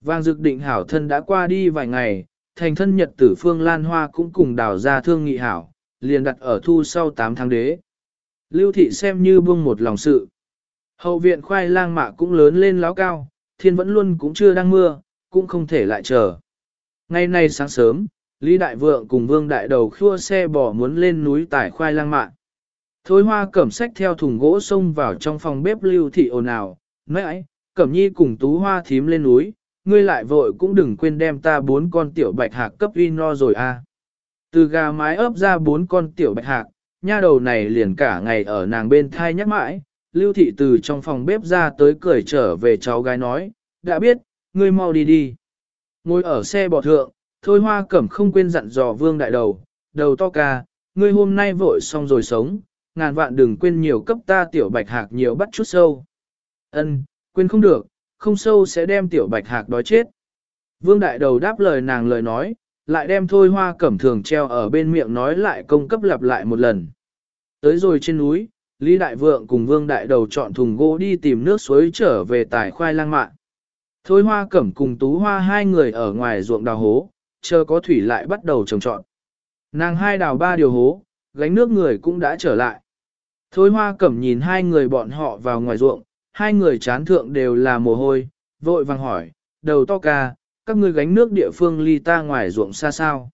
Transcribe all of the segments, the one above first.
Vàng dực định hảo thân đã qua đi vài ngày, thành thân nhật tử phương Lan Hoa cũng cùng đào ra thương nghị hảo, liền đặt ở thu sau 8 tháng đế. Lưu thị xem như buông một lòng sự. Hậu viện khoai lang mạ cũng lớn lên láo cao, thiên vẫn luôn cũng chưa đang mưa, cũng không thể lại chờ. Ngày nay sáng sớm, Lý Đại Vượng cùng Vương Đại Đầu khua xe bò muốn lên núi tải khoai lang mạ. Thôi hoa cẩm sách theo thùng gỗ xông vào trong phòng bếp lưu thị ồn ào, nói ấy, cẩm nhi cùng tú hoa thím lên núi, ngươi lại vội cũng đừng quên đem ta bốn con tiểu bạch hạc cấp uy no rồi a. Từ gà mái ấp ra bốn con tiểu bạch hạc, nha đầu này liền cả ngày ở nàng bên thai nhắc mãi, lưu thị từ trong phòng bếp ra tới cười trở về cháu gái nói, đã biết, ngươi mau đi đi. Ngồi ở xe bò thượng, thôi hoa cẩm không quên dặn dò vương đại đầu, đầu to ca, ngươi hôm nay vội xong rồi sống, ngàn vạn đừng quên nhiều cấp ta tiểu bạch hạc nhiều bắt chút sâu. Ân, quên không được, không sâu sẽ đem tiểu bạch hạc đói chết. Vương đại đầu đáp lời nàng lời nói, lại đem thôi hoa cẩm thường treo ở bên miệng nói lại công cấp lặp lại một lần. Tới rồi trên núi, Lý Đại Vượng cùng Vương Đại Đầu chọn thùng gỗ đi tìm nước suối trở về tải khoai lang mạn. Thôi hoa cẩm cùng tú hoa hai người ở ngoài ruộng đào hố, chờ có thủy lại bắt đầu trồng trọn. Nàng hai đào ba điều hố, gánh nước người cũng đã trở lại. Thôi hoa cẩm nhìn hai người bọn họ vào ngoài ruộng, hai người chán thượng đều là mồ hôi, vội vàng hỏi, đầu to ca, các ngươi gánh nước địa phương ly ta ngoài ruộng xa sao.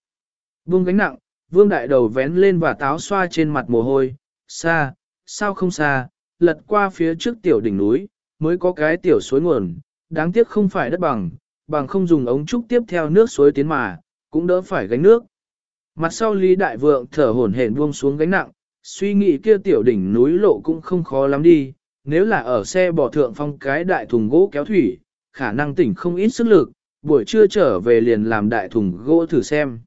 Vương gánh nặng, vương đại đầu vén lên và táo xoa trên mặt mồ hôi, xa, sao không xa, lật qua phía trước tiểu đỉnh núi, mới có cái tiểu suối nguồn, đáng tiếc không phải đất bằng, bằng không dùng ống trúc tiếp theo nước suối tiến mà, cũng đỡ phải gánh nước. Mặt sau Lý Đại Vượng thở hổn hển buông xuống gánh nặng, suy nghĩ kia tiểu đỉnh núi lộ cũng không khó lắm đi, nếu là ở xe bỏ thượng phong cái đại thùng gỗ kéo thủy, khả năng tỉnh không ít sức lực, buổi trưa trở về liền làm đại thùng gỗ thử xem.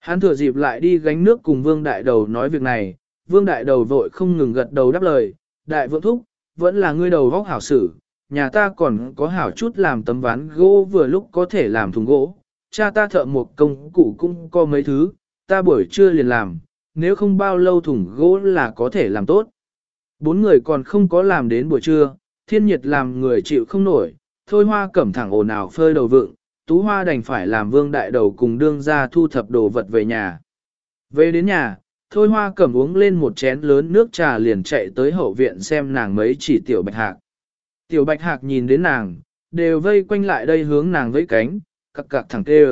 Hắn thừa dịp lại đi gánh nước cùng Vương Đại Đầu nói việc này, Vương Đại Đầu vội không ngừng gật đầu đáp lời, Đại Vượng Thúc, vẫn là ngươi đầu vóc hảo sử, nhà ta còn có hảo chút làm tấm ván gỗ vừa lúc có thể làm thùng gỗ, cha ta thợ một công cụ cũng có mấy thứ, ta buổi trưa liền làm, nếu không bao lâu thùng gỗ là có thể làm tốt. Bốn người còn không có làm đến buổi trưa, thiên nhiệt làm người chịu không nổi, thôi hoa cẩm thẳng ồn ào phơi đầu vượng, tú hoa đành phải làm vương đại đầu cùng đương ra thu thập đồ vật về nhà. Về đến nhà, thôi hoa cẩm uống lên một chén lớn nước trà liền chạy tới hậu viện xem nàng mấy chỉ tiểu bạch hạc. Tiểu bạch hạc nhìn đến nàng, đều vây quanh lại đây hướng nàng với cánh, cặc cặc thẳng tê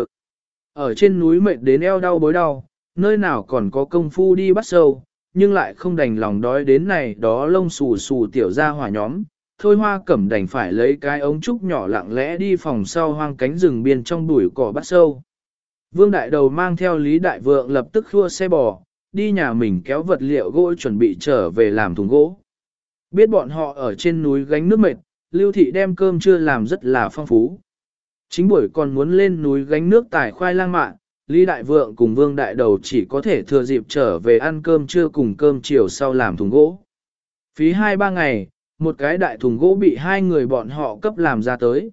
Ở trên núi mệt đến eo đau bối đau, nơi nào còn có công phu đi bắt sâu, nhưng lại không đành lòng đói đến này đó lông xù xù tiểu ra hỏa nhóm. Thôi hoa cẩm đành phải lấy cái ống trúc nhỏ lặng lẽ đi phòng sau hoang cánh rừng biên trong bụi cỏ bắt sâu. Vương Đại Đầu mang theo Lý Đại Vượng lập tức khua xe bò, đi nhà mình kéo vật liệu gỗ chuẩn bị trở về làm thùng gỗ. Biết bọn họ ở trên núi gánh nước mệt, Lưu Thị đem cơm chưa làm rất là phong phú. Chính buổi còn muốn lên núi gánh nước tải khoai lang mạn, Lý Đại Vượng cùng Vương Đại Đầu chỉ có thể thừa dịp trở về ăn cơm trưa cùng cơm chiều sau làm thùng gỗ. Phí hai ba ngày, một cái đại thùng gỗ bị hai người bọn họ cấp làm ra tới.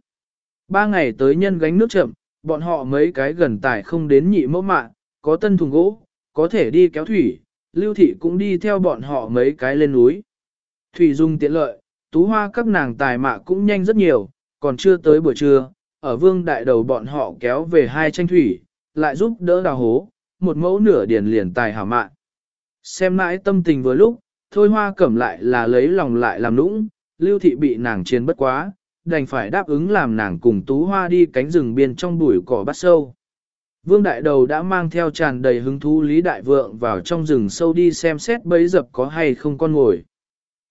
Ba ngày tới nhân gánh nước chậm, bọn họ mấy cái gần tải không đến nhị mẫu mạng, có tân thùng gỗ, có thể đi kéo thủy, Lưu Thị cũng đi theo bọn họ mấy cái lên núi. Thủy dung tiện lợi, tú hoa các nàng tài mạ cũng nhanh rất nhiều, còn chưa tới buổi trưa, ở vương đại đầu bọn họ kéo về hai tranh thủy, lại giúp đỡ đào hố, một mẫu nửa điền liền tài hảo mạn. Xem mãi tâm tình vừa lúc, thôi hoa cẩm lại là lấy lòng lại làm nũng, lưu thị bị nàng chiến bất quá, đành phải đáp ứng làm nàng cùng tú hoa đi cánh rừng biên trong bụi cỏ bắt sâu. Vương đại đầu đã mang theo tràn đầy hứng thú Lý Đại Vượng vào trong rừng sâu đi xem xét bấy dập có hay không con ngồi.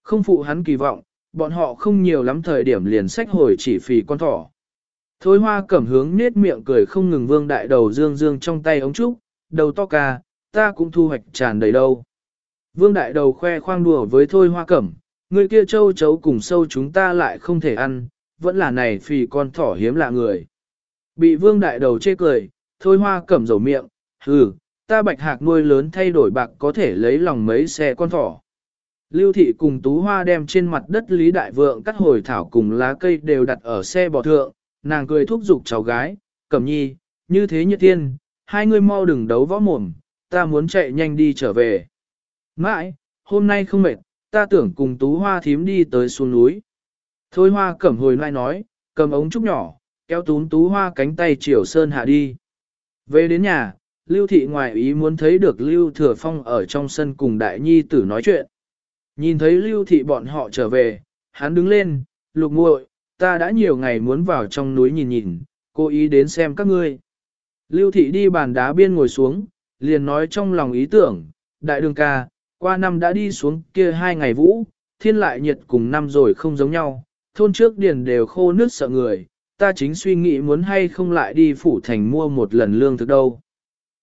Không phụ hắn kỳ vọng, bọn họ không nhiều lắm thời điểm liền sách hồi chỉ phì con thỏ. Thôi hoa cẩm hướng nết miệng cười không ngừng vương đại đầu dương dương trong tay ống trúc, đầu to ca, ta cũng thu hoạch tràn đầy đâu. Vương đại đầu khoe khoang đùa với thôi hoa cẩm, người kia châu chấu cùng sâu chúng ta lại không thể ăn, vẫn là này phì con thỏ hiếm lạ người. Bị vương đại đầu chê cười, thôi hoa cẩm dầu miệng, hừ, ta bạch hạc nuôi lớn thay đổi bạc có thể lấy lòng mấy xe con thỏ. Lưu thị cùng tú hoa đem trên mặt đất Lý Đại Vượng cắt hồi thảo cùng lá cây đều đặt ở xe bò thượng, nàng cười thúc giục cháu gái, cẩm nhi, như thế như thiên, hai người mau đừng đấu võ mồm, ta muốn chạy nhanh đi trở về. Mãi, hôm nay không mệt, ta tưởng cùng tú hoa thím đi tới xuống núi. Thôi hoa cẩm hồi lại nói, cầm ống trúc nhỏ, kéo tún tú hoa cánh tay chiều sơn hạ đi. Về đến nhà, Lưu Thị ngoài ý muốn thấy được Lưu Thừa Phong ở trong sân cùng đại nhi tử nói chuyện. Nhìn thấy Lưu Thị bọn họ trở về, hắn đứng lên, lục muội, ta đã nhiều ngày muốn vào trong núi nhìn nhìn, cố ý đến xem các ngươi. Lưu Thị đi bàn đá biên ngồi xuống, liền nói trong lòng ý tưởng, đại đường ca, qua năm đã đi xuống kia hai ngày vũ, thiên lại nhiệt cùng năm rồi không giống nhau, thôn trước điền đều khô nước sợ người, ta chính suy nghĩ muốn hay không lại đi phủ thành mua một lần lương thực đâu.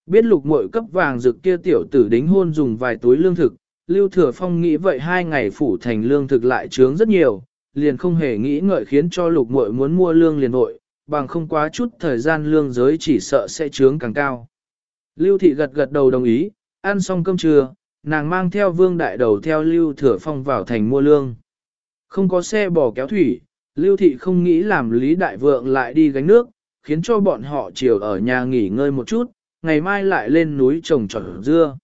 Biết lục mội cấp vàng rực kia tiểu tử đính hôn dùng vài túi lương thực, Lưu Thừa Phong nghĩ vậy hai ngày phủ thành lương thực lại trướng rất nhiều, liền không hề nghĩ ngợi khiến cho lục muội muốn mua lương liền vội, bằng không quá chút thời gian lương giới chỉ sợ sẽ trướng càng cao. Lưu Thị gật gật đầu đồng ý, ăn xong cơm trưa, nàng mang theo vương đại đầu theo Lưu Thừa Phong vào thành mua lương. Không có xe bò kéo thủy, Lưu Thị không nghĩ làm Lý Đại Vượng lại đi gánh nước, khiến cho bọn họ chiều ở nhà nghỉ ngơi một chút, ngày mai lại lên núi trồng trọt dưa.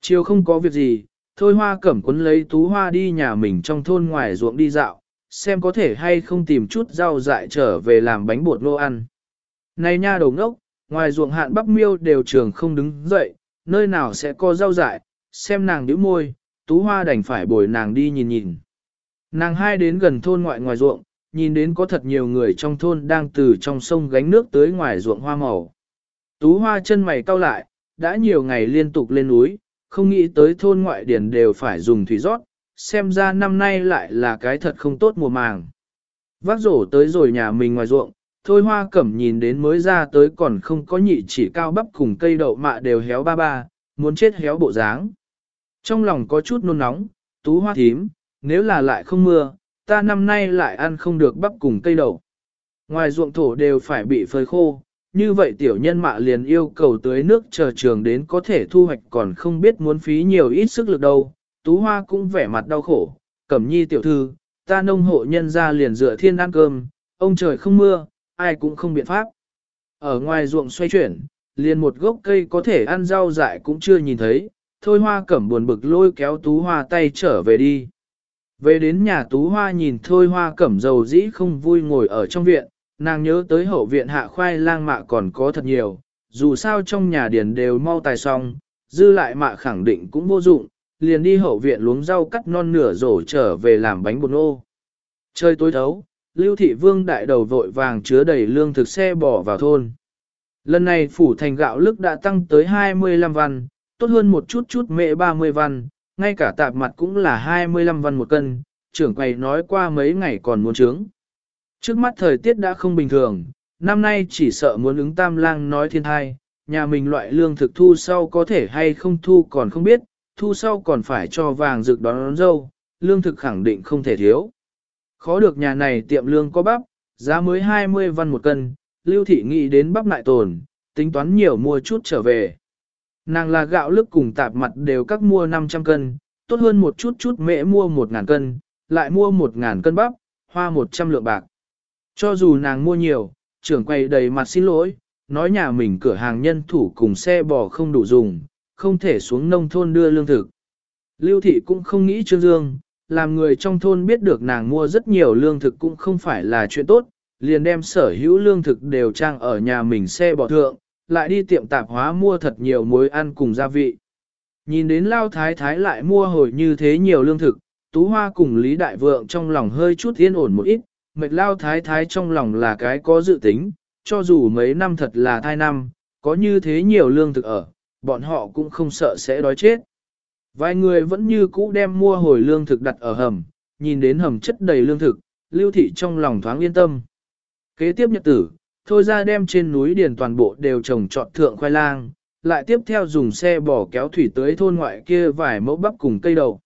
Chiều không có việc gì, thôi hoa cẩm quấn lấy tú hoa đi nhà mình trong thôn ngoài ruộng đi dạo, xem có thể hay không tìm chút rau dại trở về làm bánh bột nô ăn. Này nha đầu ngốc, ngoài ruộng hạn bắp miêu đều trường không đứng dậy, nơi nào sẽ có rau dại, xem nàng nhíu môi, tú hoa đành phải bồi nàng đi nhìn nhìn. Nàng hai đến gần thôn ngoại ngoài ruộng, nhìn đến có thật nhiều người trong thôn đang từ trong sông gánh nước tới ngoài ruộng hoa màu. Tú hoa chân mày cau lại, đã nhiều ngày liên tục lên núi, không nghĩ tới thôn ngoại điển đều phải dùng thủy rót, xem ra năm nay lại là cái thật không tốt mùa màng. Vác rổ tới rồi nhà mình ngoài ruộng, thôi hoa cẩm nhìn đến mới ra tới còn không có nhị chỉ cao bắp cùng cây đậu mạ đều héo ba ba, muốn chết héo bộ dáng. Trong lòng có chút nôn nóng, tú hoa thím, nếu là lại không mưa, ta năm nay lại ăn không được bắp cùng cây đậu. Ngoài ruộng thổ đều phải bị phơi khô, như vậy tiểu nhân mạ liền yêu cầu tưới nước chờ trường đến có thể thu hoạch còn không biết muốn phí nhiều ít sức lực đâu. Tú Hoa cũng vẻ mặt đau khổ, cẩm nhi tiểu thư, ta nông hộ nhân ra liền dựa thiên ăn cơm, ông trời không mưa, ai cũng không biện pháp. Ở ngoài ruộng xoay chuyển, liền một gốc cây có thể ăn rau dại cũng chưa nhìn thấy, thôi hoa cẩm buồn bực lôi kéo tú hoa tay trở về đi. Về đến nhà tú hoa nhìn thôi hoa cẩm dầu dĩ không vui ngồi ở trong viện, nàng nhớ tới hậu viện hạ khoai lang mạ còn có thật nhiều, dù sao trong nhà điền đều mau tài xong, dư lại mạ khẳng định cũng vô dụng, liền đi hậu viện luống rau cắt non nửa rổ trở về làm bánh bột ô. Chơi tối thấu, Lưu Thị Vương đại đầu vội vàng chứa đầy lương thực xe bỏ vào thôn. Lần này phủ thành gạo lức đã tăng tới 25 văn, tốt hơn một chút chút mẹ 30 văn, ngay cả tạp mặt cũng là 25 văn một cân, trưởng quầy nói qua mấy ngày còn muốn trướng. Trước mắt thời tiết đã không bình thường, năm nay chỉ sợ muốn ứng tam lang nói thiên thai, nhà mình loại lương thực thu sau có thể hay không thu còn không biết, thu sau còn phải cho vàng rực đón, đón dâu, lương thực khẳng định không thể thiếu. Khó được nhà này tiệm lương có bắp, giá mới 20 văn một cân, lưu thị nghĩ đến bắp lại tồn, tính toán nhiều mua chút trở về. Nàng là gạo lức cùng tạp mặt đều các mua 500 cân, tốt hơn một chút chút mẹ mua 1.000 cân, lại mua 1.000 cân bắp, hoa 100 lượng bạc. Cho dù nàng mua nhiều, trưởng quầy đầy mặt xin lỗi, nói nhà mình cửa hàng nhân thủ cùng xe bò không đủ dùng, không thể xuống nông thôn đưa lương thực. Lưu thị cũng không nghĩ Trương Dương, làm người trong thôn biết được nàng mua rất nhiều lương thực cũng không phải là chuyện tốt, liền đem sở hữu lương thực đều trang ở nhà mình xe bỏ thượng, lại đi tiệm tạp hóa mua thật nhiều muối ăn cùng gia vị. Nhìn đến Lao Thái Thái lại mua hồi như thế nhiều lương thực, Tú Hoa cùng Lý Đại Vượng trong lòng hơi chút yên ổn một ít, mệt Lao Thái Thái trong lòng là cái có dự tính, cho dù mấy năm thật là thai năm, có như thế nhiều lương thực ở, bọn họ cũng không sợ sẽ đói chết. Vài người vẫn như cũ đem mua hồi lương thực đặt ở hầm, nhìn đến hầm chất đầy lương thực, lưu thị trong lòng thoáng yên tâm. Kế tiếp nhật tử, thôi ra đem trên núi điền toàn bộ đều trồng trọt thượng khoai lang, lại tiếp theo dùng xe bò kéo thủy tới thôn ngoại kia vài mẫu bắp cùng cây đầu.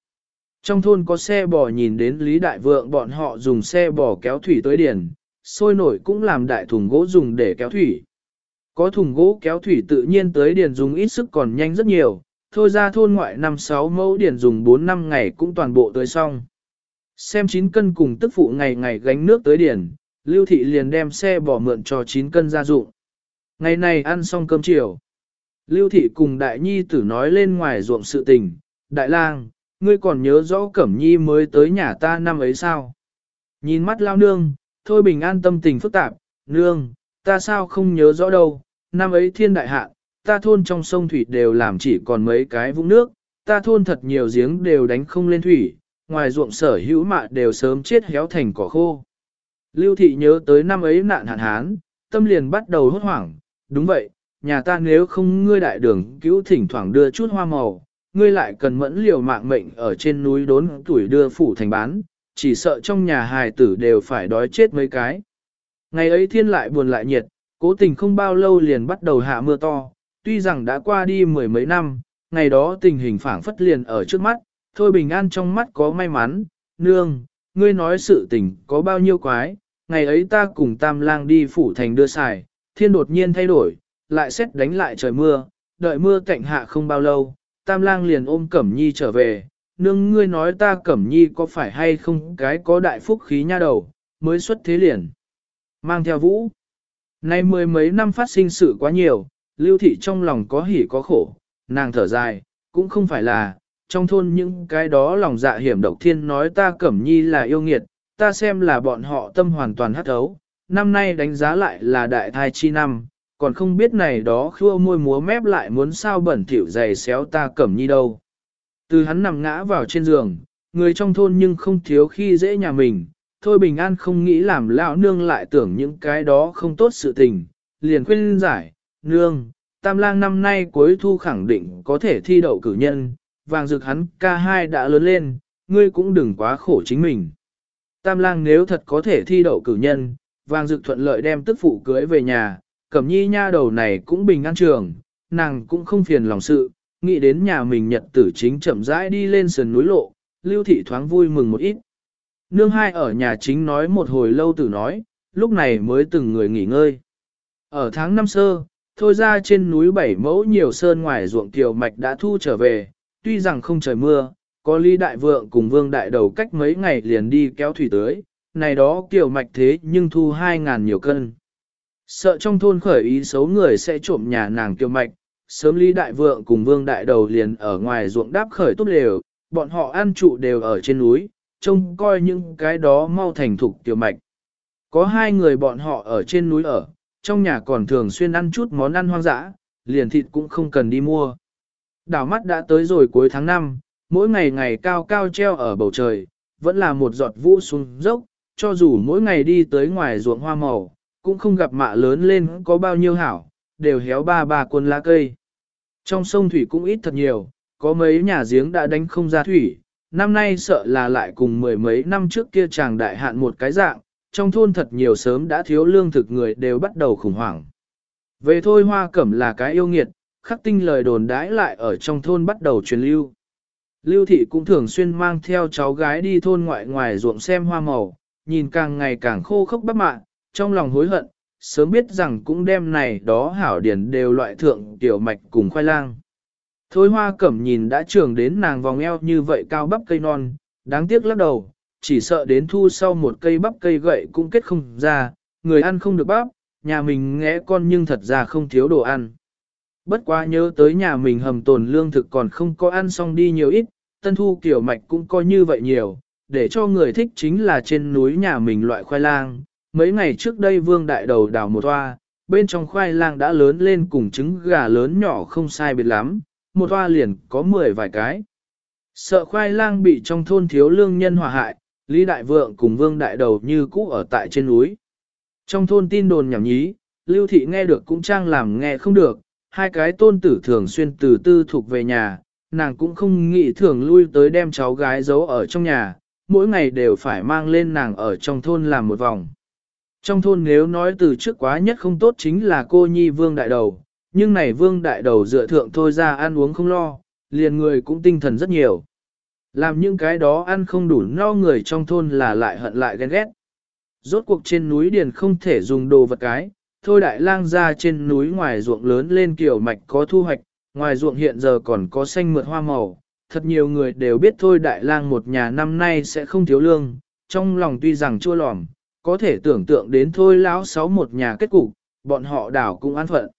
Trong thôn có xe bò nhìn đến Lý Đại Vượng bọn họ dùng xe bò kéo thủy tới điền, sôi nổi cũng làm đại thùng gỗ dùng để kéo thủy. Có thùng gỗ kéo thủy tự nhiên tới điền dùng ít sức còn nhanh rất nhiều, thôi ra thôn ngoại 5-6 mẫu điền dùng 4-5 ngày cũng toàn bộ tới xong. Xem 9 cân cùng tức phụ ngày ngày gánh nước tới điền, Lưu Thị liền đem xe bỏ mượn cho 9 cân gia dụng. Ngày này ăn xong cơm chiều. Lưu Thị cùng Đại Nhi tử nói lên ngoài ruộng sự tình. Đại lang, ngươi còn nhớ rõ Cẩm Nhi mới tới nhà ta năm ấy sao? Nhìn mắt lao nương, thôi bình an tâm tình phức tạp, nương, ta sao không nhớ rõ đâu, năm ấy thiên đại hạn, ta thôn trong sông thủy đều làm chỉ còn mấy cái vũng nước, ta thôn thật nhiều giếng đều đánh không lên thủy, ngoài ruộng sở hữu mạ đều sớm chết héo thành cỏ khô. Lưu thị nhớ tới năm ấy nạn hạn hán, tâm liền bắt đầu hốt hoảng, đúng vậy, nhà ta nếu không ngươi đại đường cứu thỉnh thoảng đưa chút hoa màu, ngươi lại cần mẫn liều mạng mệnh ở trên núi đốn tuổi đưa phủ thành bán, chỉ sợ trong nhà hài tử đều phải đói chết mấy cái. Ngày ấy thiên lại buồn lại nhiệt, cố tình không bao lâu liền bắt đầu hạ mưa to, tuy rằng đã qua đi mười mấy năm, ngày đó tình hình phảng phất liền ở trước mắt, thôi bình an trong mắt có may mắn, nương, ngươi nói sự tình có bao nhiêu quái, ngày ấy ta cùng tam lang đi phủ thành đưa xài, thiên đột nhiên thay đổi, lại xét đánh lại trời mưa, đợi mưa cạnh hạ không bao lâu, tam lang liền ôm Cẩm Nhi trở về, nương ngươi nói ta Cẩm Nhi có phải hay không cái có đại phúc khí nha đầu, mới xuất thế liền. Mang theo vũ. Nay mười mấy năm phát sinh sự quá nhiều, lưu thị trong lòng có hỉ có khổ, nàng thở dài, cũng không phải là, trong thôn những cái đó lòng dạ hiểm độc thiên nói ta Cẩm Nhi là yêu nghiệt, ta xem là bọn họ tâm hoàn toàn hắt thấu, năm nay đánh giá lại là đại thai chi năm, còn không biết này đó khua môi múa mép lại muốn sao bẩn thỉu dày xéo ta cẩm nhi đâu. Từ hắn nằm ngã vào trên giường, người trong thôn nhưng không thiếu khi dễ nhà mình, thôi bình an không nghĩ làm lão nương lại tưởng những cái đó không tốt sự tình, liền khuyên giải, nương, tam lang năm nay cuối thu khẳng định có thể thi đậu cử nhân, vàng dược hắn ca hai đã lớn lên, ngươi cũng đừng quá khổ chính mình. Tam lang nếu thật có thể thi đậu cử nhân, vàng dược thuận lợi đem tức phụ cưới về nhà, cẩm nhi nha đầu này cũng bình an trường, nàng cũng không phiền lòng sự, nghĩ đến nhà mình nhật tử chính chậm rãi đi lên sườn núi lộ, lưu thị thoáng vui mừng một ít. Nương hai ở nhà chính nói một hồi lâu tử nói, lúc này mới từng người nghỉ ngơi. Ở tháng năm sơ, thôi ra trên núi bảy mẫu nhiều sơn ngoài ruộng tiểu mạch đã thu trở về, tuy rằng không trời mưa, có ly đại vượng cùng vương đại đầu cách mấy ngày liền đi kéo thủy tới, này đó tiểu mạch thế nhưng thu hai ngàn nhiều cân. Sợ trong thôn khởi ý xấu người sẽ trộm nhà nàng tiêu mạch, sớm Lý Đại Vượng cùng Vương Đại Đầu liền ở ngoài ruộng đáp khởi tốt đều, bọn họ ăn trụ đều ở trên núi, trông coi những cái đó mau thành thục tiểu mạch. Có hai người bọn họ ở trên núi ở, trong nhà còn thường xuyên ăn chút món ăn hoang dã, liền thịt cũng không cần đi mua. Đảo mắt đã tới rồi cuối tháng 5, mỗi ngày ngày cao cao treo ở bầu trời, vẫn là một giọt vũ xuống dốc, cho dù mỗi ngày đi tới ngoài ruộng hoa màu, cũng không gặp mạ lớn lên có bao nhiêu hảo, đều héo ba ba quân lá cây. Trong sông thủy cũng ít thật nhiều, có mấy nhà giếng đã đánh không ra thủy, năm nay sợ là lại cùng mười mấy năm trước kia chàng đại hạn một cái dạng, trong thôn thật nhiều sớm đã thiếu lương thực người đều bắt đầu khủng hoảng. Về thôi hoa cẩm là cái yêu nghiệt, khắc tinh lời đồn đãi lại ở trong thôn bắt đầu truyền lưu. Lưu thị cũng thường xuyên mang theo cháu gái đi thôn ngoại ngoài ruộng xem hoa màu, nhìn càng ngày càng khô khốc bắp mạng, trong lòng hối hận, sớm biết rằng cũng đem này đó hảo điển đều loại thượng tiểu mạch cùng khoai lang. Thôi hoa cẩm nhìn đã trưởng đến nàng vòng eo như vậy cao bắp cây non, đáng tiếc lắc đầu, chỉ sợ đến thu sau một cây bắp cây gậy cũng kết không ra, người ăn không được bắp, nhà mình nghe con nhưng thật ra không thiếu đồ ăn. Bất quá nhớ tới nhà mình hầm tồn lương thực còn không có ăn xong đi nhiều ít, tân thu kiểu mạch cũng coi như vậy nhiều, để cho người thích chính là trên núi nhà mình loại khoai lang, mấy ngày trước đây vương đại đầu đào một toa, bên trong khoai lang đã lớn lên cùng trứng gà lớn nhỏ không sai biệt lắm, một toa liền có mười vài cái. Sợ khoai lang bị trong thôn thiếu lương nhân hòa hại, Lý Đại Vượng cùng Vương Đại Đầu như cũ ở tại trên núi. Trong thôn tin đồn nhảm nhí, Lưu Thị nghe được cũng trang làm nghe không được, hai cái tôn tử thường xuyên từ tư thuộc về nhà, nàng cũng không nghĩ thường lui tới đem cháu gái giấu ở trong nhà, mỗi ngày đều phải mang lên nàng ở trong thôn làm một vòng. Trong thôn nếu nói từ trước quá nhất không tốt chính là cô nhi vương đại đầu, nhưng này vương đại đầu dựa thượng thôi ra ăn uống không lo, liền người cũng tinh thần rất nhiều. Làm những cái đó ăn không đủ no người trong thôn là lại hận lại ghen ghét. Rốt cuộc trên núi điền không thể dùng đồ vật cái, thôi đại lang ra trên núi ngoài ruộng lớn lên kiểu mạch có thu hoạch, ngoài ruộng hiện giờ còn có xanh mượt hoa màu. Thật nhiều người đều biết thôi đại lang một nhà năm nay sẽ không thiếu lương, trong lòng tuy rằng chua lòm, có thể tưởng tượng đến thôi lão sáu một nhà kết cục, bọn họ đảo cũng an phận.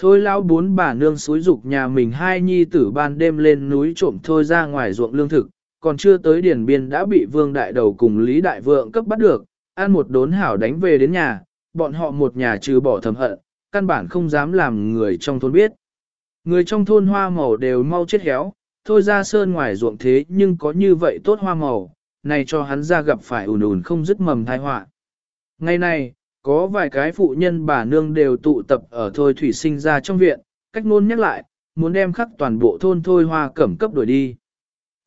Thôi lão bốn bà nương xúi dục nhà mình hai nhi tử ban đêm lên núi trộm thôi ra ngoài ruộng lương thực, còn chưa tới điển biên đã bị vương đại đầu cùng Lý Đại Vượng cấp bắt được, ăn một đốn hảo đánh về đến nhà, bọn họ một nhà trừ bỏ thầm hận, căn bản không dám làm người trong thôn biết. Người trong thôn hoa màu đều mau chết héo, thôi ra sơn ngoài ruộng thế nhưng có như vậy tốt hoa màu, này cho hắn ra gặp phải ùn ùn không dứt mầm thai họa. Ngày này, có vài cái phụ nhân bà nương đều tụ tập ở thôi thủy sinh ra trong viện, cách ngôn nhắc lại, muốn đem khắc toàn bộ thôn thôi hoa cẩm cấp đổi đi.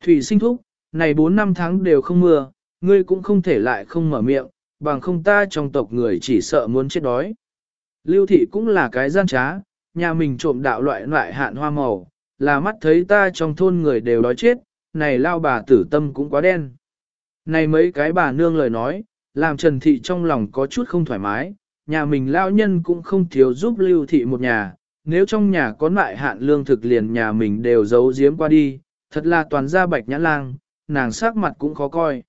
Thủy sinh thúc, này 4 năm tháng đều không mưa, ngươi cũng không thể lại không mở miệng, bằng không ta trong tộc người chỉ sợ muốn chết đói. Lưu thị cũng là cái gian trá, nhà mình trộm đạo loại loại hạn hoa màu, là mắt thấy ta trong thôn người đều đói chết, này lao bà tử tâm cũng quá đen. Này mấy cái bà nương lời nói, làm Trần Thị trong lòng có chút không thoải mái, nhà mình lao nhân cũng không thiếu giúp Lưu Thị một nhà, nếu trong nhà có lại hạn lương thực liền nhà mình đều giấu giếm qua đi, thật là toàn gia bạch nhã lang, nàng sắc mặt cũng khó coi.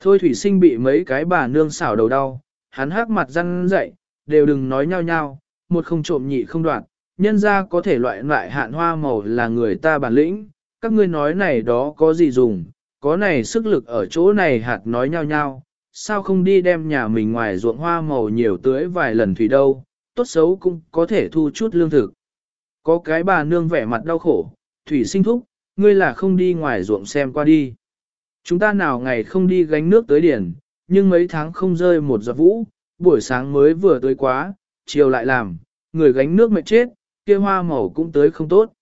Thôi thủy sinh bị mấy cái bà nương xảo đầu đau, hắn hắc mặt răn dậy, đều đừng nói nhau nhau, một không trộm nhị không đoạn, nhân ra có thể loại loại hạn hoa màu là người ta bản lĩnh, các ngươi nói này đó có gì dùng, có này sức lực ở chỗ này hạt nói nhau nhau, sao không đi đem nhà mình ngoài ruộng hoa màu nhiều tưới vài lần thủy đâu, tốt xấu cũng có thể thu chút lương thực. Có cái bà nương vẻ mặt đau khổ, thủy sinh thúc, ngươi là không đi ngoài ruộng xem qua đi. Chúng ta nào ngày không đi gánh nước tới điển, nhưng mấy tháng không rơi một giọt vũ, buổi sáng mới vừa tới quá, chiều lại làm, người gánh nước mệt chết, kia hoa màu cũng tới không tốt.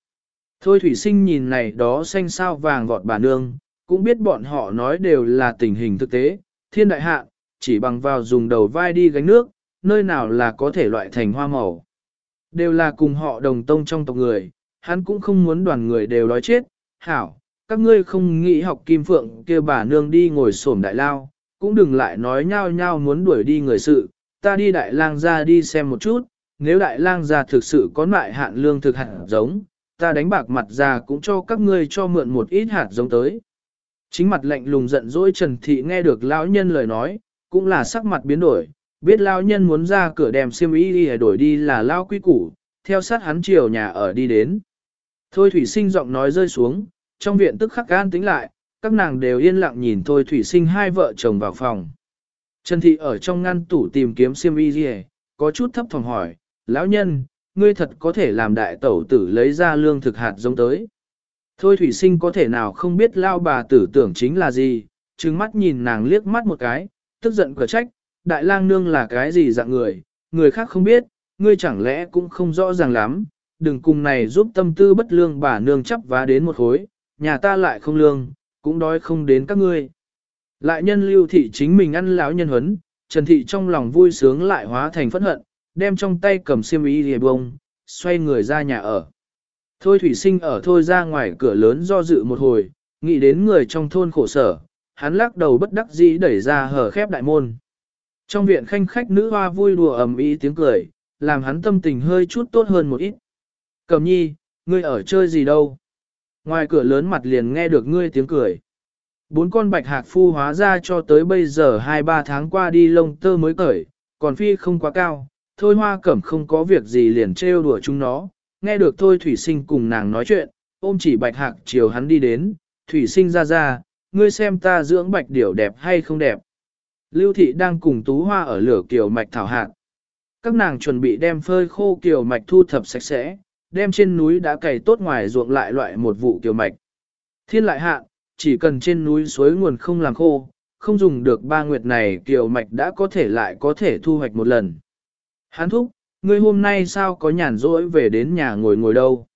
Thôi thủy sinh nhìn này đó xanh sao vàng vọt bà nương, cũng biết bọn họ nói đều là tình hình thực tế, thiên đại hạ, chỉ bằng vào dùng đầu vai đi gánh nước, nơi nào là có thể loại thành hoa màu. Đều là cùng họ đồng tông trong tộc người, hắn cũng không muốn đoàn người đều đói chết, hảo, các ngươi không nghĩ học kim phượng kia bà nương đi ngồi xổm đại lao, cũng đừng lại nói nhau nhau muốn đuổi đi người sự, ta đi đại lang ra đi xem một chút, nếu đại lang ra thực sự có loại hạn lương thực hạt giống, ta đánh bạc mặt ra cũng cho các ngươi cho mượn một ít hạt giống tới. Chính mặt lạnh lùng giận dỗi Trần Thị nghe được lão nhân lời nói, cũng là sắc mặt biến đổi, biết lão nhân muốn ra cửa đem xiêm y đi đổi đi là lao quy củ, theo sát hắn chiều nhà ở đi đến. Thôi thủy sinh giọng nói rơi xuống, trong viện tức khắc gan tính lại, các nàng đều yên lặng nhìn thôi thủy sinh hai vợ chồng vào phòng. Trần Thị ở trong ngăn tủ tìm kiếm xiêm y gì, có chút thấp phòng hỏi, lão nhân, ngươi thật có thể làm đại tẩu tử lấy ra lương thực hạt giống tới. Thôi thủy sinh có thể nào không biết lao bà tử tưởng chính là gì, trừng mắt nhìn nàng liếc mắt một cái, tức giận cửa trách, đại lang nương là cái gì dạng người, người khác không biết, ngươi chẳng lẽ cũng không rõ ràng lắm, đừng cùng này giúp tâm tư bất lương bà nương chấp vá đến một khối, nhà ta lại không lương, cũng đói không đến các ngươi. Lại nhân lưu thị chính mình ăn lão nhân huấn, Trần thị trong lòng vui sướng lại hóa thành phẫn hận, đem trong tay cầm xiêm y lìa bông, xoay người ra nhà ở. Thôi thủy sinh ở thôi ra ngoài cửa lớn do dự một hồi, nghĩ đến người trong thôn khổ sở, hắn lắc đầu bất đắc dĩ đẩy ra hở khép đại môn. Trong viện khanh khách nữ hoa vui đùa ầm ĩ tiếng cười, làm hắn tâm tình hơi chút tốt hơn một ít. Cầm nhi, ngươi ở chơi gì đâu? Ngoài cửa lớn mặt liền nghe được ngươi tiếng cười. Bốn con bạch hạc phu hóa ra cho tới bây giờ hai ba tháng qua đi lông tơ mới cởi, còn phi không quá cao, thôi hoa cẩm không có việc gì liền trêu đùa chúng nó, nghe được thôi thủy sinh cùng nàng nói chuyện, ôm chỉ bạch hạc chiều hắn đi đến, thủy sinh ra ra, ngươi xem ta dưỡng bạch điểu đẹp hay không đẹp. Lưu thị đang cùng tú hoa ở lửa kiều mạch thảo hạt. Các nàng chuẩn bị đem phơi khô kiều mạch thu thập sạch sẽ, đem trên núi đã cày tốt ngoài ruộng lại loại một vụ kiều mạch. Thiên lại hạ, chỉ cần trên núi suối nguồn không làm khô, không dùng được ba nguyệt này kiều mạch đã có thể lại có thể thu hoạch một lần. Hán thúc, ngươi hôm nay sao có nhàn rỗi về đến nhà ngồi ngồi đâu.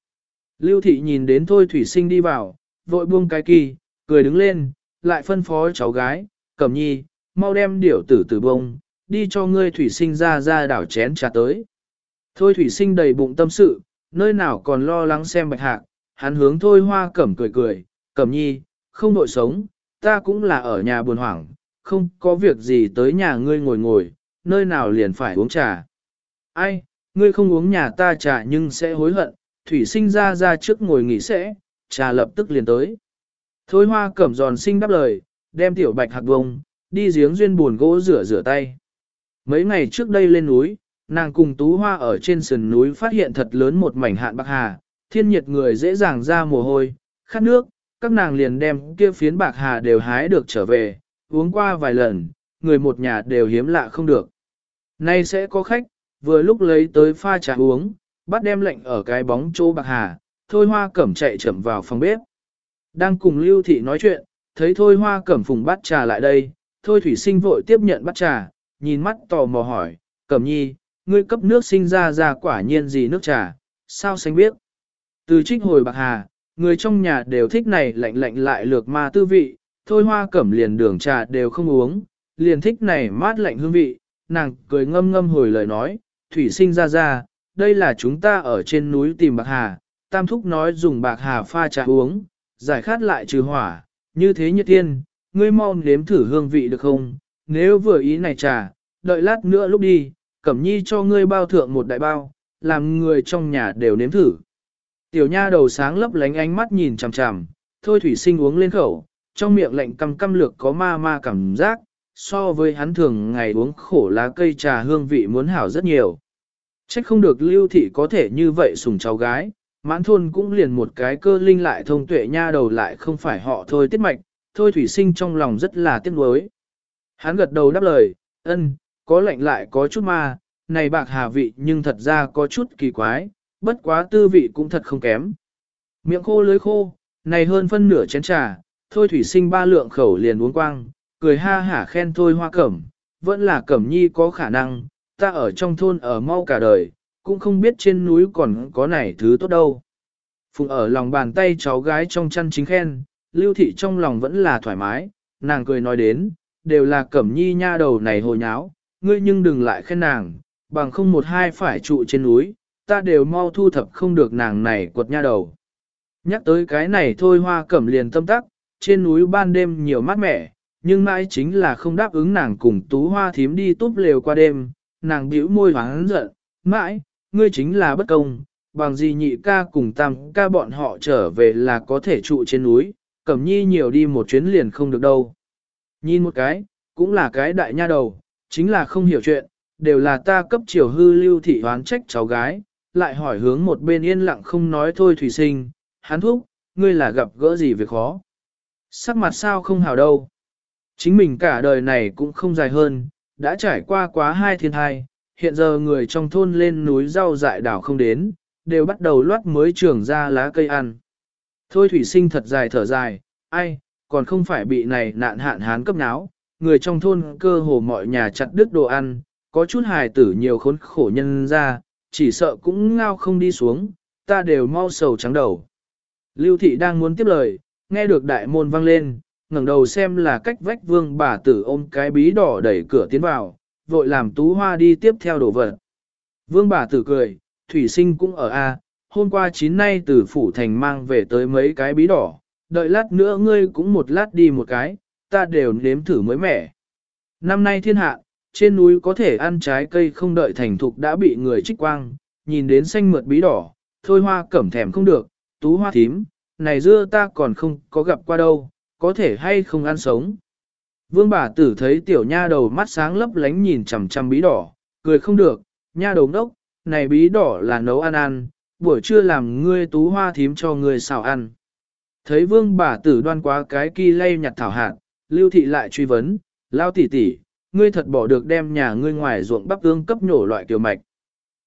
Lưu thị nhìn đến thôi thủy sinh đi vào, vội buông cái kỳ, cười đứng lên, lại phân phó cháu gái, cẩm nhi, mau đem điểu tử tử bông, đi cho ngươi thủy sinh ra ra đảo chén trà tới. Thôi thủy sinh đầy bụng tâm sự, nơi nào còn lo lắng xem bạch hạc, hắn hướng thôi hoa cẩm cười cười, cẩm nhi, không nội sống, ta cũng là ở nhà buồn hoảng, không có việc gì tới nhà ngươi ngồi ngồi, nơi nào liền phải uống trà. Ai, ngươi không uống nhà ta trà nhưng sẽ hối hận, thủy sinh ra ra trước ngồi nghỉ sẽ, trà lập tức liền tới. Thôi hoa cẩm giòn sinh đáp lời, đem tiểu bạch hạt bông, đi giếng duyên buồn gỗ rửa rửa tay. Mấy ngày trước đây lên núi, nàng cùng tú hoa ở trên sườn núi phát hiện thật lớn một mảnh hạn bạc hà, thiên nhiệt người dễ dàng ra mồ hôi, khát nước, các nàng liền đem kia phiến bạc hà đều hái được trở về, uống qua vài lần, người một nhà đều hiếm lạ không được. Nay sẽ có khách, vừa lúc lấy tới pha trà uống, bắt đem lệnh ở cái bóng chỗ bạc hà, thôi hoa cẩm chạy chậm vào phòng bếp. Đang cùng lưu thị nói chuyện, thấy thôi hoa cẩm phùng bắt trà lại đây, thôi thủy sinh vội tiếp nhận bắt trà, nhìn mắt tò mò hỏi, cẩm nhi, ngươi cấp nước sinh ra ra quả nhiên gì nước trà, sao xanh biết. Từ trích hồi bạc hà, người trong nhà đều thích này lạnh lạnh lại lược ma tư vị, thôi hoa cẩm liền đường trà đều không uống, liền thích này mát lạnh hương vị, nàng cười ngâm ngâm hồi lời nói, thủy sinh ra ra, đây là chúng ta ở trên núi tìm bạc hà, tam thúc nói dùng bạc hà pha trà uống, giải khát lại trừ hỏa, như thế nhiệt tiên, ngươi mau nếm thử hương vị được không, nếu vừa ý này trà, đợi lát nữa lúc đi, cẩm nhi cho ngươi bao thượng một đại bao, làm người trong nhà đều nếm thử. Tiểu nha đầu sáng lấp lánh ánh mắt nhìn chằm chằm, thôi thủy sinh uống lên khẩu, trong miệng lạnh căm căm lược có ma ma cảm giác, so với hắn thường ngày uống khổ lá cây trà hương vị muốn hảo rất nhiều. Trách không được lưu thị có thể như vậy sùng cháu gái, mãn thôn cũng liền một cái cơ linh lại thông tuệ nha đầu lại không phải họ thôi tiết mạch, thôi thủy sinh trong lòng rất là tiếc nuối. Hắn gật đầu đáp lời, ân, có lạnh lại có chút ma, này bạc hà vị nhưng thật ra có chút kỳ quái, bất quá tư vị cũng thật không kém. Miệng khô lưới khô, này hơn phân nửa chén trà, thôi thủy sinh ba lượng khẩu liền uống quang, cười ha hả khen thôi hoa cẩm, vẫn là cẩm nhi có khả năng, ta ở trong thôn ở mau cả đời, cũng không biết trên núi còn có này thứ tốt đâu. Phùng ở lòng bàn tay cháu gái trong chăn chính khen, lưu thị trong lòng vẫn là thoải mái, nàng cười nói đến, đều là cẩm nhi nha đầu này hồi nháo, ngươi nhưng đừng lại khen nàng, bằng không một hai phải trụ trên núi, ta đều mau thu thập không được nàng này quật nha đầu. Nhắc tới cái này thôi hoa cẩm liền tâm tắc, trên núi ban đêm nhiều mát mẻ, nhưng mãi chính là không đáp ứng nàng cùng tú hoa thím đi túp lều qua đêm, nàng bĩu môi hoáng giận, mãi, ngươi chính là bất công, bằng gì nhị ca cùng tam ca bọn họ trở về là có thể trụ trên núi, cẩm nhi nhiều đi một chuyến liền không được đâu. Nhìn một cái, cũng là cái đại nha đầu, chính là không hiểu chuyện, đều là ta cấp triều hư lưu thị hoán trách cháu gái, lại hỏi hướng một bên yên lặng không nói thôi thủy sinh, hắn thúc, ngươi là gặp gỡ gì việc khó. Sắc mặt sao không hào đâu. Chính mình cả đời này cũng không dài hơn, đã trải qua quá hai thiên hai, hiện giờ người trong thôn lên núi rau dại đảo không đến, đều bắt đầu loát mới trưởng ra lá cây ăn. Thôi thủy sinh thật dài thở dài, ai, còn không phải bị này nạn hạn hán cấp náo, người trong thôn cơ hồ mọi nhà chặt đứt đồ ăn, có chút hài tử nhiều khốn khổ nhân ra, chỉ sợ cũng ngao không đi xuống, ta đều mau sầu trắng đầu. Lưu thị đang muốn tiếp lời, nghe được đại môn vang lên, ngẩng đầu xem là cách vách vương bà tử ôm cái bí đỏ đẩy cửa tiến vào, vội làm tú hoa đi tiếp theo đổ vật. Vương bà tử cười, thủy sinh cũng ở A, hôm qua chín nay từ phủ thành mang về tới mấy cái bí đỏ, đợi lát nữa ngươi cũng một lát đi một cái, ta đều nếm thử mới mẻ. Năm nay thiên hạ, trên núi có thể ăn trái cây không đợi thành thục đã bị người trích quang, nhìn đến xanh mượt bí đỏ, thôi hoa cẩm thèm không được, tú hoa thím, này dưa ta còn không có gặp qua đâu, có thể hay không ăn sống. Vương bà tử thấy tiểu nha đầu mắt sáng lấp lánh nhìn chằm chằm bí đỏ, cười không được, nha đầu đốc, này bí đỏ là nấu ăn ăn, buổi trưa làm ngươi tú hoa thím cho ngươi xào ăn. Thấy vương bà tử đoan quá cái kỳ lay nhặt thảo hạt, lưu thị lại truy vấn, lao tỷ tỷ, ngươi thật bỏ được đem nhà ngươi ngoài ruộng bắp ương cấp nhổ loại tiểu mạch.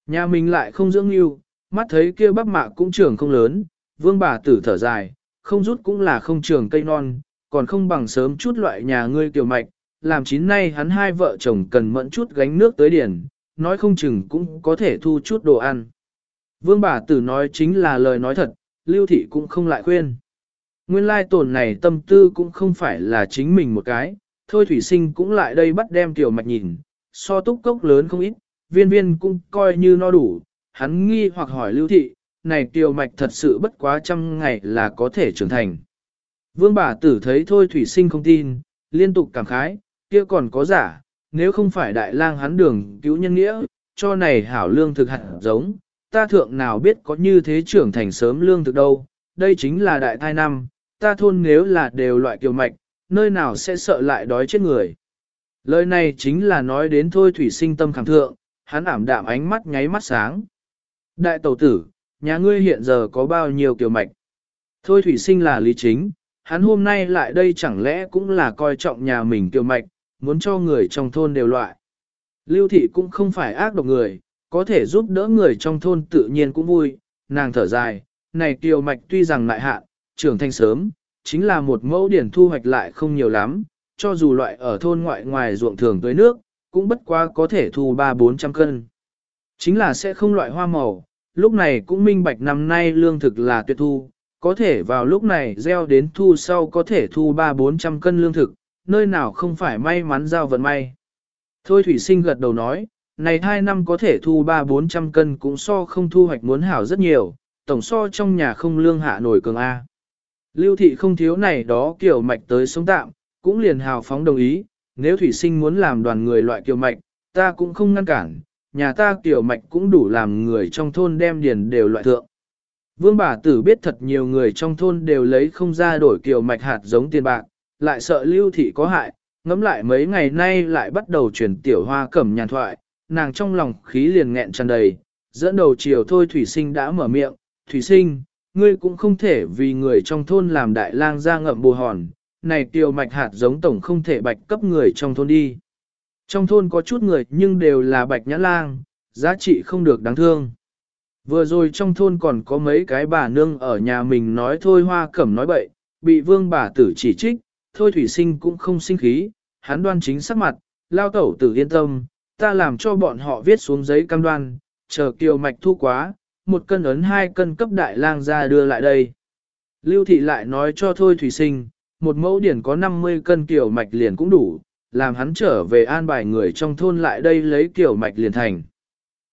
Nhà mình lại không dưỡng yêu, mắt thấy kia bắp mạ cũng trưởng không lớn, vương bà tử thở dài, không rút cũng là không trường cây non, còn không bằng sớm chút loại nhà ngươi tiểu mạch, làm chín nay hắn hai vợ chồng cần mẫn chút gánh nước tới điển, nói không chừng cũng có thể thu chút đồ ăn. Vương bà tử nói chính là lời nói thật, lưu thị cũng không lại khuyên. Nguyên lai tổn này tâm tư cũng không phải là chính mình một cái, thôi thủy sinh cũng lại đây bắt đem tiểu mạch nhìn, so túc cốc lớn không ít, viên viên cũng coi như no đủ, hắn nghi hoặc hỏi lưu thị, này kiều mạch thật sự bất quá trăm ngày là có thể trưởng thành. Vương bà tử thấy thôi thủy sinh không tin, liên tục cảm khái, kia còn có giả, nếu không phải đại lang hắn đường cứu nhân nghĩa, cho này hảo lương thực hạt giống, ta thượng nào biết có như thế trưởng thành sớm lương thực đâu, đây chính là đại thai năm, ta thôn nếu là đều loại kiều mạch, nơi nào sẽ sợ lại đói chết người. Lời này chính là nói đến thôi thủy sinh tâm khẳng thượng, hắn ảm đạm ánh mắt nháy mắt sáng. Đại tẩu tử, nhà ngươi hiện giờ có bao nhiêu kiều mạch? Thôi thủy sinh là lý chính, hắn hôm nay lại đây chẳng lẽ cũng là coi trọng nhà mình kiều mạch, muốn cho người trong thôn đều loại. Lưu thị cũng không phải ác độc người, có thể giúp đỡ người trong thôn tự nhiên cũng vui, nàng thở dài, này kiều mạch tuy rằng lại hạn, trưởng thành sớm, chính là một mẫu điển thu hoạch lại không nhiều lắm, cho dù loại ở thôn ngoại ngoài ruộng thường tới nước, cũng bất quá có thể thu 3-400 cân. Chính là sẽ không loại hoa màu, lúc này cũng minh bạch năm nay lương thực là tuyệt thu, có thể vào lúc này gieo đến thu sau có thể thu 3-400 cân lương thực, nơi nào không phải may mắn giao vận may. Thôi thủy sinh gật đầu nói, này hai năm có thể thu 3-400 cân cũng so không thu hoạch muốn hảo rất nhiều, tổng so trong nhà không lương hạ nổi cường A. Lưu thị không thiếu này đó kiểu mạch tới sống tạm, cũng liền hào phóng đồng ý, nếu thủy sinh muốn làm đoàn người loại kiểu mạch, ta cũng không ngăn cản, nhà ta tiểu mạch cũng đủ làm người trong thôn đem điền đều loại thượng. Vương bà tử biết thật nhiều người trong thôn đều lấy không ra đổi kiểu mạch hạt giống tiền bạc, lại sợ lưu thị có hại, ngẫm lại mấy ngày nay lại bắt đầu chuyển tiểu hoa cẩm nhàn thoại, nàng trong lòng khí liền nghẹn tràn đầy, dẫn đầu chiều thôi thủy sinh đã mở miệng, thủy sinh, ngươi cũng không thể vì người trong thôn làm đại lang ra ngậm bù hòn, này tiểu mạch hạt giống tổng không thể bạch cấp người trong thôn đi. Trong thôn có chút người nhưng đều là bạch nhã lang, giá trị không được đáng thương. Vừa rồi trong thôn còn có mấy cái bà nương ở nhà mình nói thôi hoa cẩm nói bậy, bị vương bà tử chỉ trích, thôi thủy sinh cũng không sinh khí, hắn đoan chính sắc mặt, lao tẩu tử yên tâm, ta làm cho bọn họ viết xuống giấy cam đoan, chờ kiều mạch thu quá, một cân ấn hai cân cấp đại lang ra đưa lại đây. Lưu thị lại nói cho thôi thủy sinh, một mẫu điển có 50 cân kiều mạch liền cũng đủ, làm hắn trở về an bài người trong thôn lại đây lấy kiểu mạch liền thành.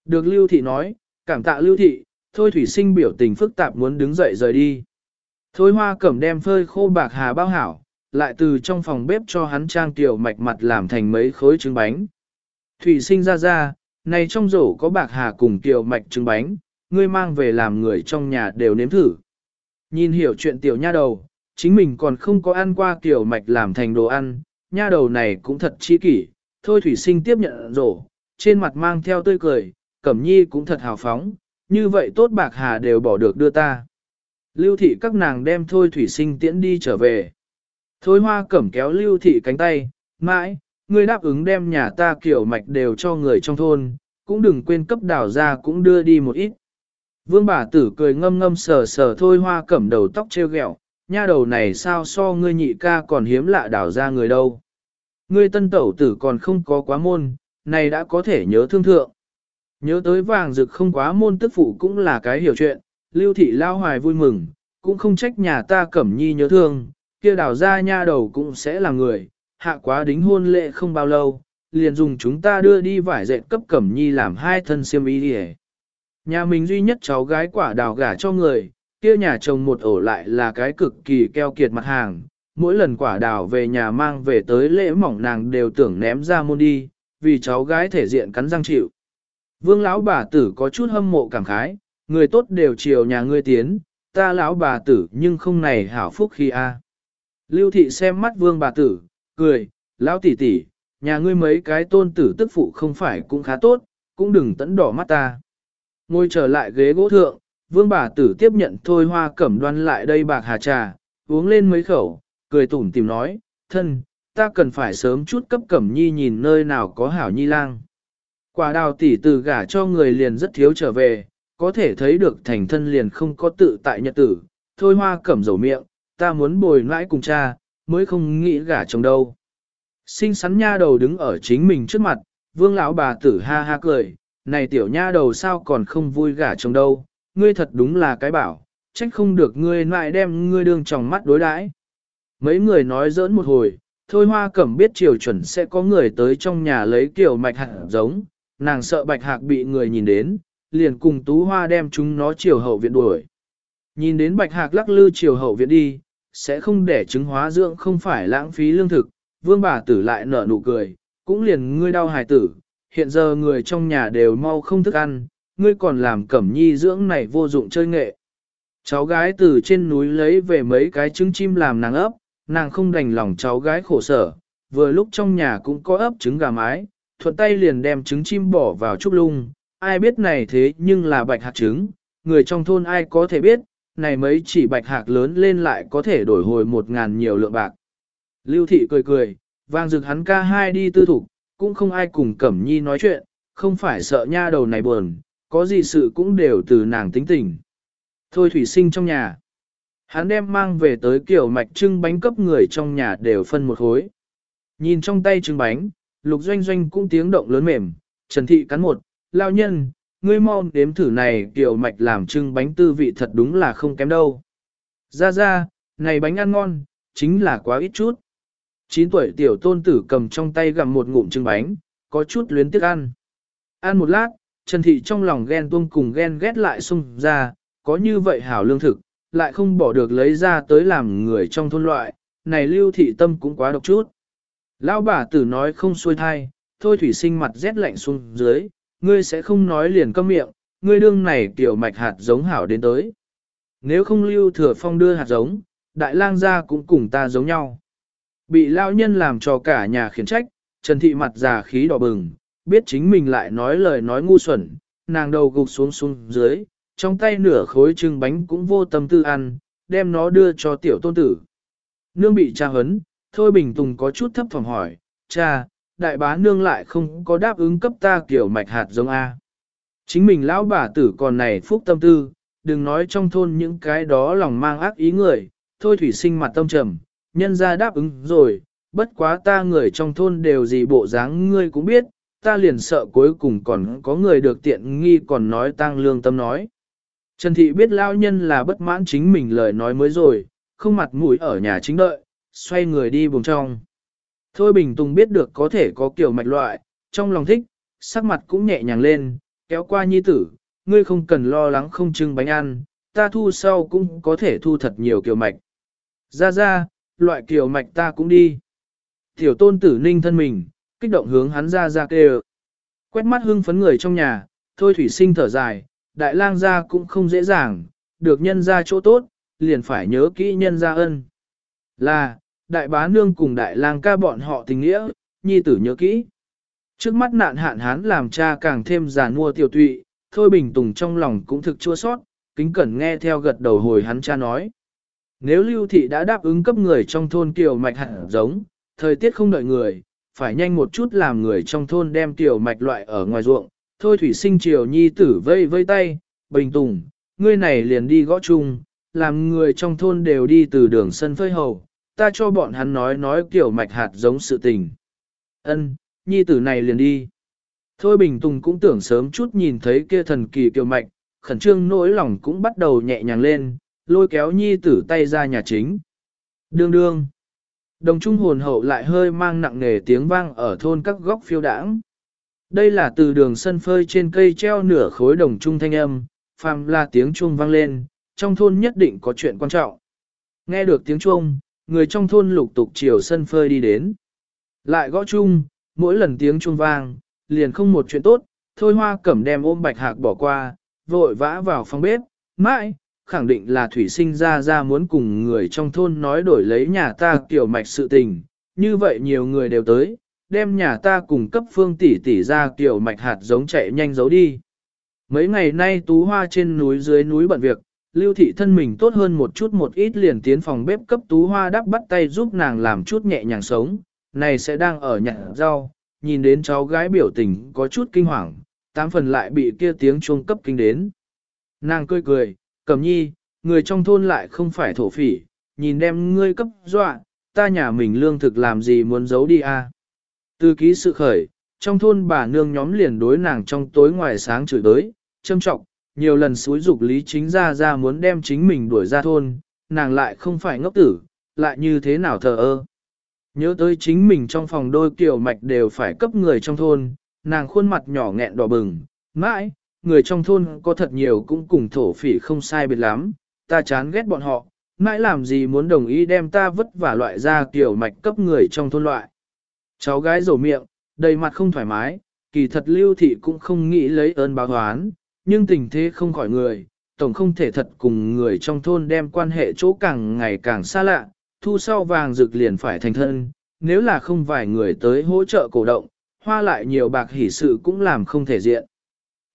Được lưu thị nói, cảm tạ lưu thị, thôi thủy sinh biểu tình phức tạp muốn đứng dậy rời đi. Thôi hoa cẩm đem phơi khô bạc hà bao hảo, lại từ trong phòng bếp cho hắn trang tiểu mạch mặt làm thành mấy khối trứng bánh. Thủy sinh ra ra, này trong rổ có bạc hà cùng tiểu mạch trứng bánh, ngươi mang về làm người trong nhà đều nếm thử. Nhìn hiểu chuyện tiểu nha đầu, chính mình còn không có ăn qua tiểu mạch làm thành đồ ăn, nha đầu này cũng thật chi kỷ, thôi thủy sinh tiếp nhận rổ, trên mặt mang theo tươi cười, cẩm nhi cũng thật hào phóng, như vậy tốt bạc hà đều bỏ được đưa ta. Lưu thị các nàng đem thôi thủy sinh tiễn đi trở về. Thôi hoa cẩm kéo lưu thị cánh tay, mãi, ngươi đáp ứng đem nhà ta kiểu mạch đều cho người trong thôn, cũng đừng quên cấp đảo ra cũng đưa đi một ít. Vương bà tử cười ngâm ngâm sờ sờ thôi hoa cẩm đầu tóc treo ghẹo, nha đầu này sao so ngươi nhị ca còn hiếm lạ đảo ra người đâu. Ngươi tân tẩu tử còn không có quá môn, này đã có thể nhớ thương thượng. Nhớ tới vàng rực không quá môn tức phụ cũng là cái hiểu chuyện, lưu thị lao hoài vui mừng, cũng không trách nhà ta cẩm nhi nhớ thương, kia đảo ra nha đầu cũng sẽ là người, hạ quá đính hôn lệ không bao lâu, liền dùng chúng ta đưa đi vải dệt cấp cẩm nhi làm hai thân siêm y đi Nhà mình duy nhất cháu gái quả đào gả cho người, kia nhà chồng một ổ lại là cái cực kỳ keo kiệt mặt hàng, mỗi lần quả đào về nhà mang về tới lễ mỏng nàng đều tưởng ném ra môn đi, vì cháu gái thể diện cắn răng chịu. Vương lão bà tử có chút hâm mộ cảm khái, người tốt đều chiều nhà ngươi tiến, ta lão bà tử nhưng không này hảo phúc khi a. Lưu thị xem mắt vương bà tử, cười, lão tỷ tỷ, nhà ngươi mấy cái tôn tử tức phụ không phải cũng khá tốt, cũng đừng tẫn đỏ mắt ta. Ngồi trở lại ghế gỗ thượng, vương bà tử tiếp nhận thôi hoa cẩm đoan lại đây bạc hà trà, uống lên mấy khẩu, cười tủm tìm nói, thân, ta cần phải sớm chút cấp cẩm nhi nhìn nơi nào có hảo nhi lang. Quả đào tỷ từ gả cho người liền rất thiếu trở về, có thể thấy được thành thân liền không có tự tại nhật tử, thôi hoa cẩm dầu miệng, ta muốn bồi nãi cùng cha, mới không nghĩ gả chồng đâu. Sinh sắn nha đầu đứng ở chính mình trước mặt, vương lão bà tử ha ha cười, này tiểu nha đầu sao còn không vui gả chồng đâu, ngươi thật đúng là cái bảo, trách không được ngươi lại đem ngươi đương trong mắt đối đãi. Mấy người nói giỡn một hồi, thôi hoa cẩm biết chiều chuẩn sẽ có người tới trong nhà lấy kiểu mạch hạt giống, nàng sợ bạch hạc bị người nhìn đến, liền cùng tú hoa đem chúng nó chiều hậu viện đuổi. Nhìn đến bạch hạc lắc lư chiều hậu viện đi, sẽ không để trứng hóa dưỡng không phải lãng phí lương thực, vương bà tử lại nở nụ cười, cũng liền ngươi đau hài tử, hiện giờ người trong nhà đều mau không thức ăn, ngươi còn làm cẩm nhi dưỡng này vô dụng chơi nghệ. Cháu gái từ trên núi lấy về mấy cái trứng chim làm nàng ấp, nàng không đành lòng cháu gái khổ sở, vừa lúc trong nhà cũng có ấp trứng gà mái, thuận tay liền đem trứng chim bỏ vào trúc lung, ai biết này thế nhưng là bạch hạt trứng, người trong thôn ai có thể biết, này mấy chỉ bạch hạc lớn lên lại có thể đổi hồi một ngàn nhiều lượng bạc. Lưu thị cười cười, vang rực hắn ca hai đi tư thủ, cũng không ai cùng Cẩm Nhi nói chuyện, không phải sợ nha đầu này buồn, có gì sự cũng đều từ nàng tính tình. Thôi thủy sinh trong nhà. Hắn đem mang về tới kiểu mạch trưng bánh cấp người trong nhà đều phân một khối. Nhìn trong tay trưng bánh, lục doanh doanh cũng tiếng động lớn mềm, trần thị cắn một, lao nhân, ngươi mau đếm thử này kiểu mạch làm trưng bánh tư vị thật đúng là không kém đâu. Ra ra, này bánh ăn ngon, chính là quá ít chút. 9 tuổi tiểu tôn tử cầm trong tay gặm một ngụm trưng bánh, có chút luyến tiếc ăn. Ăn một lát, Trần Thị trong lòng ghen tuông cùng ghen ghét lại xung ra, có như vậy hảo lương thực, lại không bỏ được lấy ra tới làm người trong thôn loại, này lưu thị tâm cũng quá độc chút. Lão bà tử nói không xuôi thai, thôi thủy sinh mặt rét lạnh xuống dưới, ngươi sẽ không nói liền câm miệng, ngươi đương này tiểu mạch hạt giống hảo đến tới. Nếu không lưu thừa phong đưa hạt giống, đại lang gia cũng cùng ta giống nhau. Bị lão nhân làm cho cả nhà khiển trách, Trần Thị mặt già khí đỏ bừng, biết chính mình lại nói lời nói ngu xuẩn, nàng đầu gục xuống xuống dưới, trong tay nửa khối trưng bánh cũng vô tâm tư ăn, đem nó đưa cho tiểu tôn tử. Nương bị cha hấn, Thôi Bình Tùng có chút thấp phòng hỏi, cha, đại bá nương lại không có đáp ứng cấp ta kiểu mạch hạt giống A. Chính mình lão bà tử còn này phúc tâm tư, đừng nói trong thôn những cái đó lòng mang ác ý người, thôi thủy sinh mặt tâm trầm, nhân ra đáp ứng rồi, bất quá ta người trong thôn đều gì bộ dáng ngươi cũng biết, ta liền sợ cuối cùng còn có người được tiện nghi còn nói tăng lương tâm nói. Trần Thị biết lao nhân là bất mãn chính mình lời nói mới rồi, không mặt mũi ở nhà chính đợi, xoay người đi buồng trong. Thôi Bình Tùng biết được có thể có kiểu mạch loại, trong lòng thích, sắc mặt cũng nhẹ nhàng lên, kéo qua nhi tử, ngươi không cần lo lắng không trưng bánh ăn, ta thu sau cũng có thể thu thật nhiều kiểu mạch. Ra ra, loại kiểu mạch ta cũng đi. Tiểu tôn tử ninh thân mình, kích động hướng hắn ra ra kêu. Quét mắt hưng phấn người trong nhà, thôi thủy sinh thở dài, đại lang ra cũng không dễ dàng, được nhân ra chỗ tốt, liền phải nhớ kỹ nhân ra ân. Là, đại bá nương cùng đại lang ca bọn họ tình nghĩa, nhi tử nhớ kỹ. Trước mắt nạn hạn hán làm cha càng thêm già nua tiểu tụy, thôi bình tùng trong lòng cũng thực chua sót, kính cẩn nghe theo gật đầu hồi hắn cha nói. Nếu lưu thị đã đáp ứng cấp người trong thôn kiều mạch hẳn giống, thời tiết không đợi người, phải nhanh một chút làm người trong thôn đem tiểu mạch loại ở ngoài ruộng, thôi thủy sinh triều nhi tử vây vây tay, bình tùng, ngươi này liền đi gõ chung, làm người trong thôn đều đi từ đường sân phơi hầu, ta cho bọn hắn nói nói kiểu mạch hạt giống sự tình. Ân, nhi tử này liền đi. Thôi Bình Tùng cũng tưởng sớm chút nhìn thấy kia thần kỳ kiều mạch, khẩn trương nỗi lòng cũng bắt đầu nhẹ nhàng lên, lôi kéo nhi tử tay ra nhà chính. Đương đương. Đồng trung hồn hậu lại hơi mang nặng nề tiếng vang ở thôn các góc phiêu đãng. Đây là từ đường sân phơi trên cây treo nửa khối đồng trung thanh âm, phàm là tiếng chuông vang lên, trong thôn nhất định có chuyện quan trọng. Nghe được tiếng chuông, người trong thôn lục tục chiều sân phơi đi đến. Lại gõ chung, mỗi lần tiếng chuông vang, liền không một chuyện tốt, thôi hoa cẩm đem ôm bạch hạc bỏ qua, vội vã vào phòng bếp, mãi, khẳng định là thủy sinh ra ra muốn cùng người trong thôn nói đổi lấy nhà ta kiểu mạch sự tình, như vậy nhiều người đều tới, đem nhà ta cùng cấp phương tỷ tỷ ra kiểu mạch hạt giống chạy nhanh giấu đi. Mấy ngày nay tú hoa trên núi dưới núi bận việc, lưu thị thân mình tốt hơn một chút một ít liền tiến phòng bếp cấp tú hoa đắp bắt tay giúp nàng làm chút nhẹ nhàng sống, này sẽ đang ở nhặt rau, nhìn đến cháu gái biểu tình có chút kinh hoàng, tám phần lại bị kia tiếng chuông cấp kinh đến. Nàng cười cười, Cẩm nhi, người trong thôn lại không phải thổ phỉ, nhìn đem ngươi cấp dọa, ta nhà mình lương thực làm gì muốn giấu đi à. Từ ký sự khởi, trong thôn bà nương nhóm liền đối nàng trong tối ngoài sáng chửi tới, châm trọng, nhiều lần xúi dục lý chính ra ra muốn đem chính mình đuổi ra thôn, nàng lại không phải ngốc tử, lại như thế nào thờ ơ. Nhớ tới chính mình trong phòng đôi kiểu mạch đều phải cấp người trong thôn, nàng khuôn mặt nhỏ nghẹn đỏ bừng, mãi, người trong thôn có thật nhiều cũng cùng thổ phỉ không sai biệt lắm, ta chán ghét bọn họ, mãi làm gì muốn đồng ý đem ta vất vả loại ra kiểu mạch cấp người trong thôn loại. Cháu gái rổ miệng, đầy mặt không thoải mái, kỳ thật lưu thị cũng không nghĩ lấy ơn báo hoán, nhưng tình thế không khỏi người, tổng không thể thật cùng người trong thôn đem quan hệ chỗ càng ngày càng xa lạ, thu sau vàng rực liền phải thành thân, nếu là không vài người tới hỗ trợ cổ động, hoa lại nhiều bạc hỷ sự cũng làm không thể diện.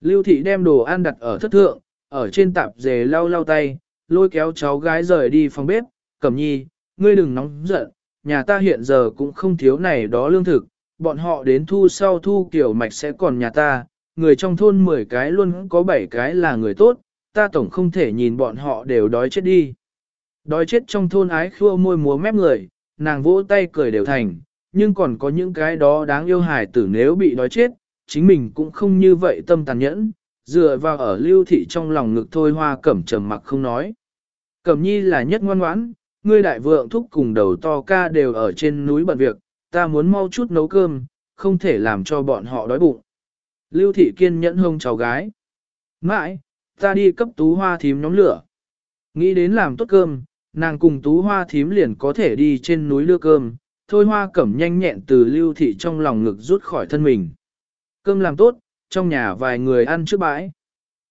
Lưu thị đem đồ ăn đặt ở thất thượng, ở trên tạp dề lau lau tay, lôi kéo cháu gái rời đi phòng bếp, cẩm nhi, ngươi đừng nóng giận, nhà ta hiện giờ cũng không thiếu này đó lương thực, bọn họ đến thu sau thu kiểu mạch sẽ còn nhà ta, người trong thôn 10 cái luôn có 7 cái là người tốt, ta tổng không thể nhìn bọn họ đều đói chết đi. Đói chết trong thôn ái khua môi múa mép người, nàng vỗ tay cười đều thành, nhưng còn có những cái đó đáng yêu hài tử nếu bị đói chết, chính mình cũng không như vậy tâm tàn nhẫn, dựa vào ở lưu thị trong lòng ngực thôi hoa cẩm trầm mặc không nói. Cẩm nhi là nhất ngoan ngoãn, ngươi đại vượng thúc cùng đầu to ca đều ở trên núi bận việc, ta muốn mau chút nấu cơm, không thể làm cho bọn họ đói bụng. Lưu thị kiên nhẫn hông cháu gái. Mãi, ta đi cấp tú hoa thím nhóm lửa. Nghĩ đến làm tốt cơm, nàng cùng tú hoa thím liền có thể đi trên núi đưa cơm, thôi hoa cẩm nhanh nhẹn từ lưu thị trong lòng ngực rút khỏi thân mình. Cơm làm tốt, trong nhà vài người ăn trước bãi.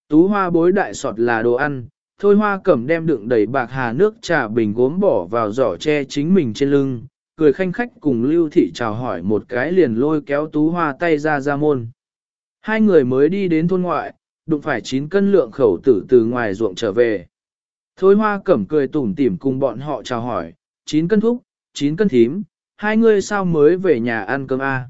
Tú hoa bối đại sọt là đồ ăn, thôi hoa cẩm đem đựng đầy bạc hà nước trà bình gốm bỏ vào giỏ che chính mình trên lưng, cười khanh khách cùng lưu thị chào hỏi một cái liền lôi kéo tú hoa tay ra ra môn. Hai người mới đi đến thôn ngoại, đụng phải 9 cân lượng khẩu tử từ ngoài ruộng trở về. Thôi hoa cẩm cười tủm tỉm cùng bọn họ chào hỏi, 9 cân thúc, 9 cân thím, hai người sao mới về nhà ăn cơm a?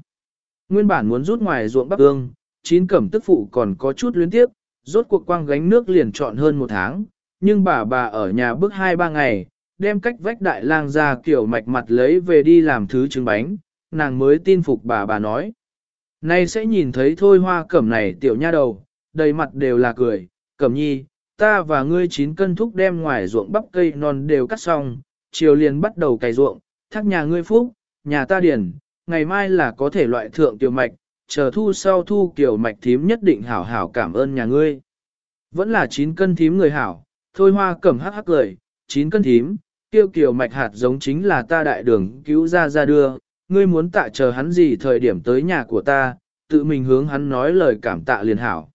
Nguyên bản muốn rút ngoài ruộng bắp ương, chín cẩm tức phụ còn có chút luyến tiếp, rốt cuộc quang gánh nước liền chọn hơn một tháng, nhưng bà bà ở nhà bước 2-3 ngày, đem cách vách đại lang ra kiểu mạch mặt lấy về đi làm thứ trứng bánh, nàng mới tin phục bà bà nói. Nay sẽ nhìn thấy thôi hoa cẩm này tiểu nha đầu, đầy mặt đều là cười, cẩm nhi, ta và ngươi chín cân thúc đem ngoài ruộng bắp cây non đều cắt xong, chiều liền bắt đầu cày ruộng, thác nhà ngươi phúc, nhà ta điền, ngày mai là có thể loại thượng tiểu mạch, chờ thu sau thu kiểu mạch thím nhất định hảo hảo cảm ơn nhà ngươi. Vẫn là chín cân thím người hảo, thôi hoa cẩm hắc hắc cười, chín cân thím, tiêu kiểu mạch hạt giống chính là ta đại đường cứu ra ra đưa, ngươi muốn tạ chờ hắn gì thời điểm tới nhà của ta, tự mình hướng hắn nói lời cảm tạ liền hảo.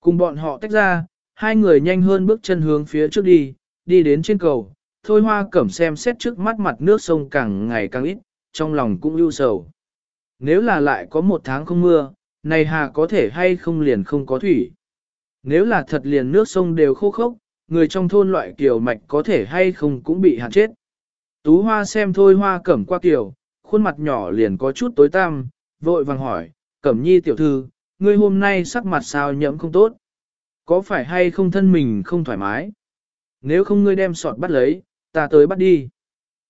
Cùng bọn họ tách ra, hai người nhanh hơn bước chân hướng phía trước đi, đi đến trên cầu, thôi hoa cẩm xem xét trước mắt mặt nước sông càng ngày càng ít, trong lòng cũng ưu sầu. Nếu là lại có một tháng không mưa, này hà có thể hay không liền không có thủy. Nếu là thật liền nước sông đều khô khốc, người trong thôn loại kiểu mạch có thể hay không cũng bị hạn chết. Tú hoa xem thôi hoa cẩm qua kiểu, khuôn mặt nhỏ liền có chút tối tăm, vội vàng hỏi, cẩm nhi tiểu thư, ngươi hôm nay sắc mặt sao nhẫm không tốt. Có phải hay không thân mình không thoải mái? Nếu không ngươi đem sọt bắt lấy, ta tới bắt đi.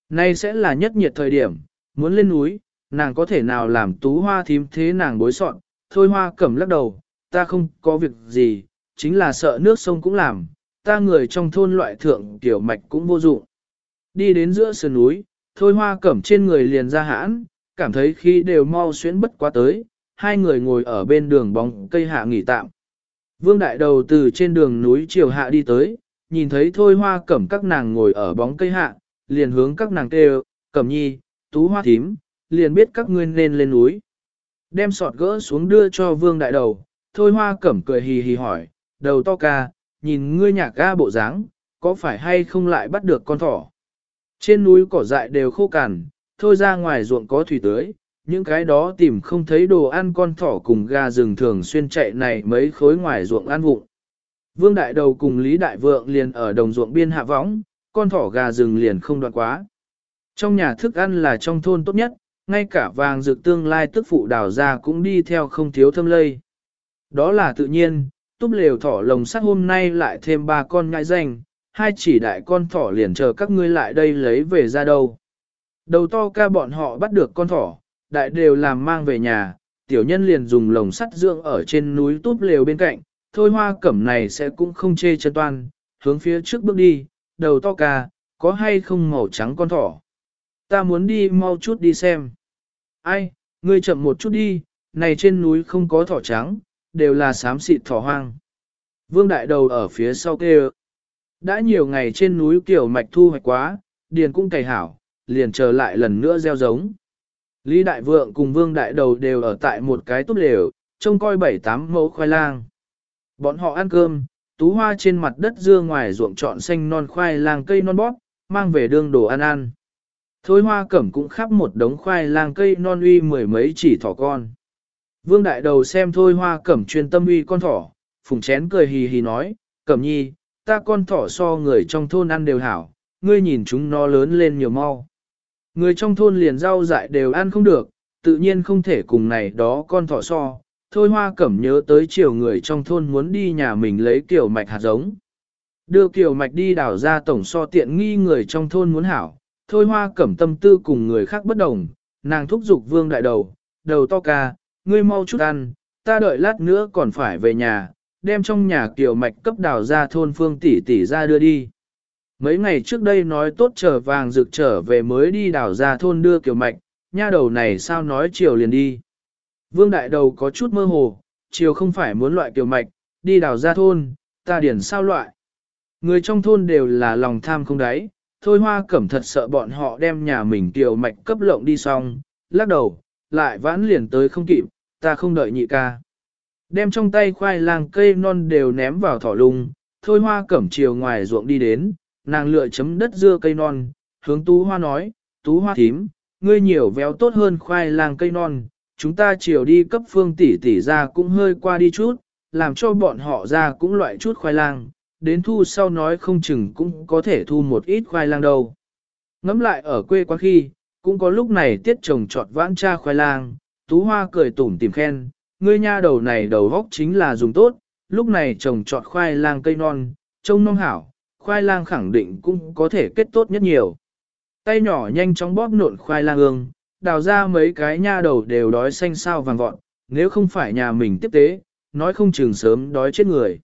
Nay sẽ là nhất nhiệt thời điểm, muốn lên núi, nàng có thể nào làm tú hoa thím thế nàng bối soạn, thôi hoa cẩm lắc đầu, ta không có việc gì, chính là sợ nước sông cũng làm, ta người trong thôn loại thượng tiểu mạch cũng vô dụng. Đi đến giữa sườn núi, thôi hoa cẩm trên người liền ra hãn, cảm thấy khi đều mau xuyến bất quá tới, hai người ngồi ở bên đường bóng cây hạ nghỉ tạm. Vương đại đầu từ trên đường núi chiều hạ đi tới, nhìn thấy thôi hoa cẩm các nàng ngồi ở bóng cây hạ, liền hướng các nàng kêu, cẩm nhi, tú hoa thím, liền biết các ngươi nên lên núi. Đem sọt gỡ xuống đưa cho vương đại đầu, thôi hoa cẩm cười hì hì hỏi, đầu to ca, nhìn ngươi nhạc ga bộ dáng, có phải hay không lại bắt được con thỏ? Trên núi cỏ dại đều khô cằn, thôi ra ngoài ruộng có thủy tưới, những cái đó tìm không thấy đồ ăn con thỏ cùng gà rừng thường xuyên chạy này mấy khối ngoài ruộng ăn vụng. Vương Đại Đầu cùng Lý Đại Vượng liền ở đồng ruộng biên hạ võng, con thỏ gà rừng liền không đoạn quá. Trong nhà thức ăn là trong thôn tốt nhất, ngay cả vàng dược tương lai tức phụ đào ra cũng đi theo không thiếu thâm lây. Đó là tự nhiên, túp lều thỏ lồng sắt hôm nay lại thêm ba con ngại danh, hai chỉ đại con thỏ liền chờ các ngươi lại đây lấy về ra đâu. Đầu to ca bọn họ bắt được con thỏ, đại đều làm mang về nhà, tiểu nhân liền dùng lồng sắt dưỡng ở trên núi túp lều bên cạnh, thôi hoa cẩm này sẽ cũng không chê chân toan, hướng phía trước bước đi, đầu to ca, có hay không màu trắng con thỏ. Ta muốn đi mau chút đi xem. Ai, ngươi chậm một chút đi, này trên núi không có thỏ trắng, đều là xám xịt thỏ hoang. Vương đại đầu ở phía sau kêu. Đã nhiều ngày trên núi kiểu mạch thu hoạch quá, điền cũng cày hảo, liền chờ lại lần nữa gieo giống. Lý Đại Vượng cùng Vương Đại Đầu đều ở tại một cái túp lều, trông coi bảy tám mẫu khoai lang. Bọn họ ăn cơm, tú hoa trên mặt đất dưa ngoài ruộng trọn xanh non khoai lang cây non bóp, mang về đương đồ ăn ăn. Thôi hoa cẩm cũng khắp một đống khoai lang cây non uy mười mấy chỉ thỏ con. Vương Đại Đầu xem thôi hoa cẩm chuyên tâm uy con thỏ, phùng chén cười hì hì nói, cẩm nhi, ta con thỏ so người trong thôn ăn đều hảo, ngươi nhìn chúng nó lớn lên nhiều mau. Người trong thôn liền rau dại đều ăn không được, tự nhiên không thể cùng này đó con thỏ so. Thôi hoa cẩm nhớ tới chiều người trong thôn muốn đi nhà mình lấy kiểu mạch hạt giống. Đưa kiểu mạch đi đảo ra tổng so tiện nghi người trong thôn muốn hảo. Thôi hoa cẩm tâm tư cùng người khác bất đồng, nàng thúc giục vương đại đầu, đầu to ca, ngươi mau chút ăn, ta đợi lát nữa còn phải về nhà, đem trong nhà kiểu mạch cấp đào ra thôn phương tỷ tỷ ra đưa đi. Mấy ngày trước đây nói tốt chờ vàng rực trở về mới đi đào ra thôn đưa kiểu mạch, nha đầu này sao nói chiều liền đi. Vương đại đầu có chút mơ hồ, chiều không phải muốn loại kiểu mạch, đi đào ra thôn, ta điển sao loại. Người trong thôn đều là lòng tham không đáy, thôi hoa cẩm thật sợ bọn họ đem nhà mình tiểu mạch cấp lộng đi xong, lắc đầu, lại vãn liền tới không kịp, ta không đợi nhị ca. Đem trong tay khoai lang cây non đều ném vào thỏ lung, thôi hoa cẩm chiều ngoài ruộng đi đến, nàng lựa chấm đất dưa cây non, hướng tú hoa nói, tú hoa thím, ngươi nhiều véo tốt hơn khoai lang cây non, chúng ta chiều đi cấp phương tỷ tỷ ra cũng hơi qua đi chút, làm cho bọn họ ra cũng loại chút khoai lang, đến thu sau nói không chừng cũng có thể thu một ít khoai lang đâu. Ngắm lại ở quê quá khi, cũng có lúc này tiết trồng trọt vãn cha khoai lang, tú hoa cười tủm tìm khen, ngươi nha đầu này đầu góc chính là dùng tốt, lúc này trồng trọt khoai lang cây non, trông non hảo, khoai lang khẳng định cũng có thể kết tốt nhất nhiều. Tay nhỏ nhanh chóng bóp nộn khoai lang ương, đào ra mấy cái nha đầu đều đói xanh sao vàng vọt, nếu không phải nhà mình tiếp tế, nói không chừng sớm đói chết người.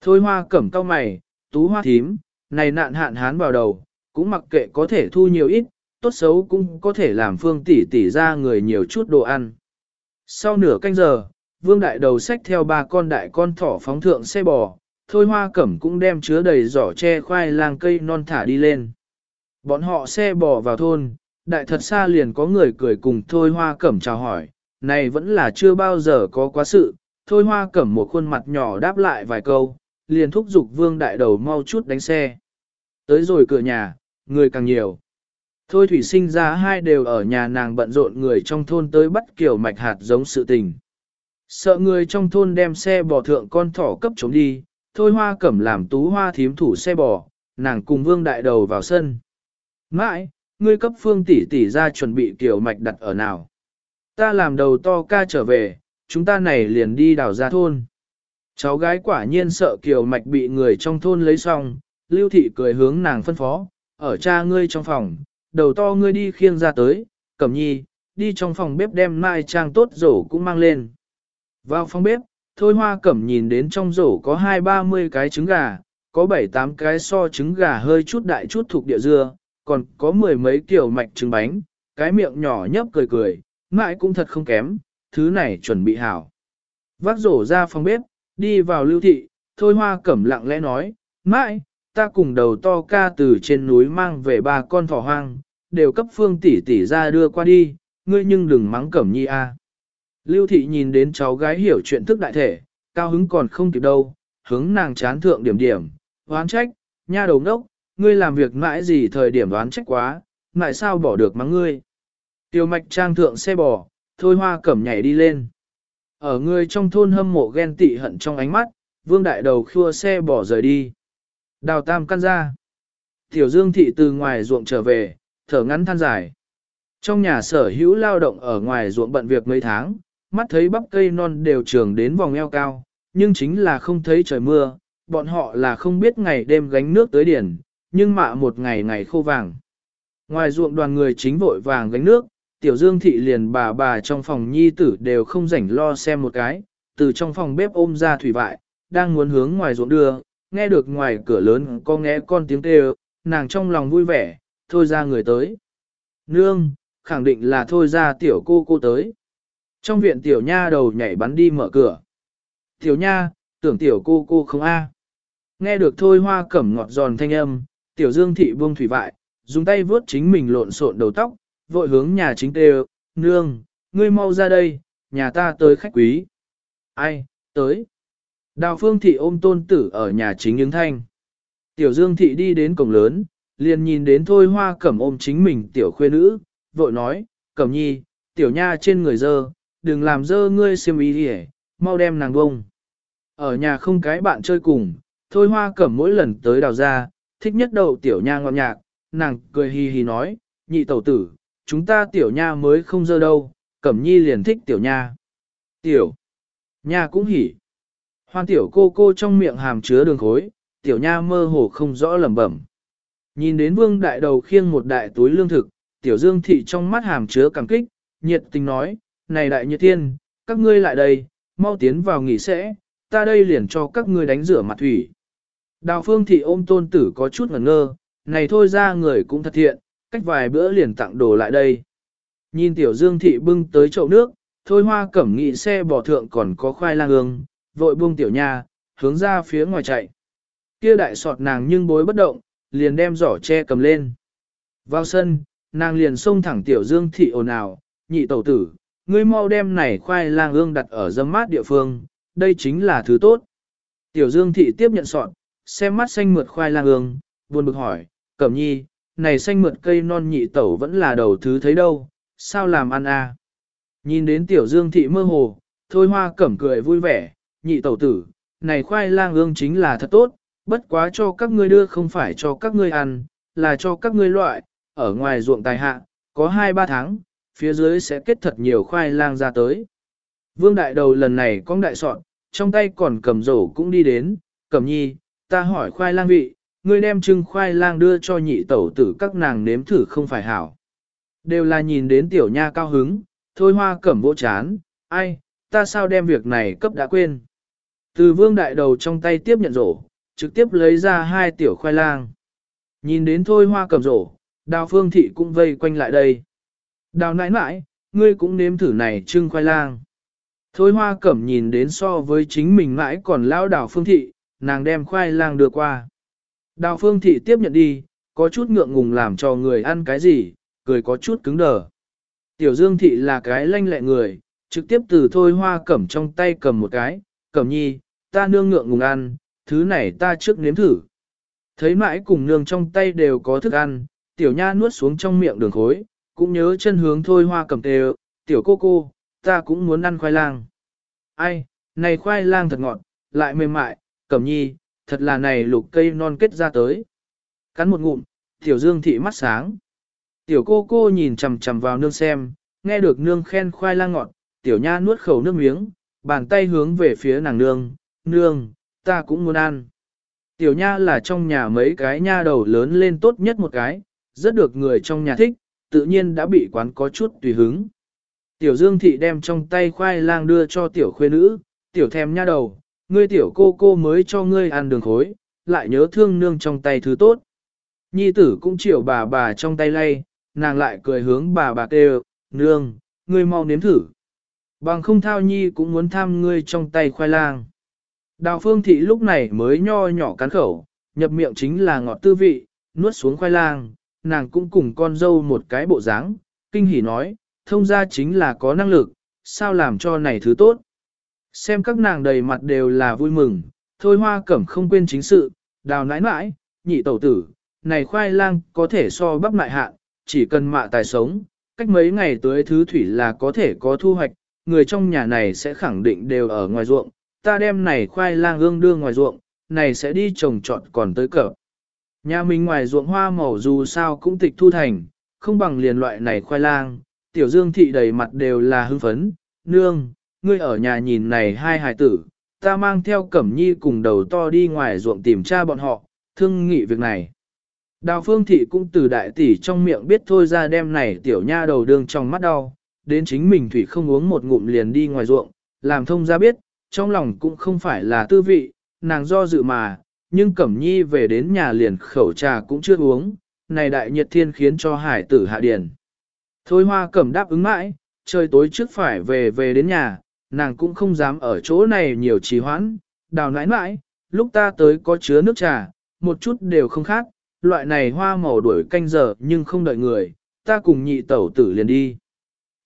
Thôi hoa cẩm cao mày, tú hoa thím, này nạn hạn hán vào đầu, cũng mặc kệ có thể thu nhiều ít, tốt xấu cũng có thể làm phương tỷ tỷ ra người nhiều chút đồ ăn. Sau nửa canh giờ, vương đại đầu xách theo ba con đại con thỏ phóng thượng xe bò, thôi hoa cẩm cũng đem chứa đầy giỏ tre khoai lang cây non thả đi lên. Bọn họ xe bò vào thôn, đại thật xa liền có người cười cùng thôi hoa cẩm chào hỏi, này vẫn là chưa bao giờ có quá sự, thôi hoa cẩm một khuôn mặt nhỏ đáp lại vài câu, liền thúc giục vương đại đầu mau chút đánh xe. Tới rồi cửa nhà, người càng nhiều. Thôi thủy sinh ra hai đều ở nhà nàng bận rộn người trong thôn tới bắt kiểu mạch hạt giống sự tình. Sợ người trong thôn đem xe bò thượng con thỏ cấp chống đi, thôi hoa cẩm làm tú hoa thím thủ xe bò, nàng cùng vương đại đầu vào sân. Mãi, ngươi cấp phương tỷ tỷ ra chuẩn bị kiểu mạch đặt ở nào. Ta làm đầu to ca trở về, chúng ta này liền đi đào ra thôn. Cháu gái quả nhiên sợ kiều mạch bị người trong thôn lấy xong, lưu thị cười hướng nàng phân phó, ở cha ngươi trong phòng, đầu to ngươi đi khiêng ra tới, cẩm nhi, đi trong phòng bếp đem mai trang tốt rổ cũng mang lên. Vào phòng bếp, thôi hoa cẩm nhìn đến trong rổ có hai ba mươi cái trứng gà, có bảy tám cái so trứng gà hơi chút đại chút thuộc địa dưa, còn có mười mấy kiểu mạch trứng bánh, cái miệng nhỏ nhấp cười cười, mãi cũng thật không kém, thứ này chuẩn bị hảo. Vác rổ ra phòng bếp, đi vào lưu thị, thôi hoa cẩm lặng lẽ nói, mãi, ta cùng đầu to ca từ trên núi mang về ba con thỏ hoang, đều cấp phương tỷ tỷ ra đưa qua đi, ngươi nhưng đừng mắng cẩm nhi a. À. Lưu thị nhìn đến cháu gái hiểu chuyện thức đại thể, cao hứng còn không kịp đâu, hướng nàng chán thượng điểm điểm, oán trách, nha đầu ngốc, ngươi làm việc mãi gì thời điểm oán trách quá, mãi sao bỏ được mắng ngươi. Tiêu mạch trang thượng xe bò, thôi hoa cẩm nhảy đi lên. Ở người trong thôn hâm mộ ghen tị hận trong ánh mắt, vương đại đầu khua xe bỏ rời đi. Đào tam căn ra. Tiểu dương thị từ ngoài ruộng trở về, thở ngắn than dài. Trong nhà sở hữu lao động ở ngoài ruộng bận việc mấy tháng, mắt thấy bắp cây non đều trường đến vòng eo cao, nhưng chính là không thấy trời mưa, bọn họ là không biết ngày đêm gánh nước tới điển, nhưng mạ một ngày ngày khô vàng. Ngoài ruộng đoàn người chính vội vàng gánh nước, tiểu dương thị liền bà bà trong phòng nhi tử đều không rảnh lo xem một cái, từ trong phòng bếp ôm ra thủy vại, đang muốn hướng ngoài ruộng đưa, nghe được ngoài cửa lớn có nghe con tiếng kêu, nàng trong lòng vui vẻ, thôi ra người tới. Nương, khẳng định là thôi ra tiểu cô cô tới. Trong viện tiểu nha đầu nhảy bắn đi mở cửa. Tiểu nha, tưởng tiểu cô cô không a. Nghe được thôi hoa cẩm ngọt giòn thanh âm, tiểu dương thị buông thủy vại, dùng tay vướt chính mình lộn xộn đầu tóc, vội hướng nhà chính tê nương, ngươi mau ra đây, nhà ta tới khách quý. Ai, tới. Đào phương thị ôm tôn tử ở nhà chính ứng thanh. Tiểu dương thị đi đến cổng lớn, liền nhìn đến thôi hoa cẩm ôm chính mình tiểu khuê nữ, vội nói, cẩm nhi, tiểu nha trên người dơ, đừng làm dơ ngươi xiêm ý đi mau đem nàng bông. Ở nhà không cái bạn chơi cùng, thôi hoa cẩm mỗi lần tới đào ra, thích nhất đầu tiểu nha ngọt nhạc, nàng cười hì hì nói, nhị tẩu tử, chúng ta tiểu nha mới không dơ đâu, Cẩm Nhi liền thích tiểu nha. Tiểu nha cũng hỉ. Hoan tiểu cô cô trong miệng hàm chứa đường khối, tiểu nha mơ hồ không rõ lẩm bẩm. Nhìn đến vương đại đầu khiêng một đại túi lương thực, tiểu dương thị trong mắt hàm chứa cảm kích, nhiệt tình nói, này đại nhiệt thiên, các ngươi lại đây, mau tiến vào nghỉ sẽ, ta đây liền cho các ngươi đánh rửa mặt thủy. Đào phương thị ôm tôn tử có chút ngẩn ngơ, này thôi ra người cũng thật thiện, cách vài bữa liền tặng đồ lại đây. Nhìn tiểu dương thị bưng tới chậu nước, thôi hoa cẩm nghị xe bỏ thượng còn có khoai lang ương, vội buông tiểu nha, hướng ra phía ngoài chạy. Kia đại sọt nàng nhưng bối bất động, liền đem giỏ che cầm lên. Vào sân, nàng liền xông thẳng tiểu dương thị ồn ào, nhị tẩu tử, ngươi mau đem này khoai lang ương đặt ở dâm mát địa phương, đây chính là thứ tốt. Tiểu dương thị tiếp nhận sọt, xem mắt xanh mượt khoai lang ương, buồn bực hỏi, cẩm nhi, này xanh mượt cây non nhị tẩu vẫn là đầu thứ thấy đâu, sao làm ăn à? Nhìn đến tiểu dương thị mơ hồ, thôi hoa cẩm cười vui vẻ, nhị tẩu tử, này khoai lang ương chính là thật tốt, bất quá cho các ngươi đưa không phải cho các ngươi ăn, là cho các ngươi loại, ở ngoài ruộng tài hạ, có 2-3 tháng, phía dưới sẽ kết thật nhiều khoai lang ra tới. Vương đại đầu lần này con đại soạn, trong tay còn cầm rổ cũng đi đến, cầm nhi, ta hỏi khoai lang vị, ngươi đem trưng khoai lang đưa cho nhị tẩu tử các nàng nếm thử không phải hảo. Đều là nhìn đến tiểu nha cao hứng, thôi hoa cẩm vỗ chán, ai, ta sao đem việc này cấp đã quên. Từ vương đại đầu trong tay tiếp nhận rổ, trực tiếp lấy ra hai tiểu khoai lang. Nhìn đến thôi hoa Cẩm rổ, đào phương thị cũng vây quanh lại đây. Đào nãi nãi, ngươi cũng nếm thử này trưng khoai lang. Thôi hoa cẩm nhìn đến so với chính mình mãi còn lão đào phương thị, nàng đem khoai lang đưa qua. Đào phương thị tiếp nhận đi, có chút ngượng ngùng làm cho người ăn cái gì, cười có chút cứng đờ. Tiểu dương thị là cái lanh lẹ người, trực tiếp từ thôi hoa cẩm trong tay cầm một cái, cẩm nhi, ta nương ngượng ngùng ăn, thứ này ta trước nếm thử. Thấy mãi cùng nương trong tay đều có thức ăn, tiểu nha nuốt xuống trong miệng đường khối, cũng nhớ chân hướng thôi hoa cầm tề, tiểu cô cô, ta cũng muốn ăn khoai lang. Ai, này khoai lang thật ngọt, lại mềm mại, cẩm nhi, thật là này lục cây non kết ra tới. Cắn một ngụm, tiểu dương thị mắt sáng. Tiểu cô cô nhìn chằm chằm vào nương xem, nghe được nương khen khoai lang ngọt, tiểu nha nuốt khẩu nước miếng, bàn tay hướng về phía nàng nương, nương, ta cũng muốn ăn. Tiểu nha là trong nhà mấy cái nha đầu lớn lên tốt nhất một cái, rất được người trong nhà thích, tự nhiên đã bị quán có chút tùy hứng. Tiểu dương thị đem trong tay khoai lang đưa cho tiểu khuê nữ, tiểu thèm nha đầu, ngươi tiểu cô cô mới cho ngươi ăn đường khối, lại nhớ thương nương trong tay thứ tốt. Nhi tử cũng chịu bà bà trong tay lay, nàng lại cười hướng bà bà kêu, nương, ngươi mau nếm thử. Bằng không thao nhi cũng muốn tham ngươi trong tay khoai lang. Đào phương thị lúc này mới nho nhỏ cắn khẩu, nhập miệng chính là ngọt tư vị, nuốt xuống khoai lang, nàng cũng cùng con dâu một cái bộ dáng, kinh hỉ nói, thông ra chính là có năng lực, sao làm cho này thứ tốt. Xem các nàng đầy mặt đều là vui mừng, thôi hoa cẩm không quên chính sự, đào nãi nãi, nhị tẩu tử, này khoai lang có thể so bắp lại hạn, chỉ cần mạ tài sống, cách mấy ngày tới thứ thủy là có thể có thu hoạch, người trong nhà này sẽ khẳng định đều ở ngoài ruộng, ta đem này khoai lang ương đưa ngoài ruộng, này sẽ đi trồng trọt còn tới cỡ. Nhà mình ngoài ruộng hoa màu dù sao cũng tịch thu thành, không bằng liền loại này khoai lang, tiểu dương thị đầy mặt đều là hưng phấn, nương, ngươi ở nhà nhìn này hai hài tử, ta mang theo cẩm nhi cùng đầu to đi ngoài ruộng tìm cha bọn họ, thương nghị việc này. Đào phương thị cũng từ đại tỷ trong miệng biết thôi ra đem này tiểu nha đầu đương trong mắt đau, đến chính mình thủy không uống một ngụm liền đi ngoài ruộng, làm thông ra biết, trong lòng cũng không phải là tư vị, nàng do dự mà, nhưng Cẩm Nhi về đến nhà liền khẩu trà cũng chưa uống, này đại nhiệt thiên khiến cho hải tử hạ điền. Thôi hoa Cẩm đáp ứng mãi, trời tối trước phải về về đến nhà, nàng cũng không dám ở chỗ này nhiều trì hoãn, đào nãi nãi, lúc ta tới có chứa nước trà, một chút đều không khác, loại này hoa màu đuổi canh giờ nhưng không đợi người, ta cùng nhị tẩu tử liền đi.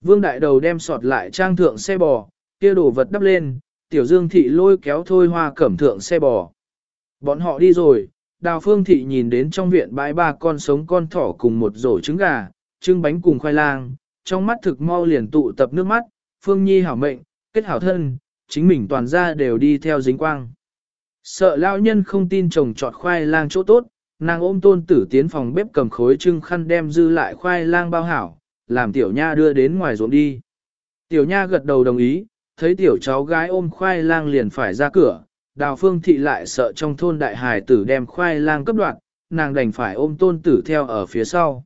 Vương đại đầu đem sọt lại trang thượng xe bò, kia đồ vật đắp lên, tiểu dương thị lôi kéo thôi hoa cẩm thượng xe bò. Bọn họ đi rồi, đào phương thị nhìn đến trong viện bãi ba con sống con thỏ cùng một rổ trứng gà, trứng bánh cùng khoai lang, trong mắt thực mau liền tụ tập nước mắt, phương nhi hảo mệnh, kết hảo thân, chính mình toàn ra đều đi theo dính quang. Sợ lão nhân không tin chồng trọt khoai lang chỗ tốt, nàng ôm tôn tử tiến phòng bếp cầm khối trưng khăn đem dư lại khoai lang bao hảo, làm tiểu nha đưa đến ngoài ruộng đi. Tiểu nha gật đầu đồng ý, thấy tiểu cháu gái ôm khoai lang liền phải ra cửa, đào phương thị lại sợ trong thôn đại hải tử đem khoai lang cấp đoạn, nàng đành phải ôm tôn tử theo ở phía sau.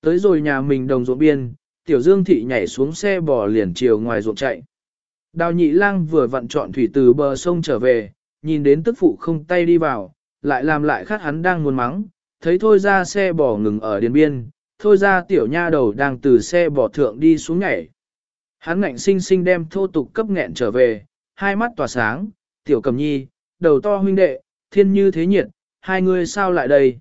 Tới rồi nhà mình đồng ruộng biên, tiểu dương thị nhảy xuống xe bò liền chiều ngoài ruộng chạy. Đào nhị lang vừa vặn chọn thủy từ bờ sông trở về, nhìn đến tức phụ không tay đi vào, lại làm lại khát hắn đang muốn mắng, thấy thôi ra xe bò ngừng ở điền biên, thôi ra tiểu nha đầu đang từ xe bò thượng đi xuống nhảy. Hắn ngạnh sinh sinh đem thô tục cấp nghẹn trở về, hai mắt tỏa sáng, tiểu cầm nhi, đầu to huynh đệ, thiên như thế nhiệt, hai người sao lại đây?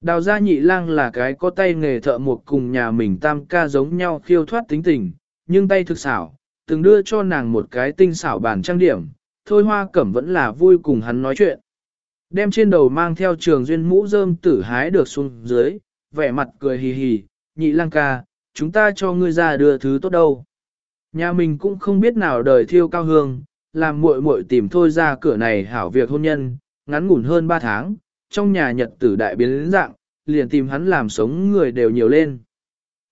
Đào gia nhị lang là cái có tay nghề thợ một cùng nhà mình tam ca giống nhau khiêu thoát tính tình, nhưng tay thực xảo, từng đưa cho nàng một cái tinh xảo bàn trang điểm, thôi hoa cẩm vẫn là vui cùng hắn nói chuyện. Đem trên đầu mang theo trường duyên mũ rơm tử hái được xuống dưới, vẻ mặt cười hì hì, nhị lang ca, chúng ta cho ngươi ra đưa thứ tốt đâu. Nhà mình cũng không biết nào đời thiêu cao hương, làm muội muội tìm thôi ra cửa này hảo việc hôn nhân, ngắn ngủn hơn 3 tháng, trong nhà nhật tử đại biến dạng, liền tìm hắn làm sống người đều nhiều lên.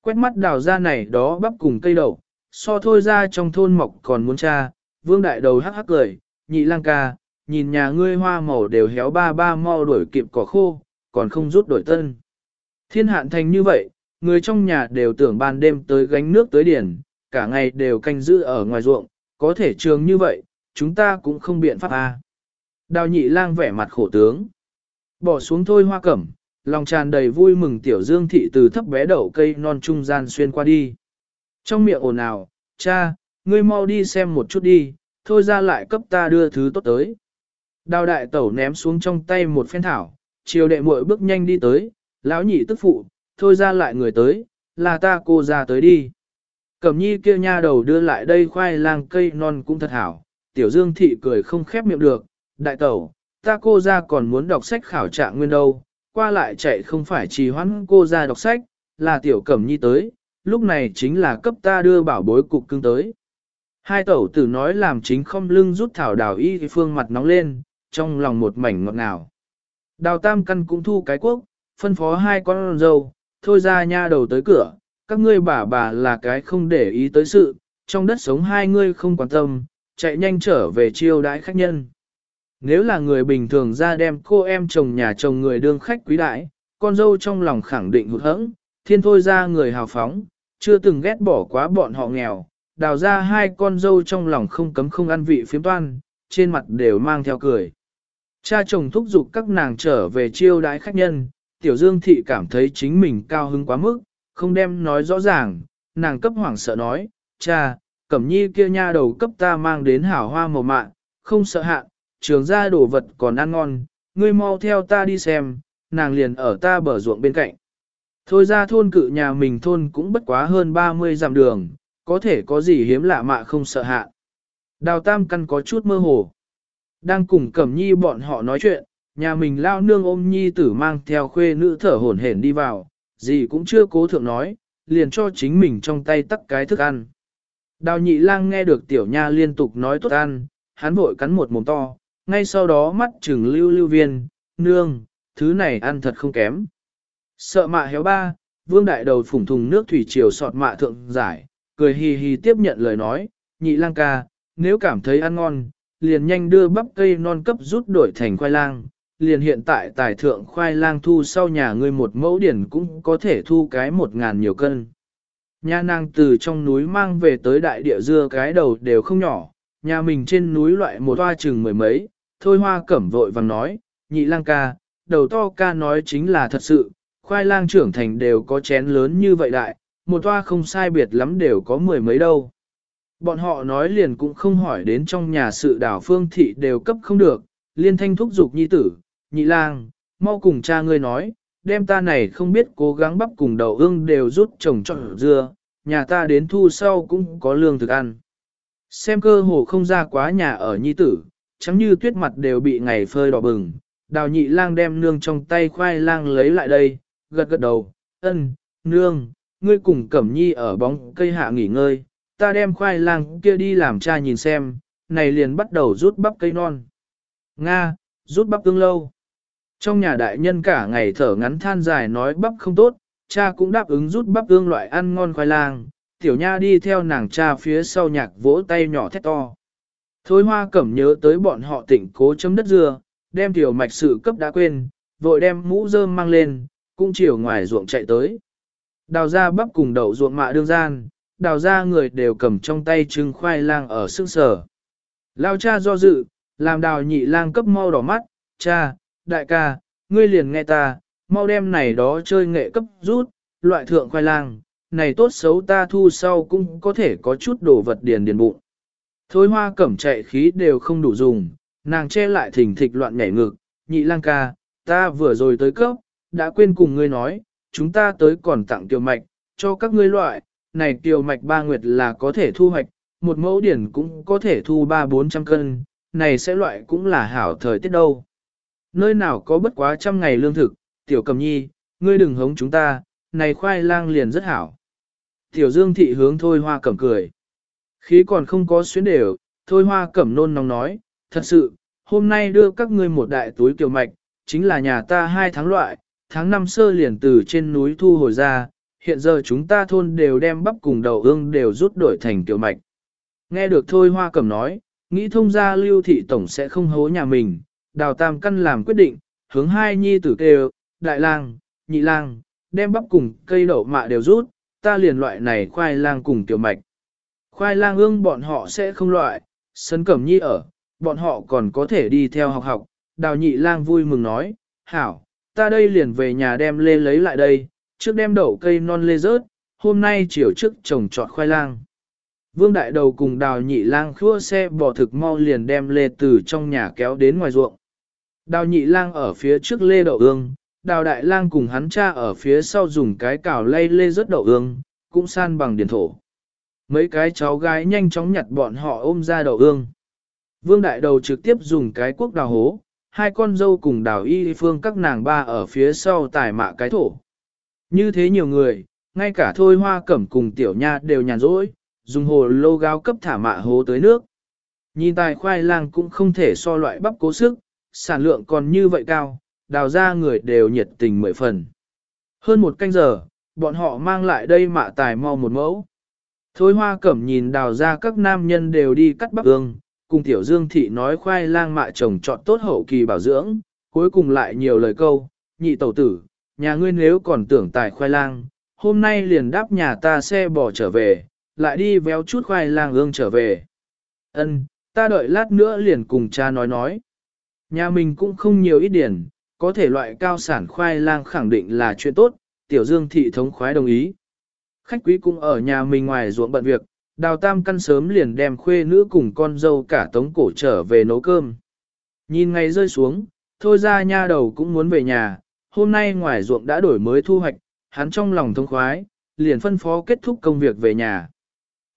Quét mắt đào ra này đó bắp cùng cây đậu, so thôi ra trong thôn mọc còn muốn cha, vương đại đầu hắc hắc cười, nhị lang ca, nhìn nhà ngươi hoa màu đều héo ba ba mau đuổi kịp cỏ khô, còn không rút đổi tân. Thiên hạn thành như vậy, người trong nhà đều tưởng ban đêm tới gánh nước tới điển, cả ngày đều canh giữ ở ngoài ruộng, có thể trường như vậy, chúng ta cũng không biện pháp a. À. Đào nhị lang vẻ mặt khổ tướng. Bỏ xuống thôi hoa cẩm, lòng tràn đầy vui mừng tiểu dương thị từ thấp bé đậu cây non trung gian xuyên qua đi. Trong miệng ồn ào, cha, ngươi mau đi xem một chút đi, thôi ra lại cấp ta đưa thứ tốt tới. Đào đại tẩu ném xuống trong tay một phen thảo, chiều đệ muội bước nhanh đi tới, lão nhị tức phụ, thôi ra lại người tới, là ta cô ra tới đi. Cẩm nhi kia nha đầu đưa lại đây khoai lang cây non cũng thật hảo, tiểu dương thị cười không khép miệng được, đại tẩu, ta cô ra còn muốn đọc sách khảo trạng nguyên đâu, qua lại chạy không phải trì hoãn cô ra đọc sách, là tiểu cẩm nhi tới, lúc này chính là cấp ta đưa bảo bối cục cưng tới. Hai tẩu tử nói làm chính không lưng rút thảo đào y phương mặt nóng lên, trong lòng một mảnh ngọt ngào. Đào tam căn cũng thu cái quốc, phân phó hai con dâu, thôi ra nha đầu tới cửa, các ngươi bà bà là cái không để ý tới sự, trong đất sống hai ngươi không quan tâm, chạy nhanh trở về chiêu đãi khách nhân. Nếu là người bình thường ra đem cô em chồng nhà chồng người đương khách quý đại, con dâu trong lòng khẳng định hụt hẫng, thiên thôi ra người hào phóng, chưa từng ghét bỏ quá bọn họ nghèo, đào ra hai con dâu trong lòng không cấm không ăn vị phiếm toan, trên mặt đều mang theo cười. Cha chồng thúc giục các nàng trở về chiêu đái khách nhân, tiểu dương thị cảm thấy chính mình cao hứng quá mức, không đem nói rõ ràng, nàng cấp hoảng sợ nói, cha, cẩm nhi kia nha đầu cấp ta mang đến hảo hoa màu mạ không sợ hạn, trường ra đồ vật còn ăn ngon, ngươi mau theo ta đi xem, nàng liền ở ta bờ ruộng bên cạnh. Thôi ra thôn cự nhà mình thôn cũng bất quá hơn 30 dặm đường, có thể có gì hiếm lạ mạ không sợ hạ. Đào tam căn có chút mơ hồ. Đang cùng cẩm nhi bọn họ nói chuyện, nhà mình lao nương ôm nhi tử mang theo khuê nữ thở hổn hển đi vào, gì cũng chưa cố thượng nói, liền cho chính mình trong tay tắt cái thức ăn. Đào nhị lang nghe được tiểu nha liên tục nói tốt ăn, hắn vội cắn một mồm to, ngay sau đó mắt trừng lưu lưu viên, nương, thứ này ăn thật không kém. Sợ mạ héo ba, vương đại đầu phủng thùng nước thủy triều sọt mạ thượng giải, cười hì hì tiếp nhận lời nói, nhị lang ca, nếu cảm thấy ăn ngon, liền nhanh đưa bắp cây non cấp rút đổi thành khoai lang, liền hiện tại tài thượng khoai lang thu sau nhà ngươi một mẫu điển cũng có thể thu cái một ngàn nhiều cân. Nhà nàng từ trong núi mang về tới đại địa dưa cái đầu đều không nhỏ, nhà mình trên núi loại một hoa chừng mười mấy, thôi hoa cẩm vội vàng nói, nhị lang ca, đầu to ca nói chính là thật sự, khoai lang trưởng thành đều có chén lớn như vậy đại, một toa không sai biệt lắm đều có mười mấy đâu. Bọn họ nói liền cũng không hỏi đến trong nhà sự đảo phương thị đều cấp không được, liên thanh thúc giục nhi tử, nhị lang, mau cùng cha ngươi nói, đem ta này không biết cố gắng bắp cùng đầu ương đều rút trồng cho dưa, nhà ta đến thu sau cũng có lương thực ăn. Xem cơ hồ không ra quá nhà ở nhi tử, chẳng như tuyết mặt đều bị ngày phơi đỏ bừng, đào nhị lang đem nương trong tay khoai lang lấy lại đây, gật gật đầu, ân, nương, ngươi cùng Cẩm Nhi ở bóng cây hạ nghỉ ngơi, ta đem khoai lang kia đi làm cha nhìn xem, này liền bắt đầu rút bắp cây non. Nga, rút bắp tương lâu. Trong nhà đại nhân cả ngày thở ngắn than dài nói bắp không tốt, cha cũng đáp ứng rút bắp tương loại ăn ngon khoai lang, tiểu nha đi theo nàng cha phía sau nhạc vỗ tay nhỏ thét to. Thôi hoa cẩm nhớ tới bọn họ tỉnh cố chấm đất dưa, đem tiểu mạch sự cấp đã quên, vội đem mũ rơm mang lên, cũng chiều ngoài ruộng chạy tới. Đào ra bắp cùng đậu ruộng mạ đương gian, đào ra người đều cầm trong tay trưng khoai lang ở sương sở. Lao cha do dự, làm đào nhị lang cấp mau đỏ mắt, cha, đại ca, ngươi liền nghe ta, mau đem này đó chơi nghệ cấp rút, loại thượng khoai lang, này tốt xấu ta thu sau cũng có thể có chút đồ vật điền điền bụng. Thôi hoa cẩm chạy khí đều không đủ dùng, nàng che lại thỉnh thịch loạn nhảy ngực, nhị lang ca, ta vừa rồi tới cấp, đã quên cùng ngươi nói, chúng ta tới còn tặng tiểu mạch, cho các ngươi loại, này tiểu mạch ba nguyệt là có thể thu hoạch, một mẫu điển cũng có thể thu ba bốn trăm cân, này sẽ loại cũng là hảo thời tiết đâu. Nơi nào có bất quá trăm ngày lương thực, tiểu cầm nhi, ngươi đừng hống chúng ta, này khoai lang liền rất hảo. Tiểu dương thị hướng thôi hoa cẩm cười. Khí còn không có xuyến đều, thôi hoa cẩm nôn nóng nói, thật sự, hôm nay đưa các ngươi một đại túi tiểu mạch, chính là nhà ta hai tháng loại, tháng năm sơ liền từ trên núi thu hồi ra, hiện giờ chúng ta thôn đều đem bắp cùng đầu ương đều rút đổi thành tiểu mạch. Nghe được thôi hoa cẩm nói, nghĩ thông ra lưu thị tổng sẽ không hố nhà mình, đào tam căn làm quyết định, hướng hai nhi tử kêu, đại lang, nhị lang, đem bắp cùng cây đậu mạ đều rút, ta liền loại này khoai lang cùng tiểu mạch. Khoai lang ương bọn họ sẽ không loại, sân cẩm nhi ở, bọn họ còn có thể đi theo học học, đào nhị lang vui mừng nói, hảo, ta đây liền về nhà đem lê lấy lại đây, trước đem đậu cây non lê rớt, hôm nay chiều trước trồng trọt khoai lang. Vương đại đầu cùng đào nhị lang khua xe bỏ thực mau liền đem lê từ trong nhà kéo đến ngoài ruộng. Đào nhị lang ở phía trước lê đậu ương, đào đại lang cùng hắn cha ở phía sau dùng cái cào lay lê rớt đậu ương, cũng san bằng điền thổ. Mấy cái cháu gái nhanh chóng nhặt bọn họ ôm ra đậu ương. Vương đại đầu trực tiếp dùng cái cuốc đào hố, hai con dâu cùng đào y phương các nàng ba ở phía sau tài mạ cái thổ. Như thế nhiều người, ngay cả thôi hoa cẩm cùng tiểu nha đều nhàn rỗi, dùng hồ lô gáo cấp thả mạ hố tới nước. Nhìn tài khoai lang cũng không thể so loại bắp cố sức, sản lượng còn như vậy cao, đào ra người đều nhiệt tình mười phần. Hơn một canh giờ, bọn họ mang lại đây mạ tài mau một mẫu. Thôi hoa cẩm nhìn đào ra các nam nhân đều đi cắt bắp ương, cùng tiểu dương thị nói khoai lang mạ trồng chọn tốt hậu kỳ bảo dưỡng, cuối cùng lại nhiều lời câu, nhị tẩu tử, nhà ngươi nếu còn tưởng tài khoai lang, hôm nay liền đáp nhà ta xe bỏ trở về, lại đi véo chút khoai lang ương trở về. Ân, ta đợi lát nữa liền cùng cha nói nói. Nhà mình cũng không nhiều ít điển, có thể loại cao sản khoai lang khẳng định là chuyện tốt, tiểu dương thị thống khoái đồng ý. Khách quý cũng ở nhà mình ngoài ruộng bận việc, đào tam căn sớm liền đem khuê nữ cùng con dâu cả tống cổ trở về nấu cơm. Nhìn ngày rơi xuống, thôi ra nha đầu cũng muốn về nhà, hôm nay ngoài ruộng đã đổi mới thu hoạch, hắn trong lòng thông khoái, liền phân phó kết thúc công việc về nhà.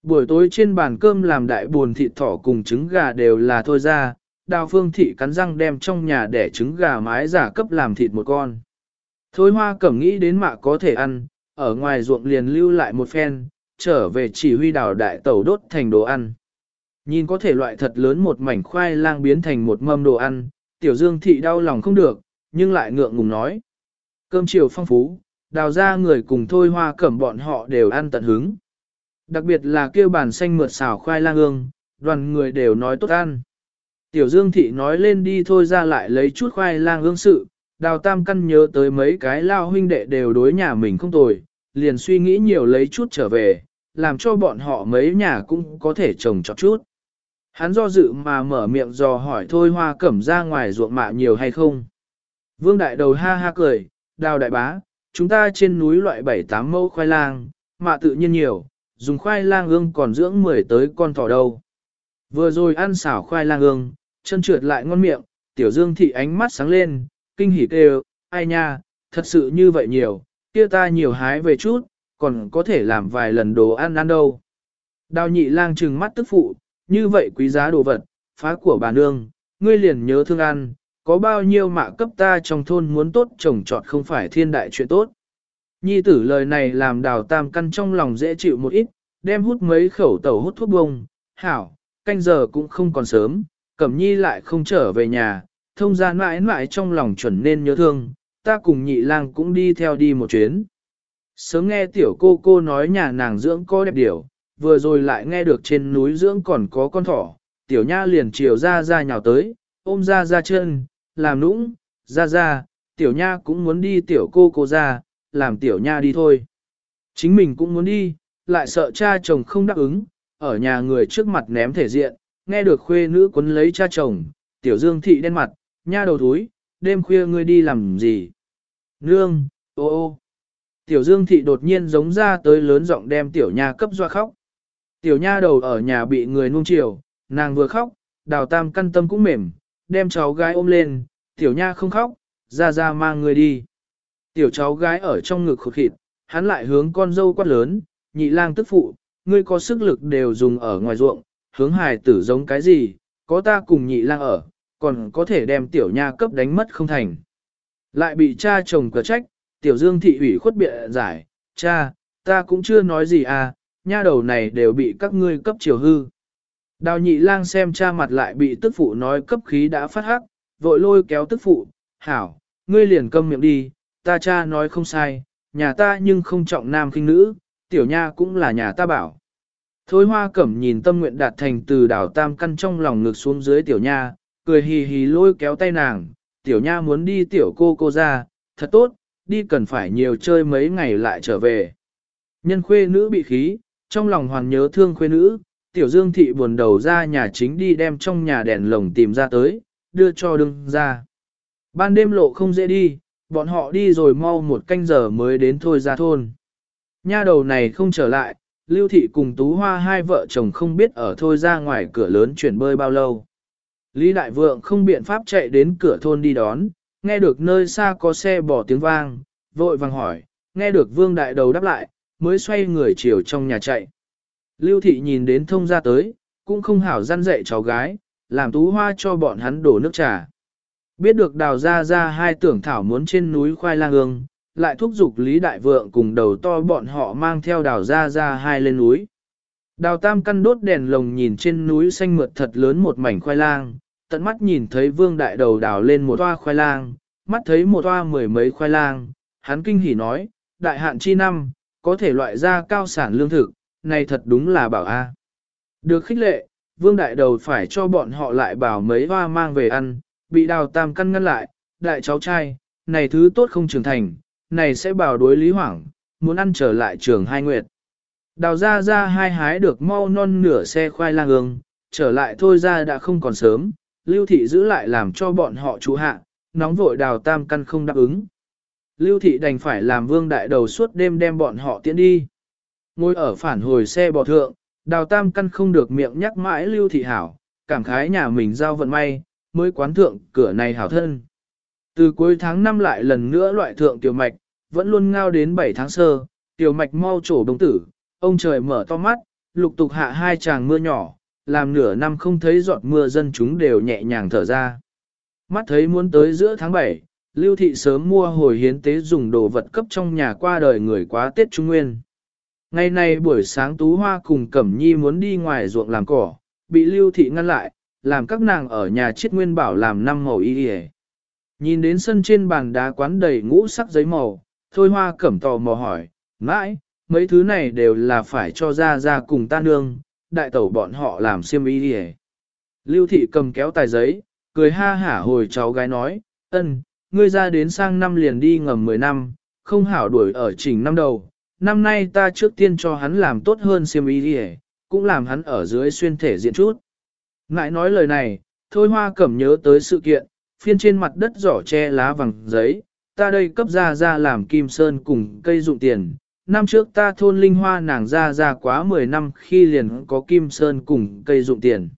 Buổi tối trên bàn cơm làm đại buồn thịt thỏ cùng trứng gà đều là thôi ra, đào phương thị cắn răng đem trong nhà để trứng gà mái giả cấp làm thịt một con. Thôi hoa cẩm nghĩ đến mạ có thể ăn, ở ngoài ruộng liền lưu lại một phen, trở về chỉ huy đào đại tẩu đốt thành đồ ăn. Nhìn có thể loại thật lớn một mảnh khoai lang biến thành một mâm đồ ăn, tiểu dương thị đau lòng không được, nhưng lại ngượng ngùng nói. Cơm chiều phong phú, đào ra người cùng thôi hoa cẩm bọn họ đều ăn tận hứng. Đặc biệt là kêu bàn xanh mượt xào khoai lang ương, đoàn người đều nói tốt ăn. Tiểu Dương Thị nói lên đi thôi ra lại lấy chút khoai lang ương sự, đào tam căn nhớ tới mấy cái lao huynh đệ đều đối nhà mình không tồi, liền suy nghĩ nhiều lấy chút trở về, làm cho bọn họ mấy nhà cũng có thể trồng trọt chút. Hắn do dự mà mở miệng dò hỏi thôi hoa cẩm ra ngoài ruộng mạ nhiều hay không. Vương đại đầu ha ha cười, đào đại bá, chúng ta trên núi loại bảy tám mẫu khoai lang, mạ tự nhiên nhiều, dùng khoai lang ương còn dưỡng mười tới con thỏ đâu. Vừa rồi ăn xảo khoai lang ương, chân trượt lại ngon miệng, tiểu dương thị ánh mắt sáng lên, kinh hỉ kêu, ai nha, thật sự như vậy nhiều, kia ta nhiều hái về chút, còn có thể làm vài lần đồ ăn ăn đâu. Đào nhị lang trừng mắt tức phụ, như vậy quý giá đồ vật, phá của bà nương, ngươi liền nhớ thương ăn, có bao nhiêu mạ cấp ta trong thôn muốn tốt trồng trọt không phải thiên đại chuyện tốt. Nhi tử lời này làm đào tam căn trong lòng dễ chịu một ít, đem hút mấy khẩu tẩu hút thuốc bông, hảo, canh giờ cũng không còn sớm, cẩm nhi lại không trở về nhà, thông ra mãi mãi trong lòng chuẩn nên nhớ thương, ta cùng nhị lang cũng đi theo đi một chuyến. Sớm nghe tiểu cô cô nói nhà nàng dưỡng có đẹp điểu, vừa rồi lại nghe được trên núi dưỡng còn có con thỏ, tiểu nha liền chiều ra ra nhào tới, ôm ra ra chân, làm nũng, ra ra, tiểu nha cũng muốn đi tiểu cô cô ra, làm tiểu nha đi thôi. Chính mình cũng muốn đi, lại sợ cha chồng không đáp ứng, ở nhà người trước mặt ném thể diện, nghe được khuê nữ quấn lấy cha chồng, tiểu dương thị đen mặt, nha đầu thúi, đêm khuya ngươi đi làm gì? Nương, ô ô. Tiểu dương thị đột nhiên giống ra tới lớn giọng đem tiểu nha cấp doa khóc. Tiểu nha đầu ở nhà bị người nuông chiều, nàng vừa khóc, đào tam căn tâm cũng mềm, đem cháu gái ôm lên, tiểu nha không khóc, ra ra mang người đi. Tiểu cháu gái ở trong ngực khụt khịt, hắn lại hướng con dâu quát lớn, nhị lang tức phụ, ngươi có sức lực đều dùng ở ngoài ruộng, hướng hài tử giống cái gì, có ta cùng nhị lang ở, còn có thể đem tiểu nha cấp đánh mất không thành. Lại bị cha chồng cờ trách, tiểu dương thị ủy khuất bịa giải, cha, ta cũng chưa nói gì à, nha đầu này đều bị các ngươi cấp chiều hư. Đào nhị lang xem cha mặt lại bị tức phụ nói cấp khí đã phát hắc, vội lôi kéo tức phụ, hảo, ngươi liền câm miệng đi, ta cha nói không sai, nhà ta nhưng không trọng nam khinh nữ, tiểu nha cũng là nhà ta bảo. Thôi hoa cẩm nhìn tâm nguyện đạt thành từ đảo tam căn trong lòng ngực xuống dưới tiểu nha, cười hì hì lôi kéo tay nàng, tiểu nha muốn đi tiểu cô cô ra, thật tốt, đi cần phải nhiều chơi mấy ngày lại trở về. Nhân khuê nữ bị khí, trong lòng hoàn nhớ thương khuê nữ, tiểu dương thị buồn đầu ra nhà chính đi đem trong nhà đèn lồng tìm ra tới, đưa cho đương ra. Ban đêm lộ không dễ đi, bọn họ đi rồi mau một canh giờ mới đến thôi ra thôn. Nha đầu này không trở lại, Lưu Thị cùng Tú Hoa hai vợ chồng không biết ở thôi ra ngoài cửa lớn chuyển bơi bao lâu. Lý Đại Vượng không biện pháp chạy đến cửa thôn đi đón, nghe được nơi xa có xe bỏ tiếng vang, vội vàng hỏi, nghe được Vương Đại Đầu đáp lại, mới xoay người chiều trong nhà chạy. Lưu Thị nhìn đến thông ra tới, cũng không hảo gian dạy cháu gái, làm Tú Hoa cho bọn hắn đổ nước trà. Biết được đào ra ra hai tưởng thảo muốn trên núi khoai lang ương, lại thúc giục Lý Đại Vượng cùng đầu to bọn họ mang theo đào ra ra hai lên núi. Đào tam căn đốt đèn lồng nhìn trên núi xanh mượt thật lớn một mảnh khoai lang, tận mắt nhìn thấy vương đại đầu đào lên một toa khoai lang, mắt thấy một toa mười mấy khoai lang, hắn kinh hỉ nói, đại hạn chi năm, có thể loại ra cao sản lương thực, này thật đúng là bảo a. Được khích lệ, vương đại đầu phải cho bọn họ lại bảo mấy hoa mang về ăn, bị đào tam căn ngăn lại, đại cháu trai, này thứ tốt không trưởng thành, này sẽ bảo đối lý hoảng, muốn ăn trở lại trường hai nguyệt. Đào ra ra hai hái được mau non nửa xe khoai lang ương, trở lại thôi ra đã không còn sớm, lưu thị giữ lại làm cho bọn họ trụ hạ, nóng vội đào tam căn không đáp ứng. Lưu thị đành phải làm vương đại đầu suốt đêm đem bọn họ tiễn đi. Ngồi ở phản hồi xe bò thượng, đào tam căn không được miệng nhắc mãi lưu thị hảo, cảm khái nhà mình giao vận may, mới quán thượng cửa này hảo thân. Từ cuối tháng 5 lại lần nữa loại thượng tiểu mạch, vẫn luôn ngao đến 7 tháng sơ, tiểu mạch mau trổ đồng tử, ông trời mở to mắt, lục tục hạ hai tràng mưa nhỏ, làm nửa năm không thấy giọt mưa dân chúng đều nhẹ nhàng thở ra. Mắt thấy muốn tới giữa tháng 7, Lưu Thị sớm mua hồi hiến tế dùng đồ vật cấp trong nhà qua đời người quá Tết Trung Nguyên. Ngày nay buổi sáng Tú Hoa cùng Cẩm Nhi muốn đi ngoài ruộng làm cỏ, bị Lưu Thị ngăn lại, làm các nàng ở nhà chiết nguyên bảo làm năm màu y y Nhìn đến sân trên bàn đá quán đầy ngũ sắc giấy màu, Thôi Hoa Cẩm tò mò hỏi, mãi, mấy thứ này đều là phải cho ra ra cùng ta nương, đại tẩu bọn họ làm xiêm y đi Lưu thị cầm kéo tài giấy, cười ha hả hồi cháu gái nói, ân, ngươi ra đến sang năm liền đi ngầm 10 năm, không hảo đuổi ở trình năm đầu, năm nay ta trước tiên cho hắn làm tốt hơn xiêm y đi cũng làm hắn ở dưới xuyên thể diện chút. Ngại nói lời này, thôi hoa cẩm nhớ tới sự kiện, phiên trên mặt đất giỏ che lá vàng giấy, ta đây cấp ra ra làm kim sơn cùng cây dụng tiền, năm trước ta thôn linh hoa nàng ra ra quá 10 năm khi liền có kim sơn cùng cây dụng tiền.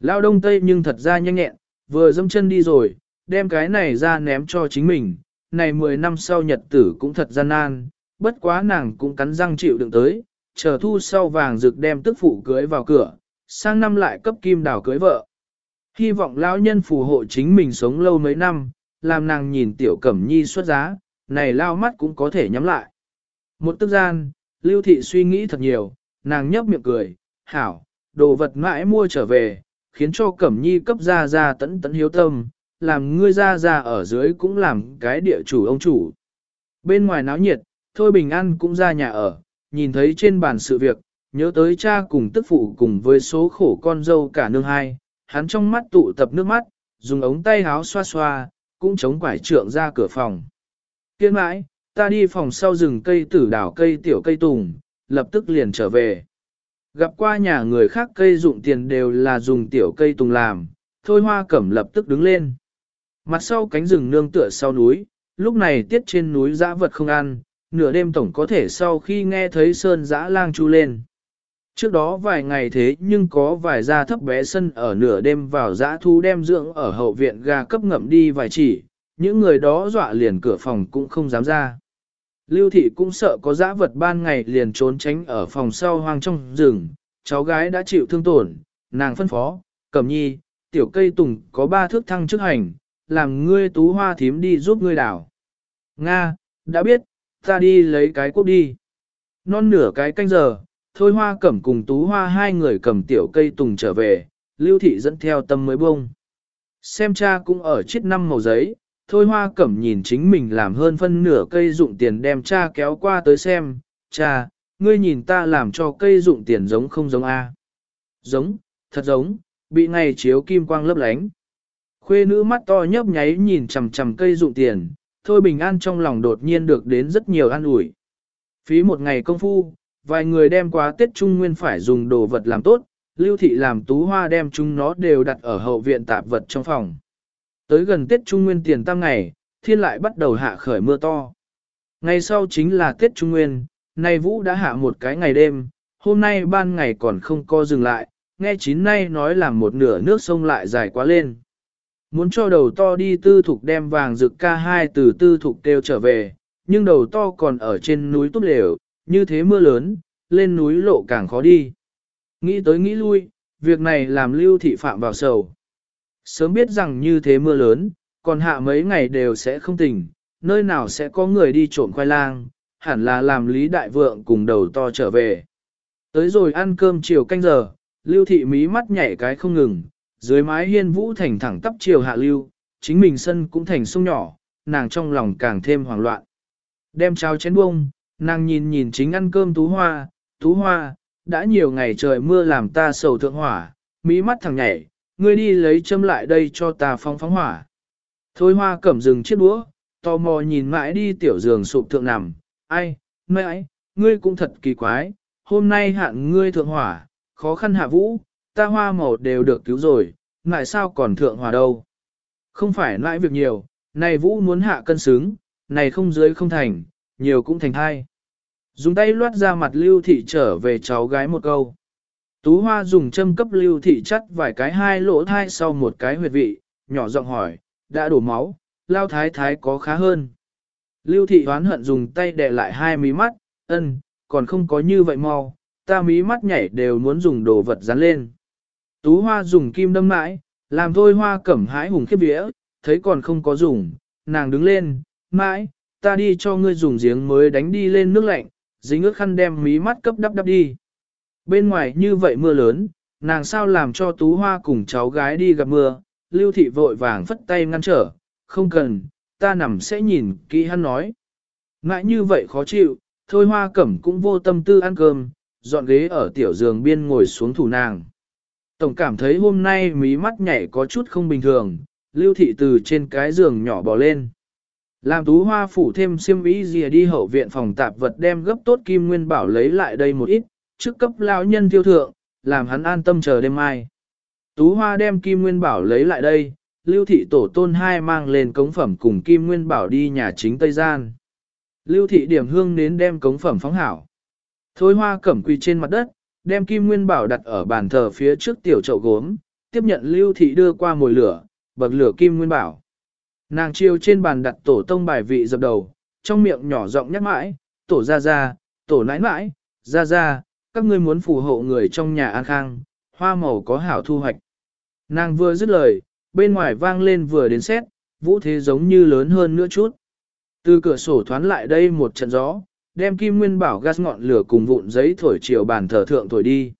Lao đông tây nhưng thật ra nhanh nhẹn, vừa dâm chân đi rồi, đem cái này ra ném cho chính mình, này 10 năm sau nhật tử cũng thật gian nan, bất quá nàng cũng cắn răng chịu đựng tới, chờ thu sau vàng rực đem tức phụ cưới vào cửa, sang năm lại cấp kim đào cưới vợ. Hy vọng lão nhân phù hộ chính mình sống lâu mấy năm, làm nàng nhìn tiểu cẩm nhi xuất giá, này lao mắt cũng có thể nhắm lại. Một tức gian, Lưu Thị suy nghĩ thật nhiều, nàng nhấp miệng cười, hảo, đồ vật mãi mua trở về, khiến cho Cẩm Nhi cấp ra ra tẫn tẫn hiếu tâm, làm ngươi ra ra ở dưới cũng làm cái địa chủ ông chủ. Bên ngoài náo nhiệt, Thôi Bình An cũng ra nhà ở, nhìn thấy trên bàn sự việc, nhớ tới cha cùng tức phụ cùng với số khổ con dâu cả nương hai, hắn trong mắt tụ tập nước mắt, dùng ống tay háo xoa xoa, cũng chống quải trượng ra cửa phòng. Kiên mãi, ta đi phòng sau rừng cây tử đảo cây tiểu cây tùng, lập tức liền trở về. Gặp qua nhà người khác cây dụng tiền đều là dùng tiểu cây tùng làm, thôi hoa cẩm lập tức đứng lên. Mặt sau cánh rừng nương tựa sau núi, lúc này tiết trên núi dã vật không ăn, nửa đêm tổng có thể sau khi nghe thấy sơn dã lang chu lên. Trước đó vài ngày thế nhưng có vài gia thấp bé sân ở nửa đêm vào dã thu đem dưỡng ở hậu viện gà cấp ngậm đi vài chỉ, những người đó dọa liền cửa phòng cũng không dám ra. Lưu thị cũng sợ có dã vật ban ngày liền trốn tránh ở phòng sau hoang trong rừng, cháu gái đã chịu thương tổn, nàng phân phó, cẩm nhi, tiểu cây tùng có ba thước thăng chức hành, làm ngươi tú hoa thím đi giúp ngươi đảo. Nga, đã biết, ta đi lấy cái cuốc đi. Non nửa cái canh giờ, thôi hoa cẩm cùng tú hoa hai người cầm tiểu cây tùng trở về, lưu thị dẫn theo tâm mới bông. Xem cha cũng ở chiếc năm màu giấy, thôi hoa cẩm nhìn chính mình làm hơn phân nửa cây dụng tiền đem cha kéo qua tới xem, cha, ngươi nhìn ta làm cho cây dụng tiền giống không giống A. Giống, thật giống, bị ngày chiếu kim quang lấp lánh. Khuê nữ mắt to nhấp nháy nhìn chằm chằm cây dụng tiền, thôi bình an trong lòng đột nhiên được đến rất nhiều an ủi. Phí một ngày công phu, vài người đem qua Tết Trung Nguyên phải dùng đồ vật làm tốt, lưu thị làm tú hoa đem chúng nó đều đặt ở hậu viện tạp vật trong phòng. Tới gần Tết Trung Nguyên tiền tam ngày, thiên lại bắt đầu hạ khởi mưa to. Ngày sau chính là Tết Trung Nguyên, nay vũ đã hạ một cái ngày đêm, hôm nay ban ngày còn không co dừng lại, nghe chín nay nói là một nửa nước sông lại dài quá lên. Muốn cho đầu to đi tư thục đem vàng rực ca hai từ tư thục kêu trở về, nhưng đầu to còn ở trên núi tốt lều, như thế mưa lớn, lên núi lộ càng khó đi. Nghĩ tới nghĩ lui, việc này làm lưu thị phạm vào sầu. Sớm biết rằng như thế mưa lớn, còn hạ mấy ngày đều sẽ không tỉnh, nơi nào sẽ có người đi trộm khoai lang, hẳn là làm lý đại vượng cùng đầu to trở về. Tới rồi ăn cơm chiều canh giờ, lưu thị mí mắt nhảy cái không ngừng, dưới mái hiên vũ thành thẳng tắp chiều hạ lưu, chính mình sân cũng thành sông nhỏ, nàng trong lòng càng thêm hoảng loạn. Đem cháo chén bông, nàng nhìn nhìn chính ăn cơm tú hoa, tú hoa, đã nhiều ngày trời mưa làm ta sầu thượng hỏa, mí mắt thằng nhảy, ngươi đi lấy châm lại đây cho ta phong phóng hỏa. Thôi hoa cẩm dừng chiếc đũa, tò mò nhìn mãi đi tiểu giường sụp thượng nằm, ai, mãi, ngươi cũng thật kỳ quái, hôm nay hạn ngươi thượng hỏa, khó khăn hạ vũ, ta hoa màu đều được cứu rồi, ngại sao còn thượng hỏa đâu. Không phải mãi việc nhiều, này vũ muốn hạ cân xứng, này không dưới không thành, nhiều cũng thành hai. Dùng tay loát ra mặt lưu thị trở về cháu gái một câu. Tú hoa dùng châm cấp lưu thị chắt vài cái hai lỗ thai sau một cái huyệt vị, nhỏ giọng hỏi, đã đổ máu, lao thái thái có khá hơn. Lưu thị hoán hận dùng tay đè lại hai mí mắt, ân, còn không có như vậy mau, ta mí mắt nhảy đều muốn dùng đồ vật dán lên. Tú hoa dùng kim đâm mãi, làm thôi hoa cẩm hái hùng khiếp vía, thấy còn không có dùng, nàng đứng lên, mãi, ta đi cho ngươi dùng giếng mới đánh đi lên nước lạnh, dính ước khăn đem mí mắt cấp đắp đắp đi. Bên ngoài như vậy mưa lớn, nàng sao làm cho tú hoa cùng cháu gái đi gặp mưa, lưu thị vội vàng phất tay ngăn trở, không cần, ta nằm sẽ nhìn kỹ hắn nói. Ngại như vậy khó chịu, thôi hoa cẩm cũng vô tâm tư ăn cơm, dọn ghế ở tiểu giường biên ngồi xuống thủ nàng. Tổng cảm thấy hôm nay mí mắt nhảy có chút không bình thường, lưu thị từ trên cái giường nhỏ bò lên. Làm tú hoa phủ thêm xiêm ý gì đi hậu viện phòng tạp vật đem gấp tốt kim nguyên bảo lấy lại đây một ít, trước cấp lão nhân tiêu thượng, làm hắn an tâm chờ đêm mai. Tú hoa đem kim nguyên bảo lấy lại đây, lưu thị tổ tôn hai mang lên cống phẩm cùng kim nguyên bảo đi nhà chính Tây Gian. Lưu thị điểm hương đến đem cống phẩm phóng hảo. Thôi hoa cẩm quỳ trên mặt đất, đem kim nguyên bảo đặt ở bàn thờ phía trước tiểu chậu gốm, tiếp nhận lưu thị đưa qua mồi lửa, bậc lửa kim nguyên bảo. Nàng chiêu trên bàn đặt tổ tông bài vị dập đầu, trong miệng nhỏ giọng nhắc mãi, tổ ra ra, tổ nãi nãi, ra ra, các ngươi muốn phù hộ người trong nhà an khang, hoa màu có hảo thu hoạch. Nàng vừa dứt lời, bên ngoài vang lên vừa đến xét, vũ thế giống như lớn hơn nữa chút. Từ cửa sổ thoán lại đây một trận gió, đem kim nguyên bảo gas ngọn lửa cùng vụn giấy thổi chiều bàn thờ thượng thổi đi.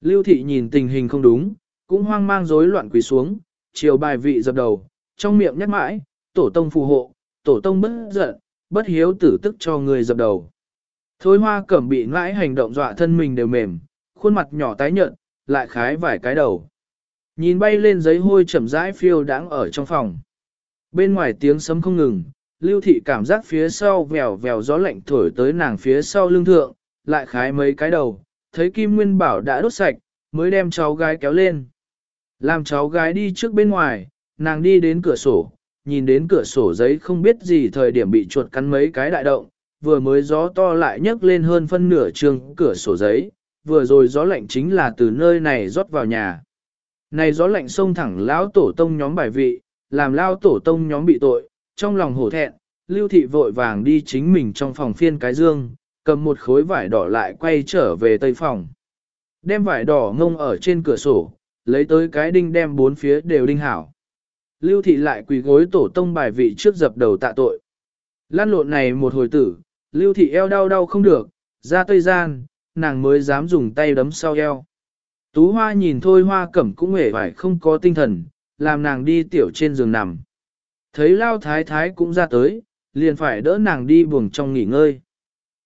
Lưu thị nhìn tình hình không đúng, cũng hoang mang rối loạn quỳ xuống, chiều bài vị dập đầu, trong miệng nhắc mãi, tổ tông phù hộ, tổ tông bất giận, bất hiếu tử tức cho người dập đầu. Thôi hoa cẩm bị ngãi hành động dọa thân mình đều mềm, khuôn mặt nhỏ tái nhợt, lại khái vài cái đầu. Nhìn bay lên giấy hôi chậm rãi phiêu đáng ở trong phòng. Bên ngoài tiếng sấm không ngừng, lưu thị cảm giác phía sau vèo vèo gió lạnh thổi tới nàng phía sau lưng thượng, lại khái mấy cái đầu, thấy Kim Nguyên Bảo đã đốt sạch, mới đem cháu gái kéo lên. Làm cháu gái đi trước bên ngoài, nàng đi đến cửa sổ, nhìn đến cửa sổ giấy không biết gì thời điểm bị chuột cắn mấy cái đại động, vừa mới gió to lại nhấc lên hơn phân nửa trường cửa sổ giấy, vừa rồi gió lạnh chính là từ nơi này rót vào nhà. Này gió lạnh xông thẳng lão tổ tông nhóm bài vị, làm lão tổ tông nhóm bị tội, trong lòng hổ thẹn, lưu thị vội vàng đi chính mình trong phòng phiên cái dương, cầm một khối vải đỏ lại quay trở về tây phòng. Đem vải đỏ ngông ở trên cửa sổ, lấy tới cái đinh đem bốn phía đều đinh hảo. Lưu thị lại quỳ gối tổ tông bài vị trước dập đầu tạ tội. Lan lộn này một hồi tử, lưu thị eo đau đau không được, ra tây gian, nàng mới dám dùng tay đấm sau eo. Tú hoa nhìn thôi hoa cẩm cũng hề phải không có tinh thần, làm nàng đi tiểu trên giường nằm. Thấy lao thái thái cũng ra tới, liền phải đỡ nàng đi buồng trong nghỉ ngơi.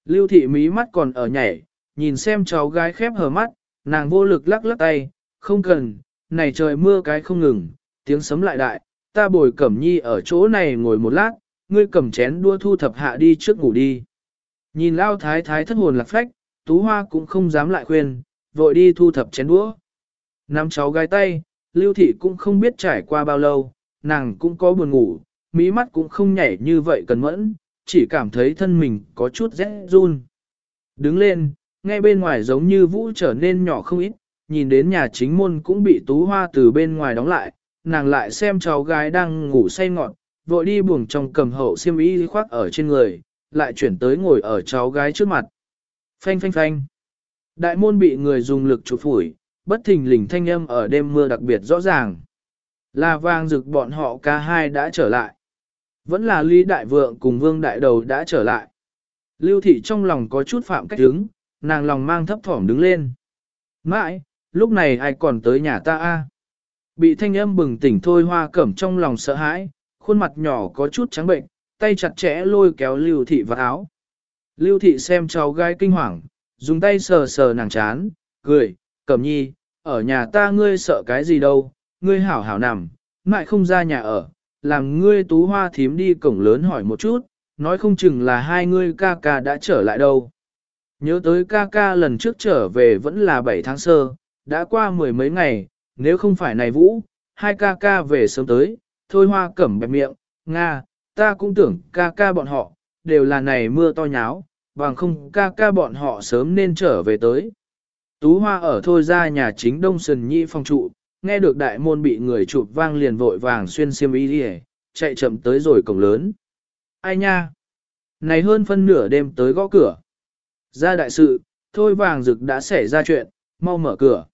Lưu thị mí mắt còn ở nhảy, nhìn xem cháu gái khép hờ mắt, nàng vô lực lắc lắc tay, không cần, này trời mưa cái không ngừng, tiếng sấm lại đại, ta bồi cẩm nhi ở chỗ này ngồi một lát, ngươi cầm chén đua thu thập hạ đi trước ngủ đi. Nhìn lao thái thái thất hồn lạc phách, tú hoa cũng không dám lại khuyên, vội đi thu thập chén đũa. Nắm cháu gái tay, lưu thị cũng không biết trải qua bao lâu, nàng cũng có buồn ngủ, mí mắt cũng không nhảy như vậy cần mẫn, chỉ cảm thấy thân mình có chút rét run. Đứng lên, ngay bên ngoài giống như vũ trở nên nhỏ không ít, nhìn đến nhà chính môn cũng bị tú hoa từ bên ngoài đóng lại, nàng lại xem cháu gái đang ngủ say ngọt, vội đi buồng trong cầm hậu xiêm y khoác ở trên người, lại chuyển tới ngồi ở cháu gái trước mặt. Phanh phanh phanh. Đại môn bị người dùng lực chụp phủi, bất thình lình thanh âm ở đêm mưa đặc biệt rõ ràng. Là vang rực bọn họ ca hai đã trở lại. Vẫn là Lý Đại Vượng cùng Vương Đại Đầu đã trở lại. Lưu Thị trong lòng có chút phạm cách đứng, nàng lòng mang thấp thỏm đứng lên. Mãi, lúc này ai còn tới nhà ta a? Bị thanh âm bừng tỉnh thôi hoa cẩm trong lòng sợ hãi, khuôn mặt nhỏ có chút trắng bệnh, tay chặt chẽ lôi kéo Lưu Thị vào áo. Lưu Thị xem cháu gái kinh hoàng, dùng tay sờ sờ nàng chán, cười, cẩm nhi, ở nhà ta ngươi sợ cái gì đâu, ngươi hảo hảo nằm, mãi không ra nhà ở, làm ngươi tú hoa thím đi cổng lớn hỏi một chút, nói không chừng là hai ngươi ca ca đã trở lại đâu. Nhớ tới ca ca lần trước trở về vẫn là 7 tháng sơ, đã qua mười mấy ngày, nếu không phải này vũ, hai ca ca về sớm tới, thôi hoa cẩm bẹp miệng, Nga, ta cũng tưởng ca ca bọn họ, đều là này mưa to nháo, bằng không ca ca bọn họ sớm nên trở về tới. Tú hoa ở thôi ra nhà chính đông sần nhị phòng trụ, nghe được đại môn bị người chụp vang liền vội vàng xuyên xiêm y đi chạy chậm tới rồi cổng lớn. Ai nha? Này hơn phân nửa đêm tới gõ cửa. Ra đại sự, thôi vàng rực đã xảy ra chuyện, mau mở cửa.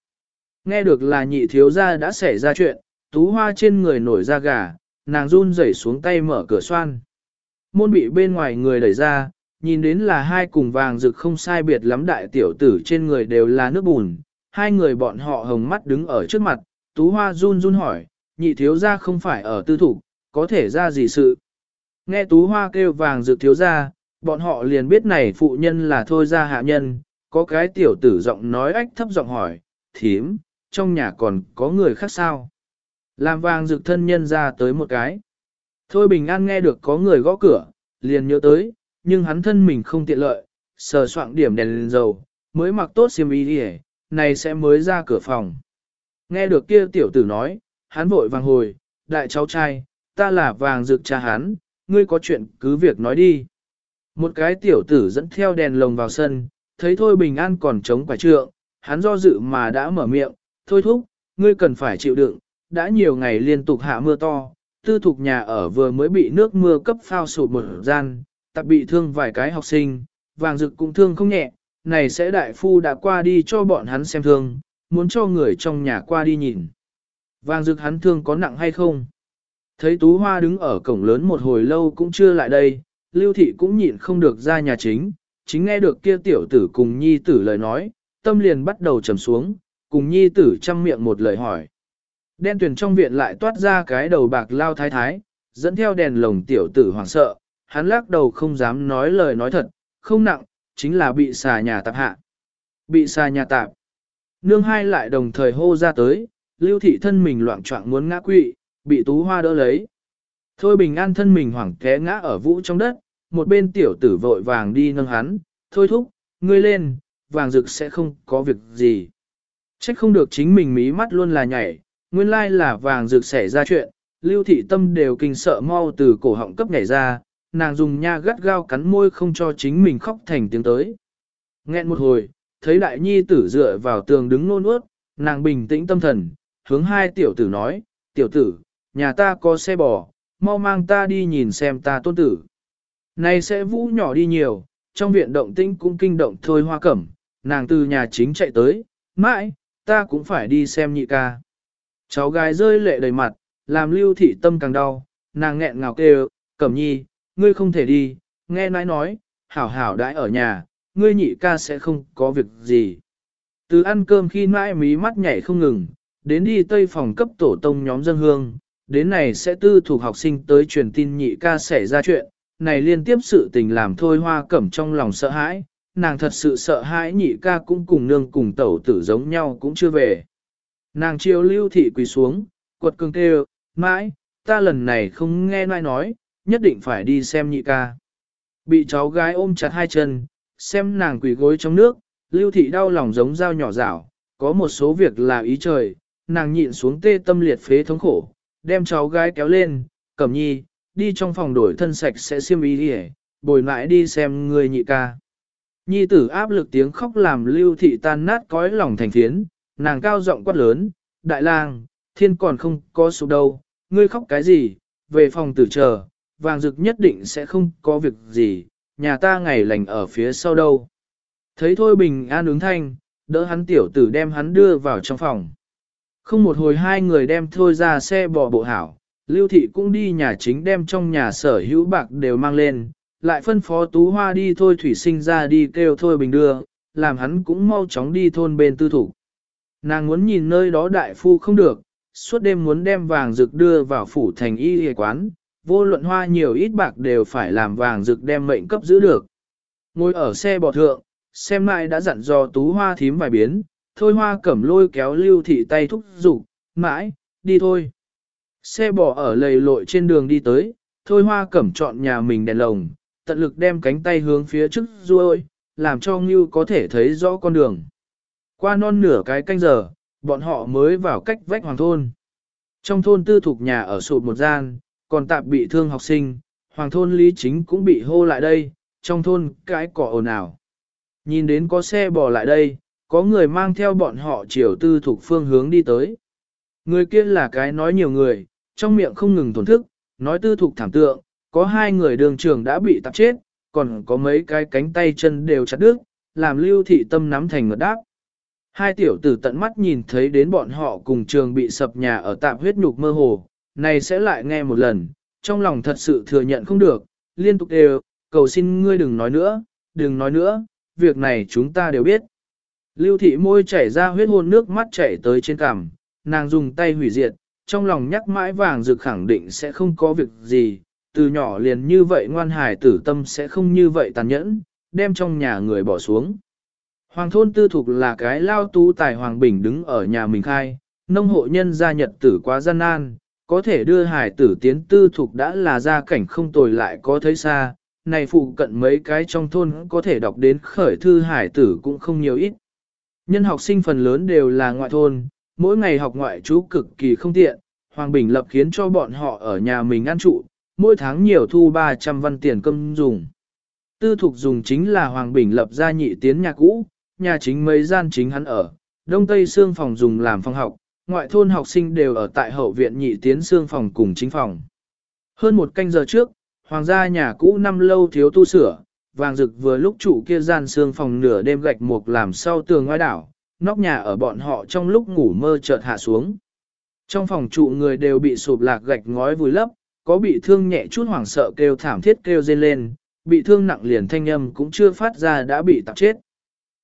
Nghe được là nhị thiếu gia đã xảy ra chuyện, tú hoa trên người nổi da gà, nàng run rẩy xuống tay mở cửa xoan. Môn bị bên ngoài người đẩy ra, nhìn đến là hai cùng vàng rực không sai biệt lắm đại tiểu tử trên người đều là nước bùn, hai người bọn họ hồng mắt đứng ở trước mặt, tú hoa run run hỏi, nhị thiếu gia không phải ở tư thủ, có thể ra gì sự. Nghe tú hoa kêu vàng rực thiếu gia, bọn họ liền biết này phụ nhân là thôi ra hạ nhân, có cái tiểu tử giọng nói ách thấp giọng hỏi, thím, trong nhà còn có người khác sao? Làm vàng rực thân nhân ra tới một cái. Thôi bình an nghe được có người gõ cửa, liền nhớ tới, nhưng hắn thân mình không tiện lợi, sờ soạn điểm đèn lên dầu, mới mặc tốt xiêm y đi này sẽ mới ra cửa phòng. Nghe được kia tiểu tử nói, hắn vội vàng hồi, đại cháu trai, ta là vàng rực cha hắn, ngươi có chuyện cứ việc nói đi. Một cái tiểu tử dẫn theo đèn lồng vào sân, thấy thôi bình an còn chống quả trượng, hắn do dự mà đã mở miệng, thôi thúc, ngươi cần phải chịu đựng, đã nhiều ngày liên tục hạ mưa to, tư thục nhà ở vừa mới bị nước mưa cấp phao sụt một gian, tập bị thương vài cái học sinh, vàng dực cũng thương không nhẹ, này sẽ đại phu đã qua đi cho bọn hắn xem thương, muốn cho người trong nhà qua đi nhìn. Vàng dực hắn thương có nặng hay không? Thấy Tú Hoa đứng ở cổng lớn một hồi lâu cũng chưa lại đây, Lưu Thị cũng nhịn không được ra nhà chính, chính nghe được kia tiểu tử cùng nhi tử lời nói, tâm liền bắt đầu trầm xuống, cùng nhi tử chăm miệng một lời hỏi. Đen tuyển trong viện lại toát ra cái đầu bạc lao thái thái, dẫn theo đèn lồng tiểu tử hoảng sợ, hắn lắc đầu không dám nói lời nói thật, không nặng, chính là bị xà nhà tạp hạ. Bị xà nhà tạp. Nương hai lại đồng thời hô ra tới, lưu thị thân mình loạn trọng muốn ngã quỵ, bị tú hoa đỡ lấy. Thôi bình an thân mình hoảng té ngã ở vũ trong đất, một bên tiểu tử vội vàng đi nâng hắn, thôi thúc, ngươi lên, vàng rực sẽ không có việc gì. Trách không được chính mình mí mắt luôn là nhảy, nguyên lai là vàng rực xảy ra chuyện, lưu thị tâm đều kinh sợ mau từ cổ họng cấp nhảy ra, nàng dùng nha gắt gao cắn môi không cho chính mình khóc thành tiếng tới. Nghẹn một hồi, thấy đại nhi tử dựa vào tường đứng nôn ướt, nàng bình tĩnh tâm thần, hướng hai tiểu tử nói, tiểu tử, nhà ta có xe bò, mau mang ta đi nhìn xem ta tôn tử. Này sẽ vũ nhỏ đi nhiều, trong viện động tĩnh cũng kinh động thôi hoa cẩm, nàng từ nhà chính chạy tới, mãi, ta cũng phải đi xem nhị ca. Cháu gái rơi lệ đầy mặt, làm lưu thị tâm càng đau, nàng nghẹn ngào kêu, cẩm nhi, ngươi không thể đi, nghe nãi nói, hảo hảo đãi ở nhà, ngươi nhị ca sẽ không có việc gì. Từ ăn cơm khi mãi mí mắt nhảy không ngừng, đến đi tây phòng cấp tổ tông nhóm dân hương, đến này sẽ tư thuộc học sinh tới truyền tin nhị ca xảy ra chuyện, này liên tiếp sự tình làm thôi hoa cẩm trong lòng sợ hãi, nàng thật sự sợ hãi nhị ca cũng cùng nương cùng tẩu tử giống nhau cũng chưa về. Nàng chiều lưu thị quỳ xuống, quật cường kêu, mãi, ta lần này không nghe nai nói, nhất định phải đi xem nhị ca. Bị cháu gái ôm chặt hai chân, xem nàng quỳ gối trong nước, lưu thị đau lòng giống dao nhỏ rảo, có một số việc là ý trời, nàng nhịn xuống tê tâm liệt phế thống khổ, đem cháu gái kéo lên, cẩm nhi, đi trong phòng đổi thân sạch sẽ xiêm ý đi bồi mãi đi xem người nhị ca. Nhi tử áp lực tiếng khóc làm lưu thị tan nát cõi lòng thành phiến, nàng cao giọng quát lớn, đại lang, thiên còn không có số đâu, ngươi khóc cái gì, về phòng tử chờ, vàng dực nhất định sẽ không có việc gì, nhà ta ngày lành ở phía sau đâu. Thấy thôi bình an ứng thanh, đỡ hắn tiểu tử đem hắn đưa vào trong phòng. Không một hồi hai người đem thôi ra xe bỏ bộ hảo, lưu thị cũng đi nhà chính đem trong nhà sở hữu bạc đều mang lên, lại phân phó tú hoa đi thôi thủy sinh ra đi kêu thôi bình đưa, làm hắn cũng mau chóng đi thôn bên tư thủ. Nàng muốn nhìn nơi đó đại phu không được, suốt đêm muốn đem vàng rực đưa vào phủ thành y y quán, vô luận hoa nhiều ít bạc đều phải làm vàng rực đem mệnh cấp giữ được. Ngồi ở xe bò thượng, xem lại đã dặn dò tú hoa thím vài biến, thôi hoa cẩm lôi kéo lưu thị tay thúc giục, mãi, đi thôi. Xe bò ở lầy lội trên đường đi tới, thôi hoa cẩm chọn nhà mình đèn lồng, tận lực đem cánh tay hướng phía trước ruôi, làm cho Ngưu có thể thấy rõ con đường. Qua non nửa cái canh giờ, bọn họ mới vào cách vách hoàng thôn. Trong thôn tư thuộc nhà ở sụt một gian, còn tạp bị thương học sinh, hoàng thôn lý chính cũng bị hô lại đây, trong thôn cái cỏ ồn ào. Nhìn đến có xe bò lại đây, có người mang theo bọn họ chiều tư thuộc phương hướng đi tới. Người kia là cái nói nhiều người, trong miệng không ngừng tổn thức, nói tư thuộc thảm tượng, có hai người đường trường đã bị tạp chết, còn có mấy cái cánh tay chân đều chặt đứt, làm lưu thị tâm nắm thành ngợt đáp. Hai tiểu tử tận mắt nhìn thấy đến bọn họ cùng trường bị sập nhà ở tạm huyết nhục mơ hồ, này sẽ lại nghe một lần, trong lòng thật sự thừa nhận không được, liên tục đều, cầu xin ngươi đừng nói nữa, đừng nói nữa, việc này chúng ta đều biết. Lưu thị môi chảy ra huyết hôn nước mắt chảy tới trên cằm, nàng dùng tay hủy diệt, trong lòng nhắc mãi vàng dược khẳng định sẽ không có việc gì, từ nhỏ liền như vậy ngoan hài tử tâm sẽ không như vậy tàn nhẫn, đem trong nhà người bỏ xuống. Hoàng thôn tư thục là cái lao tú tài Hoàng Bình đứng ở nhà mình khai, nông hộ nhân gia nhật tử quá gian nan, có thể đưa hải tử tiến tư thục đã là gia cảnh không tồi lại có thấy xa, này phụ cận mấy cái trong thôn có thể đọc đến khởi thư hải tử cũng không nhiều ít. Nhân học sinh phần lớn đều là ngoại thôn, mỗi ngày học ngoại chú cực kỳ không tiện, Hoàng Bình lập khiến cho bọn họ ở nhà mình ăn trụ, mỗi tháng nhiều thu 300 văn tiền cơm dùng. Tư thục dùng chính là Hoàng Bình lập ra nhị tiến nhà cũ, nhà chính mấy gian chính hắn ở, đông tây xương phòng dùng làm phòng học, ngoại thôn học sinh đều ở tại hậu viện nhị tiến xương phòng cùng chính phòng. Hơn một canh giờ trước, hoàng gia nhà cũ năm lâu thiếu tu sửa, vàng rực vừa lúc trụ kia gian xương phòng nửa đêm gạch mục làm sau tường ngoài đảo, nóc nhà ở bọn họ trong lúc ngủ mơ chợt hạ xuống. Trong phòng trụ người đều bị sụp lạc gạch ngói vùi lấp, có bị thương nhẹ chút hoảng sợ kêu thảm thiết kêu dên lên, bị thương nặng liền thanh âm cũng chưa phát ra đã bị tạp chết.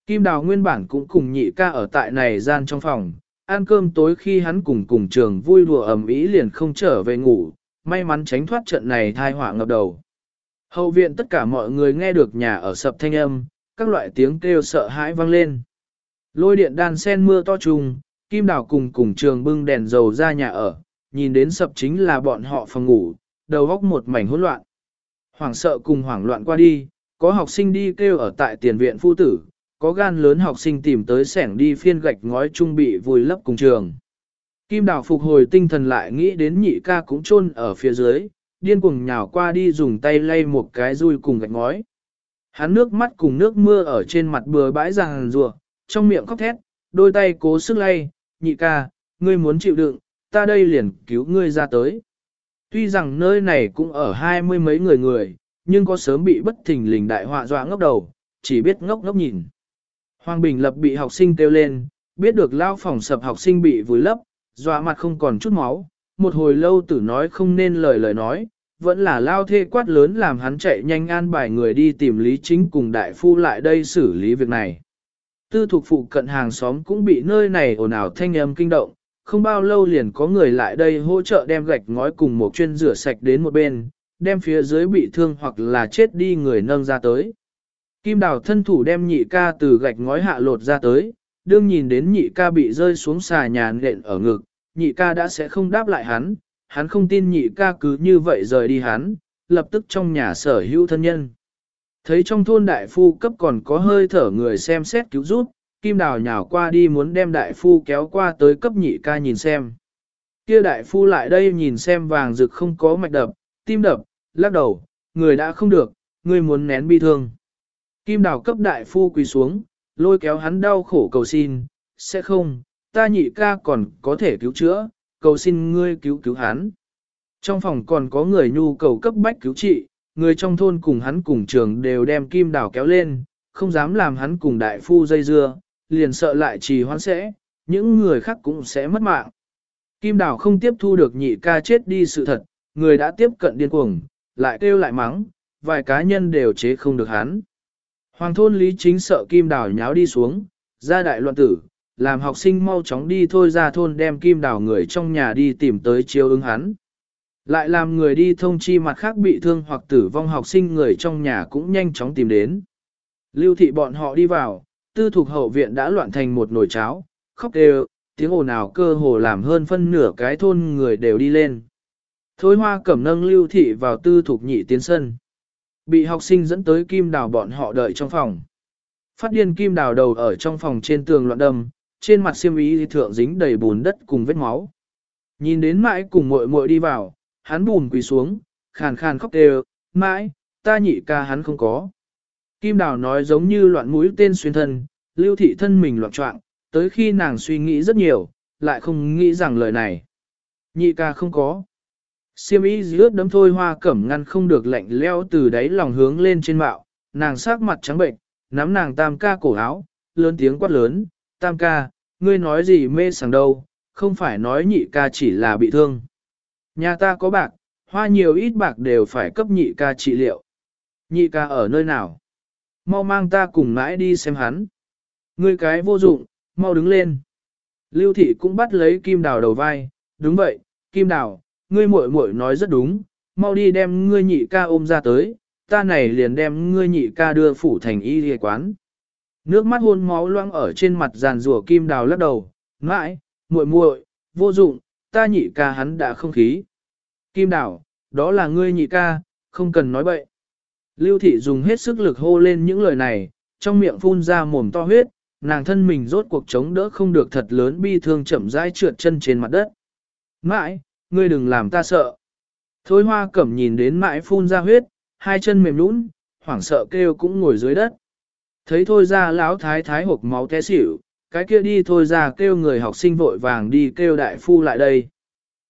Kim Đào nguyên bản cũng cùng nhị ca ở tại này gian trong phòng, ăn cơm tối khi hắn cùng cùng trường vui đùa ầm ĩ liền không trở về ngủ, may mắn tránh thoát trận này thai họa ngập đầu. Hậu viện tất cả mọi người nghe được nhà ở sập thanh âm, các loại tiếng kêu sợ hãi vang lên. Lôi điện đan sen mưa to trùng, kim đào cùng cùng trường bưng đèn dầu ra nhà ở, nhìn đến sập chính là bọn họ phòng ngủ, đầu góc một mảnh hỗn loạn. Hoảng sợ cùng hoảng loạn qua đi, có học sinh đi kêu ở tại tiền viện phu tử, có gan lớn học sinh tìm tới sẻng đi phiên gạch ngói trung bị vùi lấp cùng trường. Kim đào phục hồi tinh thần lại nghĩ đến nhị ca cũng chôn ở phía dưới, điên cuồng nhào qua đi dùng tay lay một cái rui cùng gạch ngói. Hắn nước mắt cùng nước mưa ở trên mặt bừa bãi ràng rùa, trong miệng khóc thét, đôi tay cố sức lay, nhị ca, ngươi muốn chịu đựng, ta đây liền cứu ngươi ra tới. Tuy rằng nơi này cũng ở hai mươi mấy người người, nhưng có sớm bị bất thình lình đại họa dọa ngốc đầu, chỉ biết ngốc ngốc nhìn. Hoàng Bình Lập bị học sinh kêu lên, biết được lao phòng sập học sinh bị vùi lấp, dọa mặt không còn chút máu, một hồi lâu tử nói không nên lời lời nói, vẫn là lao thê quát lớn làm hắn chạy nhanh an bài người đi tìm Lý Chính cùng đại phu lại đây xử lý việc này. Tư thuộc phụ cận hàng xóm cũng bị nơi này ồn ào thanh âm kinh động, không bao lâu liền có người lại đây hỗ trợ đem gạch ngói cùng một chuyên rửa sạch đến một bên, đem phía dưới bị thương hoặc là chết đi người nâng ra tới. Kim đào thân thủ đem nhị ca từ gạch ngói hạ lột ra tới, đương nhìn đến nhị ca bị rơi xuống xà nhà nện ở ngực, nhị ca đã sẽ không đáp lại hắn, hắn không tin nhị ca cứ như vậy rời đi hắn, lập tức trong nhà sở hữu thân nhân. Thấy trong thôn đại phu cấp còn có hơi thở người xem xét cứu giúp, kim đào nhào qua đi muốn đem đại phu kéo qua tới cấp nhị ca nhìn xem. Kia đại phu lại đây nhìn xem vàng rực không có mạch đập, tim đập, lắc đầu, người đã không được, người muốn nén bi thương. Kim đào cấp đại phu quỳ xuống, lôi kéo hắn đau khổ cầu xin, sẽ không, ta nhị ca còn có thể cứu chữa, cầu xin ngươi cứu cứu hắn. Trong phòng còn có người nhu cầu cấp bách cứu trị, người trong thôn cùng hắn cùng trường đều đem kim đào kéo lên, không dám làm hắn cùng đại phu dây dưa, liền sợ lại trì hoãn sẽ, những người khác cũng sẽ mất mạng. Kim đào không tiếp thu được nhị ca chết đi sự thật, người đã tiếp cận điên cuồng, lại kêu lại mắng, vài cá nhân đều chế không được hắn. Hoàng thôn lý chính sợ kim đào nháo đi xuống, ra đại loạn tử, làm học sinh mau chóng đi thôi ra thôn đem kim đào người trong nhà đi tìm tới chiếu ứng hắn. Lại làm người đi thông chi mặt khác bị thương hoặc tử vong học sinh người trong nhà cũng nhanh chóng tìm đến. Lưu thị bọn họ đi vào, tư thuộc hậu viện đã loạn thành một nồi cháo, khóc đều, tiếng ồn ào cơ hồ làm hơn phân nửa cái thôn người đều đi lên. Thối hoa cẩm nâng lưu thị vào tư thuộc nhị tiến sân. Bị học sinh dẫn tới kim đào bọn họ đợi trong phòng. Phát điên kim đào đầu ở trong phòng trên tường loạn đâm, trên mặt xiêm y thượng dính đầy bùn đất cùng vết máu. Nhìn đến mãi cùng muội muội đi vào, hắn bùn quỳ xuống, khàn khàn khóc đều, mãi, ta nhị ca hắn không có. Kim đào nói giống như loạn mũi tên xuyên thân, lưu thị thân mình loạn trọng, tới khi nàng suy nghĩ rất nhiều, lại không nghĩ rằng lời này. Nhị ca không có. Siêm y ướt đấm thôi hoa cẩm ngăn không được lạnh leo từ đáy lòng hướng lên trên mạo, nàng sắc mặt trắng bệnh, nắm nàng tam ca cổ áo, lớn tiếng quát lớn, tam ca, ngươi nói gì mê sảng đâu, không phải nói nhị ca chỉ là bị thương. Nhà ta có bạc, hoa nhiều ít bạc đều phải cấp nhị ca trị liệu. Nhị ca ở nơi nào? Mau mang ta cùng mãi đi xem hắn. Ngươi cái vô dụng, mau đứng lên. Lưu thị cũng bắt lấy kim đào đầu vai, đúng vậy, kim đào, ngươi muội muội nói rất đúng, mau đi đem ngươi nhị ca ôm ra tới, ta này liền đem ngươi nhị ca đưa phủ thành y y quán. Nước mắt hôn máu loang ở trên mặt giàn rùa kim đào lắc đầu, mãi, muội muội, vô dụng, ta nhị ca hắn đã không khí. Kim đào, đó là ngươi nhị ca, không cần nói bậy. Lưu thị dùng hết sức lực hô lên những lời này, trong miệng phun ra mồm to huyết, nàng thân mình rốt cuộc chống đỡ không được thật lớn bi thương chậm rãi trượt chân trên mặt đất. Mãi, ngươi đừng làm ta sợ. Thôi hoa cẩm nhìn đến mãi phun ra huyết, hai chân mềm nũng, hoảng sợ kêu cũng ngồi dưới đất. Thấy thôi ra lão thái thái hộp máu té xỉu, cái kia đi thôi ra kêu người học sinh vội vàng đi kêu đại phu lại đây.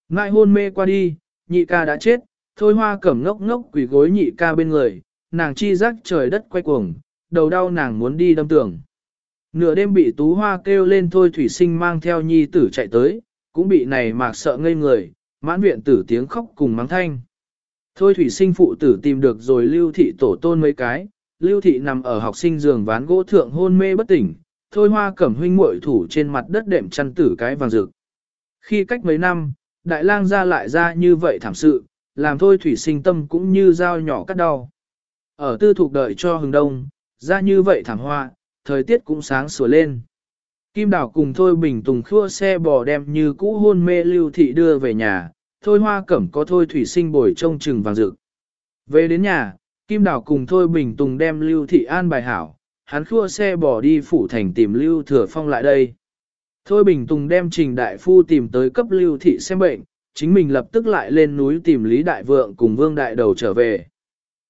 Ngại hôn mê qua đi, nhị ca đã chết, thôi hoa cẩm ngốc ngốc quỷ gối nhị ca bên người, nàng chi giác trời đất quay cuồng, đầu đau nàng muốn đi đâm tường. Nửa đêm bị tú hoa kêu lên thôi thủy sinh mang theo nhi tử chạy tới, cũng bị này mạc sợ ngây người, mãn viện tử tiếng khóc cùng mắng thanh. Thôi thủy sinh phụ tử tìm được rồi lưu thị tổ tôn mấy cái, lưu thị nằm ở học sinh giường ván gỗ thượng hôn mê bất tỉnh, thôi hoa cẩm huynh muội thủ trên mặt đất đệm chăn tử cái vàng rực. Khi cách mấy năm, đại lang ra lại ra như vậy thảm sự, làm thôi thủy sinh tâm cũng như dao nhỏ cắt đau. Ở tư thuộc đợi cho hừng đông, ra như vậy thảm hoa, thời tiết cũng sáng sủa lên. Kim Đào cùng Thôi Bình Tùng khua xe bò đem như cũ hôn mê lưu thị đưa về nhà, Thôi Hoa Cẩm có Thôi Thủy Sinh bồi trông chừng vàng rực. Về đến nhà, Kim Đào cùng Thôi Bình Tùng đem lưu thị an bài hảo, hắn khua xe bò đi phủ thành tìm lưu thừa phong lại đây. Thôi Bình Tùng đem Trình Đại Phu tìm tới cấp lưu thị xem bệnh, chính mình lập tức lại lên núi tìm Lý Đại Vượng cùng Vương Đại Đầu trở về.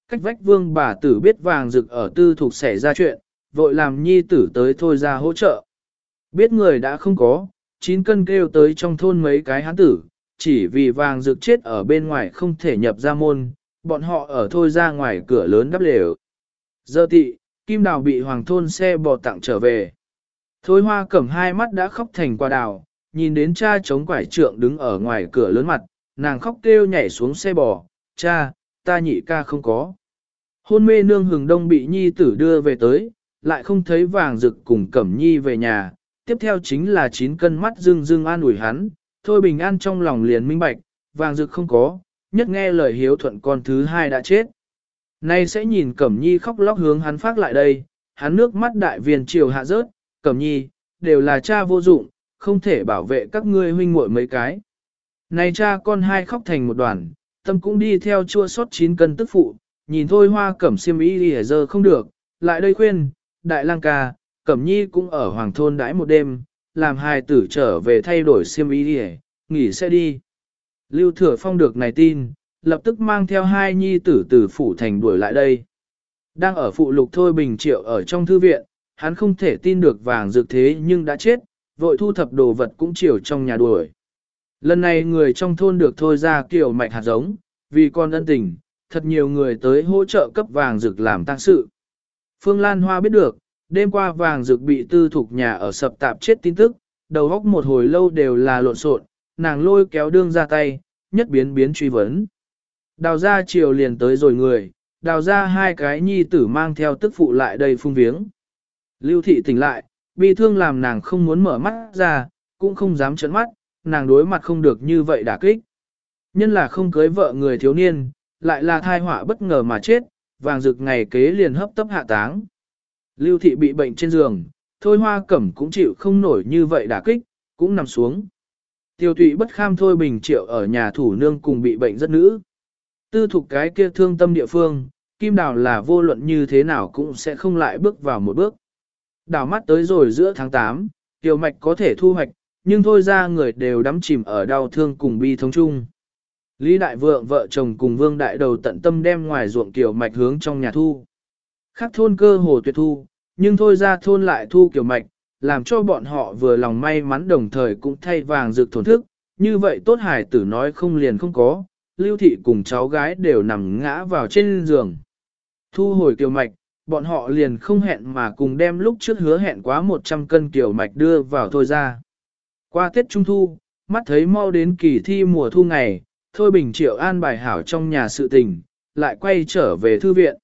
Cách vách Vương bà tử biết vàng rực ở tư thuộc xảy ra chuyện, vội làm nhi tử tới thôi ra hỗ trợ. Biết người đã không có, chín cân kêu tới trong thôn mấy cái hán tử, chỉ vì vàng rực chết ở bên ngoài không thể nhập ra môn, bọn họ ở thôi ra ngoài cửa lớn đắp lều. Giờ tị, Kim Đào bị hoàng thôn xe bò tặng trở về. Thôi hoa cẩm hai mắt đã khóc thành quả đào, nhìn đến cha chống quải trượng đứng ở ngoài cửa lớn mặt, nàng khóc kêu nhảy xuống xe bò, cha, ta nhị ca không có. Hôn mê nương hừng đông bị nhi tử đưa về tới, lại không thấy vàng rực cùng cẩm nhi về nhà, tiếp theo chính là chín cân mắt dưng dưng an ủi hắn, thôi bình an trong lòng liền minh bạch, vàng rực không có, nhất nghe lời hiếu thuận con thứ hai đã chết. Nay sẽ nhìn cẩm nhi khóc lóc hướng hắn phát lại đây, hắn nước mắt đại viên triều hạ rớt, cẩm nhi, đều là cha vô dụng, không thể bảo vệ các ngươi huynh muội mấy cái. Này cha con hai khóc thành một đoàn, tâm cũng đi theo chua sót chín cân tức phụ, nhìn thôi hoa cẩm xiêm ý đi giờ không được, lại đây khuyên, đại lang ca, cẩm nhi cũng ở hoàng thôn đãi một đêm, làm hai tử trở về thay đổi xiêm y đi nghỉ sẽ đi. Lưu thừa phong được này tin, lập tức mang theo hai nhi tử từ phủ thành đuổi lại đây. Đang ở phụ lục thôi bình triệu ở trong thư viện, hắn không thể tin được vàng dược thế nhưng đã chết, vội thu thập đồ vật cũng chiều trong nhà đuổi. Lần này người trong thôn được thôi ra kiểu mạch hạt giống, vì con ân tình, thật nhiều người tới hỗ trợ cấp vàng dược làm tăng sự. Phương Lan Hoa biết được, đêm qua vàng rực bị tư thuộc nhà ở sập tạp chết tin tức, đầu góc một hồi lâu đều là lộn xộn, nàng lôi kéo đương ra tay, nhất biến biến truy vấn. Đào ra chiều liền tới rồi người, đào ra hai cái nhi tử mang theo tức phụ lại đây phung viếng. Lưu thị tỉnh lại, bi thương làm nàng không muốn mở mắt ra, cũng không dám trấn mắt, nàng đối mặt không được như vậy đả kích. Nhân là không cưới vợ người thiếu niên, lại là thai họa bất ngờ mà chết, vàng rực ngày kế liền hấp tấp hạ táng. Lưu thị bị bệnh trên giường, thôi hoa cẩm cũng chịu không nổi như vậy đả kích, cũng nằm xuống. Tiêu tụy bất kham thôi bình triệu ở nhà thủ nương cùng bị bệnh rất nữ. Tư thục cái kia thương tâm địa phương, kim đào là vô luận như thế nào cũng sẽ không lại bước vào một bước. Đào mắt tới rồi giữa tháng 8, tiểu mạch có thể thu hoạch, nhưng thôi ra người đều đắm chìm ở đau thương cùng bi thống chung. Lý Đại Vượng vợ chồng cùng Vương Đại Đầu tận tâm đem ngoài ruộng tiểu mạch hướng trong nhà thu. Khác thôn cơ hồ tuyệt thu, nhưng thôi ra thôn lại thu kiểu mạch, làm cho bọn họ vừa lòng may mắn đồng thời cũng thay vàng rực thổn thức, như vậy tốt hải tử nói không liền không có, lưu thị cùng cháu gái đều nằm ngã vào trên giường. Thu hồi kiều mạch, bọn họ liền không hẹn mà cùng đem lúc trước hứa hẹn quá 100 cân kiều mạch đưa vào thôi ra. Qua Tết Trung Thu, mắt thấy mau đến kỳ thi mùa thu ngày, Thôi Bình Triệu an bài hảo trong nhà sự tình, lại quay trở về thư viện.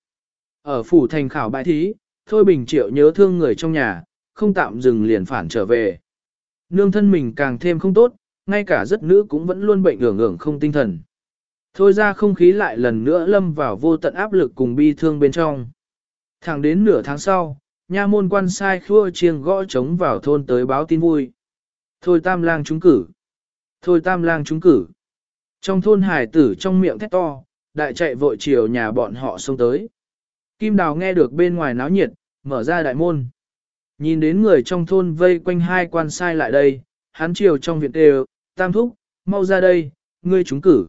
Ở phủ thành khảo bãi thí, Thôi Bình Triệu nhớ thương người trong nhà, không tạm dừng liền phản trở về. Nương thân mình càng thêm không tốt, ngay cả rất nữ cũng vẫn luôn bệnh ưởng ưởng không tinh thần. Thôi ra không khí lại lần nữa lâm vào vô tận áp lực cùng bi thương bên trong. Thẳng đến nửa tháng sau, nha môn quan sai khua chiêng gõ trống vào thôn tới báo tin vui. Thôi tam lang trúng cử. Thôi tam lang trúng cử. Trong thôn hải tử trong miệng thét to, đại chạy vội chiều nhà bọn họ xông tới. Kim Đào nghe được bên ngoài náo nhiệt, mở ra đại môn. Nhìn đến người trong thôn vây quanh hai quan sai lại đây, hắn chiều trong viện đều, tam thúc, mau ra đây, ngươi trúng cử.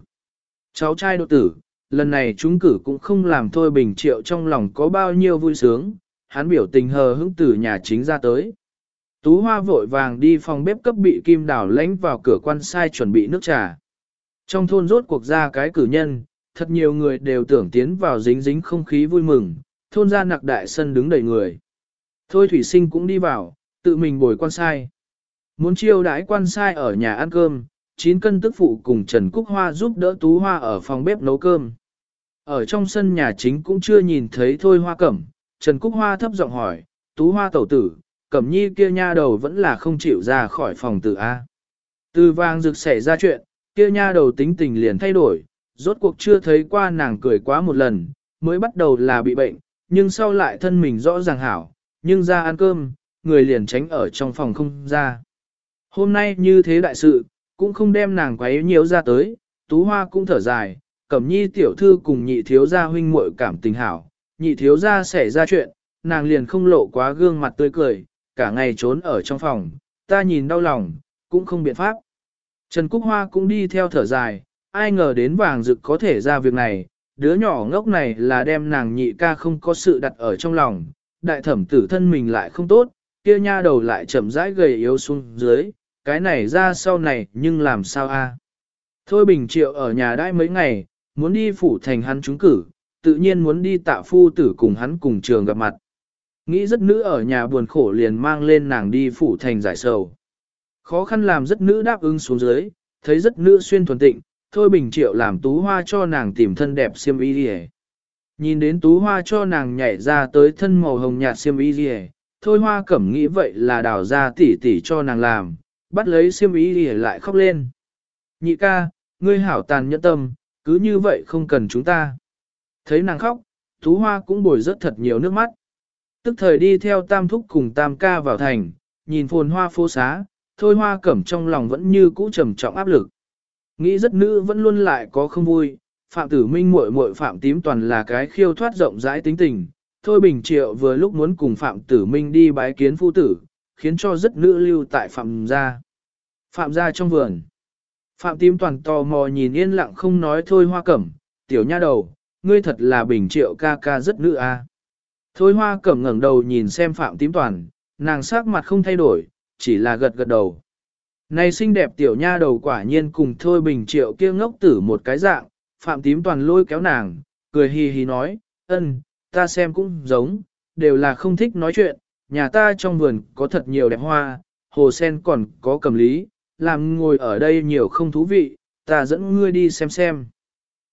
Cháu trai đột tử, lần này trúng cử cũng không làm thôi bình triệu trong lòng có bao nhiêu vui sướng, hắn biểu tình hờ hững từ nhà chính ra tới. Tú hoa vội vàng đi phòng bếp cấp bị kim Đào lánh vào cửa quan sai chuẩn bị nước trà. Trong thôn rốt cuộc ra cái cử nhân, thật nhiều người đều tưởng tiến vào dính dính không khí vui mừng, thôn ra nặc đại sân đứng đầy người. Thôi thủy sinh cũng đi vào, tự mình bồi quan sai. Muốn chiêu đãi quan sai ở nhà ăn cơm, chín cân tức phụ cùng Trần Cúc Hoa giúp đỡ Tú Hoa ở phòng bếp nấu cơm. Ở trong sân nhà chính cũng chưa nhìn thấy thôi hoa cẩm, Trần Cúc Hoa thấp giọng hỏi, Tú Hoa tẩu tử, cẩm nhi kia nha đầu vẫn là không chịu ra khỏi phòng tử A. Từ vàng rực xảy ra chuyện, kia nha đầu tính tình liền thay đổi, rốt cuộc chưa thấy qua nàng cười quá một lần, mới bắt đầu là bị bệnh, nhưng sau lại thân mình rõ ràng hảo, nhưng ra ăn cơm, người liền tránh ở trong phòng không ra. Hôm nay như thế đại sự, cũng không đem nàng quấy nhiều ra tới, tú hoa cũng thở dài, cẩm nhi tiểu thư cùng nhị thiếu gia huynh muội cảm tình hảo, nhị thiếu gia xảy ra chuyện, nàng liền không lộ quá gương mặt tươi cười, cả ngày trốn ở trong phòng, ta nhìn đau lòng, cũng không biện pháp. Trần Cúc Hoa cũng đi theo thở dài, ai ngờ đến vàng rực có thể ra việc này, đứa nhỏ ngốc này là đem nàng nhị ca không có sự đặt ở trong lòng, đại thẩm tử thân mình lại không tốt, kia nha đầu lại chậm rãi gầy yếu xuống dưới, cái này ra sau này nhưng làm sao a? Thôi Bình Triệu ở nhà đãi mấy ngày, muốn đi phủ thành hắn trúng cử, tự nhiên muốn đi tạ phu tử cùng hắn cùng trường gặp mặt. Nghĩ rất nữ ở nhà buồn khổ liền mang lên nàng đi phủ thành giải sầu. Khó khăn làm rất nữ đáp ứng xuống dưới, thấy rất nữ xuyên thuần tịnh, thôi bình triệu làm tú hoa cho nàng tìm thân đẹp xiêm y đi Nhìn đến tú hoa cho nàng nhảy ra tới thân màu hồng nhạt xiêm y đi thôi hoa cẩm nghĩ vậy là đào ra tỉ tỉ cho nàng làm, bắt lấy xiêm y đi lại khóc lên. Nhị ca, ngươi hảo tàn nhẫn tâm, cứ như vậy không cần chúng ta. Thấy nàng khóc, tú hoa cũng bồi rất thật nhiều nước mắt. Tức thời đi theo tam thúc cùng tam ca vào thành, nhìn phồn hoa phố xá, thôi hoa cẩm trong lòng vẫn như cũ trầm trọng áp lực. Nghĩ rất nữ vẫn luôn lại có không vui, Phạm Tử Minh muội muội Phạm Tím toàn là cái khiêu thoát rộng rãi tính tình. Thôi Bình Triệu vừa lúc muốn cùng Phạm Tử Minh đi bái kiến phu tử, khiến cho rất nữ lưu tại Phạm gia. Phạm gia trong vườn. Phạm Tím toàn tò mò nhìn yên lặng không nói thôi hoa cẩm, tiểu nha đầu, ngươi thật là Bình Triệu ca ca rất nữ a. Thôi hoa cẩm ngẩng đầu nhìn xem Phạm Tím toàn, nàng sắc mặt không thay đổi, chỉ là gật gật đầu. Này xinh đẹp tiểu nha đầu quả nhiên cùng thôi bình triệu kia ngốc tử một cái dạng, phạm tím toàn lôi kéo nàng, cười hì hì nói, ân, ta xem cũng giống, đều là không thích nói chuyện, nhà ta trong vườn có thật nhiều đẹp hoa, hồ sen còn có cầm lý, làm ngồi ở đây nhiều không thú vị, ta dẫn ngươi đi xem xem.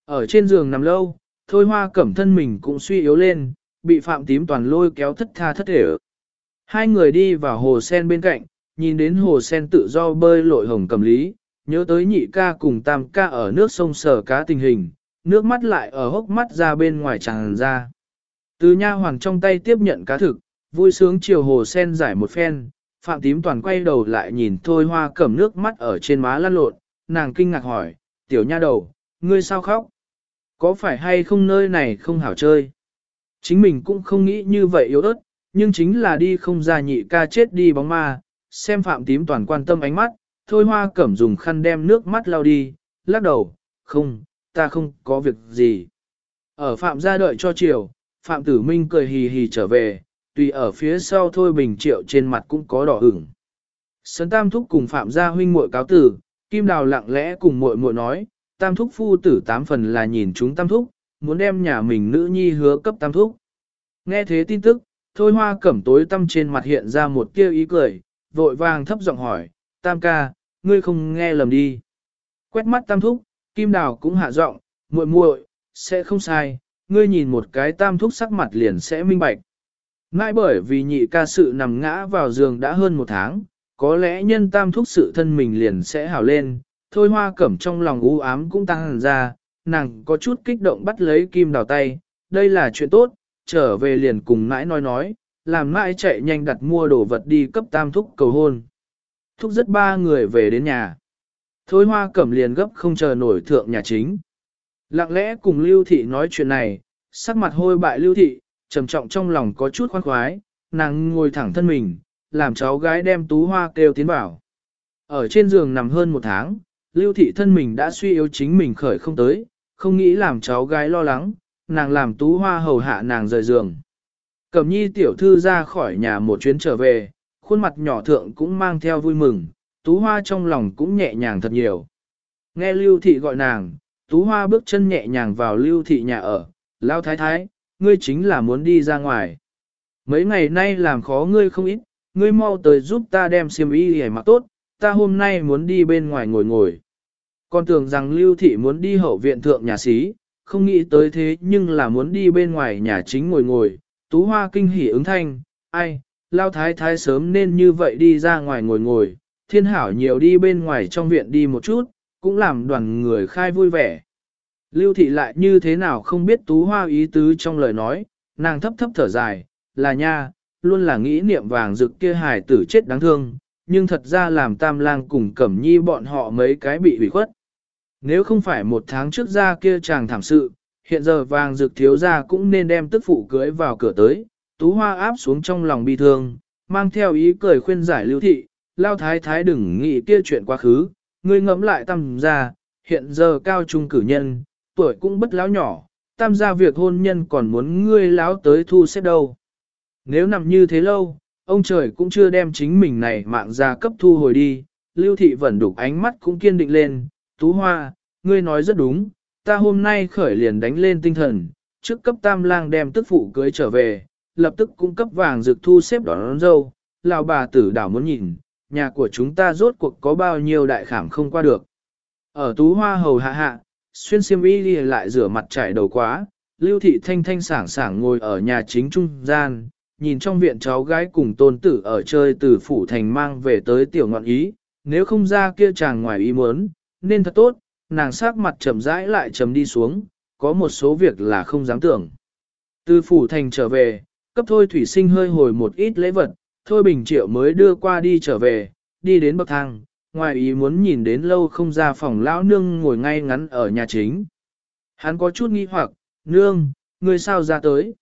Ở trên giường nằm lâu, thôi hoa cẩm thân mình cũng suy yếu lên, bị phạm tím toàn lôi kéo thất tha thất thể Hai người đi vào hồ sen bên cạnh, nhìn đến hồ sen tự do bơi lội hồng cầm lý, nhớ tới nhị ca cùng tam ca ở nước sông sở cá tình hình, nước mắt lại ở hốc mắt ra bên ngoài tràn ra. Từ nha hoàng trong tay tiếp nhận cá thực, vui sướng chiều hồ sen giải một phen, phạm tím toàn quay đầu lại nhìn thôi hoa cầm nước mắt ở trên má lăn lộn, nàng kinh ngạc hỏi, tiểu nha đầu, ngươi sao khóc? Có phải hay không nơi này không hảo chơi? Chính mình cũng không nghĩ như vậy yếu ớt, nhưng chính là đi không ra nhị ca chết đi bóng ma, xem phạm tím toàn quan tâm ánh mắt, thôi hoa cẩm dùng khăn đem nước mắt lau đi, lắc đầu, không, ta không có việc gì. Ở phạm gia đợi cho chiều, phạm tử minh cười hì hì trở về, tùy ở phía sau thôi bình triệu trên mặt cũng có đỏ ửng. Sấn tam thúc cùng phạm gia huynh muội cáo tử, kim đào lặng lẽ cùng muội muội nói, tam thúc phu tử tám phần là nhìn chúng tam thúc, muốn đem nhà mình nữ nhi hứa cấp tam thúc. Nghe thế tin tức, thôi hoa cẩm tối tâm trên mặt hiện ra một tia ý cười, vội vàng thấp giọng hỏi, tam ca, ngươi không nghe lầm đi. Quét mắt tam thúc, kim đào cũng hạ giọng, muội muội, sẽ không sai, ngươi nhìn một cái tam thúc sắc mặt liền sẽ minh bạch. Ngay bởi vì nhị ca sự nằm ngã vào giường đã hơn một tháng, có lẽ nhân tam thúc sự thân mình liền sẽ hảo lên, thôi hoa cẩm trong lòng u ám cũng tăng hẳn ra, nàng có chút kích động bắt lấy kim đào tay, đây là chuyện tốt, trở về liền cùng nãi nói nói, làm mãi chạy nhanh đặt mua đồ vật đi cấp tam thúc cầu hôn. Thúc rất ba người về đến nhà. Thôi hoa cẩm liền gấp không chờ nổi thượng nhà chính. Lặng lẽ cùng lưu thị nói chuyện này, sắc mặt hôi bại lưu thị, trầm trọng trong lòng có chút khoan khoái, nàng ngồi thẳng thân mình, làm cháu gái đem tú hoa kêu tiến bảo Ở trên giường nằm hơn một tháng, lưu thị thân mình đã suy yếu chính mình khởi không tới, không nghĩ làm cháu gái lo lắng, nàng làm tú hoa hầu hạ nàng rời giường. Cẩm nhi tiểu thư ra khỏi nhà một chuyến trở về, khuôn mặt nhỏ thượng cũng mang theo vui mừng, tú hoa trong lòng cũng nhẹ nhàng thật nhiều. Nghe lưu thị gọi nàng, tú hoa bước chân nhẹ nhàng vào lưu thị nhà ở, lao thái thái, ngươi chính là muốn đi ra ngoài. Mấy ngày nay làm khó ngươi không ít, ngươi mau tới giúp ta đem xiêm y hề mặc tốt, ta hôm nay muốn đi bên ngoài ngồi ngồi. Con tưởng rằng lưu thị muốn đi hậu viện thượng nhà xí, không nghĩ tới thế nhưng là muốn đi bên ngoài nhà chính ngồi ngồi, Tú Hoa kinh hỉ ứng thanh, ai, lao thái thái sớm nên như vậy đi ra ngoài ngồi ngồi, thiên hảo nhiều đi bên ngoài trong viện đi một chút, cũng làm đoàn người khai vui vẻ. Lưu thị lại như thế nào không biết tú hoa ý tứ trong lời nói, nàng thấp thấp thở dài, là nha, luôn là nghĩ niệm vàng rực kia hài tử chết đáng thương, nhưng thật ra làm tam lang cùng cẩm nhi bọn họ mấy cái bị hủy khuất. Nếu không phải một tháng trước ra kia chàng thảm sự, hiện giờ vàng rực thiếu ra cũng nên đem tức phụ cưới vào cửa tới, tú hoa áp xuống trong lòng bi thương, mang theo ý cười khuyên giải lưu thị, lao thái thái đừng nghĩ kia chuyện quá khứ, ngươi ngẫm lại tam gia, hiện giờ cao trung cử nhân, tuổi cũng bất lão nhỏ, tam gia việc hôn nhân còn muốn ngươi lão tới thu xếp đâu. Nếu nằm như thế lâu, ông trời cũng chưa đem chính mình này mạng ra cấp thu hồi đi, lưu thị vẫn đục ánh mắt cũng kiên định lên, tú hoa, ngươi nói rất đúng, ta hôm nay khởi liền đánh lên tinh thần, trước cấp tam lang đem tức phụ cưới trở về, lập tức cung cấp vàng dược thu xếp đón, đón dâu, lão bà tử đảo muốn nhìn, nhà của chúng ta rốt cuộc có bao nhiêu đại khảm không qua được. Ở tú hoa hầu hạ hạ, xuyên xiêm y lại rửa mặt trải đầu quá, lưu thị thanh thanh sảng sảng ngồi ở nhà chính trung gian, nhìn trong viện cháu gái cùng tôn tử ở chơi từ phủ thành mang về tới tiểu ngọn ý, nếu không ra kia chàng ngoài ý muốn, nên thật tốt, nàng sắc mặt trầm rãi lại trầm đi xuống, có một số việc là không dám tưởng. Từ phủ thành trở về, cấp thôi thủy sinh hơi hồi một ít lễ vật, thôi bình triệu mới đưa qua đi trở về, đi đến bậc thang, ngoài ý muốn nhìn đến lâu không ra phòng lão nương ngồi ngay ngắn ở nhà chính. Hắn có chút nghi hoặc, nương, người sao ra tới?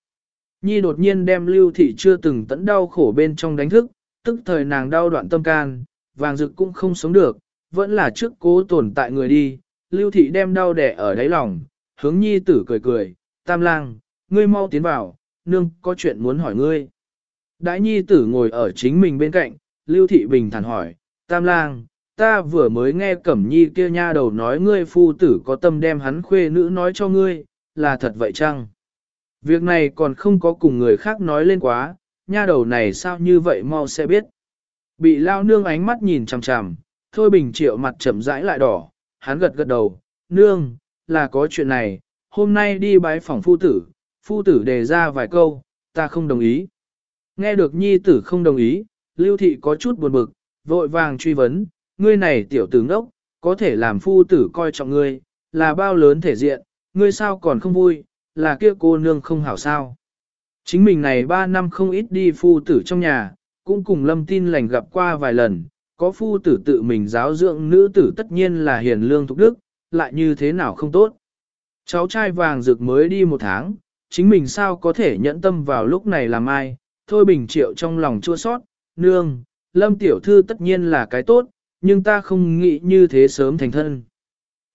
Nhi đột nhiên đem lưu thị chưa từng tẫn đau khổ bên trong đánh thức, tức thời nàng đau đoạn tâm can, vàng dực cũng không sống được, vẫn là trước cố tồn tại người đi. Lưu thị đem đau đẻ ở đáy lòng, hướng nhi tử cười cười, tam lang, ngươi mau tiến vào, nương có chuyện muốn hỏi ngươi. Đãi nhi tử ngồi ở chính mình bên cạnh, lưu thị bình thản hỏi, tam lang, ta vừa mới nghe cẩm nhi kia nha đầu nói ngươi phu tử có tâm đem hắn khuê nữ nói cho ngươi, là thật vậy chăng? Việc này còn không có cùng người khác nói lên quá, nha đầu này sao như vậy mau sẽ biết. Bị lao nương ánh mắt nhìn chằm chằm, thôi bình triệu mặt chậm rãi lại đỏ, hắn gật gật đầu, nương, là có chuyện này, hôm nay đi bái phòng phu tử, phu tử đề ra vài câu, ta không đồng ý. Nghe được nhi tử không đồng ý, lưu thị có chút buồn bực, vội vàng truy vấn, ngươi này tiểu tướng đốc có thể làm phu tử coi trọng ngươi, là bao lớn thể diện, ngươi sao còn không vui, là kia cô nương không hảo sao. Chính mình này 3 năm không ít đi phu tử trong nhà, cũng cùng lâm tin lành gặp qua vài lần, có phu tử tự mình giáo dưỡng nữ tử tất nhiên là hiền lương thục đức, lại như thế nào không tốt. Cháu trai vàng rực mới đi một tháng, chính mình sao có thể nhẫn tâm vào lúc này làm ai, thôi bình triệu trong lòng chua sót, nương, lâm tiểu thư tất nhiên là cái tốt, nhưng ta không nghĩ như thế sớm thành thân.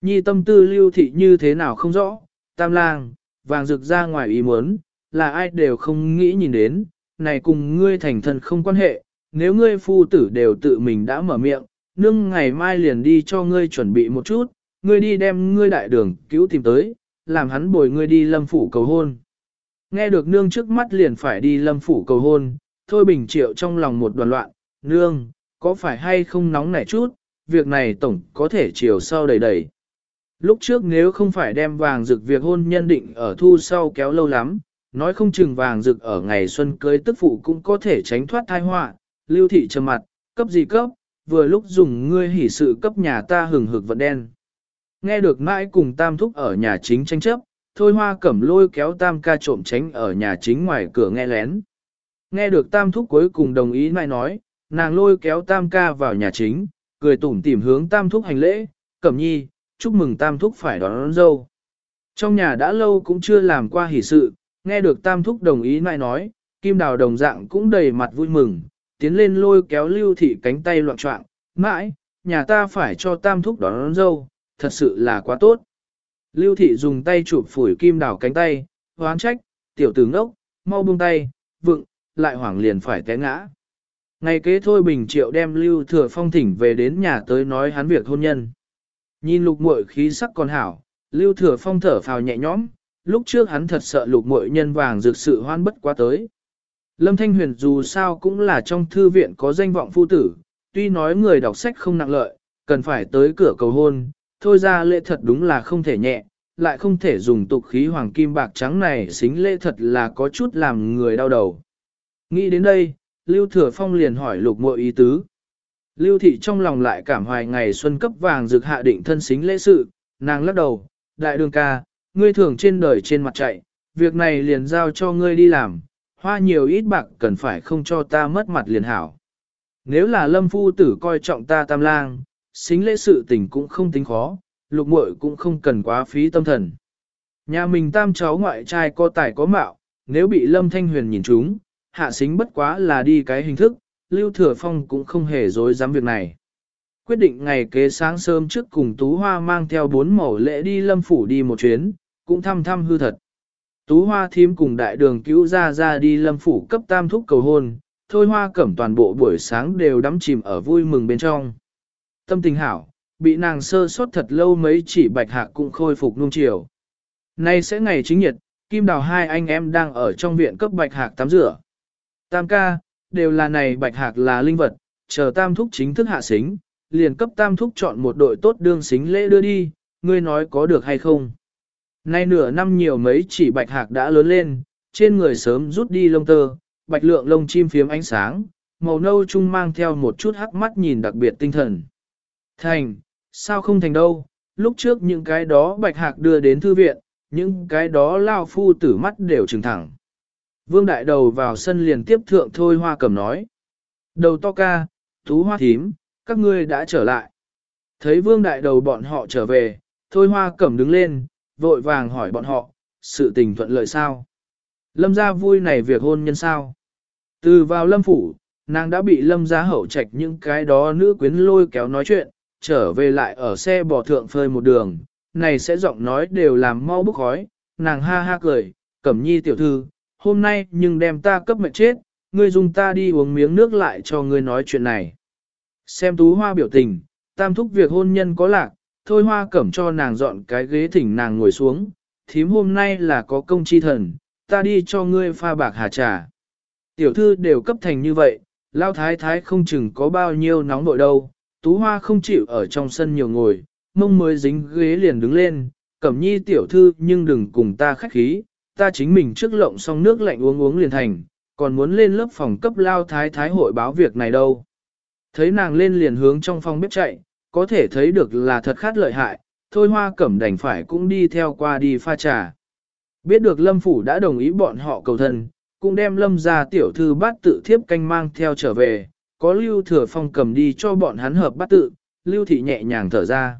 Nhi tâm tư lưu thị như thế nào không rõ, tam lang, vàng rực ra ngoài ý muốn, là ai đều không nghĩ nhìn đến, này cùng ngươi thành thân không quan hệ, nếu ngươi phu tử đều tự mình đã mở miệng, nương ngày mai liền đi cho ngươi chuẩn bị một chút, ngươi đi đem ngươi đại đường cứu tìm tới, làm hắn bồi ngươi đi lâm phủ cầu hôn. Nghe được nương trước mắt liền phải đi lâm phủ cầu hôn, thôi bình triệu trong lòng một đoàn loạn, nương, có phải hay không nóng nảy chút, việc này tổng có thể chiều sau đầy đầy. Lúc trước nếu không phải đem vàng rực việc hôn nhân định ở thu sau kéo lâu lắm, nói không chừng vàng rực ở ngày xuân cưới tức phụ cũng có thể tránh thoát thai họa lưu thị trầm mặt, cấp gì cấp, vừa lúc dùng ngươi hỉ sự cấp nhà ta hừng hực vận đen. Nghe được mãi cùng tam thúc ở nhà chính tranh chấp, thôi hoa cẩm lôi kéo tam ca trộm tránh ở nhà chính ngoài cửa nghe lén. Nghe được tam thúc cuối cùng đồng ý mãi nói, nàng lôi kéo tam ca vào nhà chính, cười tủm tỉm hướng tam thúc hành lễ, cẩm nhi, chúc mừng tam thúc phải đón, đón dâu. Trong nhà đã lâu cũng chưa làm qua hỷ sự, nghe được tam thúc đồng ý lại nói, kim đào đồng dạng cũng đầy mặt vui mừng, tiến lên lôi kéo lưu thị cánh tay loạn trọng, mãi, nhà ta phải cho tam thúc đón, đón dâu, thật sự là quá tốt. Lưu thị dùng tay chụp phủi kim đào cánh tay, hoán trách, tiểu tử ngốc, mau buông tay, vựng, lại hoảng liền phải té ngã. Ngày kế thôi Bình Triệu đem Lưu Thừa Phong thỉnh về đến nhà tới nói hắn việc hôn nhân. Nhìn lục muội khí sắc còn hảo, Lưu Thừa Phong thở phào nhẹ nhõm, lúc trước hắn thật sợ lục muội nhân vàng dược sự hoan bất quá tới. Lâm Thanh Huyền dù sao cũng là trong thư viện có danh vọng phu tử, tuy nói người đọc sách không nặng lợi, cần phải tới cửa cầu hôn, thôi ra lễ thật đúng là không thể nhẹ, lại không thể dùng tục khí hoàng kim bạc trắng này xính lễ thật là có chút làm người đau đầu. Nghĩ đến đây, Lưu Thừa Phong liền hỏi lục mội ý tứ. Lưu Thị trong lòng lại cảm hoài ngày xuân cấp vàng dược hạ định thân xính lễ sự, nàng lắc đầu, đại đường ca, ngươi thường trên đời trên mặt chạy, việc này liền giao cho ngươi đi làm, hoa nhiều ít bạc cần phải không cho ta mất mặt liền hảo. Nếu là lâm phu tử coi trọng ta tam lang, xính lễ sự tình cũng không tính khó, lục muội cũng không cần quá phí tâm thần. Nhà mình tam cháu ngoại trai có tài có mạo, nếu bị lâm thanh huyền nhìn chúng, hạ xính bất quá là đi cái hình thức, lưu thừa phong cũng không hề dối dám việc này. Quyết định ngày kế sáng sớm trước cùng Tú Hoa mang theo bốn mẫu lễ đi lâm phủ đi một chuyến, cũng thăm thăm hư thật. Tú Hoa thím cùng đại đường cứu ra ra đi lâm phủ cấp tam thúc cầu hôn, thôi hoa cẩm toàn bộ buổi sáng đều đắm chìm ở vui mừng bên trong. Tâm tình hảo, bị nàng sơ sót thật lâu mấy chỉ bạch hạc cũng khôi phục nung chiều. Nay sẽ ngày chính nhiệt, Kim Đào hai anh em đang ở trong viện cấp bạch hạc tắm rửa. Tam ca, đều là này bạch hạc là linh vật, chờ tam thúc chính thức hạ xính, liền cấp tam thúc chọn một đội tốt đương xính lễ đưa đi, ngươi nói có được hay không. Nay nửa năm nhiều mấy chỉ bạch hạc đã lớn lên, trên người sớm rút đi lông tơ, bạch lượng lông chim phiếm ánh sáng, màu nâu chung mang theo một chút hắc mắt nhìn đặc biệt tinh thần. Thành, sao không thành đâu, lúc trước những cái đó bạch hạc đưa đến thư viện, những cái đó lao phu tử mắt đều trừng thẳng. Vương đại đầu vào sân liền tiếp thượng thôi hoa cầm nói. Đầu to ca, tú hoa thím, các ngươi đã trở lại. Thấy vương đại đầu bọn họ trở về, thôi hoa cẩm đứng lên, vội vàng hỏi bọn họ, sự tình thuận lợi sao? Lâm gia vui này việc hôn nhân sao? Từ vào lâm phủ, nàng đã bị lâm gia hậu trạch những cái đó nữ quyến lôi kéo nói chuyện, trở về lại ở xe bò thượng phơi một đường, này sẽ giọng nói đều làm mau bức khói, nàng ha ha cười, cẩm nhi tiểu thư, hôm nay nhưng đem ta cấp mệt chết, ngươi dùng ta đi uống miếng nước lại cho ngươi nói chuyện này. Xem tú hoa biểu tình, tam thúc việc hôn nhân có lạc, thôi hoa cẩm cho nàng dọn cái ghế thỉnh nàng ngồi xuống, thím hôm nay là có công chi thần, ta đi cho ngươi pha bạc hà trà. Tiểu thư đều cấp thành như vậy, lao thái thái không chừng có bao nhiêu nóng nội đâu, tú hoa không chịu ở trong sân nhiều ngồi, mông mới dính ghế liền đứng lên, cẩm nhi tiểu thư nhưng đừng cùng ta khách khí, ta chính mình trước lộng xong nước lạnh uống uống liền thành, còn muốn lên lớp phòng cấp lao thái thái hội báo việc này đâu. Thấy nàng lên liền hướng trong phòng bếp chạy, có thể thấy được là thật khát lợi hại, thôi hoa cẩm đành phải cũng đi theo qua đi pha trà. Biết được lâm phủ đã đồng ý bọn họ cầu thân, cũng đem lâm ra tiểu thư bát tự thiếp canh mang theo trở về, có lưu thừa phong cầm đi cho bọn hắn hợp bát tự, lưu thị nhẹ nhàng thở ra.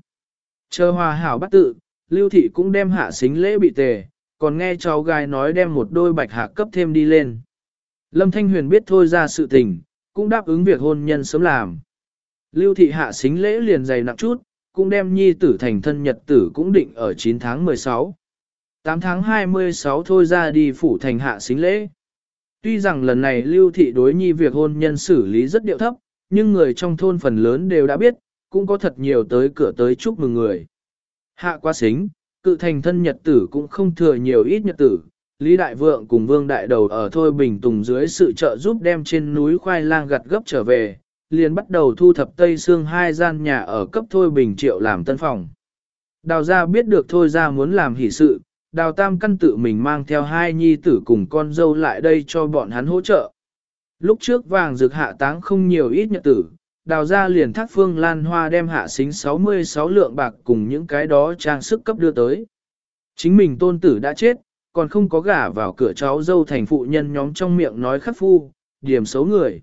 Chờ hòa hảo bát tự, lưu thị cũng đem hạ xính lễ bị tề, còn nghe cháu gái nói đem một đôi bạch hạ cấp thêm đi lên. Lâm Thanh Huyền biết thôi ra sự tình, cũng đáp ứng việc hôn nhân sớm làm. Lưu thị hạ xính lễ liền dày nặng chút, cũng đem nhi tử thành thân nhật tử cũng định ở 9 tháng 16. 8 tháng 26 thôi ra đi phủ thành hạ xính lễ. Tuy rằng lần này lưu thị đối nhi việc hôn nhân xử lý rất điệu thấp, nhưng người trong thôn phần lớn đều đã biết, cũng có thật nhiều tới cửa tới chúc mừng người. Hạ qua xính, cự thành thân nhật tử cũng không thừa nhiều ít nhật tử. Lý Đại Vượng cùng Vương Đại Đầu ở Thôi Bình Tùng dưới sự trợ giúp đem trên núi khoai lang gặt gấp trở về, liền bắt đầu thu thập Tây Sương hai gian nhà ở cấp Thôi Bình Triệu làm tân phòng. Đào gia biết được Thôi gia muốn làm hỷ sự, đào tam căn tự mình mang theo hai nhi tử cùng con dâu lại đây cho bọn hắn hỗ trợ. Lúc trước vàng dược hạ táng không nhiều ít nhật tử, đào ra liền thác phương lan hoa đem hạ xính 66 lượng bạc cùng những cái đó trang sức cấp đưa tới. Chính mình tôn tử đã chết, còn không có gả vào cửa cháu dâu thành phụ nhân nhóm trong miệng nói khắc phu, điểm xấu người.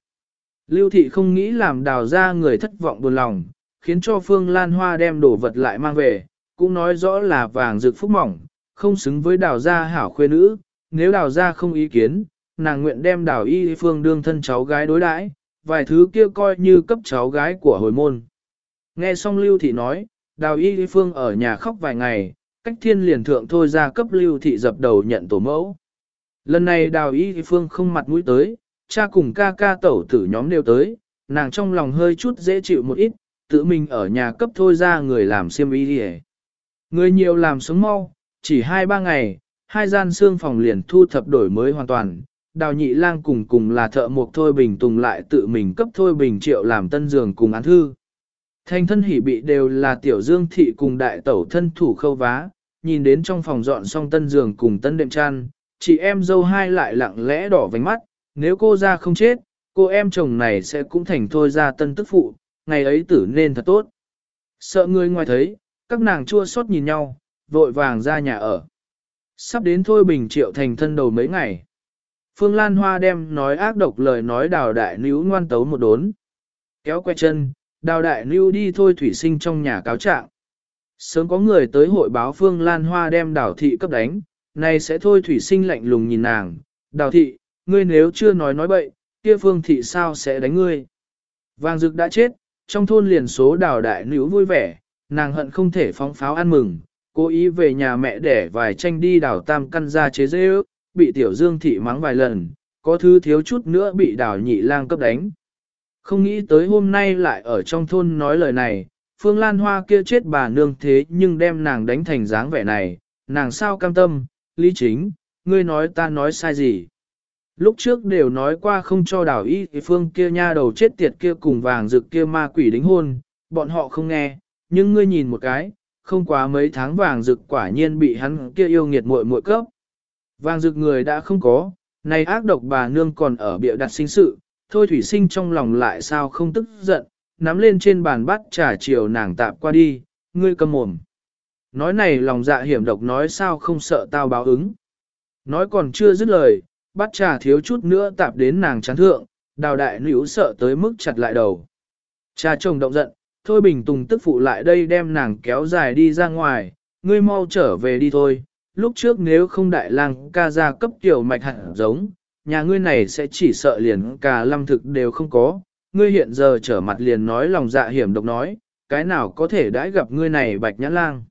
Lưu thị không nghĩ làm đào ra người thất vọng buồn lòng, khiến cho phương lan hoa đem đồ vật lại mang về, cũng nói rõ là vàng rực phúc mỏng, không xứng với đào gia hảo khuê nữ, nếu đào gia không ý kiến, nàng nguyện đem đào y phương đương thân cháu gái đối đãi, vài thứ kia coi như cấp cháu gái của hồi môn. Nghe xong lưu thị nói, đào y phương ở nhà khóc vài ngày, cách thiên liền thượng thôi ra cấp lưu thị dập đầu nhận tổ mẫu. Lần này đào y phương không mặt mũi tới, cha cùng ca ca tẩu tử nhóm đều tới, nàng trong lòng hơi chút dễ chịu một ít, tự mình ở nhà cấp thôi ra người làm xiêm y đi Người nhiều làm sống mau, chỉ hai ba ngày, hai gian xương phòng liền thu thập đổi mới hoàn toàn. Đào nhị lang cùng cùng là thợ mộc Thôi Bình Tùng lại tự mình cấp Thôi Bình Triệu làm tân giường cùng án thư. Thành thân hỉ bị đều là tiểu dương thị cùng đại tẩu thân thủ khâu vá, nhìn đến trong phòng dọn xong tân giường cùng tân đệm chăn, chị em dâu hai lại lặng lẽ đỏ vánh mắt, nếu cô ra không chết, cô em chồng này sẽ cũng thành thôi ra tân tức phụ, ngày ấy tử nên thật tốt. Sợ người ngoài thấy, các nàng chua xót nhìn nhau, vội vàng ra nhà ở. Sắp đến Thôi Bình Triệu thành thân đầu mấy ngày. Phương Lan Hoa đem nói ác độc lời nói đào đại níu ngoan tấu một đốn. Kéo quay chân, đào đại níu đi thôi thủy sinh trong nhà cáo trạng. Sớm có người tới hội báo Phương Lan Hoa đem đào thị cấp đánh, nay sẽ thôi thủy sinh lạnh lùng nhìn nàng. Đào thị, ngươi nếu chưa nói nói bậy, kia Phương thị sao sẽ đánh ngươi? Vàng dực đã chết, trong thôn liền số đào đại nữ vui vẻ, nàng hận không thể phóng pháo ăn mừng, cố ý về nhà mẹ để vài tranh đi đào tam căn ra chế dễ ước, bị tiểu dương thị mắng vài lần, có thứ thiếu chút nữa bị đào nhị lang cấp đánh. Không nghĩ tới hôm nay lại ở trong thôn nói lời này, Phương Lan Hoa kia chết bà nương thế nhưng đem nàng đánh thành dáng vẻ này, nàng sao cam tâm, lý chính, ngươi nói ta nói sai gì. Lúc trước đều nói qua không cho đào y phương kia nha đầu chết tiệt kia cùng vàng rực kia ma quỷ đính hôn, bọn họ không nghe, nhưng ngươi nhìn một cái, không quá mấy tháng vàng rực quả nhiên bị hắn kia yêu nghiệt muội muội cấp. Vàng rực người đã không có, này ác độc bà nương còn ở bịa đặt sinh sự, thôi thủy sinh trong lòng lại sao không tức giận, nắm lên trên bàn bắt trà chiều nàng tạp qua đi, ngươi cầm mồm. Nói này lòng dạ hiểm độc nói sao không sợ tao báo ứng. Nói còn chưa dứt lời, bắt trà thiếu chút nữa tạp đến nàng chán thượng, đào đại nữ sợ tới mức chặt lại đầu. Cha chồng động giận, thôi bình tùng tức phụ lại đây đem nàng kéo dài đi ra ngoài, ngươi mau trở về đi thôi, lúc trước nếu không đại lang ca ra cấp tiểu mạch hẳn giống, nhà ngươi này sẽ chỉ sợ liền cả lâm thực đều không có, ngươi hiện giờ trở mặt liền nói lòng dạ hiểm độc nói, cái nào có thể đãi gặp ngươi này bạch nhãn lang.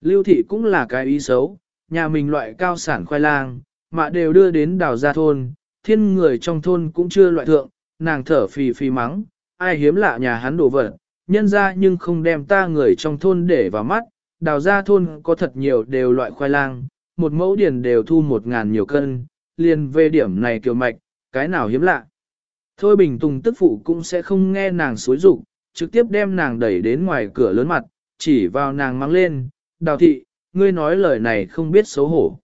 Lưu thị cũng là cái ý xấu, nhà mình loại cao sản khoai lang, mà đều đưa đến đào gia thôn, thiên người trong thôn cũng chưa loại thượng, nàng thở phì phì mắng, ai hiếm lạ nhà hắn đổ vật, nhân ra nhưng không đem ta người trong thôn để vào mắt, đào gia thôn có thật nhiều đều loại khoai lang, một mẫu điền đều thu một ngàn nhiều cân, liền về điểm này kiều mạch, cái nào hiếm lạ. Thôi bình tùng tức phụ cũng sẽ không nghe nàng xối rụng, trực tiếp đem nàng đẩy đến ngoài cửa lớn mặt, chỉ vào nàng mang lên, đào thị, ngươi nói lời này không biết xấu hổ.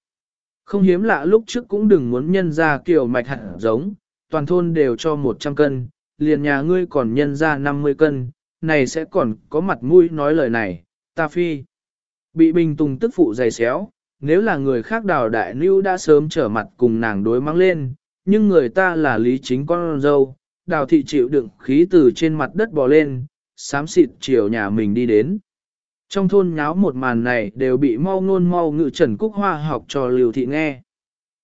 Không hiếm lạ lúc trước cũng đừng muốn nhân ra kiểu mạch hạt giống, toàn thôn đều cho 100 cân, liền nhà ngươi còn nhân ra 50 cân, này sẽ còn có mặt mũi nói lời này, ta phi. Bị bình tùng tức phụ dày xéo, nếu là người khác đào đại lưu đã sớm trở mặt cùng nàng đối mắng lên, nhưng người ta là lý chính con dâu, đào thị chịu đựng khí từ trên mặt đất bò lên, xám xịt chiều nhà mình đi đến. Trong thôn nháo một màn này đều bị mau ngôn mau ngự trần Cúc Hoa học cho Lưu Thị nghe.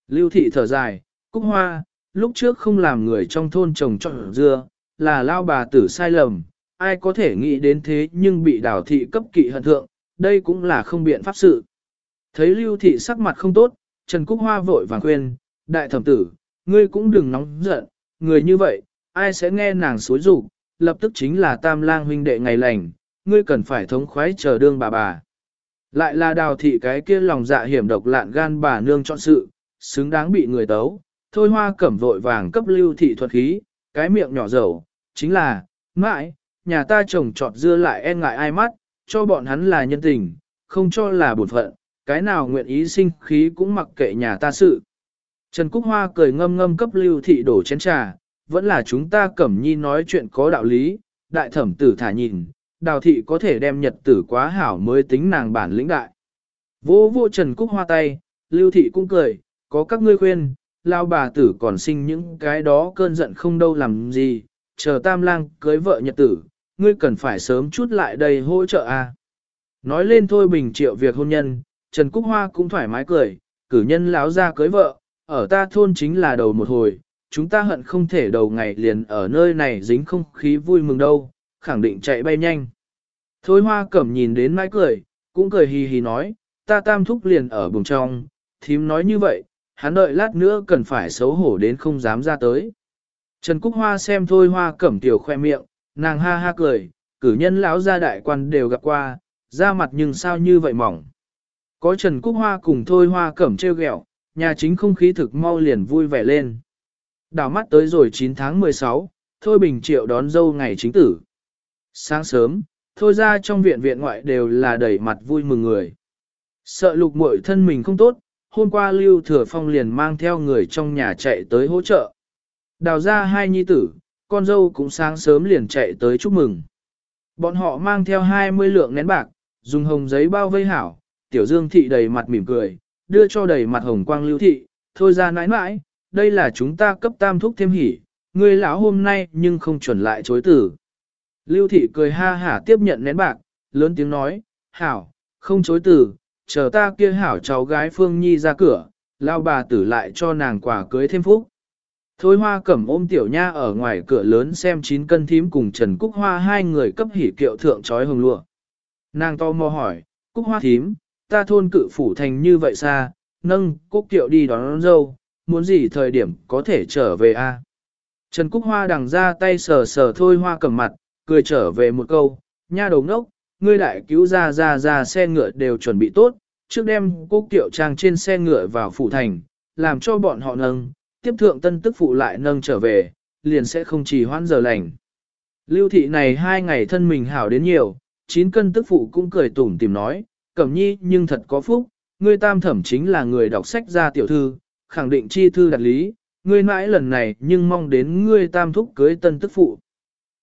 Lưu Thị thở dài, Cúc Hoa, lúc trước không làm người trong thôn trồng trọt dưa, là lao bà tử sai lầm, ai có thể nghĩ đến thế nhưng bị đào thị cấp kỵ hận thượng, đây cũng là không biện pháp sự. Thấy Lưu Thị sắc mặt không tốt, Trần Cúc Hoa vội vàng khuyên, đại thẩm tử, ngươi cũng đừng nóng giận, người như vậy, ai sẽ nghe nàng xối rủ, lập tức chính là tam lang huynh đệ ngày lành, ngươi cần phải thống khoái chờ đương bà bà. Lại là đào thị cái kia lòng dạ hiểm độc lạn gan bà nương chọn sự, xứng đáng bị người tấu, thôi hoa cẩm vội vàng cấp lưu thị thuật khí, cái miệng nhỏ dầu, chính là, mãi, nhà ta chồng trọt dưa lại e ngại ai mắt, cho bọn hắn là nhân tình, không cho là bổn phận, cái nào nguyện ý sinh khí cũng mặc kệ nhà ta sự. Trần Cúc Hoa cười ngâm ngâm cấp lưu thị đổ chén trà, vẫn là chúng ta cẩm nhi nói chuyện có đạo lý, đại thẩm tử thả nhìn, đào thị có thể đem nhật tử quá hảo mới tính nàng bản lĩnh đại. Vô vô Trần Cúc Hoa tay, lưu thị cũng cười, có các ngươi khuyên, lao bà tử còn sinh những cái đó cơn giận không đâu làm gì, chờ tam lang cưới vợ nhật tử, ngươi cần phải sớm chút lại đây hỗ trợ a. Nói lên thôi bình triệu việc hôn nhân, Trần Cúc Hoa cũng thoải mái cười, cử nhân láo ra cưới vợ, ở ta thôn chính là đầu một hồi, chúng ta hận không thể đầu ngày liền ở nơi này dính không khí vui mừng đâu, khẳng định chạy bay nhanh. Thôi hoa cẩm nhìn đến mãi cười, cũng cười hì hì nói, ta tam thúc liền ở bùng trong, thím nói như vậy, hắn đợi lát nữa cần phải xấu hổ đến không dám ra tới. Trần Cúc Hoa xem thôi hoa cẩm tiểu khoe miệng, nàng ha ha cười, cử nhân lão gia đại quan đều gặp qua, ra mặt nhưng sao như vậy mỏng. Có Trần Cúc Hoa cùng thôi hoa cẩm treo ghẹo, nhà chính không khí thực mau liền vui vẻ lên. Đào mắt tới rồi 9 tháng 16, Thôi Bình Triệu đón dâu ngày chính tử. Sáng sớm, Thôi ra trong viện viện ngoại đều là đầy mặt vui mừng người. Sợ lục muội thân mình không tốt, hôm qua Lưu Thừa Phong liền mang theo người trong nhà chạy tới hỗ trợ. Đào ra hai nhi tử, con dâu cũng sáng sớm liền chạy tới chúc mừng. Bọn họ mang theo 20 lượng nén bạc, dùng hồng giấy bao vây hảo, tiểu dương thị đầy mặt mỉm cười, đưa cho đầy mặt hồng quang lưu thị, thôi ra nãi nãi, đây là chúng ta cấp tam thúc thêm hỉ, người lão hôm nay nhưng không chuẩn lại chối tử. Lưu thị cười ha hả tiếp nhận nén bạc, lớn tiếng nói, hảo, không chối từ, chờ ta kia hảo cháu gái Phương Nhi ra cửa, lao bà tử lại cho nàng quả cưới thêm phúc. Thôi hoa cẩm ôm tiểu nha ở ngoài cửa lớn xem chín cân thím cùng Trần Cúc Hoa hai người cấp hỉ kiệu thượng trói hồng lụa. Nàng to mò hỏi, Cúc Hoa thím, ta thôn cự phủ thành như vậy xa, nâng Cúc kiệu đi đón, đón dâu, muốn gì thời điểm có thể trở về a? Trần Cúc Hoa đằng ra tay sờ sờ thôi hoa cầm mặt, cười trở về một câu, nha đầu ngốc, ngươi đại cứu ra ra ra xe ngựa đều chuẩn bị tốt, trước đem Cúc kiệu trang trên xe ngựa vào phủ thành, làm cho bọn họ nâng, tiếp thượng tân tức phụ lại nâng trở về, liền sẽ không chỉ hoãn giờ lành. Lưu thị này hai ngày thân mình hảo đến nhiều, chín cân tức phụ cũng cười tủm tìm nói, cẩm nhi nhưng thật có phúc, ngươi tam thẩm chính là người đọc sách ra tiểu thư, khẳng định chi thư đặt lý, ngươi mãi lần này nhưng mong đến ngươi tam thúc cưới tân tức phụ.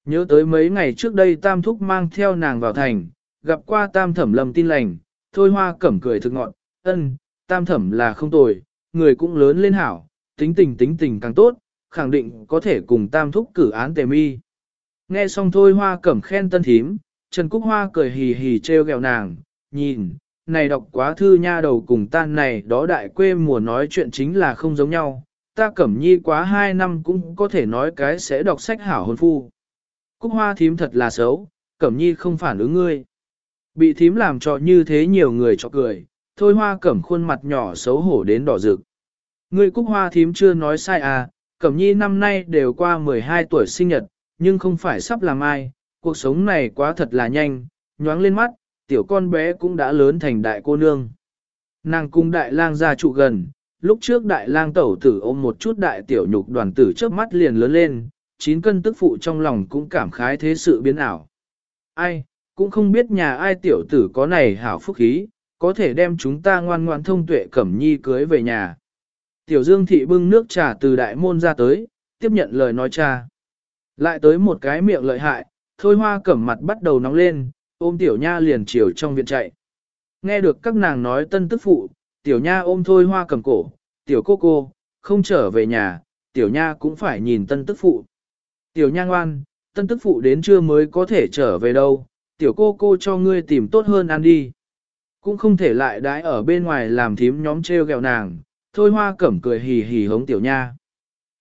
Nhớ tới mấy ngày trước đây tam thúc mang theo nàng vào thành, gặp qua tam thẩm lầm tin lành, thôi hoa cẩm cười thực ngọn, ân, tam thẩm là không tồi, người cũng lớn lên hảo, tính tình tính tình càng tốt, khẳng định có thể cùng tam thúc cử án tề mi. Nghe xong thôi hoa cẩm khen tân thím, Trần Cúc Hoa cười hì hì treo gẹo nàng, nhìn, này đọc quá thư nha đầu cùng tan này đó đại quê mùa nói chuyện chính là không giống nhau, ta cẩm nhi quá hai năm cũng có thể nói cái sẽ đọc sách hảo hôn phu. Cúc Hoa thím thật là xấu, cẩm nhi không phản ứng ngươi. Bị thím làm cho như thế nhiều người cho cười, thôi hoa cẩm khuôn mặt nhỏ xấu hổ đến đỏ rực. Ngươi cúc hoa thím chưa nói sai à, Cẩm Nhi năm nay đều qua 12 tuổi sinh nhật, nhưng không phải sắp làm ai, cuộc sống này quá thật là nhanh, nhoáng lên mắt, tiểu con bé cũng đã lớn thành đại cô nương. Nàng cung đại lang ra trụ gần, lúc trước đại lang tẩu tử ôm một chút đại tiểu nhục đoàn tử trước mắt liền lớn lên, chín cân tức phụ trong lòng cũng cảm khái thế sự biến ảo. Ai, cũng không biết nhà ai tiểu tử có này hảo phúc khí, có thể đem chúng ta ngoan ngoan thông tuệ cẩm nhi cưới về nhà. Tiểu Dương Thị bưng nước trà từ đại môn ra tới, tiếp nhận lời nói cha. Lại tới một cái miệng lợi hại, thôi hoa cẩm mặt bắt đầu nóng lên, ôm tiểu nha liền chiều trong viện chạy. Nghe được các nàng nói tân tức phụ, tiểu nha ôm thôi hoa cầm cổ, tiểu cô cô, không trở về nhà, tiểu nha cũng phải nhìn tân tức phụ. Tiểu nha ngoan, tân tức phụ đến trưa mới có thể trở về đâu, tiểu cô cô cho ngươi tìm tốt hơn ăn đi. Cũng không thể lại đái ở bên ngoài làm thím nhóm treo gẹo nàng, thôi hoa cẩm cười hì hì hống tiểu nha.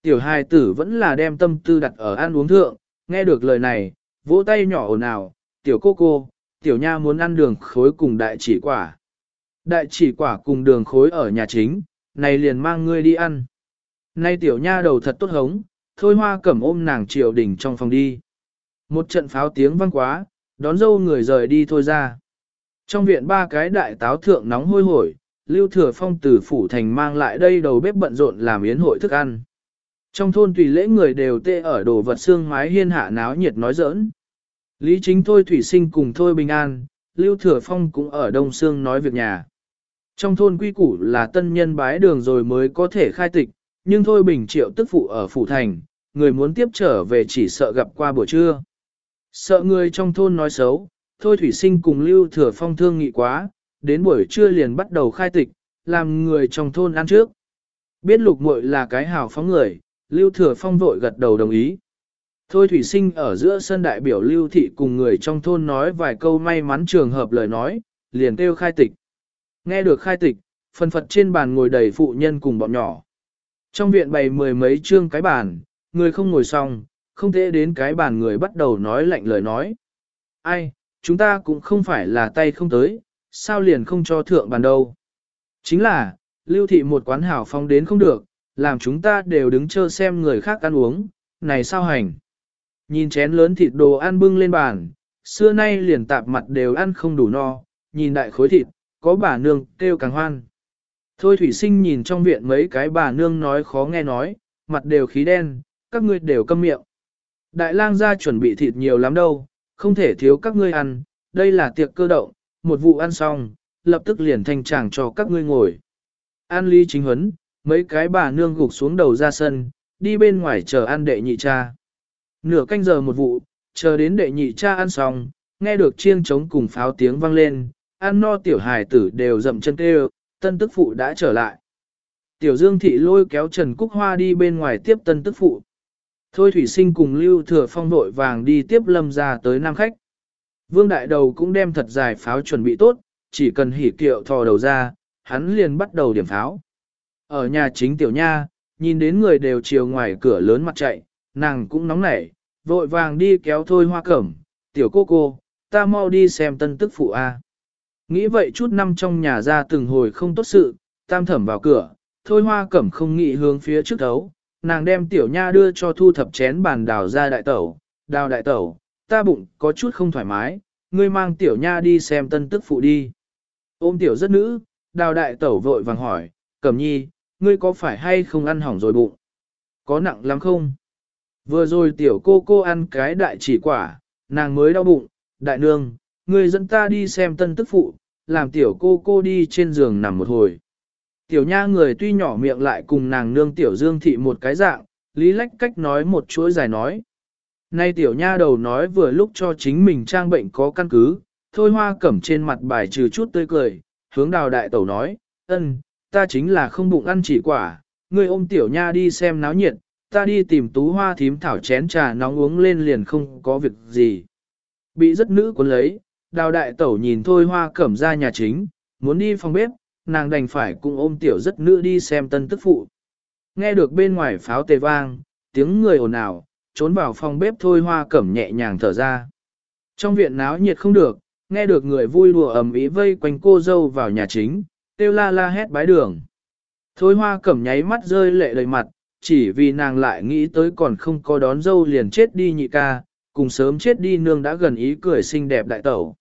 Tiểu hài tử vẫn là đem tâm tư đặt ở ăn uống thượng, nghe được lời này, vỗ tay nhỏ ồn ào, tiểu cô cô, tiểu nha muốn ăn đường khối cùng đại chỉ quả. Đại chỉ quả cùng đường khối ở nhà chính, này liền mang ngươi đi ăn. Nay tiểu nha đầu thật tốt hống, thôi hoa cẩm ôm nàng triều đình trong phòng đi. Một trận pháo tiếng vang quá, đón dâu người rời đi thôi ra. Trong viện ba cái đại táo thượng nóng hôi hổi, Lưu Thừa Phong từ phủ thành mang lại đây đầu bếp bận rộn làm yến hội thức ăn. Trong thôn tùy lễ người đều tê ở đồ vật xương mái hiên hạ náo nhiệt nói giỡn. Lý chính thôi thủy sinh cùng thôi bình an, Lưu Thừa Phong cũng ở Đông xương nói việc nhà. Trong thôn quy củ là tân nhân bái đường rồi mới có thể khai tịch, nhưng thôi bình triệu tức phụ ở phủ thành, người muốn tiếp trở về chỉ sợ gặp qua buổi trưa. Sợ người trong thôn nói xấu, thôi thủy sinh cùng Lưu Thừa Phong thương nghị quá, đến buổi trưa liền bắt đầu khai tịch, làm người trong thôn ăn trước. Biết lục muội là cái hào phóng người, Lưu Thừa Phong vội gật đầu đồng ý. Thôi Thủy Sinh ở giữa sân đại biểu Lưu Thị cùng người trong thôn nói vài câu may mắn trường hợp lời nói, liền kêu khai tịch. Nghe được khai tịch, phần phật trên bàn ngồi đầy phụ nhân cùng bọn nhỏ. Trong viện bày mười mấy trương cái bàn, người không ngồi xong, không thể đến cái bàn người bắt đầu nói lạnh lời nói. Ai, chúng ta cũng không phải là tay không tới, sao liền không cho thượng bàn đâu. Chính là, lưu thị một quán hảo phong đến không được, làm chúng ta đều đứng chờ xem người khác ăn uống, này sao hành. Nhìn chén lớn thịt đồ ăn bưng lên bàn, xưa nay liền tạp mặt đều ăn không đủ no, nhìn đại khối thịt, có bà nương kêu càng hoan. Thôi thủy sinh nhìn trong viện mấy cái bà nương nói khó nghe nói, mặt đều khí đen, các ngươi đều câm miệng. Đại lang gia chuẩn bị thịt nhiều lắm đâu, không thể thiếu các ngươi ăn, đây là tiệc cơ động, một vụ ăn xong, lập tức liền thanh tràng cho các ngươi ngồi. An ly chính huấn, mấy cái bà nương gục xuống đầu ra sân, đi bên ngoài chờ ăn đệ nhị cha. Nửa canh giờ một vụ, chờ đến đệ nhị cha ăn xong, nghe được chiêng trống cùng pháo tiếng vang lên, ăn no tiểu hài tử đều dậm chân kêu, tân tức phụ đã trở lại. Tiểu Dương Thị lôi kéo Trần Cúc Hoa đi bên ngoài tiếp tân tức phụ. Thôi Thủy Sinh cùng Lưu Thừa Phong đội vàng đi tiếp lâm ra tới Nam Khách. Vương Đại Đầu cũng đem thật dài pháo chuẩn bị tốt, chỉ cần hỉ kiệu thò đầu ra, hắn liền bắt đầu điểm pháo. Ở nhà chính Tiểu Nha, nhìn đến người đều chiều ngoài cửa lớn mặt chạy, nàng cũng nóng nảy, vội vàng đi kéo Thôi Hoa Cẩm, Tiểu cô cô, ta mau đi xem tân tức phụ A. Nghĩ vậy chút năm trong nhà ra từng hồi không tốt sự, tam thẩm vào cửa, thôi hoa cẩm không nghĩ hướng phía trước thấu, nàng đem tiểu nha đưa cho thu thập chén bàn đào ra đại tẩu, đào đại tẩu, ta bụng có chút không thoải mái, ngươi mang tiểu nha đi xem tân tức phụ đi. Ôm tiểu rất nữ, đào đại tẩu vội vàng hỏi, cẩm nhi, ngươi có phải hay không ăn hỏng rồi bụng? Có nặng lắm không? Vừa rồi tiểu cô cô ăn cái đại chỉ quả, nàng mới đau bụng, đại nương, ngươi dẫn ta đi xem tân tức phụ, làm tiểu cô cô đi trên giường nằm một hồi. Tiểu nha người tuy nhỏ miệng lại cùng nàng nương tiểu dương thị một cái dạng, lý lách cách nói một chuỗi dài nói. Nay tiểu nha đầu nói vừa lúc cho chính mình trang bệnh có căn cứ, thôi hoa cẩm trên mặt bài trừ chút tươi cười, hướng đào đại tẩu nói, ân, ta chính là không bụng ăn chỉ quả, ngươi ôm tiểu nha đi xem náo nhiệt, ta đi tìm tú hoa thím thảo chén trà nóng uống lên liền không có việc gì. Bị rất nữ cuốn lấy, đào đại tẩu nhìn thôi hoa cẩm ra nhà chính, muốn đi phòng bếp, nàng đành phải cùng ôm tiểu rất nữ đi xem tân tức phụ. Nghe được bên ngoài pháo tề vang, tiếng người ồn ào, trốn vào phòng bếp thôi hoa cẩm nhẹ nhàng thở ra. Trong viện náo nhiệt không được, nghe được người vui đùa ầm ĩ vây quanh cô dâu vào nhà chính, tiêu la la hét bái đường. Thôi hoa cẩm nháy mắt rơi lệ đầy mặt, chỉ vì nàng lại nghĩ tới còn không có đón dâu liền chết đi nhị ca, cùng sớm chết đi nương đã gần ý cười xinh đẹp đại tẩu.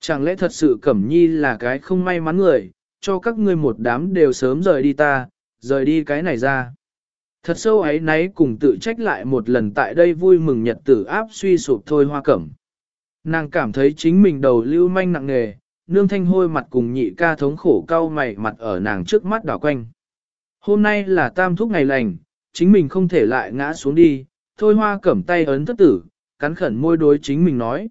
Chẳng lẽ thật sự Cẩm Nhi là cái không may mắn người, cho các ngươi một đám đều sớm rời đi ta, rời đi cái này ra. Thật sâu ấy nấy cùng tự trách lại một lần tại đây vui mừng nhật tử áp suy sụp thôi hoa cẩm. Nàng cảm thấy chính mình đầu lưu manh nặng nề, nương thanh hôi mặt cùng nhị ca thống khổ cau mày mặt ở nàng trước mắt đảo quanh. Hôm nay là tam thúc ngày lành, chính mình không thể lại ngã xuống đi, thôi hoa cẩm tay ấn thất tử, cắn khẩn môi đối chính mình nói.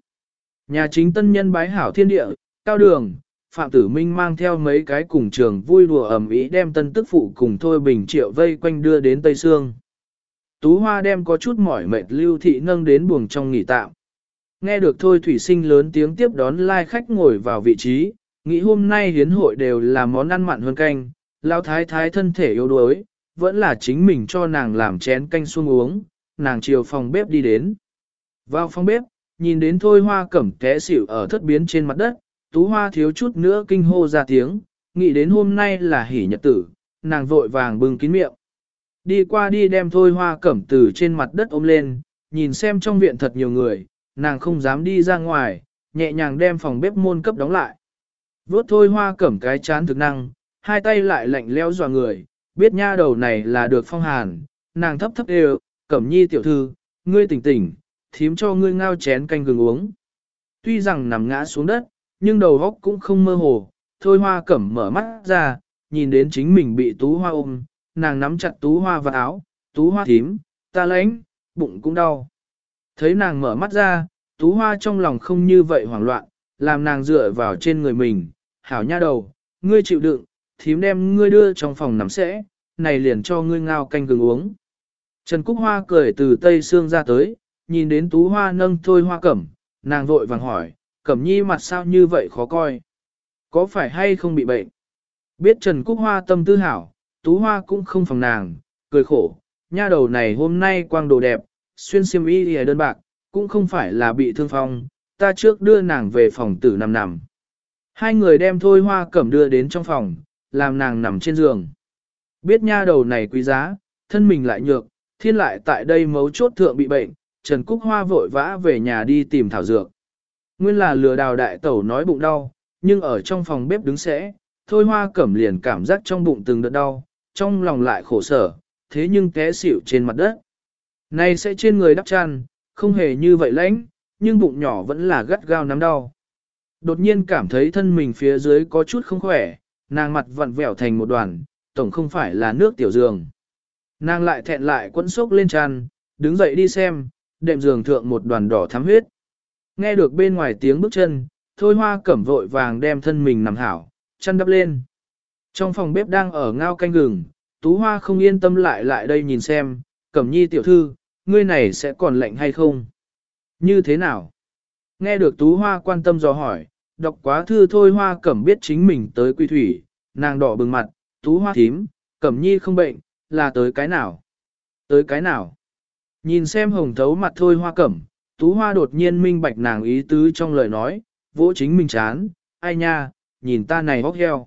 Nhà chính tân nhân bái hảo thiên địa, cao đường, Phạm Tử Minh mang theo mấy cái cùng trường vui đùa ẩm ý đem tân tức phụ cùng Thôi Bình Triệu vây quanh đưa đến Tây Sương. Tú Hoa đem có chút mỏi mệt lưu thị nâng đến buồng trong nghỉ tạm. Nghe được Thôi Thủy Sinh lớn tiếng tiếp đón lai khách ngồi vào vị trí, nghĩ hôm nay hiến hội đều là món ăn mặn hơn canh, lao thái thái thân thể yếu đuối, vẫn là chính mình cho nàng làm chén canh xuông uống, nàng chiều phòng bếp đi đến. Vào phòng bếp, nhìn đến Thôi Hoa cẩm té xỉu ở thất biến trên mặt đất, tú hoa thiếu chút nữa kinh hô ra tiếng, nghĩ đến hôm nay là hỉ nhật tử, nàng vội vàng bưng kín miệng. Đi qua đi đem thôi hoa cẩm từ trên mặt đất ôm lên, nhìn xem trong viện thật nhiều người, nàng không dám đi ra ngoài, nhẹ nhàng đem phòng bếp môn cấp đóng lại. Vốt thôi hoa cẩm cái chán thực năng, hai tay lại lạnh leo dò người, biết nha đầu này là được phong hàn, nàng thấp thấp đều, cẩm nhi tiểu thư, ngươi tỉnh tỉnh, thím cho ngươi ngao chén canh gừng uống. Tuy rằng nằm ngã xuống đất, nhưng đầu góc cũng không mơ hồ, thôi hoa cẩm mở mắt ra, nhìn đến chính mình bị tú hoa ôm, nàng nắm chặt tú hoa vào áo, tú hoa thím, ta lãnh, bụng cũng đau. Thấy nàng mở mắt ra, tú hoa trong lòng không như vậy hoảng loạn, làm nàng dựa vào trên người mình, hảo nha đầu, ngươi chịu đựng, thím đem ngươi đưa trong phòng nằm sẽ, này liền cho ngươi ngao canh gừng uống. Trần Cúc Hoa cười từ tây xương ra tới, nhìn đến tú hoa nâng thôi hoa cẩm, nàng vội vàng hỏi, Cẩm nhi mặt sao như vậy khó coi. Có phải hay không bị bệnh? Biết Trần Cúc Hoa tâm tư hảo, Tú Hoa cũng không phòng nàng, cười khổ. Nha đầu này hôm nay quang đồ đẹp, xuyên xiêm y lìa đơn bạc, cũng không phải là bị thương phong, ta trước đưa nàng về phòng tử nằm nằm. Hai người đem thôi hoa cẩm đưa đến trong phòng, làm nàng nằm trên giường. Biết nha đầu này quý giá, thân mình lại nhược, thiên lại tại đây mấu chốt thượng bị bệnh, Trần Cúc Hoa vội vã về nhà đi tìm thảo dược. Nguyên là lừa đào đại tẩu nói bụng đau, nhưng ở trong phòng bếp đứng sẽ, thôi hoa cẩm liền cảm giác trong bụng từng đợt đau, trong lòng lại khổ sở, thế nhưng té xỉu trên mặt đất. Này sẽ trên người đắp chăn, không hề như vậy lãnh, nhưng bụng nhỏ vẫn là gắt gao nắm đau. Đột nhiên cảm thấy thân mình phía dưới có chút không khỏe, nàng mặt vặn vẹo thành một đoàn, tổng không phải là nước tiểu giường. Nàng lại thẹn lại quấn sốc lên chăn, đứng dậy đi xem, đệm giường thượng một đoàn đỏ thắm huyết. Nghe được bên ngoài tiếng bước chân, thôi hoa cẩm vội vàng đem thân mình nằm hảo, chăn đắp lên. Trong phòng bếp đang ở ngao canh gừng, tú hoa không yên tâm lại lại đây nhìn xem, cẩm nhi tiểu thư, ngươi này sẽ còn lạnh hay không? Như thế nào? Nghe được tú hoa quan tâm dò hỏi, đọc quá thư thôi hoa cẩm biết chính mình tới quy thủy, nàng đỏ bừng mặt, tú hoa thím, cẩm nhi không bệnh, là tới cái nào? Tới cái nào? Nhìn xem hồng thấu mặt thôi hoa cẩm, tú hoa đột nhiên minh bạch nàng ý tứ trong lời nói, vỗ chính mình chán, ai nha, nhìn ta này hóc heo.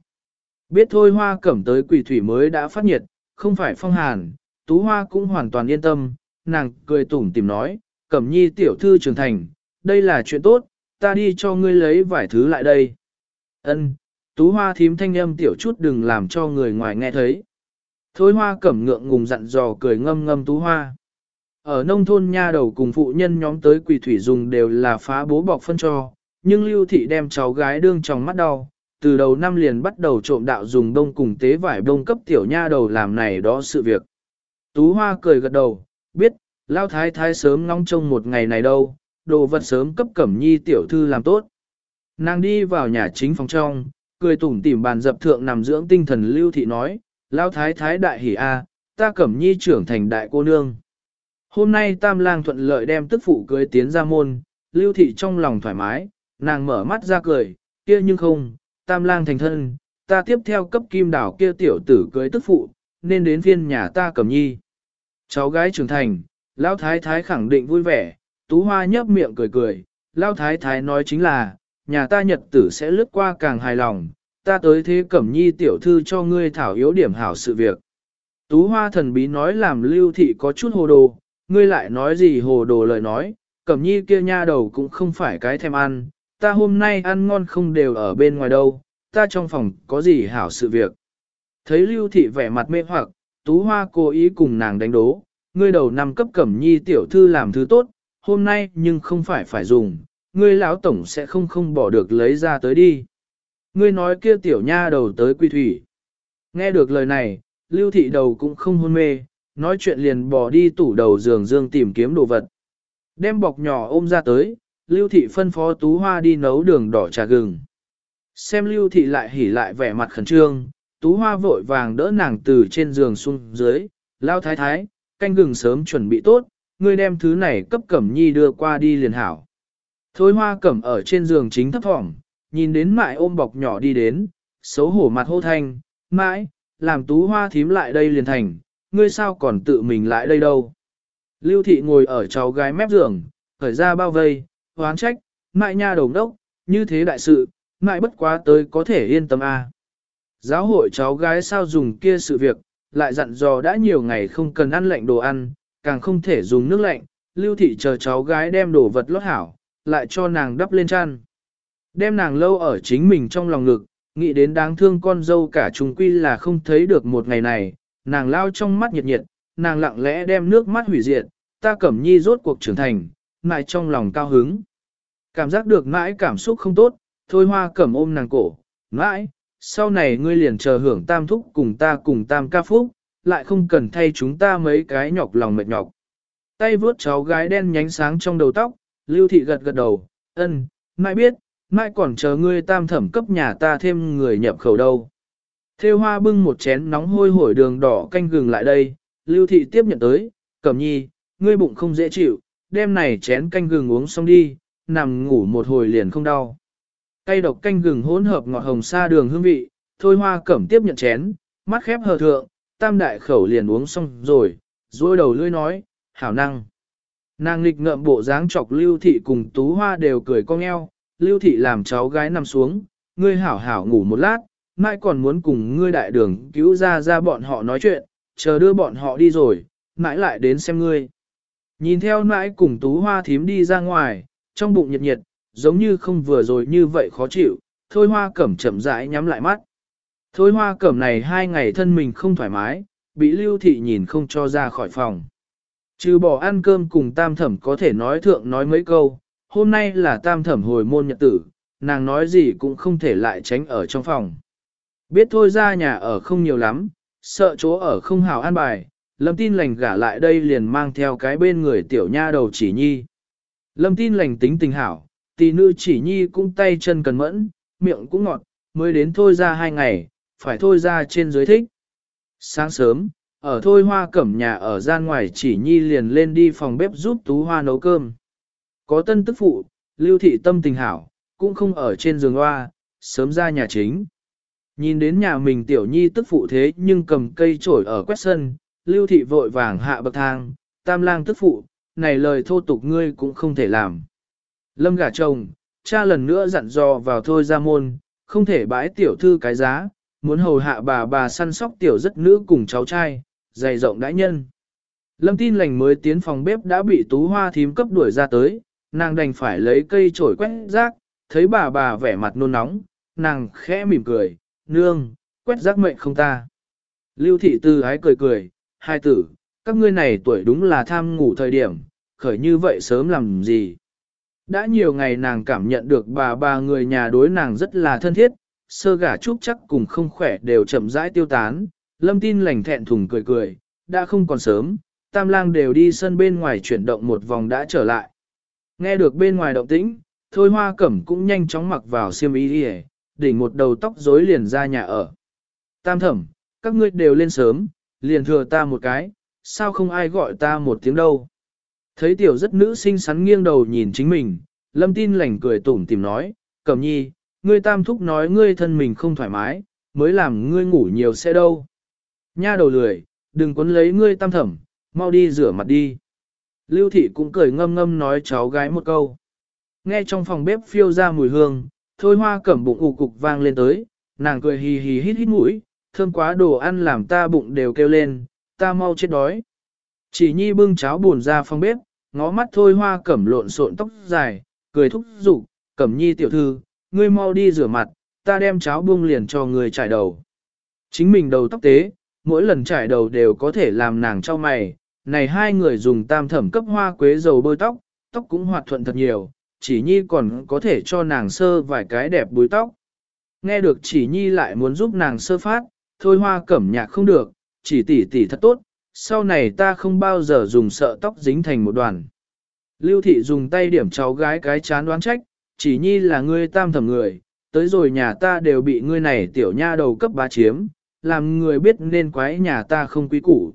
Biết thôi hoa cẩm tới quỷ thủy mới đã phát nhiệt, không phải phong hàn, tú hoa cũng hoàn toàn yên tâm, nàng cười tủm tìm nói, cẩm nhi tiểu thư trưởng thành, đây là chuyện tốt, ta đi cho ngươi lấy vài thứ lại đây. Ân, tú hoa thím thanh âm tiểu chút đừng làm cho người ngoài nghe thấy. Thôi hoa cẩm ngượng ngùng dặn dò cười ngâm ngâm tú hoa. Ở nông thôn nha đầu cùng phụ nhân nhóm tới quỳ thủy dùng đều là phá bố bọc phân cho, nhưng lưu thị đem cháu gái đương trong mắt đau, từ đầu năm liền bắt đầu trộm đạo dùng đông cùng tế vải đông cấp tiểu nha đầu làm này đó sự việc. Tú hoa cười gật đầu, biết, lao thái thái sớm ngóng trông một ngày này đâu, đồ vật sớm cấp cẩm nhi tiểu thư làm tốt. Nàng đi vào nhà chính phòng trong, cười tủm tỉm bàn dập thượng nằm dưỡng tinh thần lưu thị nói, lao thái thái đại hỉ a, ta cẩm nhi trưởng thành đại cô nương. Hôm nay tam lang thuận lợi đem tức phụ cưới tiến ra môn, lưu thị trong lòng thoải mái, nàng mở mắt ra cười, kia nhưng không, tam lang thành thân, ta tiếp theo cấp kim đảo kia tiểu tử cưới tức phụ, nên đến phiên nhà ta cẩm nhi. Cháu gái trưởng thành, lão thái thái khẳng định vui vẻ, tú hoa nhấp miệng cười cười, lão thái thái nói chính là, nhà ta nhật tử sẽ lướt qua càng hài lòng, ta tới thế cẩm nhi tiểu thư cho ngươi thảo yếu điểm hảo sự việc. Tú hoa thần bí nói làm lưu thị có chút hồ đồ, ngươi lại nói gì hồ đồ lời nói, cẩm nhi kia nha đầu cũng không phải cái thèm ăn, ta hôm nay ăn ngon không đều ở bên ngoài đâu, ta trong phòng có gì hảo sự việc. Thấy lưu thị vẻ mặt mê hoặc, tú hoa cố ý cùng nàng đánh đố, ngươi đầu năm cấp cẩm nhi tiểu thư làm thứ tốt, hôm nay nhưng không phải phải dùng, ngươi lão tổng sẽ không không bỏ được lấy ra tới đi. Ngươi nói kia tiểu nha đầu tới quy thủy. Nghe được lời này, lưu thị đầu cũng không hôn mê, nói chuyện liền bỏ đi tủ đầu giường dương tìm kiếm đồ vật. Đem bọc nhỏ ôm ra tới, lưu thị phân phó tú hoa đi nấu đường đỏ trà gừng. Xem lưu thị lại hỉ lại vẻ mặt khẩn trương, tú hoa vội vàng đỡ nàng từ trên giường xuống dưới, lao thái thái, canh gừng sớm chuẩn bị tốt, ngươi đem thứ này cấp cẩm nhi đưa qua đi liền hảo. Thôi hoa cẩm ở trên giường chính thấp thỏm, nhìn đến mại ôm bọc nhỏ đi đến, xấu hổ mặt hô thanh, mãi, làm tú hoa thím lại đây liền thành, ngươi sao còn tự mình lại đây đâu. Lưu thị ngồi ở cháu gái mép giường, khởi ra bao vây, hoán trách, mại nha đồng đốc, như thế đại sự, mại bất quá tới có thể yên tâm a. À. Giáo hội cháu gái sao dùng kia sự việc, lại dặn dò đã nhiều ngày không cần ăn lạnh đồ ăn, càng không thể dùng nước lạnh, lưu thị chờ cháu gái đem đồ vật lót hảo, lại cho nàng đắp lên chăn. Đem nàng lâu ở chính mình trong lòng ngực, nghĩ đến đáng thương con dâu cả trùng quy là không thấy được một ngày này, nàng lao trong mắt nhiệt nhiệt, nàng lặng lẽ đem nước mắt hủy diệt, ta cẩm nhi rốt cuộc trưởng thành, nại trong lòng cao hứng. Cảm giác được mãi cảm xúc không tốt, thôi hoa cẩm ôm nàng cổ, mãi, sau này ngươi liền chờ hưởng tam thúc cùng ta cùng tam ca phúc, lại không cần thay chúng ta mấy cái nhọc lòng mệt nhọc. Tay vuốt cháu gái đen nhánh sáng trong đầu tóc, lưu thị gật gật đầu, ân, mãi biết, mãi còn chờ ngươi tam thẩm cấp nhà ta thêm người nhập khẩu đâu. Thêu hoa bưng một chén nóng hôi hổi đường đỏ canh gừng lại đây, lưu thị tiếp nhận tới, cẩm nhi, ngươi bụng không dễ chịu, đêm này chén canh gừng uống xong đi, nằm ngủ một hồi liền không đau. Cây độc canh gừng hỗn hợp ngọt hồng sa đường hương vị, thôi hoa cẩm tiếp nhận chén, mắt khép hờ thượng, tam đại khẩu liền uống xong rồi, dôi đầu lưỡi nói, hảo năng. Nàng lịch ngợm bộ dáng chọc lưu thị cùng tú hoa đều cười cong eo, lưu thị làm cháu gái nằm xuống, ngươi hảo hảo ngủ một lát, mai còn muốn cùng ngươi đại đường cứu ra ra bọn họ nói chuyện, chờ đưa bọn họ đi rồi, mãi lại đến xem ngươi. Nhìn theo nãi cùng tú hoa thím đi ra ngoài, trong bụng nhiệt nhiệt, giống như không vừa rồi như vậy khó chịu, thôi hoa cẩm chậm rãi nhắm lại mắt. Thôi hoa cẩm này hai ngày thân mình không thoải mái, bị lưu thị nhìn không cho ra khỏi phòng. Trừ bỏ ăn cơm cùng tam thẩm có thể nói thượng nói mấy câu, hôm nay là tam thẩm hồi môn nhật tử, nàng nói gì cũng không thể lại tránh ở trong phòng. Biết thôi ra nhà ở không nhiều lắm, sợ chỗ ở không hào an bài, lâm tin lành gả lại đây liền mang theo cái bên người tiểu nha đầu chỉ nhi. Lâm tin lành tính tình hảo, tỷ nữ chỉ nhi cũng tay chân cần mẫn, miệng cũng ngọt, mới đến thôi ra hai ngày, phải thôi ra trên dưới thích. Sáng sớm, ở thôi hoa cẩm nhà ở gian ngoài chỉ nhi liền lên đi phòng bếp giúp tú hoa nấu cơm. Có tân tức phụ, lưu thị tâm tình hảo, cũng không ở trên giường hoa, sớm ra nhà chính. Nhìn đến nhà mình tiểu nhi tức phụ thế nhưng cầm cây trổi ở quét sân, lưu thị vội vàng hạ bậc thang, tam lang tức phụ, này lời thô tục ngươi cũng không thể làm. Lâm gả chồng, cha lần nữa dặn dò vào thôi ra môn, không thể bãi tiểu thư cái giá, muốn hầu hạ bà bà săn sóc tiểu rất nữ cùng cháu trai, dày rộng đãi nhân. Lâm tin lành mới tiến phòng bếp đã bị tú hoa thím cấp đuổi ra tới, nàng đành phải lấy cây chổi quét rác, thấy bà bà vẻ mặt nôn nóng, nàng khẽ mỉm cười, nương, quét rác mệnh không ta. Lưu thị tư ái cười cười, hai tử, các ngươi này tuổi đúng là tham ngủ thời điểm, khởi như vậy sớm làm gì. Đã nhiều ngày nàng cảm nhận được bà bà người nhà đối nàng rất là thân thiết, sơ gả trúc chắc cùng không khỏe đều chậm rãi tiêu tán, lâm tin lành thẹn thùng cười cười, đã không còn sớm, tam lang đều đi sân bên ngoài chuyển động một vòng đã trở lại. Nghe được bên ngoài động tĩnh, thôi hoa cẩm cũng nhanh chóng mặc vào xiêm y đi đỉnh một đầu tóc rối liền ra nhà ở. Tam thẩm, các ngươi đều lên sớm, liền thừa ta một cái, sao không ai gọi ta một tiếng đâu. Thấy tiểu rất nữ xinh xắn nghiêng đầu nhìn chính mình, lâm tin lành cười tủm tìm nói, cẩm nhi, ngươi tam thúc nói ngươi thân mình không thoải mái, mới làm ngươi ngủ nhiều xe đâu. Nha đầu lười, đừng quấn lấy ngươi tam thẩm, mau đi rửa mặt đi. Lưu thị cũng cười ngâm ngâm nói cháu gái một câu. Nghe trong phòng bếp phiêu ra mùi hương, thôi hoa cẩm bụng ù cục vang lên tới, nàng cười hì hì hít hít mũi, thơm quá đồ ăn làm ta bụng đều kêu lên, ta mau chết đói. Chỉ nhi bưng cháo buồn ra phòng bếp, ngó mắt thôi hoa cẩm lộn xộn tóc dài, cười thúc giục, cẩm nhi tiểu thư, ngươi mau đi rửa mặt, ta đem cháo buông liền cho người trải đầu. Chính mình đầu tóc tế, mỗi lần trải đầu đều có thể làm nàng cho mày, này hai người dùng tam thẩm cấp hoa quế dầu bôi tóc, tóc cũng hoạt thuận thật nhiều, chỉ nhi còn có thể cho nàng sơ vài cái đẹp búi tóc. Nghe được chỉ nhi lại muốn giúp nàng sơ phát, thôi hoa cẩm nhạc không được, chỉ tỉ tỉ thật tốt, sau này ta không bao giờ dùng sợ tóc dính thành một đoàn. Lưu thị dùng tay điểm cháu gái cái chán đoán trách, chỉ nhi là ngươi tam thẩm người, tới rồi nhà ta đều bị ngươi này tiểu nha đầu cấp bá chiếm, làm người biết nên quái nhà ta không quý củ.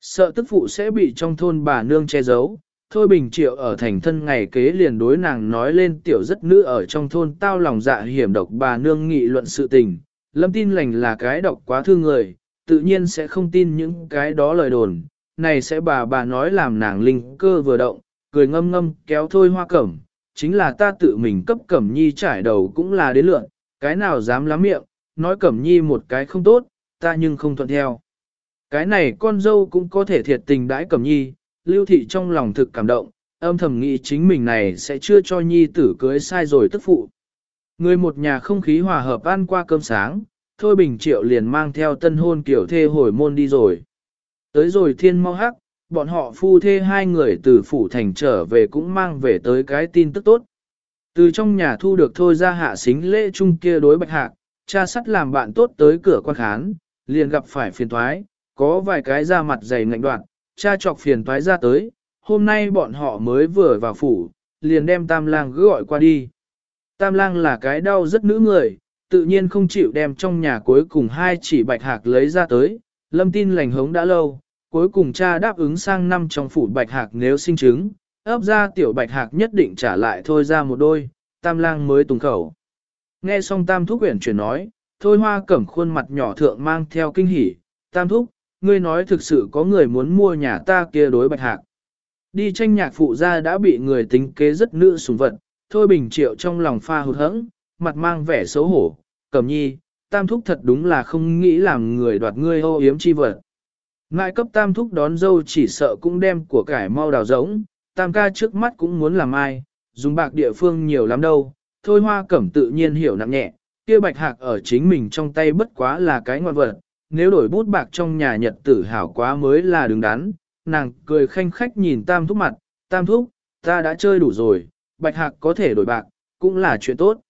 Sợ tức phụ sẽ bị trong thôn bà nương che giấu, thôi bình triệu ở thành thân ngày kế liền đối nàng nói lên tiểu rất nữ ở trong thôn tao lòng dạ hiểm độc bà nương nghị luận sự tình, lâm tin lành là cái độc quá thương người, tự nhiên sẽ không tin những cái đó lời đồn, này sẽ bà bà nói làm nàng linh cơ vừa động, cười ngâm ngâm kéo thôi hoa cẩm, chính là ta tự mình cấp cẩm nhi trải đầu cũng là đến lượn, cái nào dám lắm miệng, nói cẩm nhi một cái không tốt, ta nhưng không thuận theo. Cái này con dâu cũng có thể thiệt tình đãi cẩm nhi, lưu thị trong lòng thực cảm động, âm thầm nghĩ chính mình này sẽ chưa cho nhi tử cưới sai rồi tức phụ. Người một nhà không khí hòa hợp ăn qua cơm sáng, Thôi Bình Triệu liền mang theo tân hôn kiểu thê hồi môn đi rồi. Tới rồi thiên mau hắc, bọn họ phu thê hai người từ phủ thành trở về cũng mang về tới cái tin tức tốt. Từ trong nhà thu được thôi ra hạ xính lễ chung kia đối bạch hạc, cha sắt làm bạn tốt tới cửa quan khán, liền gặp phải phiền thoái, có vài cái da mặt dày ngạnh đoạn, cha chọc phiền toái ra tới, hôm nay bọn họ mới vừa vào phủ, liền đem tam lang gọi qua đi. Tam lang là cái đau rất nữ người, tự nhiên không chịu đem trong nhà cuối cùng hai chỉ bạch hạc lấy ra tới, lâm tin lành hống đã lâu, cuối cùng cha đáp ứng sang năm trong phủ bạch hạc nếu sinh trứng, ấp ra tiểu bạch hạc nhất định trả lại thôi ra một đôi, tam lang mới tùng khẩu. Nghe xong tam thúc uyển chuyển nói, thôi hoa cẩm khuôn mặt nhỏ thượng mang theo kinh hỉ, tam thúc, ngươi nói thực sự có người muốn mua nhà ta kia đối bạch hạc. Đi tranh nhạc phụ ra đã bị người tính kế rất nữ sùng vật, thôi bình triệu trong lòng pha hụt hẫng, mặt mang vẻ xấu hổ, cẩm nhi, tam thúc thật đúng là không nghĩ làm người đoạt ngươi ô yếm chi vật. Ngại cấp tam thúc đón dâu chỉ sợ cũng đem của cải mau đào rỗng, tam ca trước mắt cũng muốn làm ai, dùng bạc địa phương nhiều lắm đâu, thôi hoa cẩm tự nhiên hiểu nặng nhẹ, kia bạch hạc ở chính mình trong tay bất quá là cái ngoan vật, nếu đổi bút bạc trong nhà nhật tử hảo quá mới là đứng đắn, nàng cười khanh khách nhìn tam thúc mặt, tam thúc, ta đã chơi đủ rồi, bạch hạc có thể đổi bạc, cũng là chuyện tốt.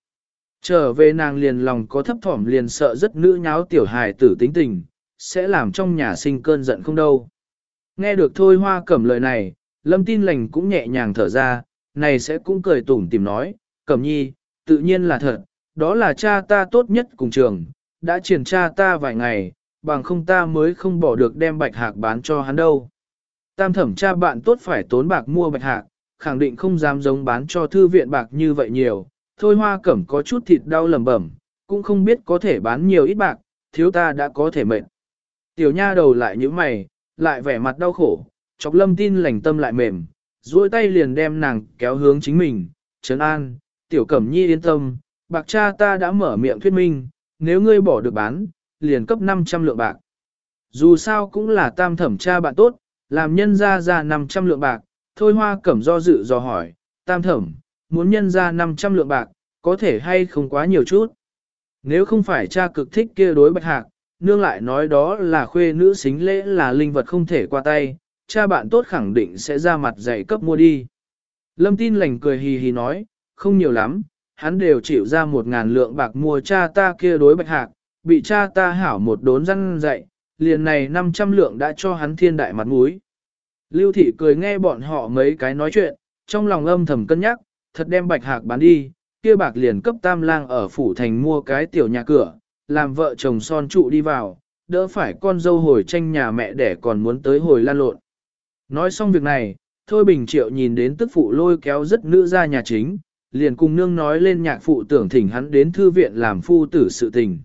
Trở về nàng liền lòng có thấp thỏm liền sợ rất nữ nháo tiểu hài tử tính tình, sẽ làm trong nhà sinh cơn giận không đâu. Nghe được thôi hoa cẩm lời này, lâm tin lành cũng nhẹ nhàng thở ra, này sẽ cũng cười tủm tìm nói, Cẩm nhi, tự nhiên là thật, đó là cha ta tốt nhất cùng trường, đã triển cha ta vài ngày, bằng không ta mới không bỏ được đem bạch hạc bán cho hắn đâu. Tam thẩm cha bạn tốt phải tốn bạc mua bạch hạc, khẳng định không dám giống bán cho thư viện bạc như vậy nhiều, thôi hoa cẩm có chút thịt đau lầm bẩm, cũng không biết có thể bán nhiều ít bạc, thiếu ta đã có thể mệnh. Tiểu nha đầu lại như mày, lại vẻ mặt đau khổ, chọc lâm tin lành tâm lại mềm, duỗi tay liền đem nàng kéo hướng chính mình, trấn an, tiểu cẩm nhi yên tâm, bạc cha ta đã mở miệng thuyết minh, nếu ngươi bỏ được bán, liền cấp 500 lượng bạc. Dù sao cũng là tam thẩm cha bạn tốt, làm nhân ra ra 500 lượng bạc, thôi hoa cẩm do dự do hỏi, tam thẩm, muốn nhân ra 500 lượng bạc, có thể hay không quá nhiều chút. Nếu không phải cha cực thích kia đối bạch hạc, nương lại nói đó là khuê nữ xính lễ là linh vật không thể qua tay, cha bạn tốt khẳng định sẽ ra mặt dạy cấp mua đi. Lâm tin lành cười hì hì nói, không nhiều lắm, hắn đều chịu ra một ngàn lượng bạc mua cha ta kia đối bạch hạc, bị cha ta hảo một đốn răn dạy, liền này 500 lượng đã cho hắn thiên đại mặt mũi. Lưu thị cười nghe bọn họ mấy cái nói chuyện, trong lòng âm thầm cân nhắc, thật đem bạch hạc bán đi, kia bạc liền cấp tam lang ở phủ thành mua cái tiểu nhà cửa, làm vợ chồng son trụ đi vào, đỡ phải con dâu hồi tranh nhà mẹ để còn muốn tới hồi lan lộn. Nói xong việc này, Thôi Bình Triệu nhìn đến tức phụ lôi kéo rất nữ ra nhà chính, liền cùng nương nói lên nhạc phụ tưởng thỉnh hắn đến thư viện làm phu tử sự tình.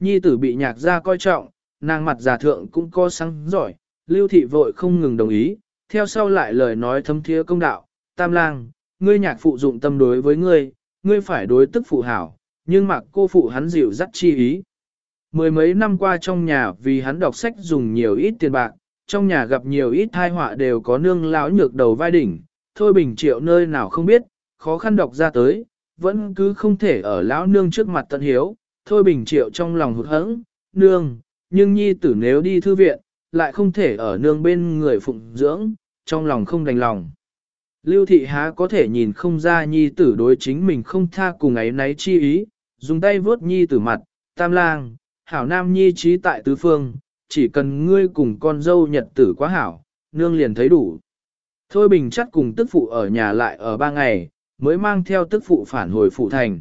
Nhi tử bị nhạc gia coi trọng, nàng mặt già thượng cũng có sáng giỏi, lưu thị vội không ngừng đồng ý, theo sau lại lời nói thâm thiế công đạo, tam lang, ngươi nhạc phụ dụng tâm đối với ngươi, ngươi phải đối tức phụ hảo, nhưng mặc cô phụ hắn dịu dắt chi ý. Mười mấy năm qua trong nhà vì hắn đọc sách dùng nhiều ít tiền bạc, trong nhà gặp nhiều ít thai họa đều có nương lão nhược đầu vai đỉnh, thôi bình triệu nơi nào không biết, khó khăn đọc ra tới, vẫn cứ không thể ở lão nương trước mặt tận hiếu, thôi bình triệu trong lòng hụt hẫng, nương, nhưng nhi tử nếu đi thư viện, lại không thể ở nương bên người phụng dưỡng, trong lòng không đành lòng. Lưu thị há có thể nhìn không ra nhi tử đối chính mình không tha cùng ấy náy chi ý, dùng tay vuốt nhi tử mặt, tam lang, hảo nam nhi trí tại tứ phương, chỉ cần ngươi cùng con dâu nhật tử quá hảo, nương liền thấy đủ. Thôi bình chắc cùng tức phụ ở nhà lại ở ba ngày, mới mang theo tức phụ phản hồi phụ thành.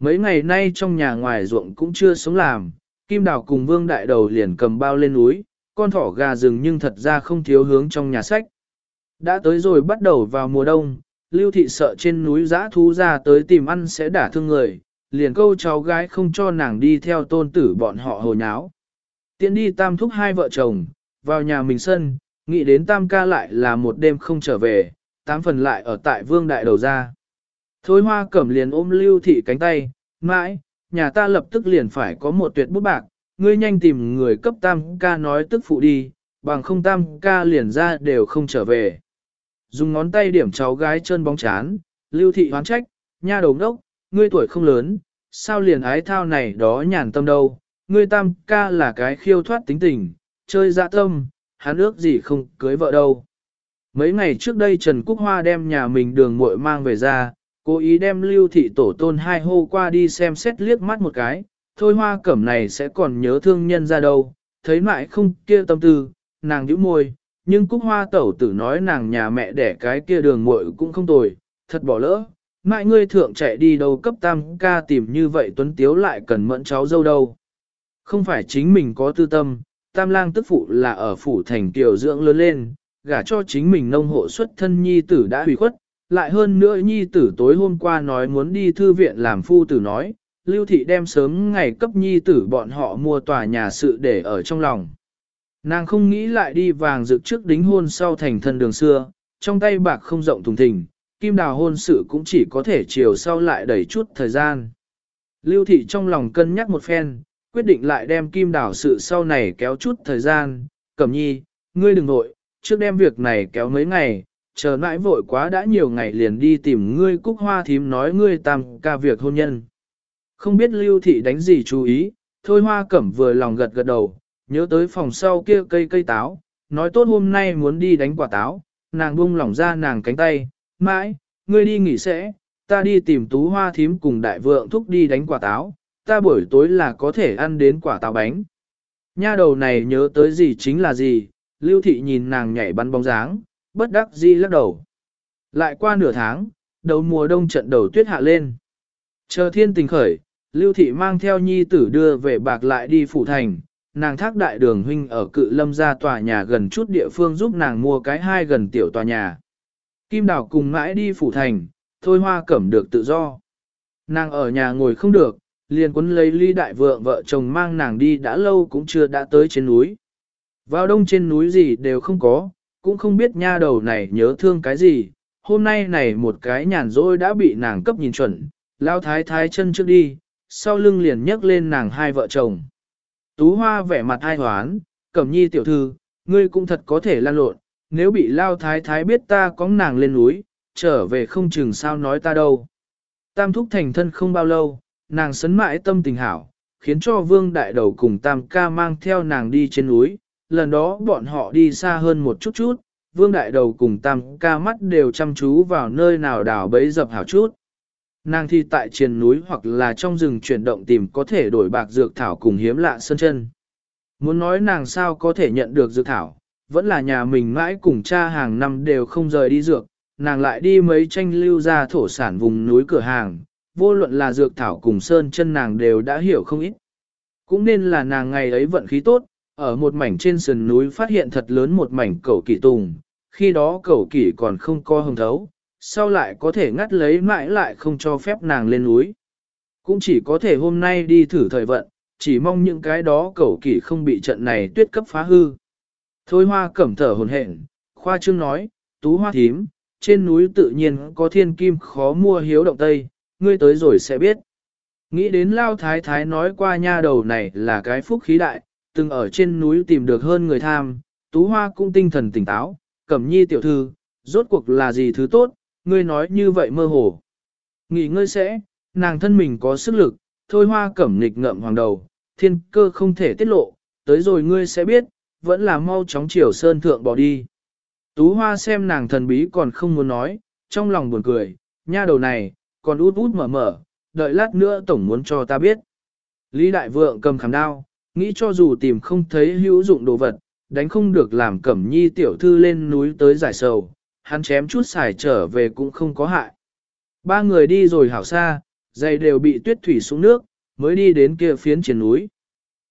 Mấy ngày nay trong nhà ngoài ruộng cũng chưa sống làm, Kim Đào cùng Vương Đại Đầu liền cầm bao lên núi, con thỏ gà rừng nhưng thật ra không thiếu hướng trong nhà sách. Đã tới rồi bắt đầu vào mùa đông, Lưu Thị sợ trên núi giã thú ra tới tìm ăn sẽ đả thương người, liền câu cháu gái không cho nàng đi theo tôn tử bọn họ hồ nháo. Tiến đi tam thúc hai vợ chồng, vào nhà mình sân, nghĩ đến tam ca lại là một đêm không trở về, tám phần lại ở tại vương đại đầu ra. Thôi hoa cẩm liền ôm lưu thị cánh tay, mãi, nhà ta lập tức liền phải có một tuyệt bút bạc, ngươi nhanh tìm người cấp tam ca nói tức phụ đi, bằng không tam ca liền ra đều không trở về. Dùng ngón tay điểm cháu gái chân bóng chán, lưu thị hoán trách, nha đầu đốc, ngươi tuổi không lớn, sao liền ái thao này đó nhàn tâm đâu, ngươi tam ca là cái khiêu thoát tính tình, chơi dạ tâm, hắn ước gì không cưới vợ đâu. Mấy ngày trước đây Trần Cúc Hoa đem nhà mình đường muội mang về ra, cố ý đem lưu thị tổ tôn hai hô qua đi xem xét liếc mắt một cái, thôi hoa cẩm này sẽ còn nhớ thương nhân ra đâu, thấy mãi không kia tâm tư, nàng nhíu môi, nhưng Cúc Hoa tẩu tử nói nàng nhà mẹ đẻ cái kia đường muội cũng không tồi, thật bỏ lỡ, mãi ngươi thượng chạy đi đâu cấp tam ca tìm như vậy tuấn tiếu lại cần mẫn cháu dâu đâu. Không phải chính mình có tư tâm, tam lang tức phụ là ở phủ thành tiểu dưỡng lớn lên, gả cho chính mình nông hộ xuất thân nhi tử đã hủy khuất, lại hơn nữa nhi tử tối hôm qua nói muốn đi thư viện làm phu tử nói, lưu thị đem sớm ngày cấp nhi tử bọn họ mua tòa nhà sự để ở trong lòng. Nàng không nghĩ lại đi vàng dự trước đính hôn sau thành thân đường xưa, trong tay bạc không rộng thùng thình, kim đào hôn sự cũng chỉ có thể chiều sau lại đẩy chút thời gian. Lưu thị trong lòng cân nhắc một phen, quyết định lại đem kim đào sự sau này kéo chút thời gian, cẩm nhi, ngươi đừng nội, trước đem việc này kéo mấy ngày, chờ nãi vội quá đã nhiều ngày liền đi tìm ngươi cúc hoa thím nói ngươi tam ca việc hôn nhân. Không biết lưu thị đánh gì chú ý, thôi hoa cẩm vừa lòng gật gật đầu, nhớ tới phòng sau kia cây cây táo, nói tốt hôm nay muốn đi đánh quả táo, nàng buông lỏng ra nàng cánh tay, mãi, ngươi đi nghỉ sẽ, ta đi tìm tú hoa thím cùng đại vượng thúc đi đánh quả táo, ta buổi tối là có thể ăn đến quả táo bánh. Nha đầu này nhớ tới gì chính là gì, lưu thị nhìn nàng nhảy bắn bóng dáng, bất đắc dĩ lắc đầu. Lại qua nửa tháng, đầu mùa đông trận đầu tuyết hạ lên. Chờ thiên tình khởi, Lưu Thị mang theo nhi tử đưa về bạc lại đi phủ thành, nàng thác đại đường huynh ở cự lâm ra tòa nhà gần chút địa phương giúp nàng mua cái hai gần tiểu tòa nhà. Kim Đào cùng mãi đi phủ thành, thôi hoa cẩm được tự do. Nàng ở nhà ngồi không được, liền quấn lấy ly đại vượng vợ chồng mang nàng đi đã lâu cũng chưa đã tới trên núi. Vào đông trên núi gì đều không có, cũng không biết nha đầu này nhớ thương cái gì, hôm nay này một cái nhàn rỗi đã bị nàng cấp nhìn chuẩn, lao thái thái chân trước đi, sau lưng liền nhấc lên nàng hai vợ chồng. Tú hoa vẻ mặt ai hoán, cẩm nhi tiểu thư, ngươi cũng thật có thể lan lộn, nếu bị lao thái thái biết ta có nàng lên núi, trở về không chừng sao nói ta đâu. Tam thúc thành thân không bao lâu, nàng sấn mãi tâm tình hảo, khiến cho vương đại đầu cùng tam ca mang theo nàng đi trên núi, lần đó bọn họ đi xa hơn một chút chút, vương đại đầu cùng tam ca mắt đều chăm chú vào nơi nào đào bấy dập hảo chút. Nàng thi tại trên núi hoặc là trong rừng chuyển động tìm có thể đổi bạc dược thảo cùng hiếm lạ sơn chân. Muốn nói nàng sao có thể nhận được dược thảo, vẫn là nhà mình mãi cùng cha hàng năm đều không rời đi dược, nàng lại đi mấy tranh lưu ra thổ sản vùng núi cửa hàng, vô luận là dược thảo cùng sơn chân nàng đều đã hiểu không ít. Cũng nên là nàng ngày ấy vận khí tốt, ở một mảnh trên sườn núi phát hiện thật lớn một mảnh cẩu kỷ tùng, khi đó cẩu kỷ còn không co hồng thấu, sau lại có thể ngắt lấy mãi lại không cho phép nàng lên núi. Cũng chỉ có thể hôm nay đi thử thời vận, chỉ mong những cái đó cẩu kỷ không bị trận này tuyết cấp phá hư. Thôi hoa cẩm thở hồn hển, khoa trương nói, tú hoa thím, trên núi tự nhiên có thiên kim khó mua hiếu động tây, ngươi tới rồi sẽ biết. Nghĩ đến lao thái thái nói qua nha đầu này là cái phúc khí đại, từng ở trên núi tìm được hơn người tham, tú hoa cũng tinh thần tỉnh táo, cẩm nhi tiểu thư, rốt cuộc là gì thứ tốt, ngươi nói như vậy mơ hồ. Nghỉ ngơi sẽ, nàng thân mình có sức lực, thôi hoa cẩm nghịch ngậm hoàng đầu, thiên cơ không thể tiết lộ, tới rồi ngươi sẽ biết, vẫn là mau chóng chiều sơn thượng bỏ đi. Tú hoa xem nàng thần bí còn không muốn nói, trong lòng buồn cười, nha đầu này, còn út út mở mở, đợi lát nữa tổng muốn cho ta biết. Lý đại vượng cầm khảm đao, nghĩ cho dù tìm không thấy hữu dụng đồ vật, đánh không được làm cẩm nhi tiểu thư lên núi tới giải sầu, hắn chém chút xài trở về cũng không có hại. Ba người đi rồi hảo xa, giày đều bị tuyết thủy xuống nước, mới đi đến kia phiến trên núi.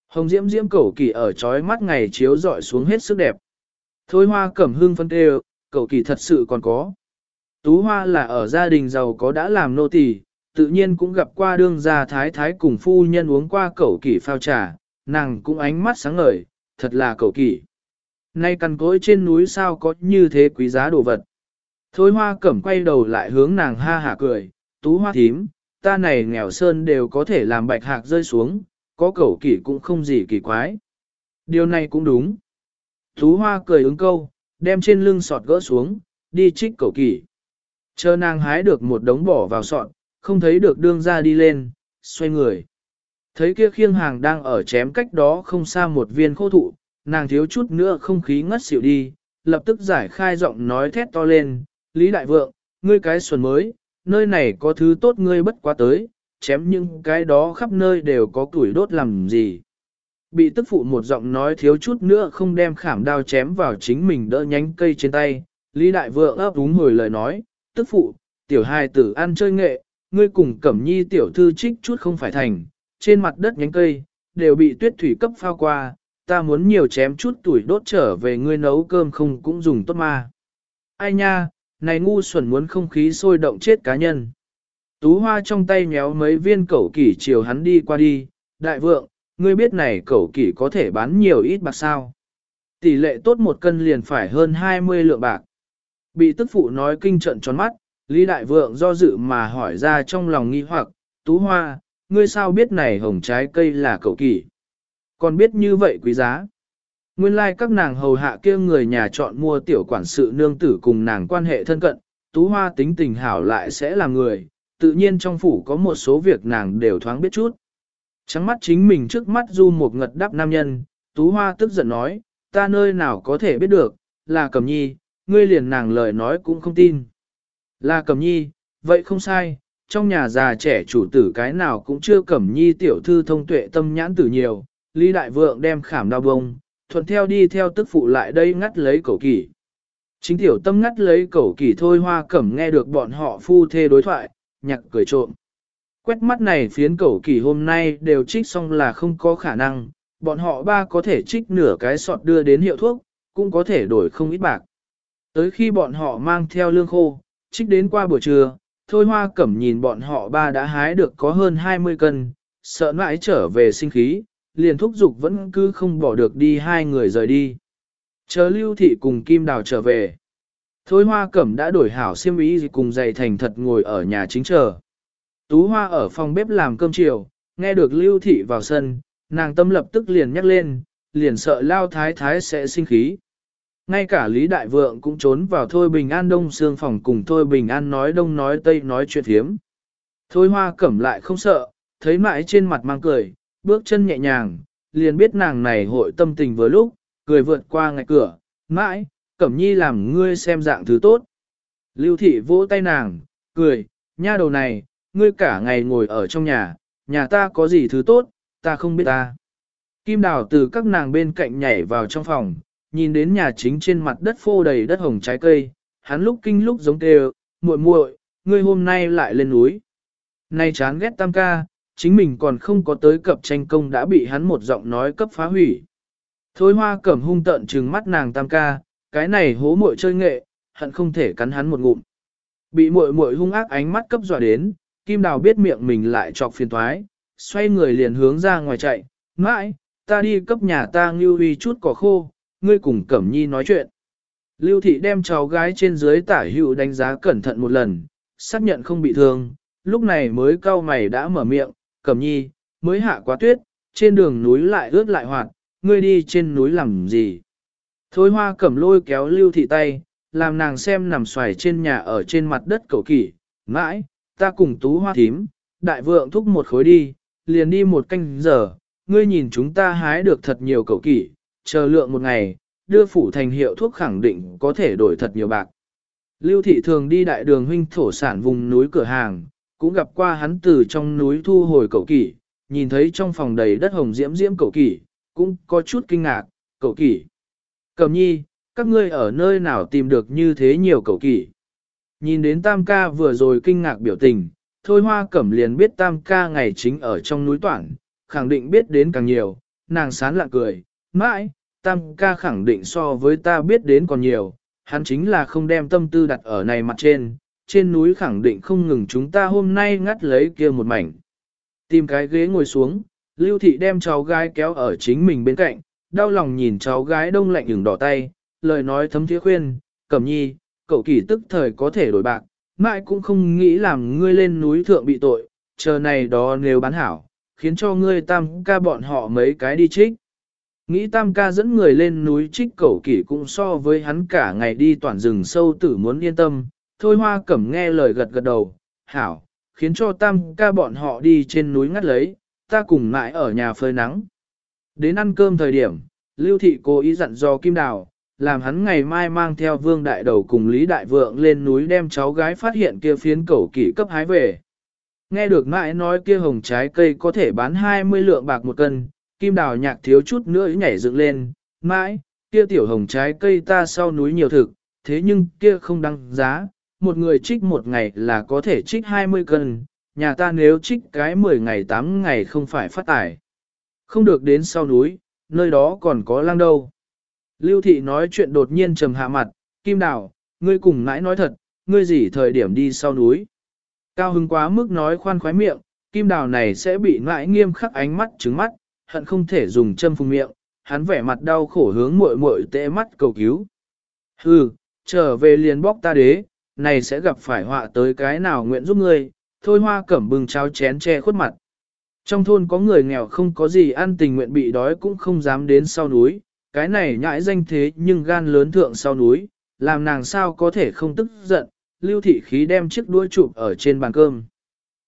Hồng diễm diễm cẩu kỳ ở trói mắt ngày chiếu dọi xuống hết sức đẹp. Thôi hoa cẩm hương phân tê cẩu kỳ thật sự còn có. Tú hoa là ở gia đình giàu có đã làm nô tỳ, tự nhiên cũng gặp qua đương gia thái thái cùng phu nhân uống qua cẩu kỳ phao trà, nàng cũng ánh mắt sáng ngời, thật là cầu kỳ. Nay căn cối trên núi sao có như thế quý giá đồ vật. Thôi hoa cẩm quay đầu lại hướng nàng ha hả cười, tú hoa thím, ta này nghèo sơn đều có thể làm bạch hạc rơi xuống, có cầu kỷ cũng không gì kỳ quái. Điều này cũng đúng. Tú hoa cười ứng câu, đem trên lưng sọt gỡ xuống, đi trích cầu kỷ. Chờ nàng hái được một đống bỏ vào sọt, không thấy được đương ra đi lên, xoay người. Thấy kia khiêng hàng đang ở chém cách đó không xa một viên khô thụ, nàng thiếu chút nữa không khí ngất xỉu đi, lập tức giải khai giọng nói thét to lên, Lý Đại Vượng, ngươi cái xuân mới, nơi này có thứ tốt ngươi bất quá tới, chém những cái đó khắp nơi đều có tuổi đốt làm gì. Bị tức phụ một giọng nói thiếu chút nữa không đem khảm đao chém vào chính mình đỡ nhánh cây trên tay, Lý Đại Vượng ấp đúng hồi lời nói, tức phụ, tiểu hài tử ăn chơi nghệ, ngươi cùng cẩm nhi tiểu thư trích chút không phải thành, trên mặt đất nhánh cây, đều bị tuyết thủy cấp phao qua, ta muốn nhiều chém chút tuổi đốt trở về ngươi nấu cơm không cũng dùng tốt mà. Ai nha, này ngu xuẩn muốn không khí sôi động chết cá nhân. Tú hoa trong tay nhéo mấy viên cẩu kỷ chiều hắn đi qua đi, đại vượng, ngươi biết này cẩu kỷ có thể bán nhiều ít bạc sao. Tỷ lệ tốt một cân liền phải hơn 20 lượng bạc. Bị tức phụ nói kinh trận tròn mắt, Lý Đại Vượng do dự mà hỏi ra trong lòng nghi hoặc, Tú Hoa, ngươi sao biết này hồng trái cây là cậu kỷ? Còn biết như vậy quý giá? Nguyên lai like các nàng hầu hạ kia người nhà chọn mua tiểu quản sự nương tử cùng nàng quan hệ thân cận, Tú Hoa tính tình hảo lại sẽ là người, tự nhiên trong phủ có một số việc nàng đều thoáng biết chút. Trắng mắt chính mình trước mắt du một ngật đắp nam nhân, Tú Hoa tức giận nói, ta nơi nào có thể biết được, là cầm nhi, ngươi liền nàng lời nói cũng không tin. Là cầm nhi, vậy không sai, trong nhà già trẻ chủ tử cái nào cũng chưa cẩm nhi tiểu thư thông tuệ tâm nhãn tử nhiều, Lý Đại Vượng đem khảm đao bông, thuận theo đi theo tức phụ lại đây ngắt lấy cầu kỳ. Chính tiểu tâm ngắt lấy cổ kỳ thôi hoa cẩm nghe được bọn họ phu thê đối thoại, nhạc cười trộm. Quét mắt này phiến cổ kỳ hôm nay đều trích xong là không có khả năng, bọn họ ba có thể trích nửa cái sọt đưa đến hiệu thuốc, cũng có thể đổi không ít bạc. Tới khi bọn họ mang theo lương khô, trích đến qua buổi trưa, thôi hoa cẩm nhìn bọn họ ba đã hái được có hơn 20 cân, sợ mãi trở về sinh khí, liền thúc giục vẫn cứ không bỏ được đi hai người rời đi. Chờ lưu thị cùng kim đào trở về. Thôi hoa cẩm đã đổi hảo Siêm ý cùng giày thành thật ngồi ở nhà chính chờ. Tú hoa ở phòng bếp làm cơm chiều, nghe được lưu thị vào sân, nàng tâm lập tức liền nhắc lên, liền sợ lao thái thái sẽ sinh khí. Ngay cả Lý Đại Vượng cũng trốn vào Thôi Bình An đông xương phòng cùng Thôi Bình An nói đông nói tây nói chuyện hiếm Thôi hoa cẩm lại không sợ, thấy mãi trên mặt mang cười, bước chân nhẹ nhàng, liền biết nàng này hội tâm tình vừa lúc, cười vượt qua ngạch cửa, mãi, cẩm nhi làm ngươi xem dạng thứ tốt. Lưu thị vỗ tay nàng, cười, nha đầu này, ngươi cả ngày ngồi ở trong nhà, nhà ta có gì thứ tốt, ta không biết ta. Kim đào từ các nàng bên cạnh nhảy vào trong phòng, nhìn đến nhà chính trên mặt đất phô đầy đất hồng trái cây, hắn lúc kinh lúc giống kêu, muội muội, ngươi hôm nay lại lên núi. Nay chán ghét tam ca, chính mình còn không có tới cập tranh công đã bị hắn một giọng nói cấp phá hủy. Thôi hoa cẩm hung tận trừng mắt nàng tam ca, cái này hố muội chơi nghệ, hận không thể cắn hắn một ngụm. Bị muội muội hung ác ánh mắt cấp dọa đến, kim đào biết miệng mình lại chọc phiền thoái, xoay người liền hướng ra ngoài chạy, mãi, ta đi cấp nhà ta ngưu uy chút cỏ khô, ngươi cùng Cẩm Nhi nói chuyện. Lưu thị đem cháu gái trên dưới tả hữu đánh giá cẩn thận một lần, xác nhận không bị thương, lúc này mới cau mày đã mở miệng, Cẩm Nhi, mới hạ quá tuyết, trên đường núi lại ướt lại hoạt, ngươi đi trên núi làm gì? Thôi hoa cẩm lôi kéo lưu thị tay, làm nàng xem nằm xoài trên nhà ở trên mặt đất cầu kỷ, mãi, ta cùng tú hoa thím, đại vượng thúc một khối đi, liền đi một canh giờ, ngươi nhìn chúng ta hái được thật nhiều cầu kỷ, chờ lượng một ngày, đưa phủ thành hiệu thuốc khẳng định có thể đổi thật nhiều bạc. Lưu thị thường đi đại đường huynh thổ sản vùng núi cửa hàng, cũng gặp qua hắn từ trong núi thu hồi cậu kỷ, nhìn thấy trong phòng đầy đất hồng diễm diễm cậu kỷ, cũng có chút kinh ngạc, cậu kỷ. Cầm nhi, các ngươi ở nơi nào tìm được như thế nhiều cậu kỷ. Nhìn đến tam ca vừa rồi kinh ngạc biểu tình, thôi hoa cẩm liền biết tam ca ngày chính ở trong núi toản, khẳng định biết đến càng nhiều, nàng sán lạ cười, mãi, tam ca khẳng định so với ta biết đến còn nhiều, hắn chính là không đem tâm tư đặt ở này mặt trên, trên núi khẳng định không ngừng chúng ta hôm nay ngắt lấy kia một mảnh. Tìm cái ghế ngồi xuống, lưu thị đem cháu gái kéo ở chính mình bên cạnh, đau lòng nhìn cháu gái đông lạnh ửng đỏ tay, lời nói thấm thiế khuyên, cẩm nhi, cậu kỳ tức thời có thể đổi bạc, mãi cũng không nghĩ làm ngươi lên núi thượng bị tội, chờ này đó nếu bán hảo, khiến cho ngươi tam ca bọn họ mấy cái đi trích. Nghĩ tam ca dẫn người lên núi trích cẩu kỷ cũng so với hắn cả ngày đi toàn rừng sâu tử muốn yên tâm, thôi hoa cẩm nghe lời gật gật đầu, hảo, khiến cho tam ca bọn họ đi trên núi ngắt lấy, ta cùng mãi ở nhà phơi nắng. Đến ăn cơm thời điểm, lưu thị cố ý dặn do Kim Đào, làm hắn ngày mai mang theo vương đại đầu cùng Lý Đại Vượng lên núi đem cháu gái phát hiện kia phiến cẩu kỷ cấp hái về. Nghe được mãi nói kia hồng trái cây có thể bán 20 lượng bạc một cân, kim đào nhạc thiếu chút nữa nhảy dựng lên, mãi, kia tiểu hồng trái cây ta sau núi nhiều thực, thế nhưng kia không đăng giá, một người trích một ngày là có thể trích 20 cân, nhà ta nếu trích cái 10 ngày 8 ngày không phải phát tải. Không được đến sau núi, nơi đó còn có lang đâu. Lưu thị nói chuyện đột nhiên trầm hạ mặt, kim đào, ngươi cùng nãi nói thật, ngươi gì thời điểm đi sau núi. Cao hứng quá mức nói khoan khoái miệng, kim đào này sẽ bị nãi nghiêm khắc ánh mắt trứng mắt, hận không thể dùng châm phùng miệng, hắn vẻ mặt đau khổ hướng muội muội tệ mắt cầu cứu. Hừ, trở về liền bóc ta đế, này sẽ gặp phải họa tới cái nào nguyện giúp ngươi, thôi hoa cẩm bừng cháo chén che khuất mặt. Trong thôn có người nghèo không có gì ăn tình nguyện bị đói cũng không dám đến sau núi, cái này nhãi danh thế nhưng gan lớn thượng sau núi, làm nàng sao có thể không tức giận, lưu thị khí đem chiếc đuôi chụp ở trên bàn cơm.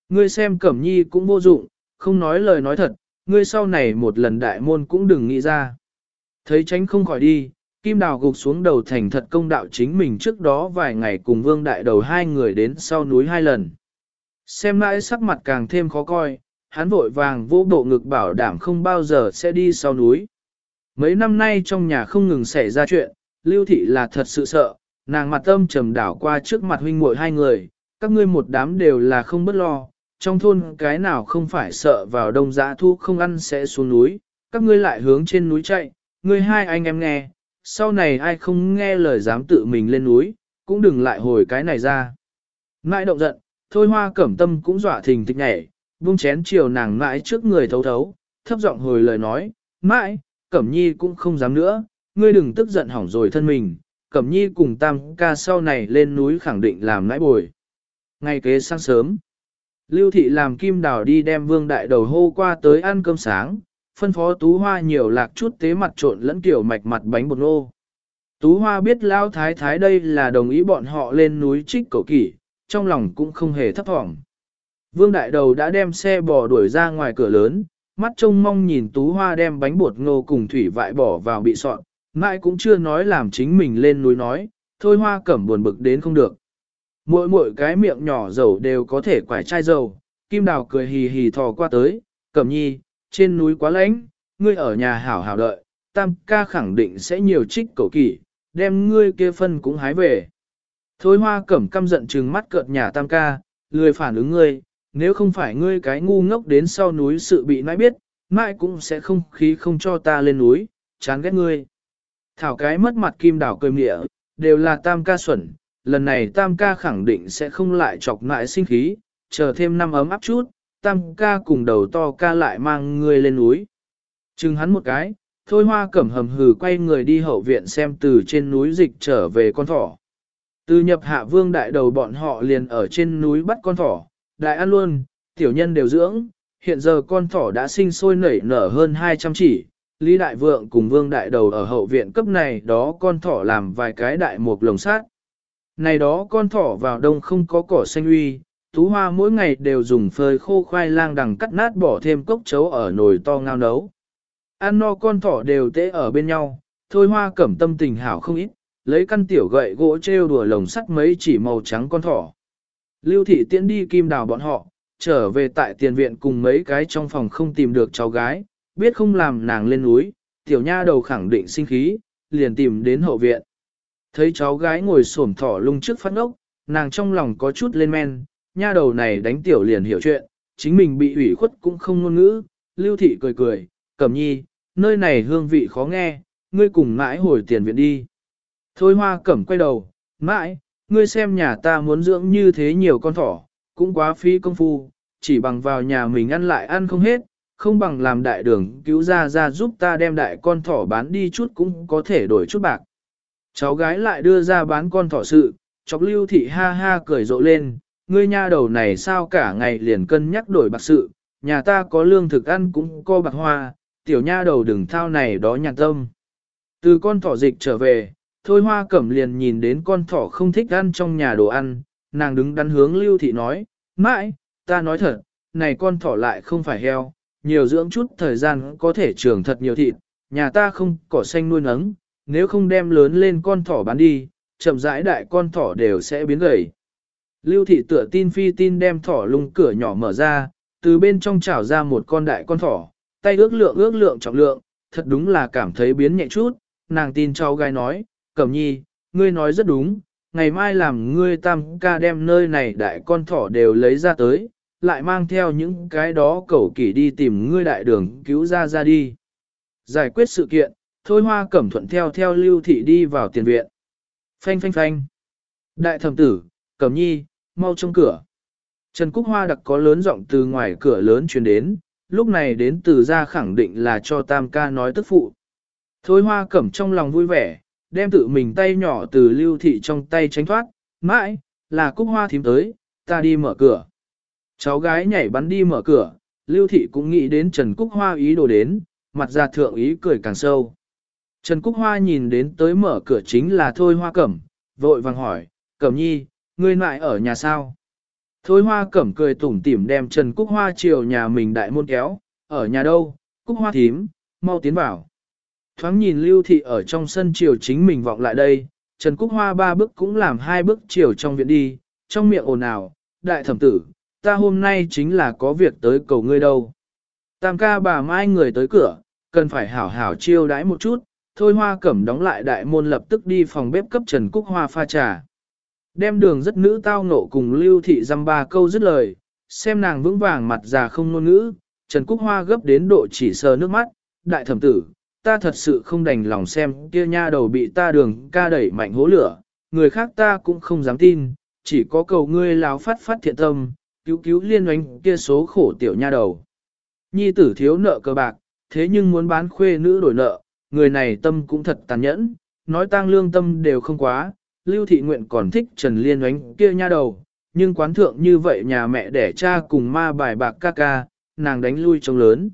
Ngươi xem cẩm nhi cũng vô dụng, không nói lời nói thật, ngươi sau này một lần đại môn cũng đừng nghĩ ra. Thấy tránh không khỏi đi, Kim Đào gục xuống đầu thành thật công đạo chính mình trước đó vài ngày cùng vương đại đầu hai người đến sau núi hai lần. Xem mãi sắc mặt càng thêm khó coi, hắn vội vàng vô bộ ngực bảo đảm không bao giờ sẽ đi sau núi. Mấy năm nay trong nhà không ngừng xảy ra chuyện, lưu thị là thật sự sợ, nàng mặt âm trầm đảo qua trước mặt huynh muội hai người, các ngươi một đám đều là không bất lo, trong thôn cái nào không phải sợ vào đông giã thu không ăn sẽ xuống núi, các ngươi lại hướng trên núi chạy, ngươi hai anh em nghe, sau này ai không nghe lời dám tự mình lên núi, cũng đừng lại hồi cái này ra. Ngại động giận, thôi hoa cẩm tâm cũng dọa thình thịch nhảy, vung chén chiều nàng mãi trước người thấu thấu, thấp giọng hồi lời nói, mãi, cẩm nhi cũng không dám nữa, ngươi đừng tức giận hỏng rồi thân mình, cẩm nhi cùng tam ca sau này lên núi khẳng định làm nãi bồi. Ngay kế sáng sớm, Lưu thị làm kim đào đi đem vương đại đầu hô qua tới ăn cơm sáng, phân phó tú hoa nhiều lạc chút tế mặt trộn lẫn kiểu mạch mặt bánh bột nô. Tú hoa biết lao thái thái đây là đồng ý bọn họ lên núi trích cầu kỷ, trong lòng cũng không hề thấp thỏm. Vương đại đầu đã đem xe bò đuổi ra ngoài cửa lớn, mắt trông mong nhìn tú hoa đem bánh bột ngô cùng thủy vại bỏ vào bị sọn, mãi cũng chưa nói làm chính mình lên núi nói, thôi hoa cẩm buồn bực đến không được. Mỗi mỗi cái miệng nhỏ dầu đều có thể quải chai dầu, kim đào cười hì hì thò qua tới, cẩm nhi, trên núi quá lạnh, ngươi ở nhà hảo hảo đợi, tam ca khẳng định sẽ nhiều trích cầu kỷ, đem ngươi kia phân cũng hái về. Thôi hoa cẩm căm giận trừng mắt cợt nhà tam ca, lười phản ứng ngươi, nếu không phải ngươi cái ngu ngốc đến sau núi sự bị nãi biết, mãi cũng sẽ không khí không cho ta lên núi, chán ghét ngươi. Thảo cái mất mặt kim đảo cười mịa, đều là tam ca xuẩn, lần này tam ca khẳng định sẽ không lại chọc ngại sinh khí, chờ thêm năm ấm áp chút, tam ca cùng đầu to ca lại mang người lên núi. Chừng hắn một cái, thôi hoa cẩm hầm hừ quay người đi hậu viện xem từ trên núi dịch trở về con thỏ. Từ nhập hạ vương đại đầu bọn họ liền ở trên núi bắt con thỏ, đại ăn luôn, tiểu nhân đều dưỡng, hiện giờ con thỏ đã sinh sôi nảy nở hơn 200 chỉ. Lý Đại Vượng cùng Vương Đại Đầu ở hậu viện cấp này đó con thỏ làm vài cái đại một lồng sát. Này đó con thỏ vào đông không có cỏ xanh uy, Tú Hoa mỗi ngày đều dùng phơi khô khoai lang đằng cắt nát bỏ thêm cốc chấu ở nồi to ngao nấu. Ăn no con thỏ đều tễ ở bên nhau, thôi hoa cẩm tâm tình hảo không ít, lấy căn tiểu gậy gỗ treo đùa lồng sắt mấy chỉ màu trắng con thỏ. Lưu thị tiễn đi kim đào bọn họ, trở về tại tiền viện cùng mấy cái trong phòng không tìm được cháu gái, biết không làm nàng lên núi, tiểu nha đầu khẳng định sinh khí, liền tìm đến hậu viện. Thấy cháu gái ngồi xổm thỏ lung trước phát ngốc, nàng trong lòng có chút lên men, nha đầu này đánh tiểu liền hiểu chuyện, chính mình bị ủy khuất cũng không ngôn ngữ, lưu thị cười cười, cẩm nhi, nơi này hương vị khó nghe, ngươi cùng mãi hồi tiền viện đi. Thôi hoa cẩm quay đầu, mãi, ngươi xem nhà ta muốn dưỡng như thế nhiều con thỏ, cũng quá phí công phu, chỉ bằng vào nhà mình ăn lại ăn không hết, không bằng làm đại đường cứu ra ra giúp ta đem đại con thỏ bán đi chút cũng có thể đổi chút bạc. Cháu gái lại đưa ra bán con thỏ sự, chọc lưu thị ha ha cười rộ lên, ngươi nha đầu này sao cả ngày liền cân nhắc đổi bạc sự, nhà ta có lương thực ăn cũng có bạc hoa, tiểu nha đầu đừng thao này đó nhàn tâm. Từ con thỏ dịch trở về, thôi hoa cẩm liền nhìn đến con thỏ không thích ăn trong nhà đồ ăn, nàng đứng đắn hướng lưu thị nói, mãi, ta nói thật, này con thỏ lại không phải heo, nhiều dưỡng chút thời gian có thể trưởng thật nhiều thịt, nhà ta không cỏ xanh nuôi nấng, nếu không đem lớn lên con thỏ bán đi, chậm rãi đại con thỏ đều sẽ biến gầy. Lưu thị tựa tin phi tin đem thỏ lung cửa nhỏ mở ra, từ bên trong chảo ra một con đại con thỏ, tay ước lượng ước lượng trọng lượng, thật đúng là cảm thấy biến nhẹ chút, nàng tin cháu gái nói, Cẩm nhi, ngươi nói rất đúng, ngày mai làm ngươi tam ca đem nơi này đại con thỏ đều lấy ra tới, lại mang theo những cái đó cẩu kỷ đi tìm ngươi đại đường cứu ra ra đi. Giải quyết sự kiện, thôi hoa cẩm thuận theo theo lưu thị đi vào tiền viện. Phanh phanh phanh. Đại thẩm tử, cẩm nhi, mau trong cửa. Trần Cúc Hoa đặc có lớn giọng từ ngoài cửa lớn truyền đến, lúc này đến từ ra khẳng định là cho tam ca nói tức phụ. Thôi hoa cẩm trong lòng vui vẻ, đem tự mình tay nhỏ từ lưu thị trong tay tránh thoát, mãi, là cúc hoa thím tới, ta đi mở cửa. Cháu gái nhảy bắn đi mở cửa, lưu thị cũng nghĩ đến Trần Cúc Hoa ý đồ đến, mặt ra thượng ý cười càng sâu. Trần Cúc Hoa nhìn đến tới mở cửa chính là Thôi Hoa Cẩm, vội vàng hỏi, Cẩm nhi, ngươi lại ở nhà sao? Thôi Hoa Cẩm cười tủm tỉm đem Trần Cúc Hoa chiều nhà mình đại môn kéo, ở nhà đâu, Cúc Hoa thím, mau tiến vào. Thoáng nhìn Lưu Thị ở trong sân chiều chính mình vọng lại đây, Trần Cúc Hoa ba bước cũng làm hai bước chiều trong viện đi, trong miệng ồn ào, đại thẩm tử, ta hôm nay chính là có việc tới cầu ngươi đâu. Tam ca bà mai người tới cửa, cần phải hảo hảo chiêu đãi một chút, thôi hoa cẩm đóng lại đại môn lập tức đi phòng bếp cấp Trần Cúc Hoa pha trà. Đem đường rất nữ tao nộ cùng lưu thị dăm ba câu dứt lời, xem nàng vững vàng mặt già không ngôn ngữ, Trần Cúc Hoa gấp đến độ chỉ sờ nước mắt, đại thẩm tử, ta thật sự không đành lòng xem kia nha đầu bị ta đường ca đẩy mạnh hố lửa, người khác ta cũng không dám tin, chỉ có cầu ngươi láo phát phát thiện tâm, cứu cứu liên oánh kia số khổ tiểu nha đầu. Nhi tử thiếu nợ cơ bạc, thế nhưng muốn bán khuê nữ đổi nợ, người này tâm cũng thật tàn nhẫn, nói tang lương tâm đều không quá, lưu thị nguyện còn thích Trần Liên oánh kia nha đầu, nhưng quán thượng như vậy nhà mẹ đẻ cha cùng ma bài bạc ca ca, nàng đánh lui trông lớn.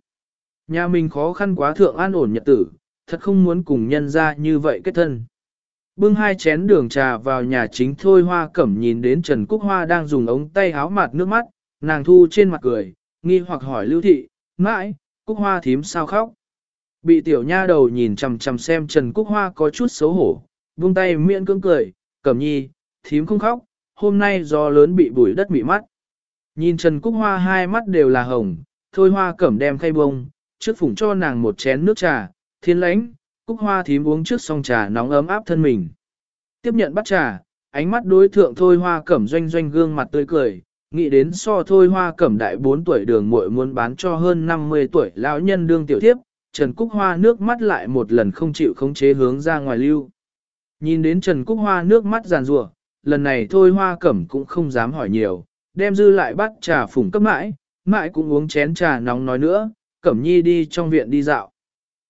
Nhà mình khó khăn quá thượng an ổn nhật tử, thật không muốn cùng nhân ra như vậy kết thân. Bưng hai chén đường trà vào nhà chính thôi hoa cẩm nhìn đến Trần Cúc Hoa đang dùng ống tay háo mặt nước mắt, nàng thu trên mặt cười, nghi hoặc hỏi lưu thị, mãi, Cúc Hoa thím sao khóc. Bị tiểu nha đầu nhìn chằm chằm xem Trần Cúc Hoa có chút xấu hổ, vung tay miễn cưỡng cười, cẩm nhi, thím không khóc, hôm nay do lớn bị bụi đất bị mắt. Nhìn Trần Cúc Hoa hai mắt đều là hồng, thôi hoa cẩm đem khay bông, trước phủng cho nàng một chén nước trà, thiên lãnh, Cúc Hoa thím uống trước xong trà nóng ấm áp thân mình. Tiếp nhận bắt trà, ánh mắt đối thượng thôi hoa cẩm doanh doanh gương mặt tươi cười, nghĩ đến so thôi hoa cẩm đại 4 tuổi đường muội muốn bán cho hơn 50 tuổi lão nhân đương tiểu thiếp, Trần Cúc Hoa nước mắt lại một lần không chịu khống chế hướng ra ngoài lưu. Nhìn đến Trần Cúc Hoa nước mắt giàn rủa, lần này thôi hoa cẩm cũng không dám hỏi nhiều, đem dư lại bắt trà phủng cấp mãi, mãi cũng uống chén trà nóng nói nữa, cẩm nhi đi trong viện đi dạo.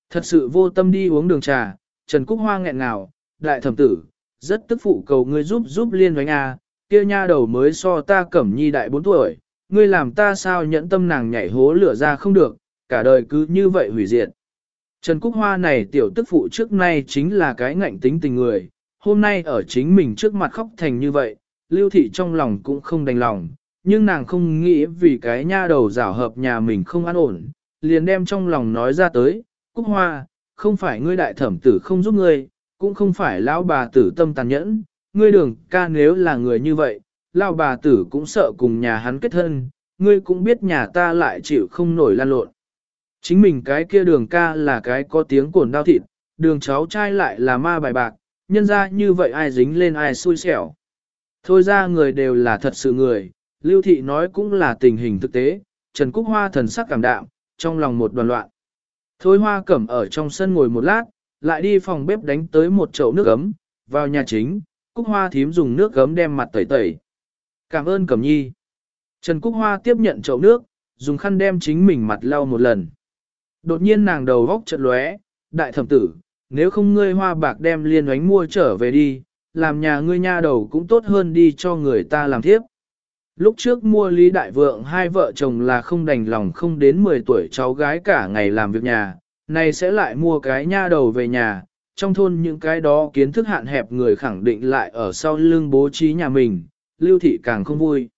Thật sự vô tâm đi uống đường trà, Trần Cúc Hoa nghẹn ngào, đại thẩm tử, rất tức phụ cầu ngươi giúp giúp liên doanh a, kia nha đầu mới so ta cẩm nhi đại 4 tuổi, ngươi làm ta sao nhẫn tâm nàng nhảy hố lửa ra không được, cả đời cứ như vậy hủy diệt. Trần Cúc Hoa này tiểu tức phụ trước nay chính là cái ngạnh tính tình người, hôm nay ở chính mình trước mặt khóc thành như vậy, lưu thị trong lòng cũng không đành lòng, nhưng nàng không nghĩ vì cái nha đầu rảo hợp nhà mình không an ổn, liền đem trong lòng nói ra tới, Cúc Hoa, không phải ngươi đại thẩm tử không giúp ngươi, cũng không phải lão bà tử tâm tàn nhẫn, ngươi đường ca nếu là người như vậy, lão bà tử cũng sợ cùng nhà hắn kết thân, ngươi cũng biết nhà ta lại chịu không nổi lan lộn. Chính mình cái kia đường ca là cái có tiếng cồn đau thịt, đường cháu trai lại là ma bài bạc, nhân ra như vậy ai dính lên ai xui xẻo. Thôi ra người đều là thật sự người, Lưu Thị nói cũng là tình hình thực tế, Trần Cúc Hoa thần sắc cảm đạm, trong lòng một đoàn loạn. Thôi Hoa cẩm ở trong sân ngồi một lát, lại đi phòng bếp đánh tới một chậu nước ấm, vào nhà chính, Cúc Hoa thím dùng nước gấm đem mặt tẩy tẩy. Cảm ơn Cẩm Nhi. Trần Cúc Hoa tiếp nhận chậu nước, dùng khăn đem chính mình mặt lau một lần. Đột nhiên nàng đầu góc chợt lóe, đại thẩm tử, nếu không ngươi hoa bạc đem liên oánh mua trở về đi, làm nhà ngươi nha đầu cũng tốt hơn đi cho người ta làm thiếp. Lúc trước mua Lý Đại Vượng hai vợ chồng là không đành lòng không đến 10 tuổi cháu gái cả ngày làm việc nhà, này sẽ lại mua cái nha đầu về nhà, trong thôn những cái đó kiến thức hạn hẹp người khẳng định lại ở sau lưng bố trí nhà mình, Lưu Thị càng không vui.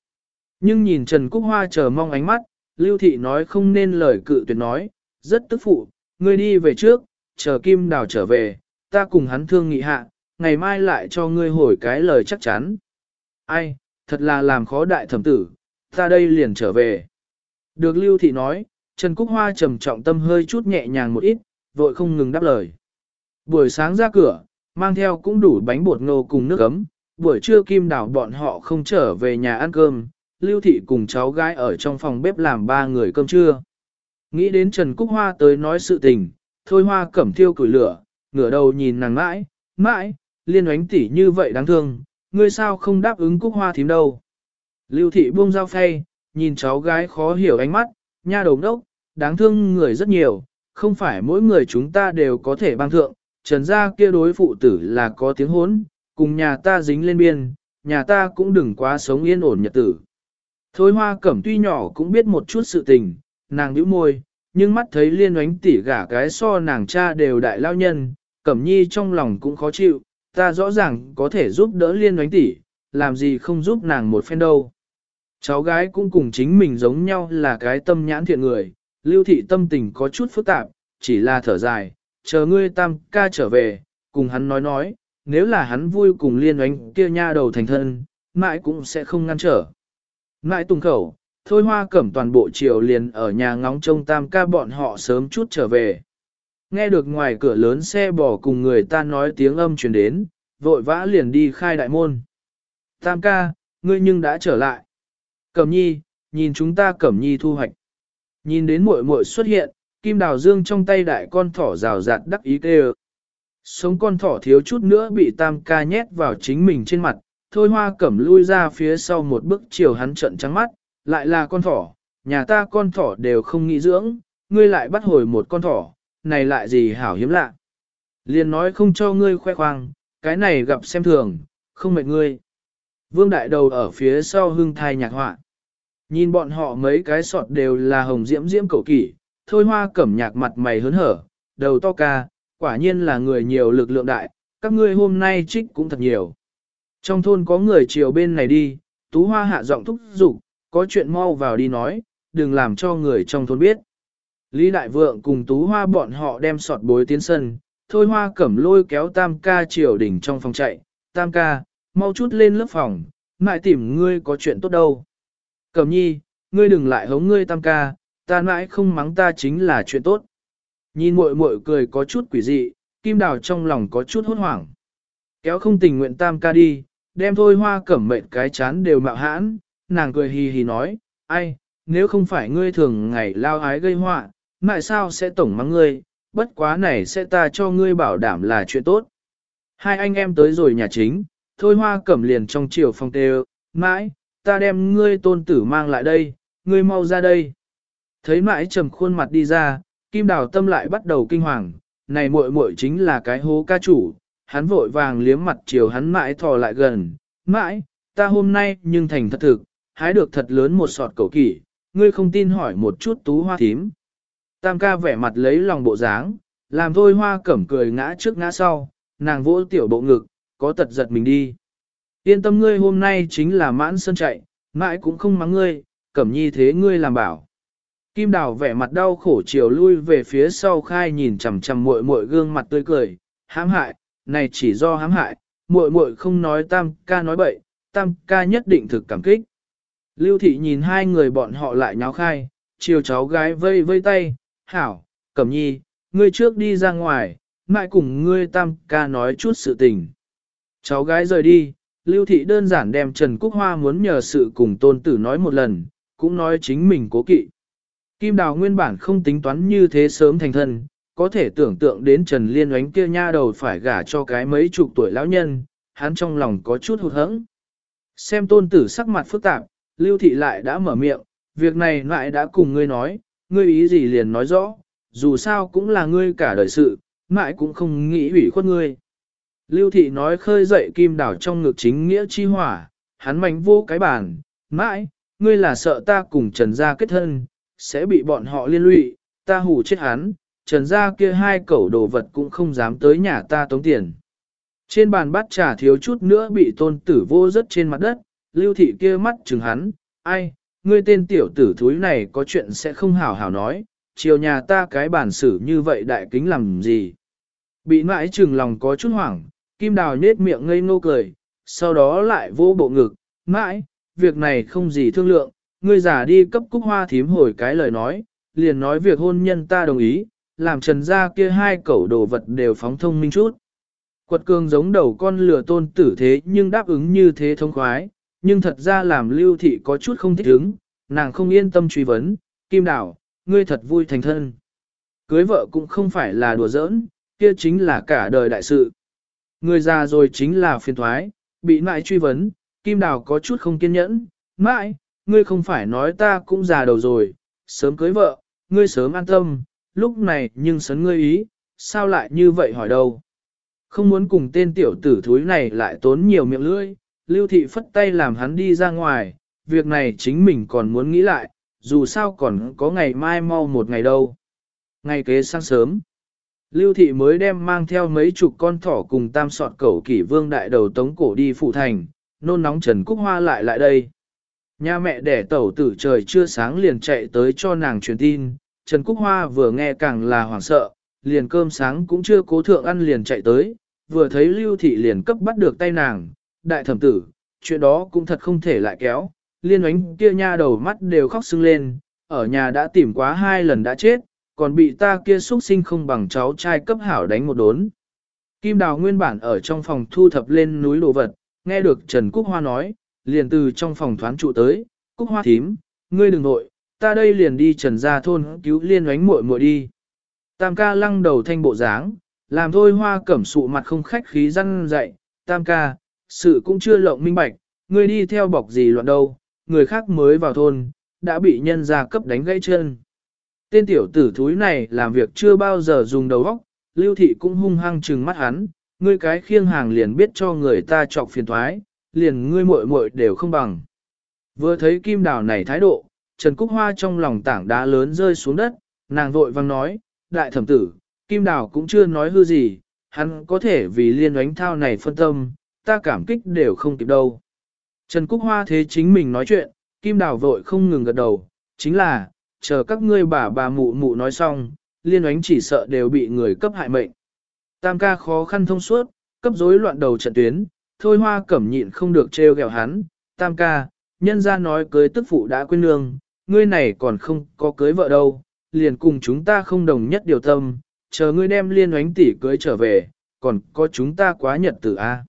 Nhưng nhìn Trần Cúc Hoa chờ mong ánh mắt, Lưu Thị nói không nên lời cự tuyệt nói, rất tức phụ, ngươi đi về trước, chờ Kim Đào trở về, ta cùng hắn thương nghị hạ, ngày mai lại cho ngươi hồi cái lời chắc chắn. Ai, thật là làm khó đại thẩm tử, ta đây liền trở về. Được Lưu Thị nói, Trần Cúc Hoa trầm trọng tâm hơi chút nhẹ nhàng một ít, vội không ngừng đáp lời. Buổi sáng ra cửa, mang theo cũng đủ bánh bột ngô cùng nước ấm, buổi trưa Kim Đào bọn họ không trở về nhà ăn cơm, Lưu Thị cùng cháu gái ở trong phòng bếp làm ba người cơm trưa. Nghĩ đến Trần Cúc Hoa tới nói sự tình, thôi hoa cẩm thiêu củi lửa, ngửa đầu nhìn nàng mãi, mãi, liên oánh tỉ như vậy đáng thương, ngươi sao không đáp ứng Cúc Hoa thím đâu. Lưu thị buông dao phay, nhìn cháu gái khó hiểu ánh mắt, nha đầu đốc, đáng thương người rất nhiều, không phải mỗi người chúng ta đều có thể băng thượng, trần gia kia đối phụ tử là có tiếng hốn, cùng nhà ta dính lên biên, nhà ta cũng đừng quá sống yên ổn nhật tử. Thôi hoa cẩm tuy nhỏ cũng biết một chút sự tình, nàng nhíu môi, nhưng mắt thấy liên oánh tỉ gả cái so nàng cha đều đại lao nhân, cẩm nhi trong lòng cũng khó chịu, ta rõ ràng có thể giúp đỡ liên oánh tỉ, làm gì không giúp nàng một phen đâu. Cháu gái cũng cùng chính mình giống nhau là cái tâm nhãn thiện người, lưu thị tâm tình có chút phức tạp, chỉ là thở dài, chờ ngươi tam ca trở về, cùng hắn nói nói, nếu là hắn vui cùng liên oánh kia nha đầu thành thân, mãi cũng sẽ không ngăn trở. Mãi tung khẩu, thôi hoa cẩm toàn bộ chiều liền ở nhà ngóng trông tam ca bọn họ sớm chút trở về. Nghe được ngoài cửa lớn xe bò cùng người ta nói tiếng âm truyền đến, vội vã liền đi khai đại môn. Tam ca, ngươi nhưng đã trở lại. Cẩm nhi, nhìn chúng ta cẩm nhi thu hoạch. Nhìn đến muội muội xuất hiện, kim đào dương trong tay đại con thỏ rào rạt đắc ý kêu. Sống con thỏ thiếu chút nữa bị tam ca nhét vào chính mình trên mặt, thôi hoa cẩm lui ra phía sau một bước chiều hắn trận trắng mắt, lại là con thỏ, nhà ta con thỏ đều không nghĩ dưỡng, ngươi lại bắt hồi một con thỏ, này lại gì hảo hiếm lạ. Liền nói không cho ngươi khoe khoang, cái này gặp xem thường, không mệt ngươi. Vương đại đầu ở phía sau hưng thai nhạc họa. Nhìn bọn họ mấy cái sọt đều là hồng diễm diễm cầu kỷ, thôi hoa cẩm nhạc mặt mày hớn hở, đầu to ca, quả nhiên là người nhiều lực lượng đại, các ngươi hôm nay trích cũng thật nhiều. Trong thôn có người chiều bên này đi, tú hoa hạ giọng thúc giục, có chuyện mau vào đi nói, đừng làm cho người trong thôn biết. Lý Đại Vượng cùng tú hoa bọn họ đem sọt bối tiến sân, thôi hoa cẩm lôi kéo tam ca triều đỉnh trong phòng chạy, tam ca, mau chút lên lớp phòng, mãi tìm ngươi có chuyện tốt đâu. Cẩm nhi, ngươi đừng lại hống ngươi tam ca, ta mãi không mắng ta chính là chuyện tốt. Nhìn muội muội cười có chút quỷ dị, kim đào trong lòng có chút hốt hoảng. Kéo không tình nguyện tam ca đi, đem thôi hoa cẩm mệnh cái chán đều mạo hãn, nàng cười hì hì nói, ai, nếu không phải ngươi thường ngày lao ái gây họa, tại sao sẽ tổng mắng ngươi, bất quá này sẽ ta cho ngươi bảo đảm là chuyện tốt. Hai anh em tới rồi nhà chính, thôi hoa cẩm liền trong chiều phong tê mãi, ta đem ngươi tôn tử mang lại đây, ngươi mau ra đây. Thấy mãi trầm khuôn mặt đi ra, kim đào tâm lại bắt đầu kinh hoàng, này muội muội chính là cái hố ca chủ, hắn vội vàng liếm mặt chiều hắn mãi thò lại gần, mãi, ta hôm nay nhưng thành thật thực, hái được thật lớn một sọt cầu kỷ, ngươi không tin hỏi một chút tú hoa thím. Tam ca vẻ mặt lấy lòng bộ dáng, làm thôi hoa cẩm cười ngã trước ngã sau, nàng vỗ tiểu bộ ngực, có tật giật mình đi. Yên tâm ngươi hôm nay chính là mãn sân chạy, mãi cũng không mắng ngươi, cẩm nhi thế ngươi làm bảo. Kim đào vẻ mặt đau khổ chiều lui về phía sau khai nhìn chằm chằm muội muội gương mặt tươi cười, hãm hại, này chỉ do hãm hại, muội muội không nói tam ca nói bậy, tam ca nhất định thực cảm kích. Lưu thị nhìn hai người bọn họ lại nháo khai, chiều cháu gái vây vây tay, hảo, cẩm nhi, ngươi trước đi ra ngoài, mãi cùng ngươi tam ca nói chút sự tình. Cháu gái rời đi, Lưu thị đơn giản đem Trần Cúc Hoa muốn nhờ sự cùng tôn tử nói một lần, cũng nói chính mình cố kỵ. Kim Đào nguyên bản không tính toán như thế sớm thành thân, có thể tưởng tượng đến Trần Liên oánh kia nha đầu phải gả cho cái mấy chục tuổi lão nhân, hắn trong lòng có chút hụt hẫng. Xem tôn tử sắc mặt phức tạp, Lưu thị lại đã mở miệng, việc này lại đã cùng ngươi nói, ngươi ý gì liền nói rõ, dù sao cũng là ngươi cả đời sự, mãi cũng không nghĩ ủy khuất ngươi. Lưu thị nói khơi dậy kim đảo trong ngực chính nghĩa chi hỏa, hắn mạnh vô cái bàn, mãi, ngươi là sợ ta cùng trần gia kết thân, sẽ bị bọn họ liên lụy, ta hù chết hắn, trần gia kia hai cẩu đồ vật cũng không dám tới nhà ta tống tiền. Trên bàn bát trà thiếu chút nữa bị tôn tử vô rất trên mặt đất, lưu thị kia mắt chừng hắn, ai, ngươi tên tiểu tử thúi này có chuyện sẽ không hảo hảo nói, chiều nhà ta cái bản xử như vậy đại kính làm gì. Bị mãi chừng lòng có chút hoảng, kim đào nết miệng ngây ngô cười, sau đó lại vô bộ ngực, mãi, việc này không gì thương lượng, ngươi giả đi cấp cúc hoa thím hồi cái lời nói, liền nói việc hôn nhân ta đồng ý, làm trần gia kia hai cẩu đồ vật đều phóng thông minh chút. Quật cường giống đầu con lừa tôn tử thế nhưng đáp ứng như thế thông khoái, nhưng thật ra làm lưu thị có chút không thích ứng, nàng không yên tâm truy vấn, kim đảo, ngươi thật vui thành thân. Cưới vợ cũng không phải là đùa giỡn, kia chính là cả đời đại sự. Người già rồi chính là phiền thoái, bị mãi truy vấn, kim đảo có chút không kiên nhẫn, mãi, ngươi không phải nói ta cũng già đầu rồi, sớm cưới vợ, ngươi sớm an tâm, lúc này nhưng sấn ngươi ý, sao lại như vậy hỏi đâu. Không muốn cùng tên tiểu tử thúi này lại tốn nhiều miệng lưỡi, Lưu Thị phất tay làm hắn đi ra ngoài, việc này chính mình còn muốn nghĩ lại, dù sao còn có ngày mai mau một ngày đâu. Ngày kế sáng sớm, Lưu Thị mới đem mang theo mấy chục con thỏ cùng tam sọt cẩu kỷ vương đại đầu tống cổ đi phụ thành, nôn nóng Trần Cúc Hoa lại lại đây. Nhà mẹ đẻ tẩu tử trời chưa sáng liền chạy tới cho nàng truyền tin, Trần Cúc Hoa vừa nghe càng là hoảng sợ, liền cơm sáng cũng chưa cố thượng ăn liền chạy tới, vừa thấy Lưu Thị liền cấp bắt được tay nàng, đại thẩm tử, chuyện đó cũng thật không thể lại kéo, liên oánh kia nha đầu mắt đều khóc sưng lên, ở nhà đã tìm quá hai lần đã chết, còn bị ta kia xuất sinh không bằng cháu trai cấp hảo đánh một đốn. Kim Đào nguyên bản ở trong phòng thu thập lên núi đồ vật, nghe được Trần Cúc Hoa nói, liền từ trong phòng thoáng trụ tới, Cúc Hoa thím, ngươi đừng nội, ta đây liền đi Trần Gia Thôn cứu liên oánh muội muội đi. Tam ca lăng đầu thanh bộ dáng, làm thôi hoa cẩm sụ mặt không khách khí răng dậy, tam ca, sự cũng chưa lộng minh bạch, ngươi đi theo bọc gì loạn đâu, người khác mới vào thôn, đã bị nhân gia cấp đánh gãy chân. Tên tiểu tử thúi này làm việc chưa bao giờ dùng đầu óc, lưu thị cũng hung hăng trừng mắt hắn, ngươi cái khiêng hàng liền biết cho người ta chọc phiền thoái, liền ngươi muội muội đều không bằng. Vừa thấy kim đào này thái độ, Trần Cúc Hoa trong lòng tảng đá lớn rơi xuống đất, nàng vội vang nói, đại thẩm tử, kim đào cũng chưa nói hư gì, hắn có thể vì liên oánh thao này phân tâm, ta cảm kích đều không kịp đâu. Trần Cúc Hoa thế chính mình nói chuyện, kim đào vội không ngừng gật đầu, chính là, chờ các ngươi bà bà mụ mụ nói xong, liên oánh chỉ sợ đều bị người cấp hại mệnh. Tam ca khó khăn thông suốt, cấp rối loạn đầu trận tuyến, thôi hoa cẩm nhịn không được trêu ghẹo hắn, tam ca, nhân ra nói cưới tức phụ đã quên nương, ngươi này còn không có cưới vợ đâu, liền cùng chúng ta không đồng nhất điều tâm, chờ ngươi đem liên oánh tỷ cưới trở về, còn có chúng ta quá nhật tử a.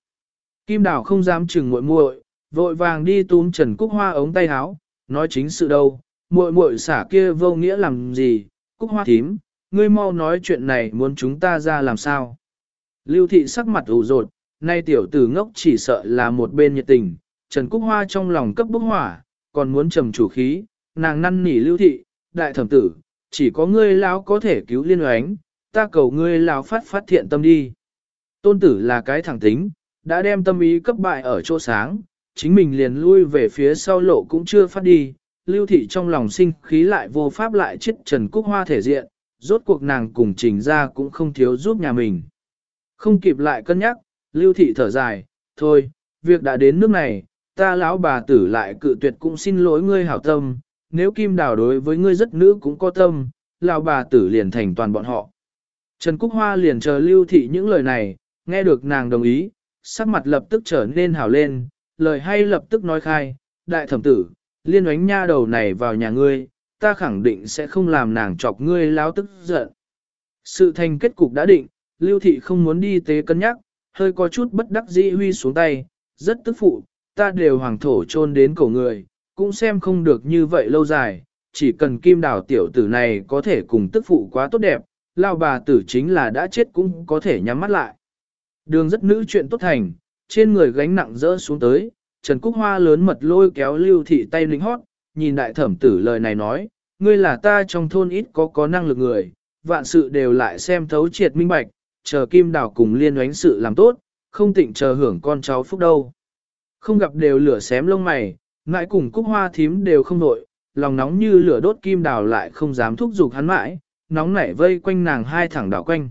Kim Đào không dám chừng muội muội, vội vàng đi túm Trần Cúc Hoa ống tay áo, nói chính sự đâu, muội muội xả kia vô nghĩa làm gì, Cúc Hoa thím, ngươi mau nói chuyện này muốn chúng ta ra làm sao. Lưu thị sắc mặt ủ rột, nay tiểu tử ngốc chỉ sợ là một bên nhiệt tình, Trần Cúc Hoa trong lòng cấp bốc hỏa, còn muốn trầm chủ khí, nàng năn nỉ lưu thị, đại thẩm tử, chỉ có ngươi lão có thể cứu liên oánh, ta cầu ngươi lão phát phát thiện tâm đi. Tôn tử là cái thẳng tính, đã đem tâm ý cấp bại ở chỗ sáng, chính mình liền lui về phía sau lộ cũng chưa phát đi, lưu thị trong lòng sinh khí lại vô pháp lại chết Trần Cúc Hoa thể diện, rốt cuộc nàng cùng trình ra cũng không thiếu giúp nhà mình. Không kịp lại cân nhắc, lưu thị thở dài, thôi, việc đã đến nước này, ta lão bà tử lại cự tuyệt cũng xin lỗi ngươi hảo tâm, nếu kim đào đối với ngươi rất nữ cũng có tâm, lão bà tử liền thành toàn bọn họ. Trần Cúc Hoa liền chờ lưu thị những lời này, nghe được nàng đồng ý, sắc mặt lập tức trở nên hảo lên, lời hay lập tức nói khai, đại thẩm tử, liên oánh nha đầu này vào nhà ngươi, ta khẳng định sẽ không làm nàng chọc ngươi láo tức giận. Sự thành kết cục đã định, lưu thị không muốn đi tế cân nhắc, hơi có chút bất đắc dĩ huy xuống tay, rất tức phụ, ta đều hoàng thổ chôn đến cổ người, cũng xem không được như vậy lâu dài, chỉ cần kim đào tiểu tử này có thể cùng tức phụ quá tốt đẹp, lao bà tử chính là đã chết cũng có thể nhắm mắt lại. Đường rất nữ chuyện tốt thành, trên người gánh nặng rỡ xuống tới, Trần Cúc Hoa lớn mật lôi kéo lưu thị tay lính hót, nhìn đại thẩm tử lời này nói, ngươi là ta trong thôn ít có có năng lực người, vạn sự đều lại xem thấu triệt minh bạch, chờ kim đào cùng liên oánh sự làm tốt, không tịnh chờ hưởng con cháu phúc đâu. Không gặp đều lửa xém lông mày, ngại cùng cúc hoa thím đều không nội, lòng nóng như lửa đốt kim đào lại không dám thúc giục hắn mãi, nóng nảy vây quanh nàng hai thẳng đảo quanh.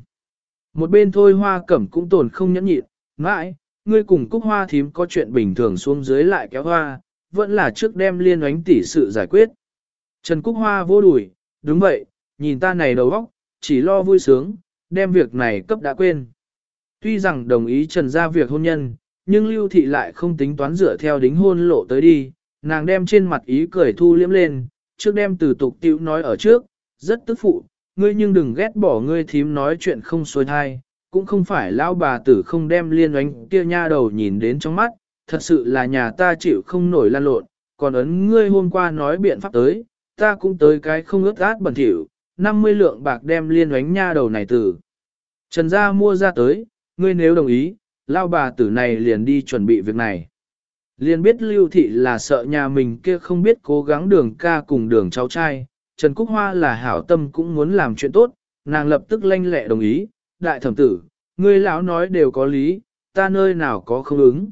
Một bên thôi hoa cẩm cũng tồn không nhẫn nhịn, mãi, ngươi cùng cúc hoa thím có chuyện bình thường xuống dưới lại kéo hoa, vẫn là trước đem liên oánh tỷ sự giải quyết. Trần Cúc Hoa vô đuổi, đúng vậy, nhìn ta này đầu óc, chỉ lo vui sướng, đem việc này cấp đã quên. Tuy rằng đồng ý trần ra việc hôn nhân, nhưng lưu thị lại không tính toán dựa theo đính hôn lộ tới đi, nàng đem trên mặt ý cười thu liếm lên, trước đem từ tục tiêu nói ở trước, rất tức phụ, ngươi nhưng đừng ghét bỏ ngươi thím nói chuyện không xuôi thai, cũng không phải lão bà tử không đem liên oánh kia nha đầu nhìn đến trong mắt, thật sự là nhà ta chịu không nổi lan lộn, còn ấn ngươi hôm qua nói biện pháp tới, ta cũng tới cái không ướt át bẩn thỉu, 50 lượng bạc đem liên oánh nha đầu này tử. Trần gia mua ra tới, ngươi nếu đồng ý, lao bà tử này liền đi chuẩn bị việc này. Liền biết lưu thị là sợ nhà mình kia không biết cố gắng đường ca cùng đường cháu trai, Trần Cúc Hoa là hảo tâm cũng muốn làm chuyện tốt, nàng lập tức lanh lẹ đồng ý, đại thẩm tử, ngươi lão nói đều có lý, ta nơi nào có không ứng.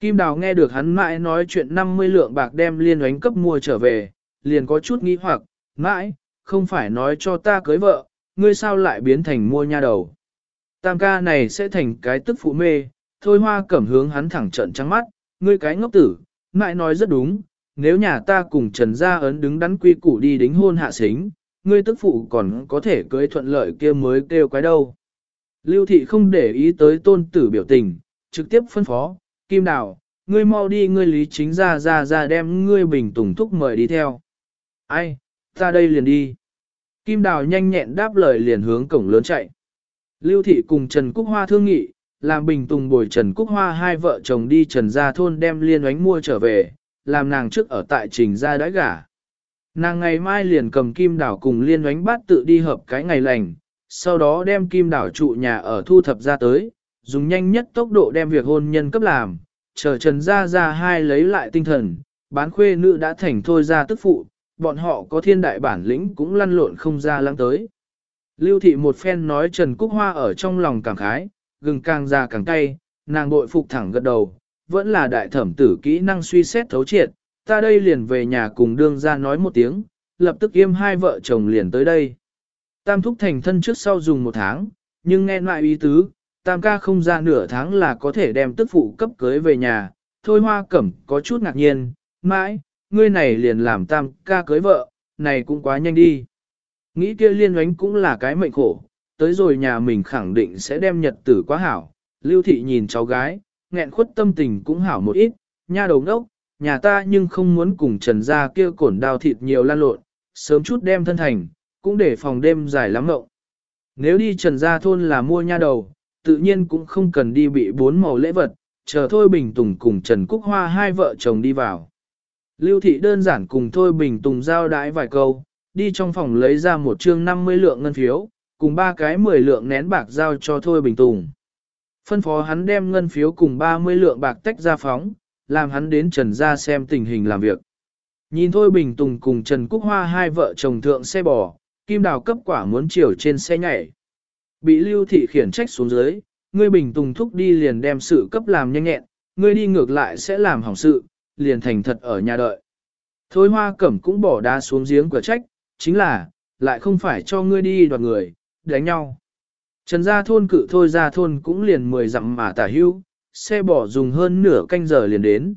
Kim Đào nghe được hắn mãi nói chuyện 50 lượng bạc đem liên oánh cấp mua trở về, liền có chút nghi hoặc, mãi, không phải nói cho ta cưới vợ, ngươi sao lại biến thành mua nha đầu. Tam ca này sẽ thành cái tức phụ mê, thôi hoa cẩm hướng hắn thẳng trận trắng mắt, ngươi cái ngốc tử, mãi nói rất đúng, nếu nhà ta cùng Trần Gia ấn đứng đắn quy củ đi đính hôn hạ xính, ngươi tức phụ còn có thể cưới thuận lợi kia mới kêu quái đâu. Lưu thị không để ý tới tôn tử biểu tình, trực tiếp phân phó, Kim Đào, ngươi mau đi ngươi lý chính ra ra ra đem ngươi bình tùng thúc mời đi theo. Ai, ta đây liền đi. Kim Đào nhanh nhẹn đáp lời liền hướng cổng lớn chạy. Lưu Thị cùng Trần Cúc Hoa thương nghị, làm Bình Tùng bồi Trần Cúc Hoa hai vợ chồng đi Trần Gia Thôn đem liên oánh mua trở về, làm nàng trước ở tại Trình Gia đãi gả. Nàng ngày mai liền cầm Kim Đào cùng liên oánh bát tự đi hợp cái ngày lành, sau đó đem Kim Đào trụ nhà ở thu thập ra tới, dùng nhanh nhất tốc độ đem việc hôn nhân cấp làm, chờ Trần Gia Gia hai lấy lại tinh thần, bán khuê nữ đã thành thôi ra tức phụ, bọn họ có thiên đại bản lĩnh cũng lăn lộn không ra lắng tới. Lưu thị một phen nói Trần Cúc Hoa ở trong lòng càng khái, gừng càng già càng cay, nàng bội phục thẳng gật đầu, vẫn là đại thẩm tử kỹ năng suy xét thấu triệt, ta đây liền về nhà cùng đương ra nói một tiếng, lập tức yêm hai vợ chồng liền tới đây. Tam thúc thành thân trước sau dùng một tháng, nhưng nghe lại ý tứ, tam ca không ra nửa tháng là có thể đem tức phụ cấp cưới về nhà, thôi hoa cẩm có chút ngạc nhiên, mãi, ngươi này liền làm tam ca cưới vợ, này cũng quá nhanh đi. Nghĩ kia liên oánh cũng là cái mệnh khổ, tới rồi nhà mình khẳng định sẽ đem nhật tử quá hảo. Lưu thị nhìn cháu gái, nghẹn khuất tâm tình cũng hảo một ít, nha đầu ngốc, nhà ta nhưng không muốn cùng trần gia kia cổn đào thịt nhiều lan lộn, sớm chút đem thân thành, cũng để phòng đêm dài lắm ngộng. Nếu đi trần gia thôn là mua nha đầu, tự nhiên cũng không cần đi bị bốn màu lễ vật, chờ thôi Bình Tùng cùng Trần Cúc Hoa hai vợ chồng đi vào. Lưu thị đơn giản cùng thôi Bình Tùng giao đái vài câu, đi trong phòng lấy ra một chương 50 lượng ngân phiếu, cùng ba cái 10 lượng nén bạc giao cho thôi Bình Tùng. Phân phó hắn đem ngân phiếu cùng 30 lượng bạc tách ra phóng, làm hắn đến Trần ra xem tình hình làm việc. Nhìn thôi Bình Tùng cùng Trần Cúc Hoa hai vợ chồng thượng xe bò, Kim Đào cấp quả muốn chiều trên xe nhảy. Bị Lưu Thị khiển trách xuống dưới, ngươi Bình Tùng thúc đi liền đem sự cấp làm nhanh nhẹn, ngươi đi ngược lại sẽ làm hỏng sự, liền thành thật ở nhà đợi. Thôi hoa cẩm cũng bỏ đá xuống giếng của trách, chính là, lại không phải cho ngươi đi đoạt người, đánh nhau. Trần gia thôn cự thôi ra thôn cũng liền mười dặm mà tả hưu, xe bỏ dùng hơn nửa canh giờ liền đến.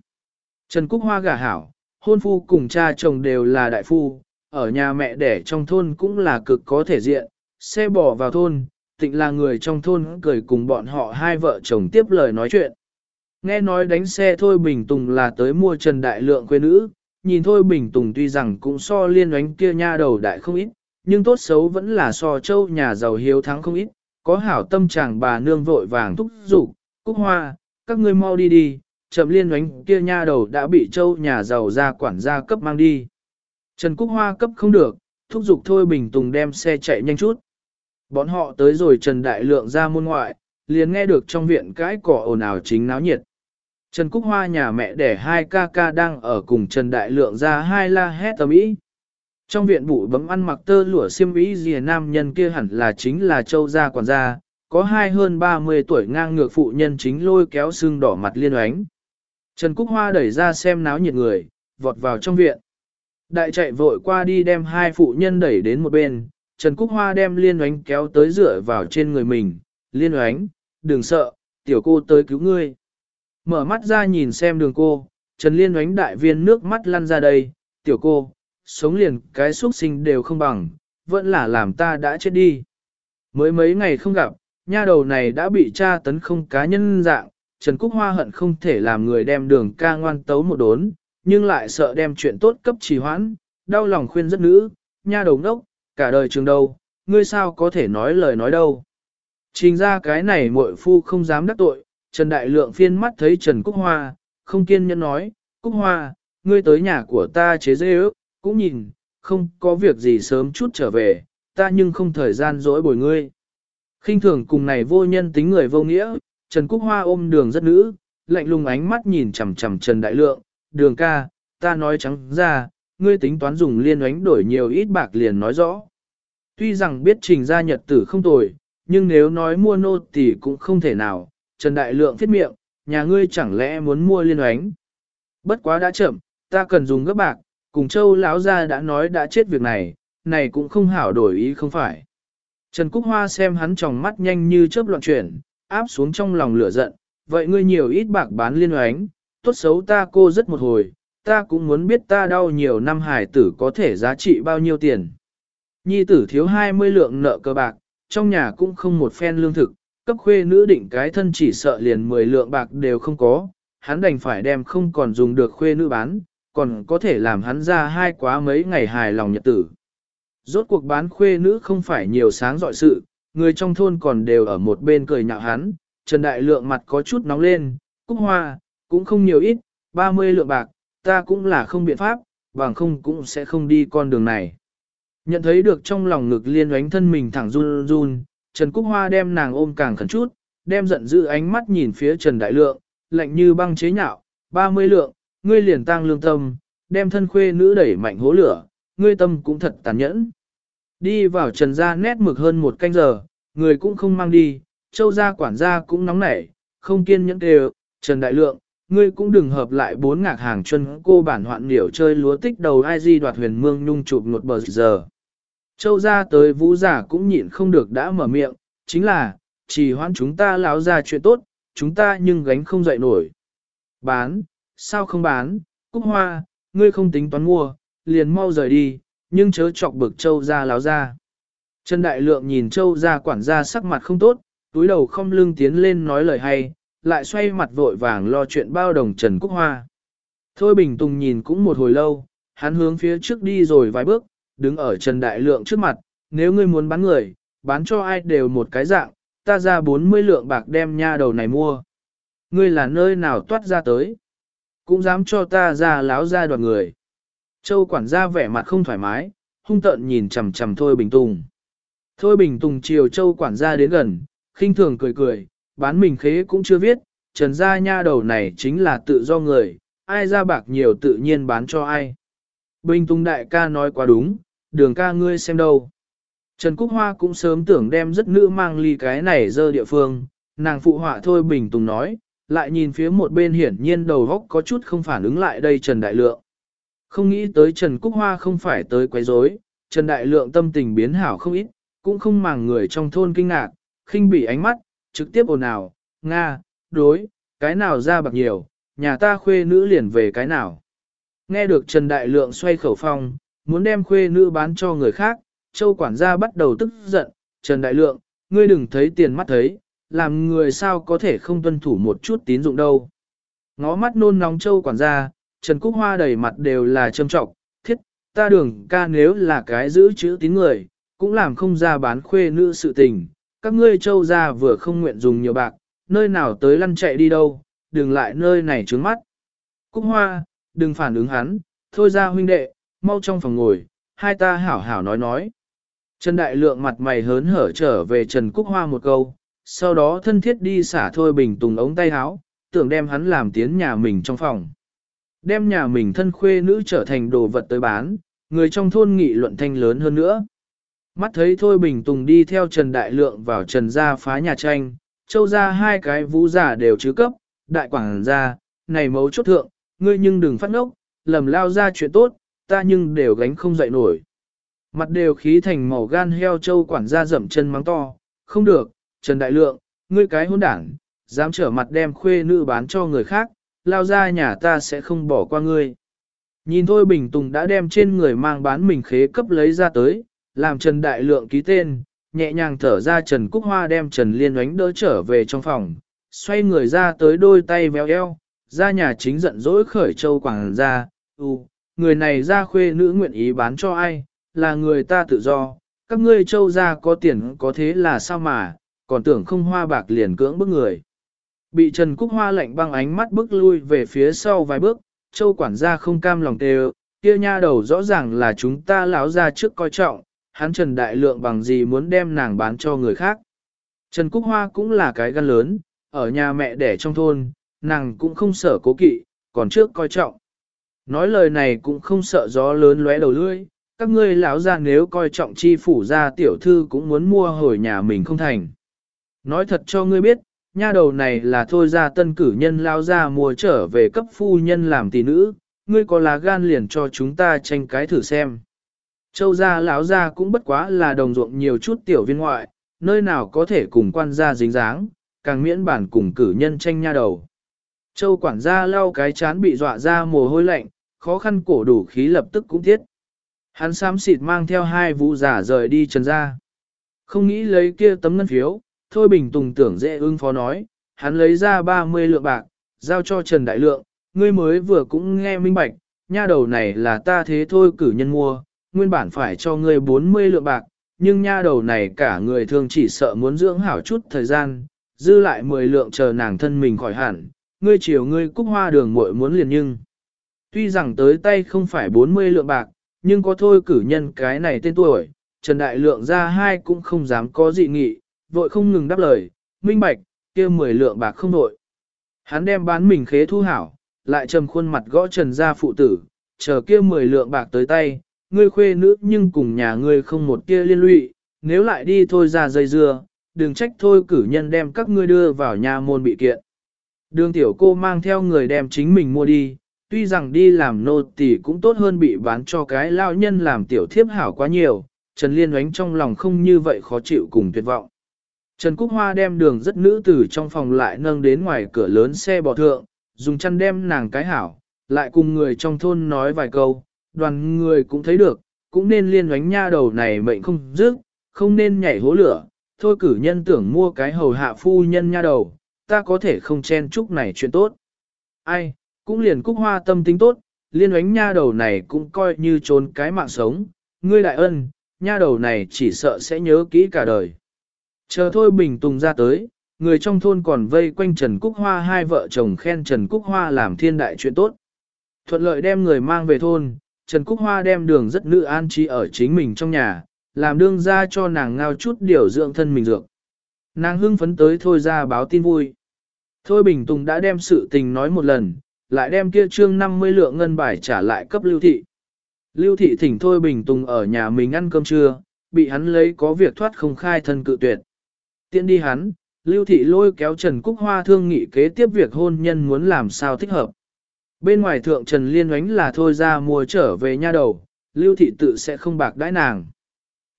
Trần Cúc Hoa gả hảo, hôn phu cùng cha chồng đều là đại phu, ở nhà mẹ đẻ trong thôn cũng là cực có thể diện, xe bỏ vào thôn, tịnh là người trong thôn cười cùng bọn họ hai vợ chồng tiếp lời nói chuyện. Nghe nói đánh xe Thôi Bình Tùng là tới mua Trần Đại Lượng quê nữ, nhìn Thôi Bình Tùng tuy rằng cũng so liên oánh kia nha đầu đại không ít, nhưng tốt xấu vẫn là so châu nhà giàu hiếu thắng không ít, có hảo tâm chàng bà nương vội vàng thúc giục, cúc hoa, các ngươi mau đi đi, chậm liên oánh kia nha đầu đã bị châu nhà giàu ra quản gia cấp mang đi. Trần Cúc Hoa cấp không được, thúc giục Thôi Bình Tùng đem xe chạy nhanh chút. Bọn họ tới rồi Trần Đại Lượng ra môn ngoại, liền nghe được trong viện cái cỏ ồn ào chính náo nhiệt. Trần Cúc Hoa nhà mẹ đẻ hai ca ca đang ở cùng Trần Đại Lượng ra hai la hét tầm ý. Trong viện bụi bấm ăn mặc tơ lụa xiêm ý gì nam nhân kia hẳn là chính là châu gia quản gia, có hai hơn 30 tuổi ngang ngược phụ nhân chính lôi kéo xương đỏ mặt liên oánh. Trần Cúc Hoa đẩy ra xem náo nhiệt người, vọt vào trong viện. Đại chạy vội qua đi đem hai phụ nhân đẩy đến một bên, Trần Cúc Hoa đem liên oánh kéo tới dựa vào trên người mình. Liên oánh, đừng sợ, tiểu cô tới cứu ngươi. Mở mắt ra nhìn xem đường cô, Trần Liên oánh đại viên nước mắt lăn ra đây, tiểu cô, sống liền cái xuất sinh đều không bằng, vẫn là làm ta đã chết đi. Mới mấy ngày không gặp, nha đầu này đã bị tra tấn không cá nhân dạng, Trần Cúc Hoa hận không thể làm người đem đường ca ngoan tấu một đốn, nhưng lại sợ đem chuyện tốt cấp trì hoãn, đau lòng khuyên rất nữ, nha đầu ngốc, cả đời trường đâu, ngươi sao có thể nói lời nói đâu. Trình ra cái này muội phu không dám đắc tội, Trần Đại Lượng phiên mắt thấy Trần Cúc Hoa, không kiên nhẫn nói, Cúc Hoa, ngươi tới nhà của ta chế dê ước, cũng nhìn, không có việc gì sớm chút trở về, ta nhưng không thời gian dỗi bồi ngươi. khinh thường cùng này vô nhân tính người vô nghĩa, Trần Cúc Hoa ôm đường rất nữ, lạnh lùng ánh mắt nhìn chằm chằm Trần Đại Lượng, đường ca, ta nói trắng ra, ngươi tính toán dùng liên oánh đổi nhiều ít bạc liền nói rõ. Tuy rằng biết trình ra nhật tử không tồi, nhưng nếu nói mua nô thì cũng không thể nào, Trần Đại Lượng thiết miệng, nhà ngươi chẳng lẽ muốn mua liên oánh. Bất quá đã chậm, ta cần dùng gấp bạc, cùng châu lão gia đã nói đã chết việc này, này cũng không hảo đổi ý không phải. Trần Cúc Hoa xem hắn tròng mắt nhanh như chớp loạn chuyển, áp xuống trong lòng lửa giận, vậy ngươi nhiều ít bạc bán liên oánh, tốt xấu ta cô rất một hồi, ta cũng muốn biết ta đau nhiều năm hải tử có thể giá trị bao nhiêu tiền. Nhi tử thiếu 20 lượng nợ cơ bạc, trong nhà cũng không một phen lương thực, cấp khuê nữ định cái thân chỉ sợ liền 10 lượng bạc đều không có, hắn đành phải đem không còn dùng được khuê nữ bán, còn có thể làm hắn ra hai quá mấy ngày hài lòng nhật tử. rốt cuộc bán khuê nữ không phải nhiều sáng dọi sự, người trong thôn còn đều ở một bên cười nhạo hắn, Trần Đại Lượng mặt có chút nóng lên, cúc hoa, cũng không nhiều ít, 30 lượng bạc, ta cũng là không biện pháp, bằng không cũng sẽ không đi con đường này. Nhận thấy được trong lòng ngực liên oánh thân mình thẳng run run, Trần Cúc Hoa đem nàng ôm càng khẩn chút, đem giận dữ ánh mắt nhìn phía Trần Đại Lượng, lạnh như băng chế nhạo, 30 lượng, ngươi liền tang lương tâm, đem thân khuê nữ đẩy mạnh hố lửa, ngươi tâm cũng thật tàn nhẫn. Đi vào Trần gia nét mực hơn một canh giờ, người cũng không mang đi, châu gia quản gia cũng nóng nảy, không kiên nhẫn đều, Trần Đại Lượng, ngươi cũng đừng hợp lại bốn ngạc hàng chân cô bản hoạn điểu chơi lúa tích đầu ai di đoạt huyền mương nhung chụp một bờ giờ. Châu gia tới vũ giả cũng nhịn không được đã mở miệng, chính là, chỉ hoãn chúng ta láo ra chuyện tốt, chúng ta nhưng gánh không dậy nổi. Bán, sao không bán, cúc hoa, ngươi không tính toán mua, liền mau rời đi, nhưng chớ chọc bực châu gia láo ra. Trần Đại Lượng nhìn châu gia quản gia sắc mặt không tốt, túi đầu không lưng tiến lên nói lời hay, lại xoay mặt vội vàng lo chuyện bao đồng Trần Cúc Hoa. Thôi Bình Tùng nhìn cũng một hồi lâu, hắn hướng phía trước đi rồi vài bước, đứng ở Trần Đại Lượng trước mặt, nếu ngươi muốn bán người, bán cho ai đều một cái dạng, ta ra 40 lượng bạc đem nha đầu này mua. Ngươi là nơi nào toát ra tới? Cũng dám cho ta ra láo ra đoàn người. Châu quản gia vẻ mặt không thoải mái, hung tợn nhìn chằm chằm Thôi Bình Tùng. Thôi Bình Tùng chiều Châu quản gia đến gần, khinh thường cười cười, bán mình khế cũng chưa viết, trần gia nha đầu này chính là tự do người, ai ra bạc nhiều tự nhiên bán cho ai. Bình Tùng đại ca nói quá đúng, đường ca ngươi xem đâu. Trần Cúc Hoa cũng sớm tưởng đem rất nữ mang ly cái này dơ địa phương, nàng phụ họa thôi Bình Tùng nói, lại nhìn phía một bên hiển nhiên đầu góc có chút không phản ứng lại đây Trần Đại Lượng. Không nghĩ tới Trần Cúc Hoa không phải tới quấy rối, Trần Đại Lượng tâm tình biến hảo không ít, cũng không màng người trong thôn kinh ngạc, khinh bỉ ánh mắt, trực tiếp ồn ào, Nga, đối, cái nào ra bạc nhiều, nhà ta khuê nữ liền về cái nào. Nghe được Trần Đại Lượng xoay khẩu phong, muốn đem khuê nữ bán cho người khác, châu quản gia bắt đầu tức giận, Trần Đại Lượng, ngươi đừng thấy tiền mắt thấy, làm người sao có thể không tuân thủ một chút tín dụng đâu. Ngó mắt nôn nóng châu quản gia, Trần Cúc Hoa đầy mặt đều là châm trọng, thiết, ta đường ca nếu là cái giữ chữ tín người, cũng làm không ra bán khuê nữ sự tình, các ngươi châu gia vừa không nguyện dùng nhiều bạc, nơi nào tới lăn chạy đi đâu, đừng lại nơi này trướng mắt. Cúc Hoa, đừng phản ứng hắn, thôi ra huynh đệ, mau trong phòng ngồi, hai ta hảo hảo nói nói. Trần Đại Lượng mặt mày hớn hở trở về Trần Cúc Hoa một câu, sau đó thân thiết đi xả thôi bình tùng ống tay háo, tưởng đem hắn làm tiến nhà mình trong phòng. Đem nhà mình thân khuê nữ trở thành đồ vật tới bán, người trong thôn nghị luận thanh lớn hơn nữa. Mắt thấy thôi bình tùng đi theo Trần Đại Lượng vào Trần gia phá nhà tranh, châu ra hai cái vũ giả đều chứ cấp, đại quảng gia, này mấu chốt thượng, ngươi nhưng đừng phát ngốc, lầm lao ra chuyện tốt, ta nhưng đều gánh không dậy nổi. Mặt đều khí thành màu gan heo châu quản gia dậm chân mắng to, không được, Trần Đại Lượng, ngươi cái hỗn đảng, dám trở mặt đem khuê nữ bán cho người khác, lao ra nhà ta sẽ không bỏ qua ngươi. Nhìn thôi Bình Tùng đã đem trên người mang bán mình khế cấp lấy ra tới, làm Trần Đại Lượng ký tên, nhẹ nhàng thở ra Trần Cúc Hoa đem Trần Liên oánh đỡ trở về trong phòng, xoay người ra tới đôi tay véo eo, ra nhà chính giận dỗi khởi châu quảng ra, u, người này ra khuê nữ nguyện ý bán cho ai, là người ta tự do, các ngươi châu ra có tiền có thế là sao mà, còn tưởng không hoa bạc liền cưỡng bức người. Bị Trần Cúc Hoa lạnh băng ánh mắt bước lui về phía sau vài bước, châu quản gia không cam lòng tê kia nha đầu rõ ràng là chúng ta lão ra trước coi trọng, hắn Trần Đại Lượng bằng gì muốn đem nàng bán cho người khác. Trần Cúc Hoa cũng là cái gan lớn, ở nhà mẹ đẻ trong thôn, nàng cũng không sợ cố kỵ, còn trước coi trọng. Nói lời này cũng không sợ gió lớn lóe đầu lưỡi, các ngươi lão ra nếu coi trọng chi phủ ra tiểu thư cũng muốn mua hồi nhà mình không thành. Nói thật cho ngươi biết, nha đầu này là thôi ra tân cử nhân lao ra mùa trở về cấp phu nhân làm tỷ nữ, ngươi có lá gan liền cho chúng ta tranh cái thử xem. Châu gia lão gia cũng bất quá là đồng ruộng nhiều chút tiểu viên ngoại, nơi nào có thể cùng quan gia dính dáng, càng miễn bản cùng cử nhân tranh nha đầu. Châu quản gia lau cái chán bị dọa ra mồ hôi lạnh, khó khăn cổ đủ khí lập tức cũng thiết. Hắn xám xịt mang theo hai vũ giả rời đi trần ra. Không nghĩ lấy kia tấm ngân phiếu, thôi bình tùng tưởng dễ ưng phó nói, hắn lấy ra 30 lượng bạc, giao cho Trần Đại Lượng, ngươi mới vừa cũng nghe minh bạch, nha đầu này là ta thế thôi cử nhân mua, nguyên bản phải cho ngươi 40 lượng bạc, nhưng nha đầu này cả người thường chỉ sợ muốn dưỡng hảo chút thời gian, dư lại 10 lượng chờ nàng thân mình khỏi hẳn, ngươi chiều ngươi cúc hoa đường muội muốn liền nhưng. Tuy rằng tới tay không phải 40 lượng bạc, nhưng có thôi cử nhân cái này tên tuổi, Trần Đại Lượng ra hai cũng không dám có dị nghị, vội không ngừng đáp lời, minh bạch, kia 10 lượng bạc không nội. Hắn đem bán mình khế thu hảo, lại trầm khuôn mặt gõ Trần gia phụ tử, chờ kia 10 lượng bạc tới tay, ngươi khuê nữ nhưng cùng nhà ngươi không một kia liên lụy, nếu lại đi thôi ra dây dưa, đừng trách thôi cử nhân đem các ngươi đưa vào nhà môn bị kiện. Đường tiểu cô mang theo người đem chính mình mua đi, tuy rằng đi làm nô tỳ cũng tốt hơn bị bán cho cái lao nhân làm tiểu thiếp hảo quá nhiều, Trần Liên oánh trong lòng không như vậy khó chịu cùng tuyệt vọng. Trần Cúc Hoa đem đường rất nữ tử trong phòng lại nâng đến ngoài cửa lớn xe bò thượng, dùng chăn đem nàng cái hảo, lại cùng người trong thôn nói vài câu, đoàn người cũng thấy được, cũng nên liên oánh nha đầu này mệnh không dứt, không nên nhảy hố lửa, thôi cử nhân tưởng mua cái hầu hạ phu nhân nha đầu, ta có thể không chen chúc này chuyện tốt. Ai, cũng liền cúc hoa tâm tính tốt, liên oánh nha đầu này cũng coi như trốn cái mạng sống, ngươi đại ân, nha đầu này chỉ sợ sẽ nhớ kỹ cả đời. Chờ thôi bình tùng ra tới, người trong thôn còn vây quanh Trần Cúc Hoa hai vợ chồng khen Trần Cúc Hoa làm thiên đại chuyện tốt. Thuận lợi đem người mang về thôn, Trần Cúc Hoa đem đường rất nữ an trí ở chính mình trong nhà, làm đương ra cho nàng ngao chút điều dưỡng thân mình dược. Nàng hưng phấn tới thôi ra báo tin vui. Thôi Bình Tùng đã đem sự tình nói một lần, lại đem kia trương 50 lượng ngân bài trả lại cấp Lưu Thị. Lưu Thị thỉnh Thôi Bình Tùng ở nhà mình ăn cơm trưa, bị hắn lấy có việc thoát không khai thân cự tuyệt. Tiện đi hắn, Lưu Thị lôi kéo Trần Cúc Hoa thương nghị kế tiếp việc hôn nhân muốn làm sao thích hợp. Bên ngoài thượng Trần Liên oánh là thôi ra mua trở về nha đầu, Lưu Thị tự sẽ không bạc đãi nàng.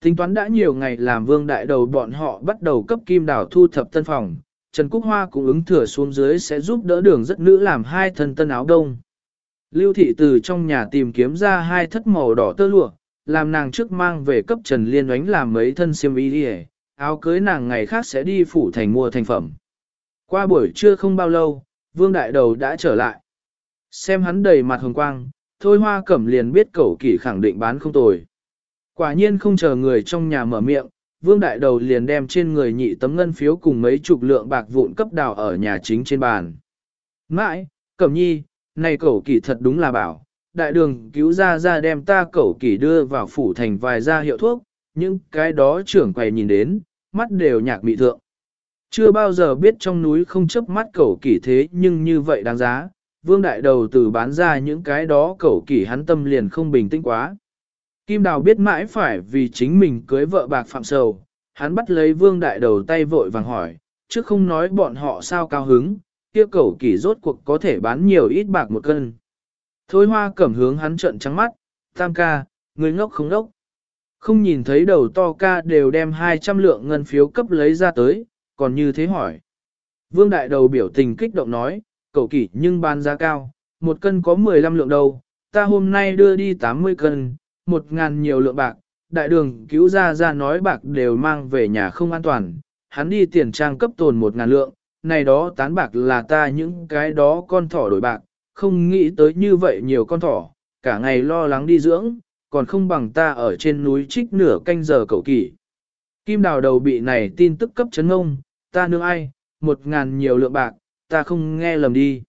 Tính toán đã nhiều ngày làm vương đại đầu bọn họ bắt đầu cấp kim đảo thu thập tân phòng, Trần Cúc Hoa cũng ứng thừa xuống dưới sẽ giúp đỡ đường rất nữ làm hai thân tân áo đông. Lưu thị từ trong nhà tìm kiếm ra hai thất màu đỏ tơ lụa, làm nàng trước mang về cấp Trần Liên oánh làm mấy thân xiêm y đi áo cưới nàng ngày khác sẽ đi phủ thành mua thành phẩm. Qua buổi trưa không bao lâu, vương đại đầu đã trở lại. Xem hắn đầy mặt hồng quang, thôi hoa cẩm liền biết cẩu kỷ khẳng định bán không tồi. Quả nhiên không chờ người trong nhà mở miệng, vương đại đầu liền đem trên người nhị tấm ngân phiếu cùng mấy chục lượng bạc vụn cấp đào ở nhà chính trên bàn. Mãi, cẩm nhi, này cẩu kỷ thật đúng là bảo, đại đường cứu ra ra đem ta cẩu kỷ đưa vào phủ thành vài gia hiệu thuốc, những cái đó trưởng quầy nhìn đến, mắt đều nhạc mị thượng. Chưa bao giờ biết trong núi không chấp mắt cẩu kỷ thế nhưng như vậy đáng giá, vương đại đầu từ bán ra những cái đó cẩu kỷ hắn tâm liền không bình tĩnh quá. Kim Đào biết mãi phải vì chính mình cưới vợ bạc phạm sầu, hắn bắt lấy vương đại đầu tay vội vàng hỏi, chứ không nói bọn họ sao cao hứng, kia cẩu kỷ rốt cuộc có thể bán nhiều ít bạc một cân. Thôi hoa cẩm hướng hắn trợn trắng mắt, tam ca, người ngốc không ngốc. Không nhìn thấy đầu to ca đều đem 200 lượng ngân phiếu cấp lấy ra tới, còn như thế hỏi. Vương đại đầu biểu tình kích động nói, cậu kỷ nhưng bán giá cao, một cân có 15 lượng đầu, ta hôm nay đưa đi 80 cân, một ngàn nhiều lượng bạc, đại đường cứu ra ra nói bạc đều mang về nhà không an toàn, hắn đi tiền trang cấp tồn một ngàn lượng, này đó tán bạc là ta những cái đó con thỏ đổi bạc, không nghĩ tới như vậy nhiều con thỏ, cả ngày lo lắng đi dưỡng, còn không bằng ta ở trên núi trích nửa canh giờ cậu kỷ. Kim đào đầu bị này tin tức cấp chấn ông, ta nương ai, một ngàn nhiều lượng bạc, ta không nghe lầm đi.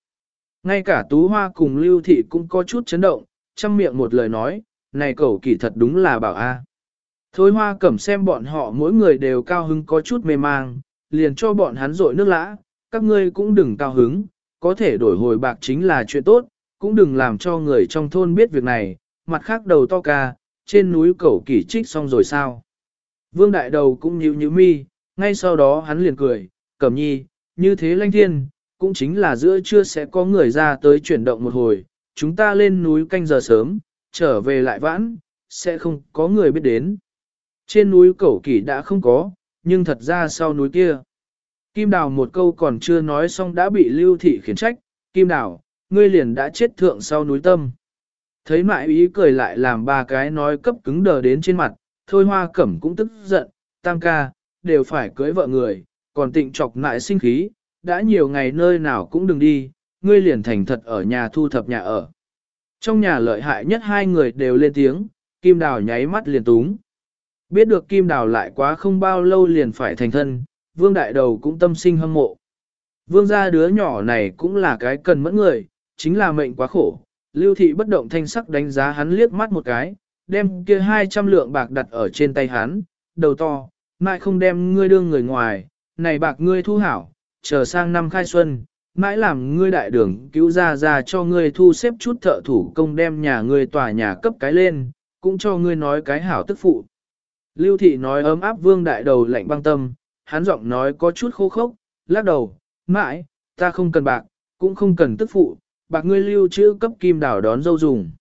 Ngay cả Tú Hoa cùng Lưu Thị cũng có chút chấn động, chăm miệng một lời nói, này cậu kỷ thật đúng là bảo a. Thôi Hoa cẩm xem bọn họ mỗi người đều cao hứng có chút mê mang, liền cho bọn hắn rội nước lã, các ngươi cũng đừng cao hứng, có thể đổi hồi bạc chính là chuyện tốt, cũng đừng làm cho người trong thôn biết việc này, mặt khác đầu to ca, trên núi cẩu kỷ trích xong rồi sao. Vương đại đầu cũng nhíu nhíu mi, ngay sau đó hắn liền cười, cẩm nhi, như thế lanh thiên, cũng chính là giữa trưa sẽ có người ra tới chuyển động một hồi, chúng ta lên núi canh giờ sớm, trở về lại vãn, sẽ không có người biết đến. Trên núi cẩu kỷ đã không có, nhưng thật ra sau núi kia. Kim Đào một câu còn chưa nói xong đã bị Lưu Thị khiển trách, Kim Đào, ngươi liền đã chết thượng sau núi tâm. Thấy mại ý cười lại làm ba cái nói cấp cứng đờ đến trên mặt, thôi hoa cẩm cũng tức giận, tam ca, đều phải cưới vợ người, còn tịnh chọc nại sinh khí, đã nhiều ngày nơi nào cũng đừng đi, ngươi liền thành thật ở nhà thu thập nhà ở. Trong nhà lợi hại nhất hai người đều lên tiếng, Kim Đào nháy mắt liền túng. Biết được Kim Đào lại quá không bao lâu liền phải thành thân, Vương Đại Đầu cũng tâm sinh hâm mộ. Vương gia đứa nhỏ này cũng là cái cần mẫn người, chính là mệnh quá khổ. Lưu thị bất động thanh sắc đánh giá hắn liếc mắt một cái, đem kia 200 lượng bạc đặt ở trên tay hắn, đầu to, mãi không đem ngươi đương người ngoài, này bạc ngươi thu hảo, chờ sang năm khai xuân, mãi làm ngươi đại đường cứu ra ra cho ngươi thu xếp chút thợ thủ công đem nhà ngươi tòa nhà cấp cái lên, cũng cho ngươi nói cái hảo tức phụ. Lưu thị nói ấm áp vương đại đầu lạnh băng tâm, hắn giọng nói có chút khô khốc, lắc đầu, mãi, ta không cần bạc, cũng không cần tức phụ, bạc ngươi lưu trữ cấp kim đảo đón dâu dùng.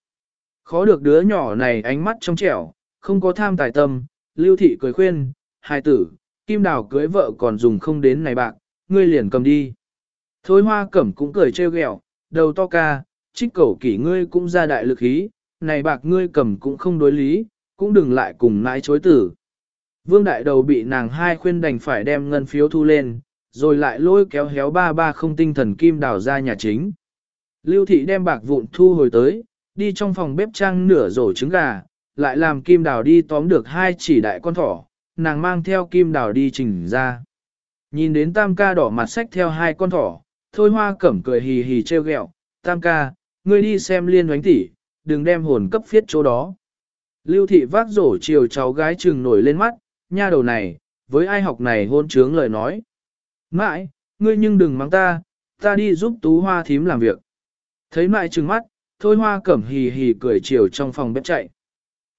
Khó được đứa nhỏ này ánh mắt trong trẻo, không có tham tài tâm, lưu thị cười khuyên, hai tử, kim đảo cưới vợ còn dùng không đến này bạc, ngươi liền cầm đi. Thôi hoa cẩm cũng cười trêu ghẹo, đầu to ca, trích cầu kỷ ngươi cũng ra đại lực ý, này bạc ngươi cầm cũng không đối lý, cũng đừng lại cùng nãi chối tử. Vương đại đầu bị nàng hai khuyên đành phải đem ngân phiếu thu lên, rồi lại lôi kéo héo ba ba không tinh thần kim đào ra nhà chính. Lưu thị đem bạc vụn thu hồi tới, đi trong phòng bếp trang nửa rổ trứng gà, lại làm kim đào đi tóm được hai chỉ đại con thỏ, nàng mang theo kim đào đi trình ra. Nhìn đến tam ca đỏ mặt sách theo hai con thỏ, thôi hoa cẩm cười hì hì treo ghẹo, tam ca, ngươi đi xem liên oánh tỷ, đừng đem hồn cấp phiết chỗ đó. Lưu thị vác rổ chiều cháu gái trừng nổi lên mắt, nha đầu này, với ai học này hôn trướng lời nói. Mãi, ngươi nhưng đừng mắng ta, ta đi giúp tú hoa thím làm việc. Thấy mãi trừng mắt, thôi hoa cẩm hì hì cười chiều trong phòng bếp chạy.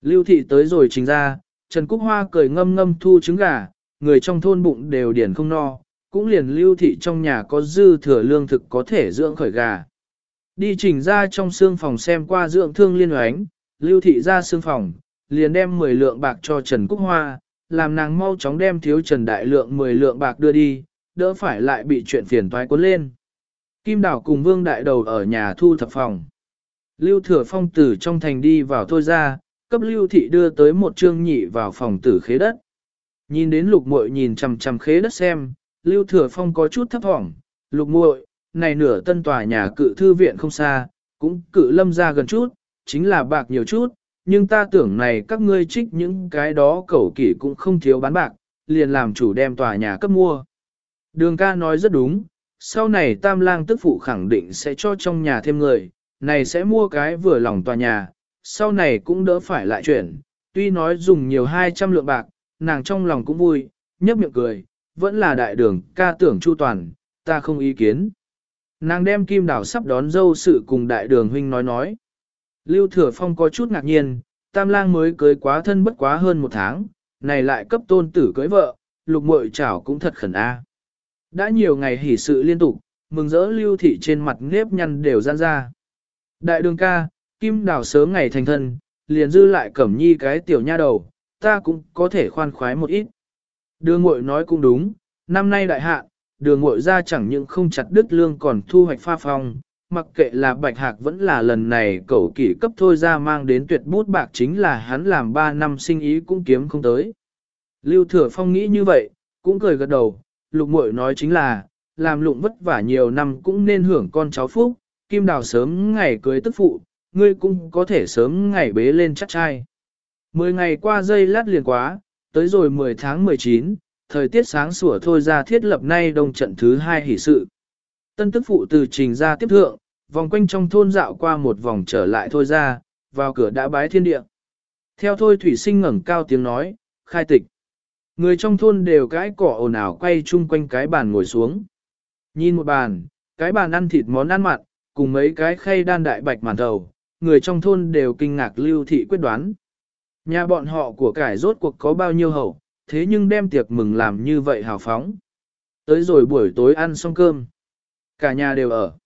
Lưu thị tới rồi trình ra, Trần Cúc Hoa cười ngâm ngâm thu trứng gà, người trong thôn bụng đều điển không no, cũng liền lưu thị trong nhà có dư thừa lương thực có thể dưỡng khởi gà. Đi trình ra trong xương phòng xem qua dưỡng thương liên oánh, lưu thị ra xương phòng, liền đem 10 lượng bạc cho Trần Cúc Hoa, làm nàng mau chóng đem thiếu Trần Đại Lượng 10 lượng bạc đưa đi, đỡ phải lại bị chuyện phiền toái cuốn lên. Kim Đảo cùng Vương Đại Đầu ở nhà thu thập phòng. Lưu Thừa Phong từ trong thành đi vào thôi ra, cấp Lưu Thị đưa tới một trương nhị vào phòng tử khế đất. Nhìn đến lục muội nhìn chằm chằm khế đất xem, Lưu Thừa Phong có chút thấp thỏm, lục muội, này nửa tân tòa nhà cự thư viện không xa, cũng cự lâm ra gần chút, chính là bạc nhiều chút, nhưng ta tưởng này các ngươi trích những cái đó cẩu kỷ cũng không thiếu bán bạc, liền làm chủ đem tòa nhà cấp mua. Đường ca nói rất đúng, sau này tam lang tức phụ khẳng định sẽ cho trong nhà thêm người, này sẽ mua cái vừa lòng tòa nhà, sau này cũng đỡ phải lại chuyển, tuy nói dùng nhiều 200 lượng bạc, nàng trong lòng cũng vui, nhấp miệng cười, vẫn là đại đường ca tưởng chu toàn, ta không ý kiến. Nàng đem kim đảo sắp đón dâu sự cùng đại đường huynh nói nói. Lưu Thừa Phong có chút ngạc nhiên, tam lang mới cưới quá thân bất quá hơn một tháng, này lại cấp tôn tử cưới vợ, lục mội chảo cũng thật khẩn a. Đã nhiều ngày hỉ sự liên tục, mừng rỡ lưu thị trên mặt nếp nhăn đều gian ra. Đại đường ca, kim đào sớm ngày thành thân, liền dư lại cẩm nhi cái tiểu nha đầu, ta cũng có thể khoan khoái một ít. Đường ngội nói cũng đúng, năm nay đại hạ, đường ngội ra chẳng những không chặt đứt lương còn thu hoạch pha phong, mặc kệ là bạch hạc vẫn là lần này cậu kỷ cấp thôi ra mang đến tuyệt bút bạc chính là hắn làm 3 năm sinh ý cũng kiếm không tới. Lưu Thừa Phong nghĩ như vậy, cũng cười gật đầu, lục muội nói chính là, làm lụng vất vả nhiều năm cũng nên hưởng con cháu phúc, kim đào sớm ngày cưới tức phụ, ngươi cũng có thể sớm ngày bế lên chắc trai. Mười ngày qua dây lát liền quá, tới rồi 10 tháng 19, thời tiết sáng sủa thôi ra thiết lập nay đông trận thứ hai hỷ sự. Tân tức phụ từ trình ra tiếp thượng, vòng quanh trong thôn dạo qua một vòng trở lại thôi ra, vào cửa đã bái thiên địa. Theo thôi thủy sinh ngẩng cao tiếng nói, khai tịch. Người trong thôn đều cái cỏ ồn ào quay chung quanh cái bàn ngồi xuống. Nhìn một bàn, cái bàn ăn thịt món ăn mặn, cùng mấy cái khay đan đại bạch màn thầu, người trong thôn đều kinh ngạc lưu thị quyết đoán. Nhà bọn họ của cải rốt cuộc có bao nhiêu hậu, thế nhưng đem tiệc mừng làm như vậy hào phóng. Tới rồi buổi tối ăn xong cơm. Cả nhà đều ở.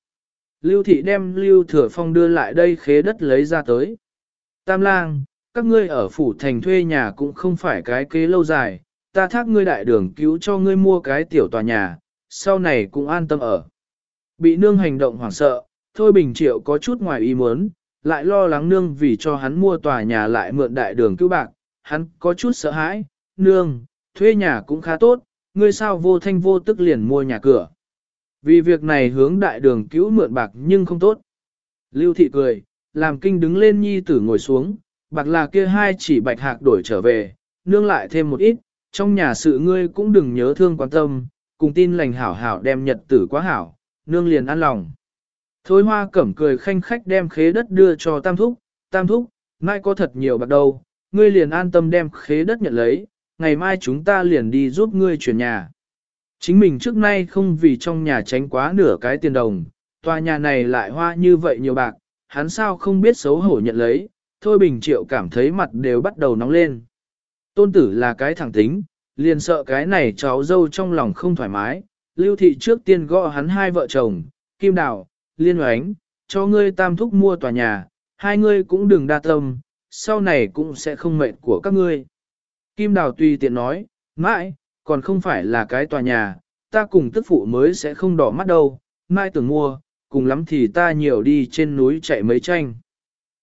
Lưu thị đem Lưu Thừa Phong đưa lại đây khế đất lấy ra tới. Tam lang, các ngươi ở phủ thành thuê nhà cũng không phải cái kế lâu dài, ta thác ngươi đại đường cứu cho ngươi mua cái tiểu tòa nhà, sau này cũng an tâm ở. Bị nương hành động hoảng sợ, Thôi Bình Triệu có chút ngoài ý muốn, lại lo lắng nương vì cho hắn mua tòa nhà lại mượn đại đường cứu bạc, hắn có chút sợ hãi, nương, thuê nhà cũng khá tốt, ngươi sao vô thanh vô tức liền mua nhà cửa. Vì việc này hướng đại đường cứu mượn bạc nhưng không tốt. Lưu thị cười, làm kinh đứng lên nhi tử ngồi xuống, bạc là kia hai chỉ bạch hạc đổi trở về, nương lại thêm một ít, trong nhà sự ngươi cũng đừng nhớ thương quan tâm, cùng tin lành hảo hảo đem nhật tử quá hảo, nương liền an lòng. Thôi hoa cẩm cười khanh khách đem khế đất đưa cho tam thúc, tam thúc, mai có thật nhiều bạc đâu, ngươi liền an tâm đem khế đất nhận lấy, ngày mai chúng ta liền đi giúp ngươi chuyển nhà. Chính mình trước nay không vì trong nhà tránh quá nửa cái tiền đồng, tòa nhà này lại hoa như vậy nhiều bạc, hắn sao không biết xấu hổ nhận lấy, thôi bình triệu cảm thấy mặt đều bắt đầu nóng lên. Tôn tử là cái thẳng tính, liền sợ cái này cháu dâu trong lòng không thoải mái, lưu thị trước tiên gõ hắn hai vợ chồng, kim đào, liên oánh, cho ngươi tam thúc mua tòa nhà, hai ngươi cũng đừng đa tâm, sau này cũng sẽ không mệt của các ngươi. Kim đào tùy tiện nói, mãi, còn không phải là cái tòa nhà, ta cùng tức phụ mới sẽ không đỏ mắt đâu, mai tưởng mua, cùng lắm thì ta nhiều đi trên núi chạy mấy tranh.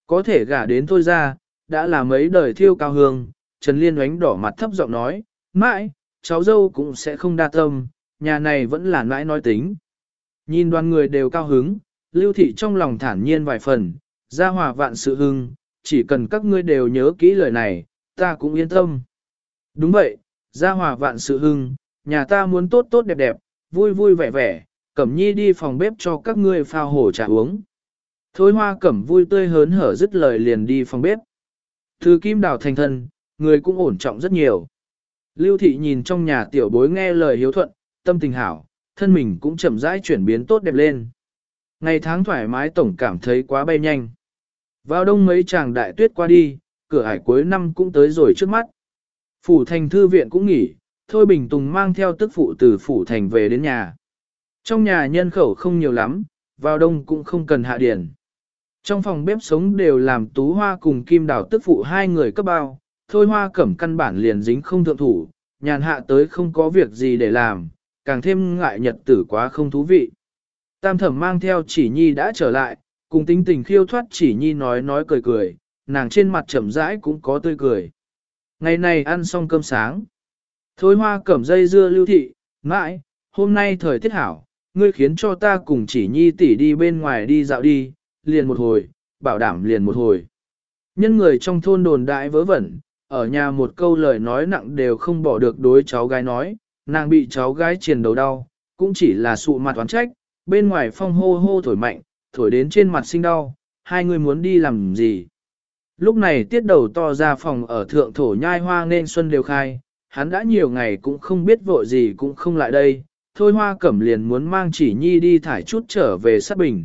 Có thể gả đến thôi ra, đã là mấy đời thiêu cao hương, Trần Liên oánh đỏ mặt thấp giọng nói, mãi, cháu dâu cũng sẽ không đa tâm, nhà này vẫn là mãi nói tính. Nhìn đoàn người đều cao hứng, lưu thị trong lòng thản nhiên vài phần, ra hòa vạn sự hưng, chỉ cần các ngươi đều nhớ kỹ lời này, ta cũng yên tâm. Đúng vậy, ra hòa vạn sự hưng, nhà ta muốn tốt tốt đẹp đẹp, vui vui vẻ vẻ, Cẩm Nhi đi phòng bếp cho các ngươi pha hổ trà uống. Thôi hoa cẩm vui tươi hớn hở dứt lời liền đi phòng bếp. Thư kim đào thành thân, người cũng ổn trọng rất nhiều. Lưu thị nhìn trong nhà tiểu bối nghe lời hiếu thuận, tâm tình hảo, thân mình cũng chậm rãi chuyển biến tốt đẹp lên. Ngày tháng thoải mái tổng cảm thấy quá bay nhanh. Vào đông mấy chàng đại tuyết qua đi, cửa hải cuối năm cũng tới rồi trước mắt. Phủ thành thư viện cũng nghỉ, Thôi Bình Tùng mang theo tức phụ từ phủ thành về đến nhà. Trong nhà nhân khẩu không nhiều lắm, vào đông cũng không cần hạ điển. Trong phòng bếp sống đều làm tú hoa cùng kim đào tức phụ hai người cấp bao, thôi hoa cẩm căn bản liền dính không thượng thủ, nhàn hạ tới không có việc gì để làm, càng thêm ngại nhật tử quá không thú vị. Tam thẩm mang theo chỉ nhi đã trở lại, cùng tính tình khiêu thoát chỉ nhi nói nói cười cười, nàng trên mặt chậm rãi cũng có tươi cười. Ngày này ăn xong cơm sáng. Thôi hoa cẩm dây dưa lưu thị, mãi, hôm nay thời tiết hảo, ngươi khiến cho ta cùng chỉ nhi tỷ đi bên ngoài đi dạo đi, liền một hồi, bảo đảm liền một hồi. Nhân người trong thôn đồn đại vớ vẩn, ở nhà một câu lời nói nặng đều không bỏ được đối cháu gái nói, nàng bị cháu gái triền đầu đau, cũng chỉ là sụ mặt oán trách, bên ngoài phong hô hô thổi mạnh, thổi đến trên mặt sinh đau, hai người muốn đi làm gì. Lúc này tiết đầu to ra phòng ở thượng thổ nhai hoa nên xuân đều khai, hắn đã nhiều ngày cũng không biết vội gì cũng không lại đây, thôi hoa cẩm liền muốn mang chỉ nhi đi thải chút trở về sát bình.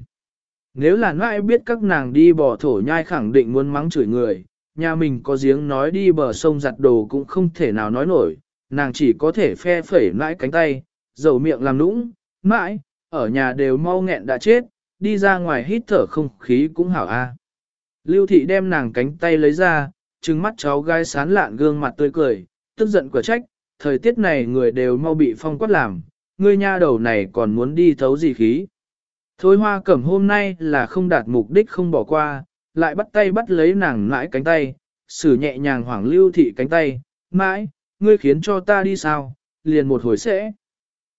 Nếu là nãi biết các nàng đi bỏ thổ nhai khẳng định muốn mắng chửi người, nhà mình có giếng nói đi bờ sông giặt đồ cũng không thể nào nói nổi, nàng chỉ có thể phe phẩy mãi cánh tay, dầu miệng làm nũng, mãi, ở nhà đều mau nghẹn đã chết, đi ra ngoài hít thở không khí cũng hảo a. Lưu thị đem nàng cánh tay lấy ra, trừng mắt cháu gái sán lạn gương mặt tươi cười, tức giận quả trách, thời tiết này người đều mau bị phong quát làm, ngươi nha đầu này còn muốn đi thấu gì khí. Thôi hoa cẩm hôm nay là không đạt mục đích không bỏ qua, lại bắt tay bắt lấy nàng mãi cánh tay, xử nhẹ nhàng hoảng lưu thị cánh tay, mãi, ngươi khiến cho ta đi sao, liền một hồi sẽ.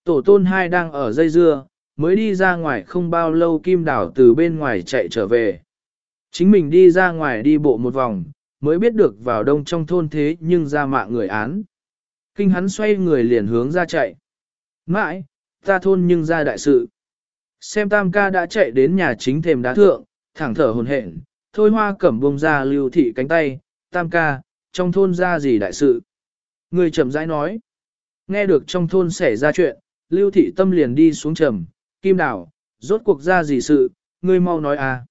Tổ tôn hai đang ở dây dưa, mới đi ra ngoài không bao lâu kim đảo từ bên ngoài chạy trở về. Chính mình đi ra ngoài đi bộ một vòng, mới biết được vào đông trong thôn thế nhưng ra mạng người án. Kinh hắn xoay người liền hướng ra chạy. Mãi, ta thôn nhưng ra đại sự. Xem tam ca đã chạy đến nhà chính thềm đá thượng, thẳng thở hồn hển, thôi hoa cẩm bông ra lưu thị cánh tay, tam ca, trong thôn ra gì đại sự. Người chậm rãi nói, nghe được trong thôn xảy ra chuyện, lưu thị tâm liền đi xuống trầm, kim đào, rốt cuộc ra gì sự, ngươi mau nói à.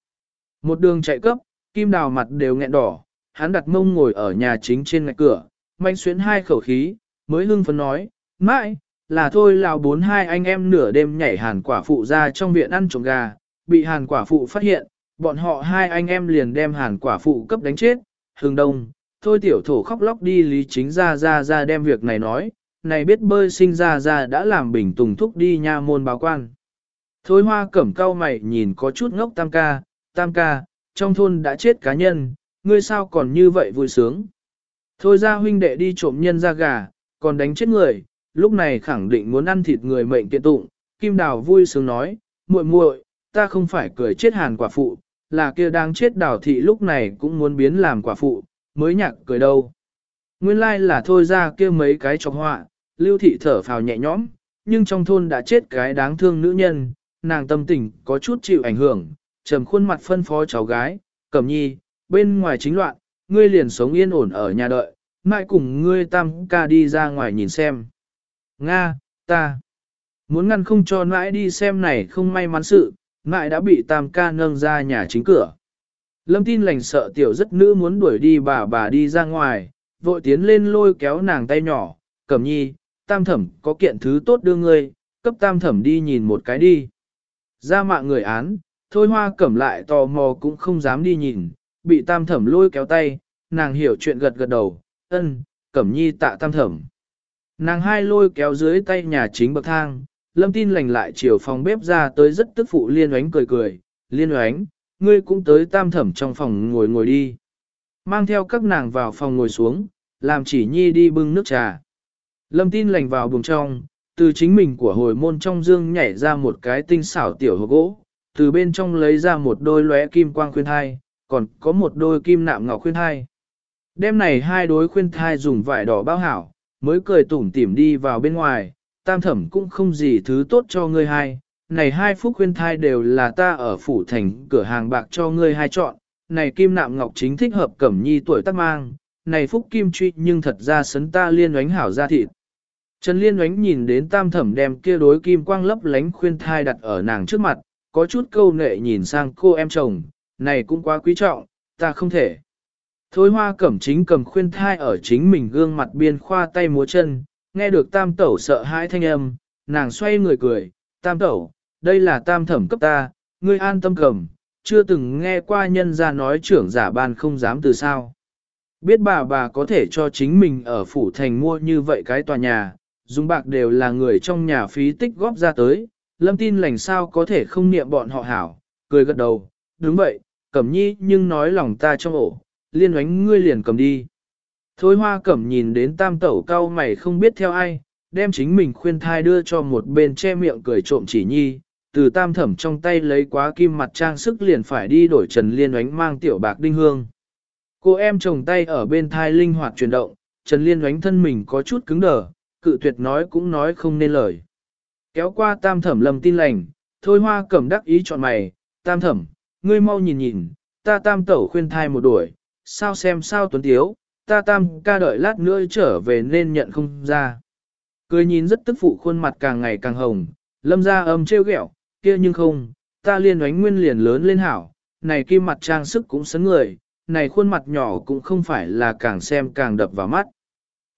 Một đường chạy cấp, kim đào mặt đều nghẹn đỏ, hắn đặt mông ngồi ở nhà chính trên ngạch cửa, manh xuyến hai khẩu khí, mới hưng phấn nói, mãi, là thôi lào bốn hai anh em nửa đêm nhảy hàn quả phụ ra trong viện ăn trộm gà, bị hàn quả phụ phát hiện, bọn họ hai anh em liền đem hàn quả phụ cấp đánh chết, hương đông, thôi tiểu thổ khóc lóc đi lý chính ra ra ra đem việc này nói, này biết bơi sinh ra ra đã làm bình tùng thúc đi nha môn báo quan. Thôi hoa cẩm cao mày nhìn có chút ngốc tam ca, tam ca, trong thôn đã chết cá nhân, ngươi sao còn như vậy vui sướng. Thôi ra huynh đệ đi trộm nhân ra gà, còn đánh chết người, lúc này khẳng định muốn ăn thịt người mệnh kiện tụng, Kim Đào vui sướng nói, muội muội, ta không phải cười chết hàn quả phụ, là kia đang chết đảo thị lúc này cũng muốn biến làm quả phụ, mới nhạc cười đâu. Nguyên lai like là thôi ra kia mấy cái chọc họa, lưu thị thở phào nhẹ nhõm, nhưng trong thôn đã chết cái đáng thương nữ nhân, nàng tâm tình có chút chịu ảnh hưởng, trầm khuôn mặt phân phó cháu gái, cẩm nhi, bên ngoài chính loạn, ngươi liền sống yên ổn ở nhà đợi, mãi cùng ngươi tam ca đi ra ngoài nhìn xem. Nga, ta, muốn ngăn không cho mãi đi xem này không may mắn sự, mãi đã bị tam ca nâng ra nhà chính cửa. Lâm tin lành sợ tiểu rất nữ muốn đuổi đi bà bà đi ra ngoài, vội tiến lên lôi kéo nàng tay nhỏ, cẩm nhi, tam thẩm có kiện thứ tốt đưa ngươi, cấp tam thẩm đi nhìn một cái đi. Ra mạng người án, thôi hoa cẩm lại tò mò cũng không dám đi nhìn, bị tam thẩm lôi kéo tay, nàng hiểu chuyện gật gật đầu, ân, cẩm nhi tạ tam thẩm. Nàng hai lôi kéo dưới tay nhà chính bậc thang, lâm tin lành lại chiều phòng bếp ra tới rất tức phụ liên oánh cười cười, liên oánh, ngươi cũng tới tam thẩm trong phòng ngồi ngồi đi. Mang theo các nàng vào phòng ngồi xuống, làm chỉ nhi đi bưng nước trà. Lâm tin lành vào buồng trong, từ chính mình của hồi môn trong dương nhảy ra một cái tinh xảo tiểu hộp gỗ, từ bên trong lấy ra một đôi lóe kim quang khuyên thai, còn có một đôi kim nạm ngọc khuyên thai. Đêm này hai đối khuyên thai dùng vải đỏ bao hảo, mới cười tủm tỉm đi vào bên ngoài, tam thẩm cũng không gì thứ tốt cho ngươi hai. Này hai phúc khuyên thai đều là ta ở phủ thành cửa hàng bạc cho ngươi hai chọn, này kim nạm ngọc chính thích hợp cẩm nhi tuổi tác mang, này phúc kim truy nhưng thật ra sấn ta liên oánh hảo ra thịt. Trần Liên oánh nhìn đến tam thẩm đem kia đối kim quang lấp lánh khuyên thai đặt ở nàng trước mặt, có chút câu nệ nhìn sang cô em chồng, này cũng quá quý trọng, ta không thể. Thôi hoa cẩm chính cầm khuyên thai ở chính mình gương mặt biên khoa tay múa chân, nghe được tam tẩu sợ hãi thanh âm, nàng xoay người cười, tam tẩu, đây là tam thẩm cấp ta, ngươi an tâm cầm, chưa từng nghe qua nhân ra nói trưởng giả ban không dám từ sao. Biết bà bà có thể cho chính mình ở phủ thành mua như vậy cái tòa nhà, dùng bạc đều là người trong nhà phí tích góp ra tới, lâm tin lành sao có thể không niệm bọn họ hảo, cười gật đầu, đúng vậy, cẩm nhi nhưng nói lòng ta trong ổ, liên oánh ngươi liền cầm đi. Thôi hoa cẩm nhìn đến tam tẩu cao mày không biết theo ai, đem chính mình khuyên thai đưa cho một bên che miệng cười trộm chỉ nhi, từ tam thẩm trong tay lấy quá kim mặt trang sức liền phải đi đổi Trần Liên oánh mang tiểu bạc đinh hương. Cô em chồng tay ở bên thai linh hoạt chuyển động, Trần Liên oánh thân mình có chút cứng đờ, cự tuyệt nói cũng nói không nên lời. Kéo qua tam thẩm lầm tin lành, thôi hoa cẩm đắc ý chọn mày, tam thẩm, ngươi mau nhìn nhìn, ta tam tẩu khuyên thai một đuổi, sao xem sao tuấn tiếu, ta tam ca đợi lát nữa trở về nên nhận không ra. Cười nhìn rất tức phụ khuôn mặt càng ngày càng hồng, lâm ra âm trêu ghẹo, kia nhưng không, ta liên oánh nguyên liền lớn lên hảo, này kim mặt trang sức cũng sấn người, này khuôn mặt nhỏ cũng không phải là càng xem càng đập vào mắt.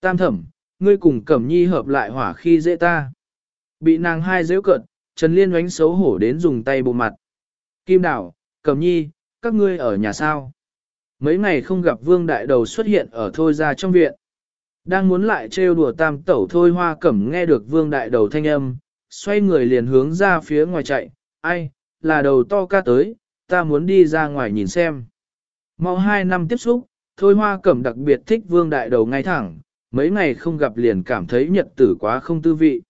Tam thẩm, ngươi cùng cẩm nhi hợp lại hỏa khi dễ ta. Bị nàng hai dễ cận, Trần Liên oánh xấu hổ đến dùng tay bộ mặt. Kim đảo, cẩm nhi, các ngươi ở nhà sao? Mấy ngày không gặp vương đại đầu xuất hiện ở thôi ra trong viện. Đang muốn lại trêu đùa tam tẩu thôi hoa cẩm nghe được vương đại đầu thanh âm, xoay người liền hướng ra phía ngoài chạy, ai, là đầu to ca tới, ta muốn đi ra ngoài nhìn xem. Mau hai năm tiếp xúc, thôi hoa cẩm đặc biệt thích vương đại đầu ngay thẳng, mấy ngày không gặp liền cảm thấy nhật tử quá không tư vị.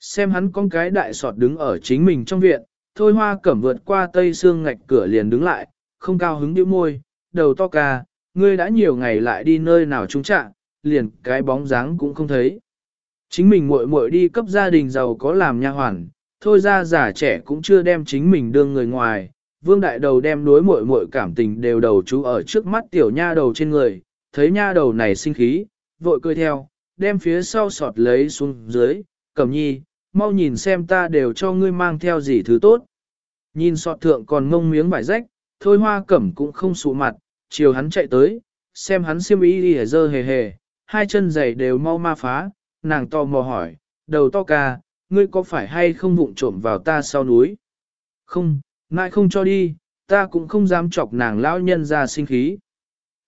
Xem hắn con cái đại sọt đứng ở chính mình trong viện, thôi hoa cẩm vượt qua tây xương ngạch cửa liền đứng lại, không cao hứng điệu môi, đầu to ca, ngươi đã nhiều ngày lại đi nơi nào trúng trạng, liền cái bóng dáng cũng không thấy. Chính mình muội muội đi cấp gia đình giàu có làm nha hoàn, thôi ra giả trẻ cũng chưa đem chính mình đương người ngoài, vương đại đầu đem đối muội muội cảm tình đều đầu chú ở trước mắt tiểu nha đầu trên người, thấy nha đầu này sinh khí, vội cười theo, đem phía sau sọt lấy xuống dưới, cẩm nhi, mau nhìn xem ta đều cho ngươi mang theo gì thứ tốt. Nhìn sọt thượng còn ngông miếng vải rách, thôi hoa cẩm cũng không sụ mặt, chiều hắn chạy tới, xem hắn xiêm y đi dơ hề hề, hai chân giày đều mau ma phá, nàng to mò hỏi, đầu to ca, ngươi có phải hay không vụng trộm vào ta sau núi? Không, ngại không cho đi, ta cũng không dám chọc nàng lão nhân ra sinh khí.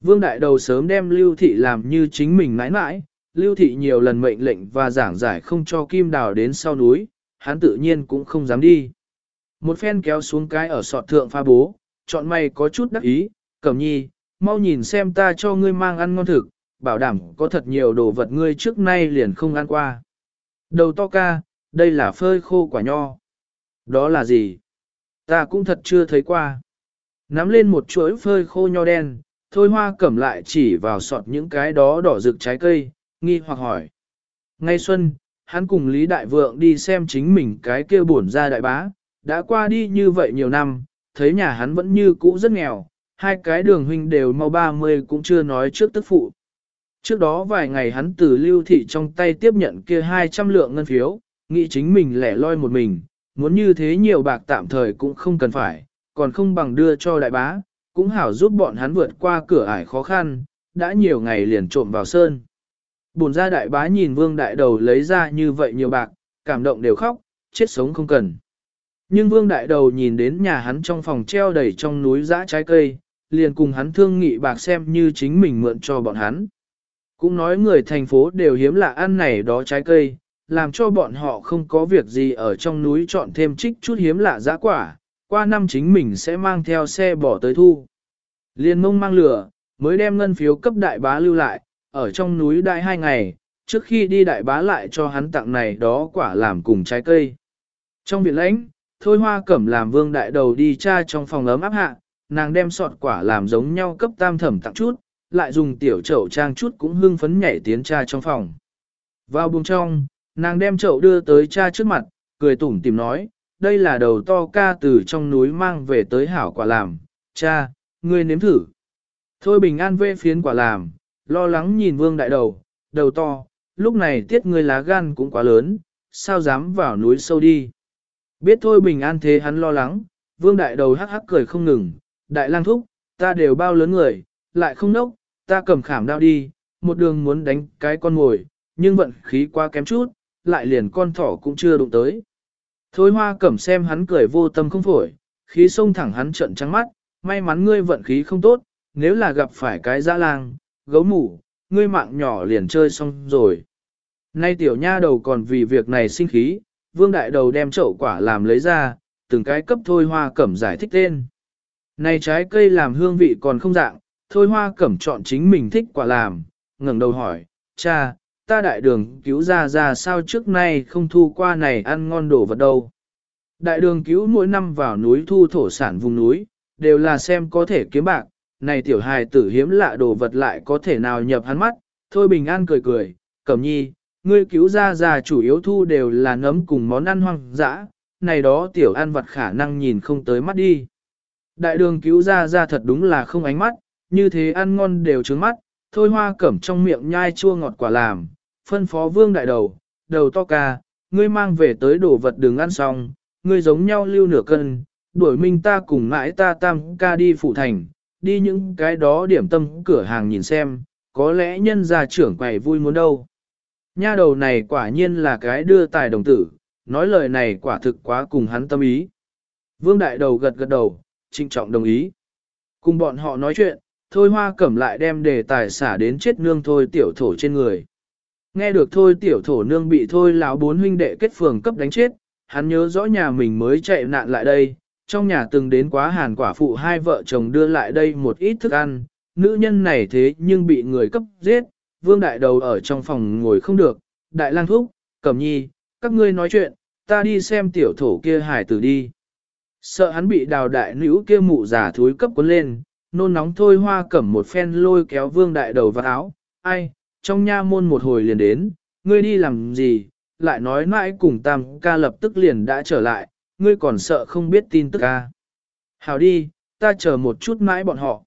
Vương đại đầu sớm đem lưu thị làm như chính mình mãi mãi, lưu thị nhiều lần mệnh lệnh và giảng giải không cho kim đào đến sau núi, hắn tự nhiên cũng không dám đi. Một phen kéo xuống cái ở sọt thượng pha bố, chọn mày có chút đắc ý, cẩm nhi, mau nhìn xem ta cho ngươi mang ăn ngon thực, bảo đảm có thật nhiều đồ vật ngươi trước nay liền không ăn qua. Đầu to ca, đây là phơi khô quả nho. Đó là gì? Ta cũng thật chưa thấy qua. Nắm lên một chuỗi phơi khô nho đen, thôi hoa cẩm lại chỉ vào sọt những cái đó đỏ rực trái cây, nghi hoặc hỏi. Ngay xuân, hắn cùng Lý Đại Vượng đi xem chính mình cái kia buồn ra đại bá, đã qua đi như vậy nhiều năm, thấy nhà hắn vẫn như cũ rất nghèo, hai cái đường huynh đều mau 30 cũng chưa nói trước tức phụ. Trước đó vài ngày hắn từ lưu thị trong tay tiếp nhận kia 200 lượng ngân phiếu, nghĩ chính mình lẻ loi một mình, muốn như thế nhiều bạc tạm thời cũng không cần phải, còn không bằng đưa cho đại bá, cũng hảo giúp bọn hắn vượt qua cửa ải khó khăn, đã nhiều ngày liền trộm vào sơn. Bồn ra đại bá nhìn vương đại đầu lấy ra như vậy nhiều bạc, cảm động đều khóc, chết sống không cần. Nhưng vương đại đầu nhìn đến nhà hắn trong phòng treo đầy trong núi dã trái cây, liền cùng hắn thương nghị bạc xem như chính mình mượn cho bọn hắn. Cũng nói người thành phố đều hiếm lạ ăn này đó trái cây, làm cho bọn họ không có việc gì ở trong núi chọn thêm trích chút hiếm lạ dã quả, qua năm chính mình sẽ mang theo xe bỏ tới thu. Liên mông mang lửa, mới đem ngân phiếu cấp đại bá lưu lại, ở trong núi đại hai ngày, trước khi đi đại bá lại cho hắn tặng này đó quả làm cùng trái cây. Trong viện lãnh, thôi hoa cẩm làm vương đại đầu đi cha trong phòng ấm áp hạ, nàng đem sọt quả làm giống nhau cấp tam thẩm tặng chút, lại dùng tiểu chậu trang chút cũng hưng phấn nhảy tiến cha trong phòng. Vào buồng trong, nàng đem chậu đưa tới cha trước mặt, cười tủm tìm nói, đây là đầu to ca từ trong núi mang về tới hảo quả làm, cha, ngươi nếm thử. Thôi bình an vê phiến quả làm, lo lắng nhìn vương đại đầu, đầu to, lúc này tiết ngươi lá gan cũng quá lớn, sao dám vào núi sâu đi. Biết thôi bình an thế hắn lo lắng, vương đại đầu hắc hắc cười không ngừng, đại lang thúc, ta đều bao lớn người, lại không nốc, ta cầm khảm đao đi, một đường muốn đánh cái con ngồi, nhưng vận khí quá kém chút, lại liền con thỏ cũng chưa đụng tới. Thôi hoa cẩm xem hắn cười vô tâm không phổi, khí sông thẳng hắn trận trắng mắt, may mắn ngươi vận khí không tốt, nếu là gặp phải cái dã lang, gấu mủ, ngươi mạng nhỏ liền chơi xong rồi. Nay tiểu nha đầu còn vì việc này sinh khí, vương đại đầu đem chậu quả làm lấy ra, từng cái cấp thôi hoa cẩm giải thích tên. Này trái cây làm hương vị còn không dạng, thôi hoa cẩm chọn chính mình thích quả làm, ngẩng đầu hỏi, cha, ta đại đường cứu ra ra sao trước nay không thu qua này ăn ngon đồ vật đâu. Đại đường cứu mỗi năm vào núi thu thổ sản vùng núi, đều là xem có thể kiếm bạc, này tiểu hài tử hiếm lạ đồ vật lại có thể nào nhập hắn mắt, thôi bình an cười cười, cẩm nhi, ngươi cứu ra già chủ yếu thu đều là nấm cùng món ăn hoang dã, này đó tiểu ăn vật khả năng nhìn không tới mắt đi. Đại đường cứu ra ra thật đúng là không ánh mắt, như thế ăn ngon đều trướng mắt, thôi hoa cẩm trong miệng nhai chua ngọt quả làm, phân phó vương đại đầu, đầu to ca, ngươi mang về tới đồ vật đường ăn xong, ngươi giống nhau lưu nửa cân, đuổi minh ta cùng mãi ta tam ca đi phụ thành, đi những cái đó điểm tâm cửa hàng nhìn xem, có lẽ nhân gia trưởng quầy vui muốn đâu. Nha đầu này quả nhiên là cái đưa tài đồng tử, nói lời này quả thực quá cùng hắn tâm ý. Vương đại đầu gật gật đầu, trinh trọng đồng ý. Cùng bọn họ nói chuyện, thôi hoa cẩm lại đem đề tài xả đến chết nương thôi tiểu thổ trên người. Nghe được thôi tiểu thổ nương bị thôi lão bốn huynh đệ kết phường cấp đánh chết, hắn nhớ rõ nhà mình mới chạy nạn lại đây, trong nhà từng đến quá hàn quả phụ hai vợ chồng đưa lại đây một ít thức ăn, nữ nhân này thế nhưng bị người cấp giết, vương đại đầu ở trong phòng ngồi không được, đại lang thúc, cẩm nhi, các ngươi nói chuyện, ta đi xem tiểu thổ kia hải tử đi. Sợ hắn bị đào đại nữ kia mụ giả thúi cấp cuốn lên, nôn nóng thôi hoa cẩm một phen lôi kéo vương đại đầu vào áo, ai, trong nha môn một hồi liền đến, ngươi đi làm gì, lại nói mãi cùng tam ca lập tức liền đã trở lại, ngươi còn sợ không biết tin tức ca. Hào đi, ta chờ một chút mãi bọn họ.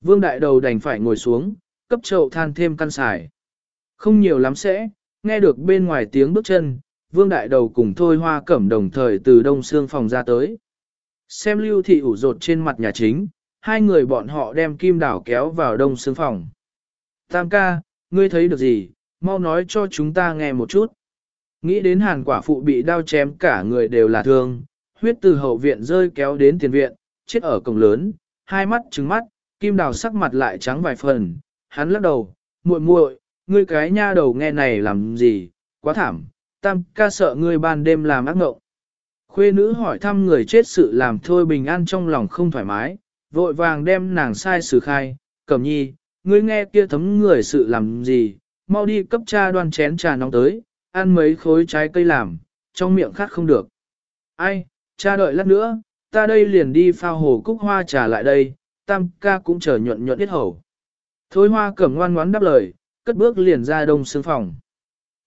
Vương đại đầu đành phải ngồi xuống, cấp chậu than thêm căn xài. Không nhiều lắm sẽ, nghe được bên ngoài tiếng bước chân, vương đại đầu cùng thôi hoa cẩm đồng thời từ đông xương phòng ra tới. Xem lưu thị ủ rột trên mặt nhà chính, hai người bọn họ đem kim đảo kéo vào đông xương phòng. Tam ca, ngươi thấy được gì, mau nói cho chúng ta nghe một chút. Nghĩ đến hàn quả phụ bị đau chém cả người đều là thương, huyết từ hậu viện rơi kéo đến tiền viện, chết ở cổng lớn, hai mắt trứng mắt, kim đào sắc mặt lại trắng vài phần, hắn lắc đầu, muội muội, ngươi cái nha đầu nghe này làm gì, quá thảm, tam ca sợ ngươi ban đêm làm ác ngộng. Khuê nữ hỏi thăm người chết sự làm thôi bình an trong lòng không thoải mái, vội vàng đem nàng sai xử khai, cẩm nhi, ngươi nghe kia thấm người sự làm gì, mau đi cấp cha đoan chén trà nóng tới, ăn mấy khối trái cây làm, trong miệng khát không được. Ai, cha đợi lát nữa, ta đây liền đi phao hồ cúc hoa trà lại đây, tam ca cũng chờ nhuận nhuận hết hầu. Thôi hoa cẩm ngoan ngoắn đáp lời, cất bước liền ra đông xương phòng.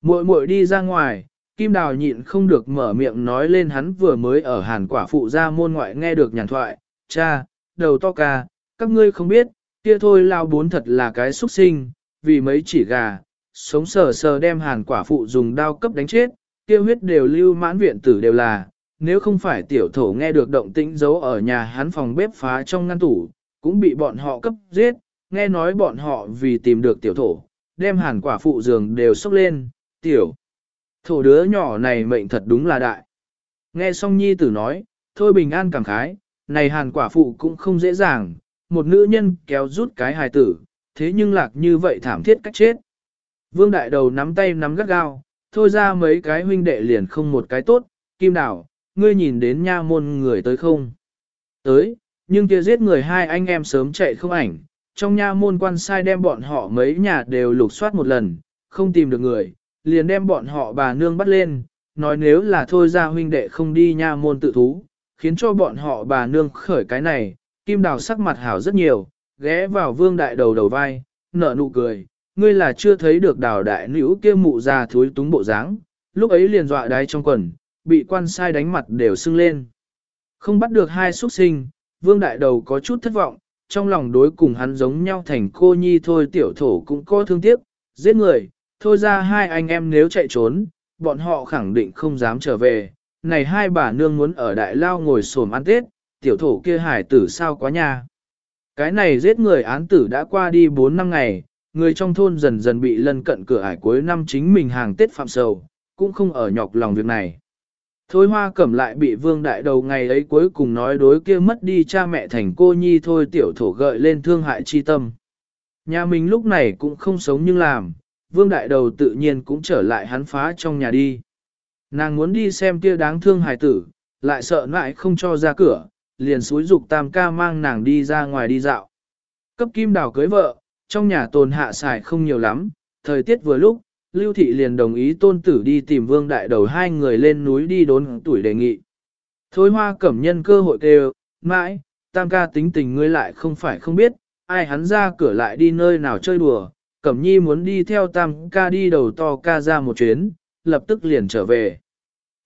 Muội muội đi ra ngoài, Kim Đào nhịn không được mở miệng nói lên hắn vừa mới ở hàn quả phụ ra môn ngoại nghe được nhàn thoại, cha, đầu to ca, các ngươi không biết, kia thôi lao bốn thật là cái xuất sinh, vì mấy chỉ gà, sống sờ sờ đem hàn quả phụ dùng đao cấp đánh chết, kia huyết đều lưu mãn viện tử đều là, nếu không phải tiểu thổ nghe được động tĩnh giấu ở nhà hắn phòng bếp phá trong ngăn tủ, cũng bị bọn họ cấp giết, nghe nói bọn họ vì tìm được tiểu thổ, đem hàn quả phụ giường đều sốc lên, tiểu. Thổ đứa nhỏ này mệnh thật đúng là đại. Nghe xong nhi tử nói, thôi bình an cảm khái, này hàn quả phụ cũng không dễ dàng, một nữ nhân kéo rút cái hài tử, thế nhưng lạc như vậy thảm thiết cách chết. Vương đại đầu nắm tay nắm gắt gao, thôi ra mấy cái huynh đệ liền không một cái tốt, kim đảo, ngươi nhìn đến nha môn người tới không? Tới, nhưng kia giết người hai anh em sớm chạy không ảnh, trong nha môn quan sai đem bọn họ mấy nhà đều lục soát một lần, không tìm được người, liền đem bọn họ bà nương bắt lên, nói nếu là thôi ra huynh đệ không đi nha môn tự thú, khiến cho bọn họ bà nương khởi cái này, kim đào sắc mặt hảo rất nhiều, ghé vào vương đại đầu đầu vai, nở nụ cười, ngươi là chưa thấy được đào đại nữ kia mụ già thúi túng bộ dáng, lúc ấy liền dọa đáy trong quần, bị quan sai đánh mặt đều sưng lên. Không bắt được hai xuất sinh, vương đại đầu có chút thất vọng, trong lòng đối cùng hắn giống nhau thành cô nhi thôi tiểu thổ cũng có thương tiếc, giết người, thôi ra hai anh em nếu chạy trốn, bọn họ khẳng định không dám trở về, này hai bà nương muốn ở đại lao ngồi xổm ăn tết, tiểu thổ kia hải tử sao quá nha. Cái này giết người án tử đã qua đi 4 năm ngày, người trong thôn dần dần bị lân cận cửa ải cuối năm chính mình hàng tết phạm sầu, cũng không ở nhọc lòng việc này. Thôi hoa cẩm lại bị vương đại đầu ngày ấy cuối cùng nói đối kia mất đi cha mẹ thành cô nhi thôi tiểu thổ gợi lên thương hại chi tâm. Nhà mình lúc này cũng không sống nhưng làm, vương đại đầu tự nhiên cũng trở lại hắn phá trong nhà đi. Nàng muốn đi xem kia đáng thương hài tử, lại sợ lại không cho ra cửa, liền suối dục tam ca mang nàng đi ra ngoài đi dạo. Cấp kim đào cưới vợ, trong nhà tồn hạ xài không nhiều lắm, thời tiết vừa lúc, Lưu Thị liền đồng ý tôn tử đi tìm vương đại đầu hai người lên núi đi đốn tuổi đề nghị. Thôi hoa cẩm nhân cơ hội kêu, mãi, tam ca tính tình ngươi lại không phải không biết, ai hắn ra cửa lại đi nơi nào chơi đùa, cẩm nhi muốn đi theo tam ca đi đầu to ca ra một chuyến, lập tức liền trở về.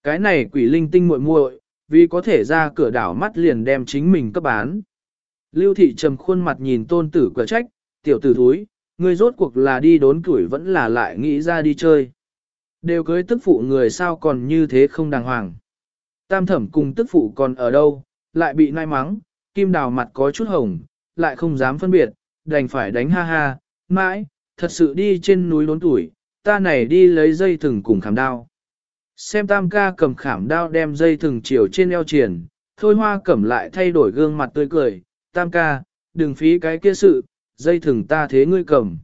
Cái này quỷ linh tinh muội muội, vì có thể ra cửa đảo mắt liền đem chính mình cấp bán. Lưu thị trầm khuôn mặt nhìn tôn tử quả trách, tiểu tử thúi, ngươi rốt cuộc là đi đốn củi vẫn là lại nghĩ ra đi chơi. Đều cưới tức phụ người sao còn như thế không đàng hoàng. Tam thẩm cùng tức phụ còn ở đâu, lại bị nai mắng, kim đào mặt có chút hồng, lại không dám phân biệt, đành phải đánh ha ha, mãi, thật sự đi trên núi đốn tuổi, ta này đi lấy dây thừng cùng khảm đao. Xem tam ca cầm khảm đao đem dây thừng chiều trên eo triển, thôi hoa cẩm lại thay đổi gương mặt tươi cười, tam ca, đừng phí cái kia sự, dây thừng ta thế ngươi cầm.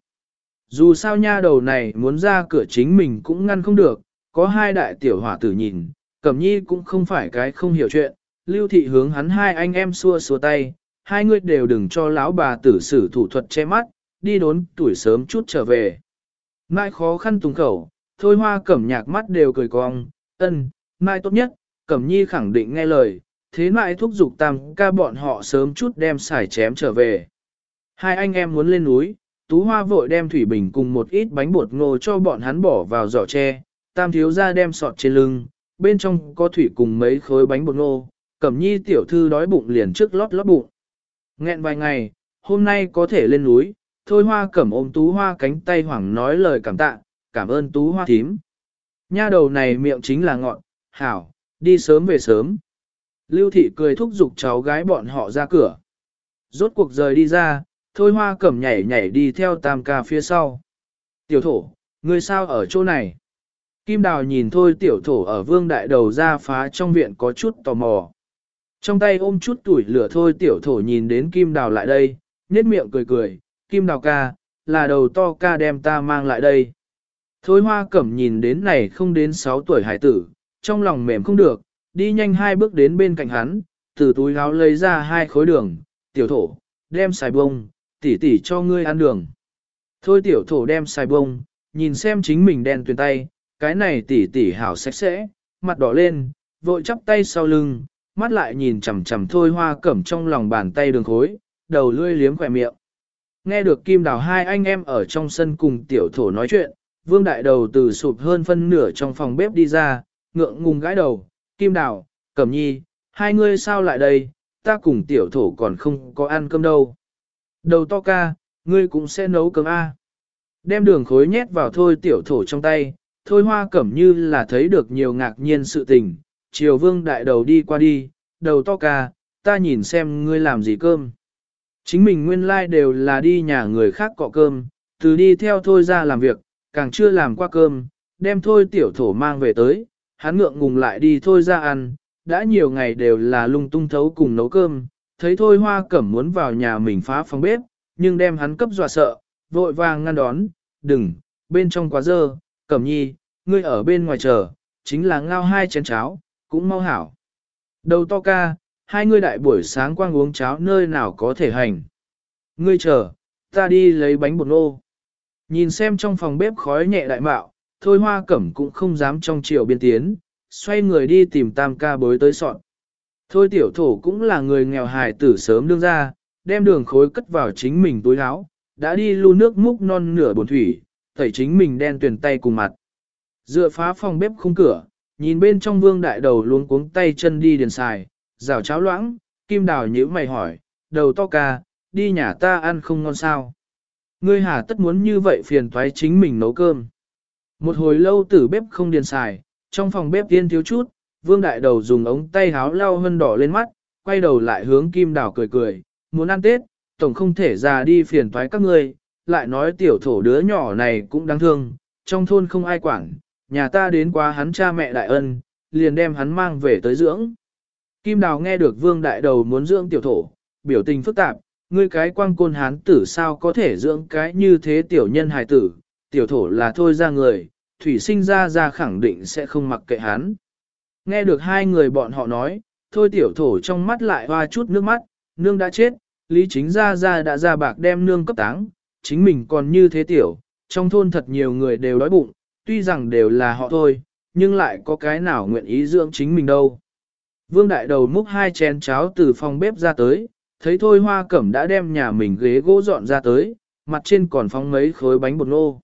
Dù sao nha đầu này muốn ra cửa chính mình cũng ngăn không được, có hai đại tiểu hỏa tử nhìn, cẩm nhi cũng không phải cái không hiểu chuyện, lưu thị hướng hắn hai anh em xua xua tay, hai người đều đừng cho lão bà tử sử thủ thuật che mắt, đi đốn tuổi sớm chút trở về. Mai khó khăn tùng khẩu, thôi hoa cẩm nhạc mắt đều cười cong, ân, mai tốt nhất, cẩm nhi khẳng định nghe lời, thế mai thúc giục tam ca bọn họ sớm chút đem xài chém trở về. Hai anh em muốn lên núi, tú hoa vội đem thủy bình cùng một ít bánh bột ngô cho bọn hắn bỏ vào giỏ tre, tam thiếu ra đem sọt trên lưng, bên trong có thủy cùng mấy khối bánh bột ngô, cẩm nhi tiểu thư đói bụng liền trước lót lót bụng. Nghẹn vài ngày, hôm nay có thể lên núi, thôi hoa cẩm ôm tú hoa cánh tay hoảng nói lời cảm tạ, cảm ơn tú hoa thím. Nha đầu này miệng chính là ngọn, hảo, đi sớm về sớm. Lưu thị cười thúc giục cháu gái bọn họ ra cửa. Rốt cuộc rời đi ra, thôi hoa cẩm nhảy nhảy đi theo tam ca phía sau. Tiểu thổ, ngươi sao ở chỗ này? Kim đào nhìn thôi tiểu thổ ở vương đại đầu ra phá trong viện có chút tò mò. Trong tay ôm chút tuổi lửa thôi tiểu thổ nhìn đến kim đào lại đây, nét miệng cười cười, kim đào ca, là đầu to ca đem ta mang lại đây. Thôi hoa cẩm nhìn đến này không đến 6 tuổi hải tử, trong lòng mềm không được, đi nhanh hai bước đến bên cạnh hắn, từ túi áo lấy ra hai khối đường, tiểu thổ, đem xài bông, tỉ tỉ cho ngươi ăn đường. Thôi tiểu thổ đem xài bông, nhìn xem chính mình đen tuyền tay, cái này tỉ tỉ hảo sạch sẽ, mặt đỏ lên, vội chắp tay sau lưng, mắt lại nhìn chằm chằm thôi hoa cẩm trong lòng bàn tay đường khối, đầu lươi liếm khỏe miệng. Nghe được kim đào hai anh em ở trong sân cùng tiểu thổ nói chuyện, vương đại đầu từ sụp hơn phân nửa trong phòng bếp đi ra, ngượng ngùng gãi đầu, kim đào, cẩm nhi, hai ngươi sao lại đây, ta cùng tiểu thổ còn không có ăn cơm đâu. Đầu to ca, ngươi cũng sẽ nấu cơm A. Đem đường khối nhét vào thôi tiểu thổ trong tay, thôi hoa cẩm như là thấy được nhiều ngạc nhiên sự tình, triều vương đại đầu đi qua đi, đầu to ca, ta nhìn xem ngươi làm gì cơm. Chính mình nguyên lai like đều là đi nhà người khác cọ cơm, từ đi theo thôi ra làm việc, càng chưa làm qua cơm, đem thôi tiểu thổ mang về tới, hắn ngượng ngùng lại đi thôi ra ăn, đã nhiều ngày đều là lung tung thấu cùng nấu cơm, thấy thôi hoa cẩm muốn vào nhà mình phá phòng bếp, nhưng đem hắn cấp dọa sợ, vội vàng ngăn đón, đừng, bên trong quá dơ, cẩm nhi, ngươi ở bên ngoài chờ, chính là ngao hai chén cháo, cũng mau hảo. Đầu to ca, hai ngươi đại buổi sáng quang uống cháo nơi nào có thể hành. Ngươi chờ, ta đi lấy bánh bột nô. Nhìn xem trong phòng bếp khói nhẹ đại mạo, thôi hoa cẩm cũng không dám trong chiều biên tiến, xoay người đi tìm tam ca bối tới sọn. Thôi tiểu thổ cũng là người nghèo hài tử sớm đương ra, đem đường khối cất vào chính mình túi áo, đã đi lưu nước múc non nửa bồn thủy, tẩy chính mình đen tuyển tay cùng mặt. Dựa phá phòng bếp khung cửa, nhìn bên trong vương đại đầu luôn cuống tay chân đi điền xài, rào cháo loãng, kim đào nhữ mày hỏi, đầu to ca, đi nhà ta ăn không ngon sao. Ngươi hà tất muốn như vậy phiền toái chính mình nấu cơm. Một hồi lâu tử bếp không điền xài, trong phòng bếp tiên thiếu chút, vương đại đầu dùng ống tay háo lau hân đỏ lên mắt, quay đầu lại hướng kim đào cười cười, muốn ăn tết, tổng không thể ra đi phiền toái các ngươi, lại nói tiểu thổ đứa nhỏ này cũng đáng thương, trong thôn không ai quản, nhà ta đến quá hắn cha mẹ đại ân, liền đem hắn mang về tới dưỡng. Kim Đào nghe được vương đại đầu muốn dưỡng tiểu thổ, biểu tình phức tạp, ngươi cái quang côn hán tử sao có thể dưỡng cái như thế tiểu nhân hài tử, tiểu thổ là thôi ra người, thủy sinh ra ra khẳng định sẽ không mặc kệ hắn. Nghe được hai người bọn họ nói, thôi tiểu thổ trong mắt lại hoa chút nước mắt, nương đã chết, lý chính ra ra đã ra bạc đem nương cấp táng, chính mình còn như thế tiểu, trong thôn thật nhiều người đều đói bụng, tuy rằng đều là họ thôi, nhưng lại có cái nào nguyện ý dưỡng chính mình đâu. Vương đại đầu múc hai chén cháo từ phòng bếp ra tới, thấy thôi hoa cẩm đã đem nhà mình ghế gỗ dọn ra tới, mặt trên còn phóng mấy khối bánh bột nô.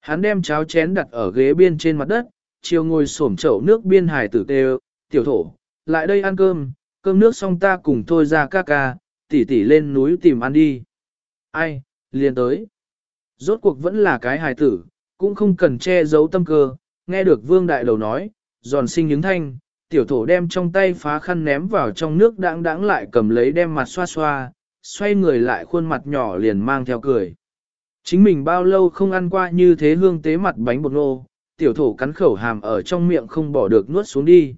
Hắn đem cháo chén đặt ở ghế biên trên mặt đất, chiều ngồi xổm chậu nước biên hải tử tê tiểu thổ, lại đây ăn cơm, cơm nước xong ta cùng thôi ra ca ca, tỉ tỉ lên núi tìm ăn đi. Ai, liền tới. Rốt cuộc vẫn là cái hài tử, cũng không cần che giấu tâm cơ, nghe được vương đại đầu nói, giòn sinh những thanh, tiểu thổ đem trong tay phá khăn ném vào trong nước đãng đãng lại cầm lấy đem mặt xoa xoa, xoay người lại khuôn mặt nhỏ liền mang theo cười. Chính mình bao lâu không ăn qua như thế hương tế mặt bánh bột nô, tiểu thổ cắn khẩu hàm ở trong miệng không bỏ được nuốt xuống đi.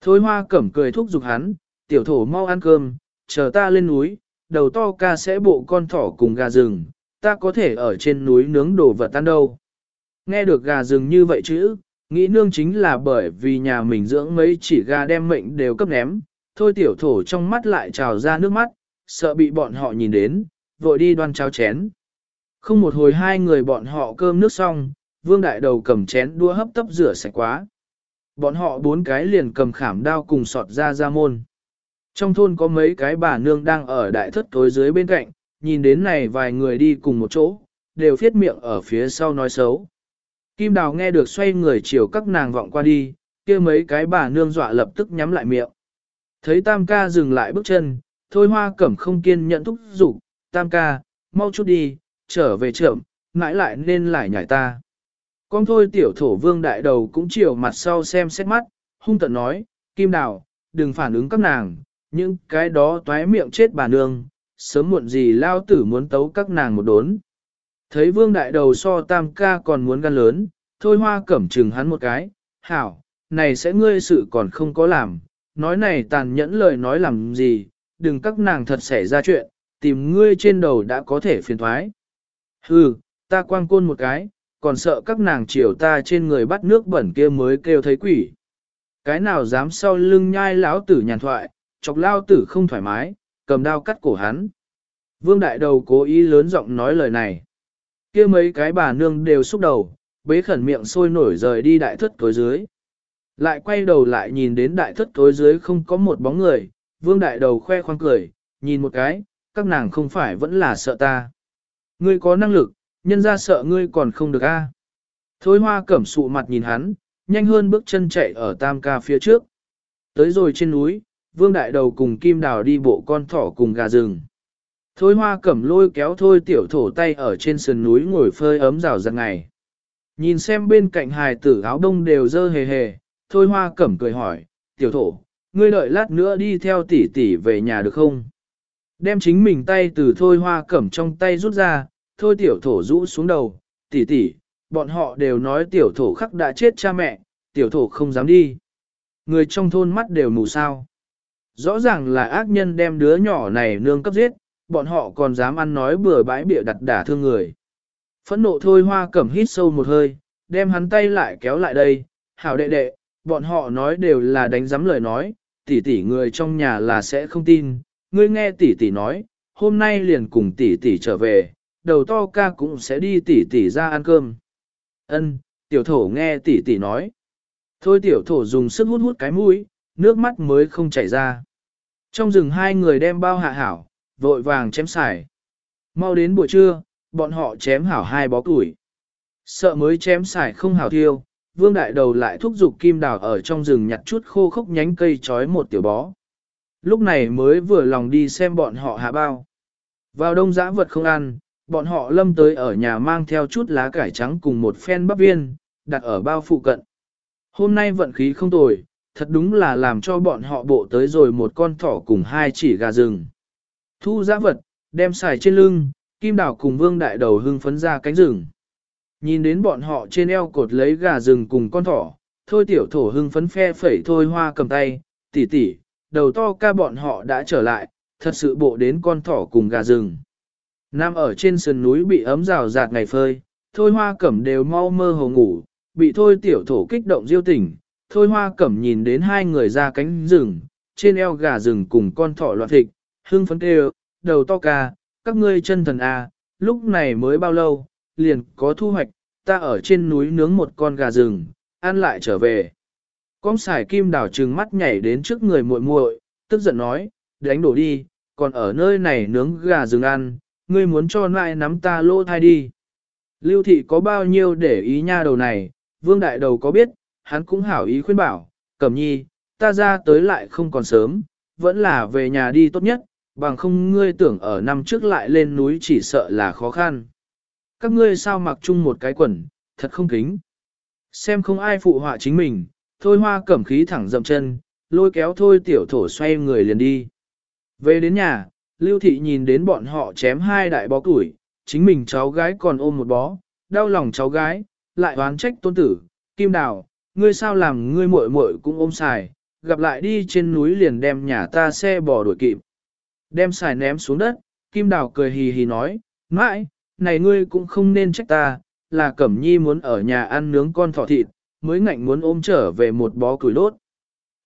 Thôi hoa cẩm cười thúc giục hắn, tiểu thổ mau ăn cơm, chờ ta lên núi, đầu to ca sẽ bộ con thỏ cùng gà rừng, ta có thể ở trên núi nướng đồ vật tan đâu. Nghe được gà rừng như vậy chứ, nghĩ nương chính là bởi vì nhà mình dưỡng mấy chỉ gà đem mệnh đều cấp ném, thôi tiểu thổ trong mắt lại trào ra nước mắt, sợ bị bọn họ nhìn đến, vội đi đoan cháo chén. Không một hồi hai người bọn họ cơm nước xong, vương đại đầu cầm chén đua hấp tấp rửa sạch quá. Bọn họ bốn cái liền cầm khảm đao cùng sọt ra ra môn. Trong thôn có mấy cái bà nương đang ở đại thất tối dưới bên cạnh, nhìn đến này vài người đi cùng một chỗ, đều phiết miệng ở phía sau nói xấu. Kim Đào nghe được xoay người chiều các nàng vọng qua đi, kia mấy cái bà nương dọa lập tức nhắm lại miệng. Thấy Tam ca dừng lại bước chân, thôi hoa cẩm không kiên nhận thúc giục, Tam ca, mau chút đi, trở về trưởng, mãi lại nên lại nhảy ta. Con thôi tiểu thổ vương đại đầu cũng chiều mặt sau xem xét mắt, hung tận nói, Kim Đào, đừng phản ứng các nàng, những cái đó toái miệng chết bà nương, sớm muộn gì lao tử muốn tấu các nàng một đốn. Thấy vương đại đầu so tam ca còn muốn gan lớn, thôi hoa cẩm trừng hắn một cái, hảo, này sẽ ngươi sự còn không có làm, nói này tàn nhẫn lời nói làm gì, đừng các nàng thật xảy ra chuyện, tìm ngươi trên đầu đã có thể phiền thoái. Hừ, ta quang côn một cái, còn sợ các nàng chiều ta trên người bắt nước bẩn kia mới kêu thấy quỷ. Cái nào dám sau lưng nhai lão tử nhàn thoại, chọc lao tử không thoải mái, cầm đao cắt cổ hắn. Vương đại đầu cố ý lớn giọng nói lời này. kia mấy cái bà nương đều xúc đầu, bế khẩn miệng sôi nổi rời đi đại thất tối dưới. Lại quay đầu lại nhìn đến đại thất tối dưới không có một bóng người, vương đại đầu khoe khoang cười, nhìn một cái, các nàng không phải vẫn là sợ ta. Ngươi có năng lực, nhân ra sợ ngươi còn không được a. Thôi hoa cẩm sụ mặt nhìn hắn, nhanh hơn bước chân chạy ở tam ca phía trước. Tới rồi trên núi, vương đại đầu cùng kim đào đi bộ con thỏ cùng gà rừng. Thôi hoa cẩm lôi kéo thôi tiểu thổ tay ở trên sườn núi ngồi phơi ấm rào rạng ngày. Nhìn xem bên cạnh hài tử áo đông đều dơ hề hề, thôi hoa cẩm cười hỏi, tiểu thổ, ngươi đợi lát nữa đi theo tỷ tỷ về nhà được không? Đem chính mình tay từ thôi hoa cẩm trong tay rút ra, thôi tiểu thổ rũ xuống đầu, tỷ tỷ, bọn họ đều nói tiểu thổ khắc đã chết cha mẹ, tiểu thổ không dám đi. Người trong thôn mắt đều mù sao. Rõ ràng là ác nhân đem đứa nhỏ này nương cấp giết, bọn họ còn dám ăn nói bừa bãi bịa đặt đả thương người. Phẫn nộ thôi hoa cẩm hít sâu một hơi, đem hắn tay lại kéo lại đây, hảo đệ đệ, bọn họ nói đều là đánh giám lời nói, tỷ tỷ người trong nhà là sẽ không tin, ngươi nghe tỷ tỷ nói, hôm nay liền cùng tỷ tỷ trở về, đầu to ca cũng sẽ đi tỉ tỉ ra ăn cơm. Ân, tiểu thổ nghe tỉ tỉ nói. Thôi tiểu thổ dùng sức hút hút cái mũi, nước mắt mới không chảy ra. Trong rừng hai người đem bao hạ hảo, vội vàng chém xài. Mau đến buổi trưa, bọn họ chém hảo hai bó củi. Sợ mới chém xài không hảo thiêu, vương đại đầu lại thúc giục kim đào ở trong rừng nhặt chút khô khốc nhánh cây trói một tiểu bó. Lúc này mới vừa lòng đi xem bọn họ hạ bao. Vào đông giã vật không ăn, bọn họ lâm tới ở nhà mang theo chút lá cải trắng cùng một phen bắp viên, đặt ở bao phụ cận. Hôm nay vận khí không tồi, thật đúng là làm cho bọn họ bộ tới rồi một con thỏ cùng hai chỉ gà rừng. Thu giã vật, đem xài trên lưng, kim đảo cùng vương đại đầu hưng phấn ra cánh rừng. Nhìn đến bọn họ trên eo cột lấy gà rừng cùng con thỏ, thôi tiểu thổ hưng phấn phe phẩy thôi hoa cầm tay, tỉ tỉ, đầu to ca bọn họ đã trở lại, thật sự bộ đến con thỏ cùng gà rừng. Nam ở trên sườn núi bị ấm rào rạt ngày phơi, thôi hoa cẩm đều mau mơ hồ ngủ, bị thôi tiểu thổ kích động diêu tỉnh, thôi hoa cẩm nhìn đến hai người ra cánh rừng, trên eo gà rừng cùng con thỏ loạn thịt, hưng phấn kêu, đầu to ca, các ngươi chân thần A, à, lúc này mới bao lâu, liền có thu hoạch, ta ở trên núi nướng một con gà rừng, ăn lại trở về. Con xài kim đảo trừng mắt nhảy đến trước người muội muội, tức giận nói, đánh đổ đi, còn ở nơi này nướng gà rừng ăn, ngươi muốn cho nại nắm ta lô thai đi. Lưu thị có bao nhiêu để ý nha đầu này, vương đại đầu có biết, hắn cũng hảo ý khuyên bảo, cẩm nhi, ta ra tới lại không còn sớm, vẫn là về nhà đi tốt nhất, bằng không ngươi tưởng ở năm trước lại lên núi chỉ sợ là khó khăn. Các ngươi sao mặc chung một cái quần, thật không kính. Xem không ai phụ họa chính mình, thôi hoa cẩm khí thẳng dậm chân, lôi kéo thôi tiểu thổ xoay người liền đi. Về đến nhà, Lưu Thị nhìn đến bọn họ chém hai đại bó củi, chính mình cháu gái còn ôm một bó, đau lòng cháu gái, lại oán trách tôn tử, Kim Đào, ngươi sao làm ngươi muội muội cũng ôm xài, gặp lại đi trên núi liền đem nhà ta xe bò đuổi kịp. Đem xài ném xuống đất, Kim Đào cười hì hì nói, mãi, này ngươi cũng không nên trách ta, là Cẩm Nhi muốn ở nhà ăn nướng con thỏ thịt, mới ngạnh muốn ôm trở về một bó củi lốt.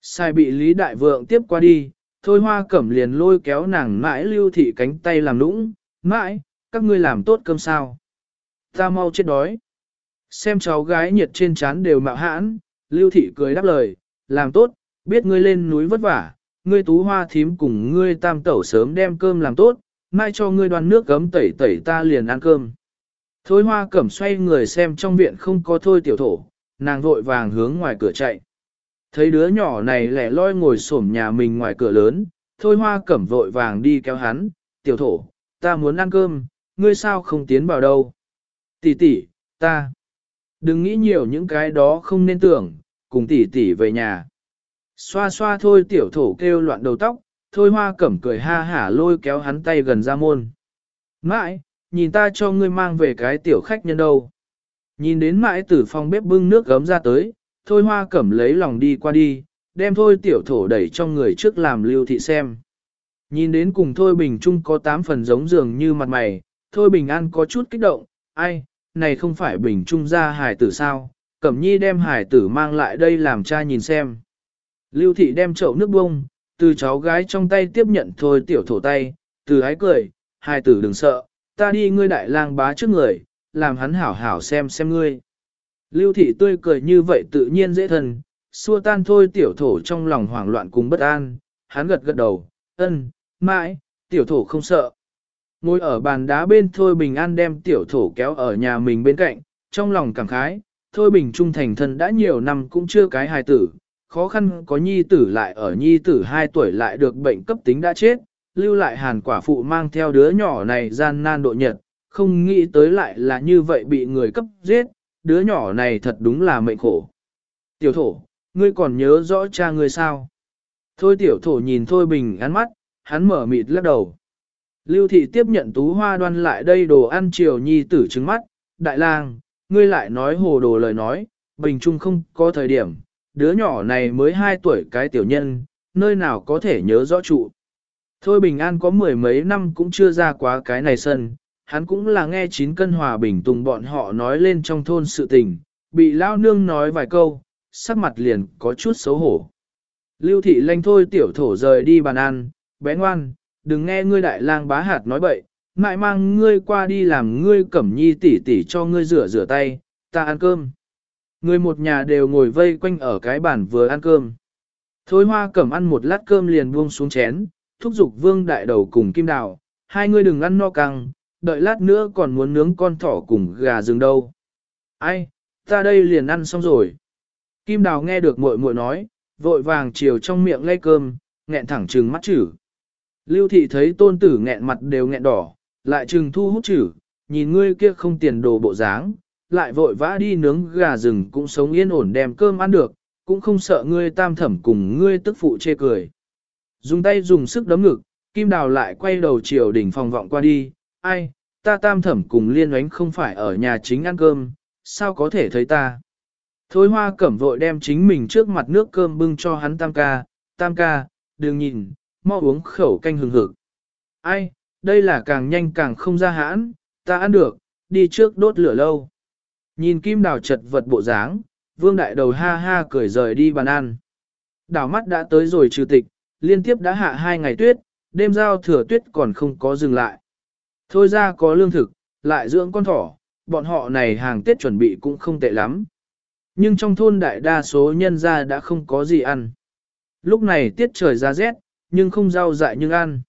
Sai bị Lý Đại Vượng tiếp qua đi, thôi hoa cẩm liền lôi kéo nàng mãi lưu thị cánh tay làm nũng, mãi, các ngươi làm tốt cơm sao. Ta mau chết đói. Xem cháu gái nhiệt trên chán đều mạo hãn, lưu thị cười đáp lời, làm tốt, biết ngươi lên núi vất vả, ngươi tú hoa thím cùng ngươi tam tẩu sớm đem cơm làm tốt, mai cho ngươi đoan nước gấm tẩy tẩy ta liền ăn cơm. Thôi hoa cẩm xoay người xem trong viện không có thôi tiểu thổ, nàng vội vàng hướng ngoài cửa chạy. Thấy đứa nhỏ này lẻ loi ngồi xổm nhà mình ngoài cửa lớn, thôi hoa cẩm vội vàng đi kéo hắn, tiểu thổ, ta muốn ăn cơm, ngươi sao không tiến vào đâu. Tỷ tỷ, ta. Đừng nghĩ nhiều những cái đó không nên tưởng, cùng tỷ tỷ về nhà. Xoa xoa thôi tiểu thổ kêu loạn đầu tóc, thôi hoa cẩm cười ha hả lôi kéo hắn tay gần ra môn. Mãi, nhìn ta cho ngươi mang về cái tiểu khách nhân đâu. Nhìn đến mãi từ phòng bếp bưng nước gấm ra tới, thôi hoa cẩm lấy lòng đi qua đi, đem thôi tiểu thổ đẩy trong người trước làm lưu thị xem. Nhìn đến cùng thôi bình trung có tám phần giống dường như mặt mày, thôi bình an có chút kích động, ai, này không phải bình trung ra hải tử sao, cẩm nhi đem hải tử mang lại đây làm cha nhìn xem. Lưu thị đem chậu nước bông, từ cháu gái trong tay tiếp nhận thôi tiểu thổ tay, từ ái cười, hải tử đừng sợ, ta đi ngươi đại lang bá trước người, làm hắn hảo hảo xem xem ngươi. Lưu thị tươi cười như vậy tự nhiên dễ thân, xua tan thôi tiểu thổ trong lòng hoảng loạn cùng bất an, hắn gật gật đầu, ân, mãi, tiểu thổ không sợ. Ngồi ở bàn đá bên Thôi Bình An đem tiểu thổ kéo ở nhà mình bên cạnh, trong lòng cảm khái, Thôi Bình Trung thành thân đã nhiều năm cũng chưa cái hài tử, khó khăn có nhi tử lại ở nhi tử 2 tuổi lại được bệnh cấp tính đã chết, lưu lại hàn quả phụ mang theo đứa nhỏ này gian nan độ nhật, không nghĩ tới lại là như vậy bị người cấp giết, đứa nhỏ này thật đúng là mệnh khổ. Tiểu thổ, ngươi còn nhớ rõ cha ngươi sao? Thôi tiểu thổ nhìn Thôi Bình An mắt, hắn mở mịt lắc đầu. Lưu thị tiếp nhận tú hoa đoan lại đây đồ ăn chiều nhi tử trứng mắt, đại lang, ngươi lại nói hồ đồ lời nói, bình trung không có thời điểm, đứa nhỏ này mới 2 tuổi cái tiểu nhân, nơi nào có thể nhớ rõ trụ. Thôi bình an có mười mấy năm cũng chưa ra quá cái này sân, hắn cũng là nghe chín cân hòa bình tùng bọn họ nói lên trong thôn sự tình, bị lao nương nói vài câu, sắc mặt liền có chút xấu hổ. Lưu thị lanh thôi tiểu thổ rời đi bàn ăn, bé ngoan, đừng nghe ngươi đại lang bá hạt nói bậy, ngại mang ngươi qua đi làm ngươi cẩm nhi tỉ tỉ cho ngươi rửa rửa tay, ta ăn cơm. Người một nhà đều ngồi vây quanh ở cái bàn vừa ăn cơm. Thôi hoa cẩm ăn một lát cơm liền buông xuống chén, thúc giục vương đại đầu cùng kim đào, hai ngươi đừng ăn no căng, đợi lát nữa còn muốn nướng con thỏ cùng gà rừng đâu. Ai, ta đây liền ăn xong rồi. Kim đào nghe được muội muội nói, vội vàng chiều trong miệng lay cơm, nghẹn thẳng trừng mắt chử. Lưu thị thấy tôn tử nghẹn mặt đều nghẹn đỏ, lại trừng thu hút chử, nhìn ngươi kia không tiền đồ bộ dáng, lại vội vã đi nướng gà rừng cũng sống yên ổn đem cơm ăn được, cũng không sợ ngươi tam thẩm cùng ngươi tức phụ chê cười. Dùng tay dùng sức đấm ngực, kim đào lại quay đầu chiều đỉnh phòng vọng qua đi, ai, ta tam thẩm cùng liên oánh không phải ở nhà chính ăn cơm, sao có thể thấy ta. Thôi hoa cẩm vội đem chính mình trước mặt nước cơm bưng cho hắn tam ca, tam ca, đừng nhìn, mau uống khẩu canh hừng hực. Ai, đây là càng nhanh càng không ra hãn, ta ăn được, đi trước đốt lửa lâu. Nhìn kim đào chật vật bộ dáng, vương đại đầu ha ha cười rời đi bàn ăn. Đảo mắt đã tới rồi trừ tịch, liên tiếp đã hạ hai ngày tuyết, đêm giao thừa tuyết còn không có dừng lại. Thôi ra có lương thực, lại dưỡng con thỏ, bọn họ này hàng Tết chuẩn bị cũng không tệ lắm. Nhưng trong thôn đại đa số nhân gia đã không có gì ăn. Lúc này tiết trời ra rét, nhưng không rau dại nhưng ăn.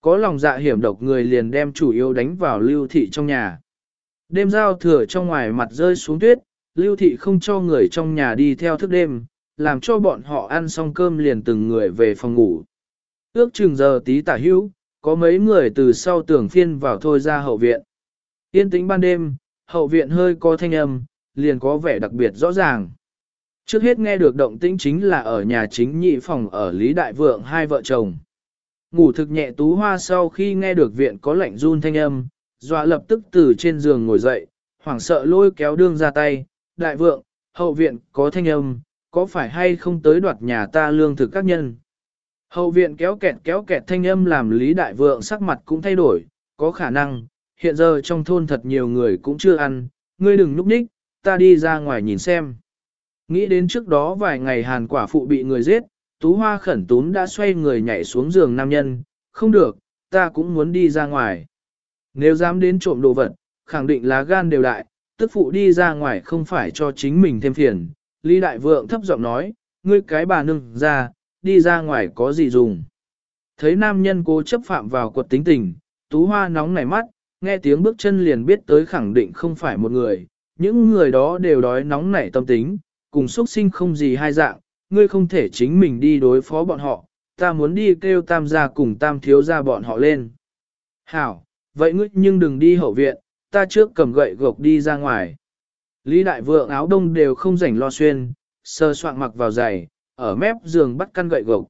Có lòng dạ hiểm độc người liền đem chủ yếu đánh vào lưu thị trong nhà. Đêm giao thừa trong ngoài mặt rơi xuống tuyết, lưu thị không cho người trong nhà đi theo thức đêm, làm cho bọn họ ăn xong cơm liền từng người về phòng ngủ. Ước chừng giờ tí tả hữu, có mấy người từ sau tường phiên vào thôi ra hậu viện. Yên tĩnh ban đêm, hậu viện hơi có thanh âm, liền có vẻ đặc biệt rõ ràng. Trước hết nghe được động tĩnh chính là ở nhà chính nhị phòng ở Lý Đại Vượng hai vợ chồng. Ngủ thực nhẹ tú hoa sau khi nghe được viện có lệnh run thanh âm, dọa lập tức từ trên giường ngồi dậy, hoảng sợ lôi kéo đương ra tay, đại vượng, hậu viện có thanh âm, có phải hay không tới đoạt nhà ta lương thực các nhân. Hậu viện kéo kẹt kéo kẹt thanh âm làm Lý Đại Vượng sắc mặt cũng thay đổi, có khả năng, hiện giờ trong thôn thật nhiều người cũng chưa ăn, ngươi đừng núp đích, ta đi ra ngoài nhìn xem. Nghĩ đến trước đó vài ngày hàn quả phụ bị người giết, Tú Hoa khẩn tún đã xoay người nhảy xuống giường nam nhân, không được, ta cũng muốn đi ra ngoài. Nếu dám đến trộm đồ vật, khẳng định lá gan đều đại, tức phụ đi ra ngoài không phải cho chính mình thêm phiền. Lý Đại Vượng thấp giọng nói, ngươi cái bà nương ra, đi ra ngoài có gì dùng. Thấy nam nhân cố chấp phạm vào quật tính tình, Tú Hoa nóng nảy mắt, nghe tiếng bước chân liền biết tới khẳng định không phải một người, những người đó đều đói nóng nảy tâm tính, cùng xuất sinh không gì hai dạng, ngươi không thể chính mình đi đối phó bọn họ, ta muốn đi kêu tam gia cùng tam thiếu gia bọn họ lên. Hảo, vậy ngươi nhưng đừng đi hậu viện, ta trước cầm gậy gộc đi ra ngoài. Lý đại vượng áo đông đều không rảnh lo xuyên, sơ soạn mặc vào giày, ở mép giường bắt căn gậy gộc.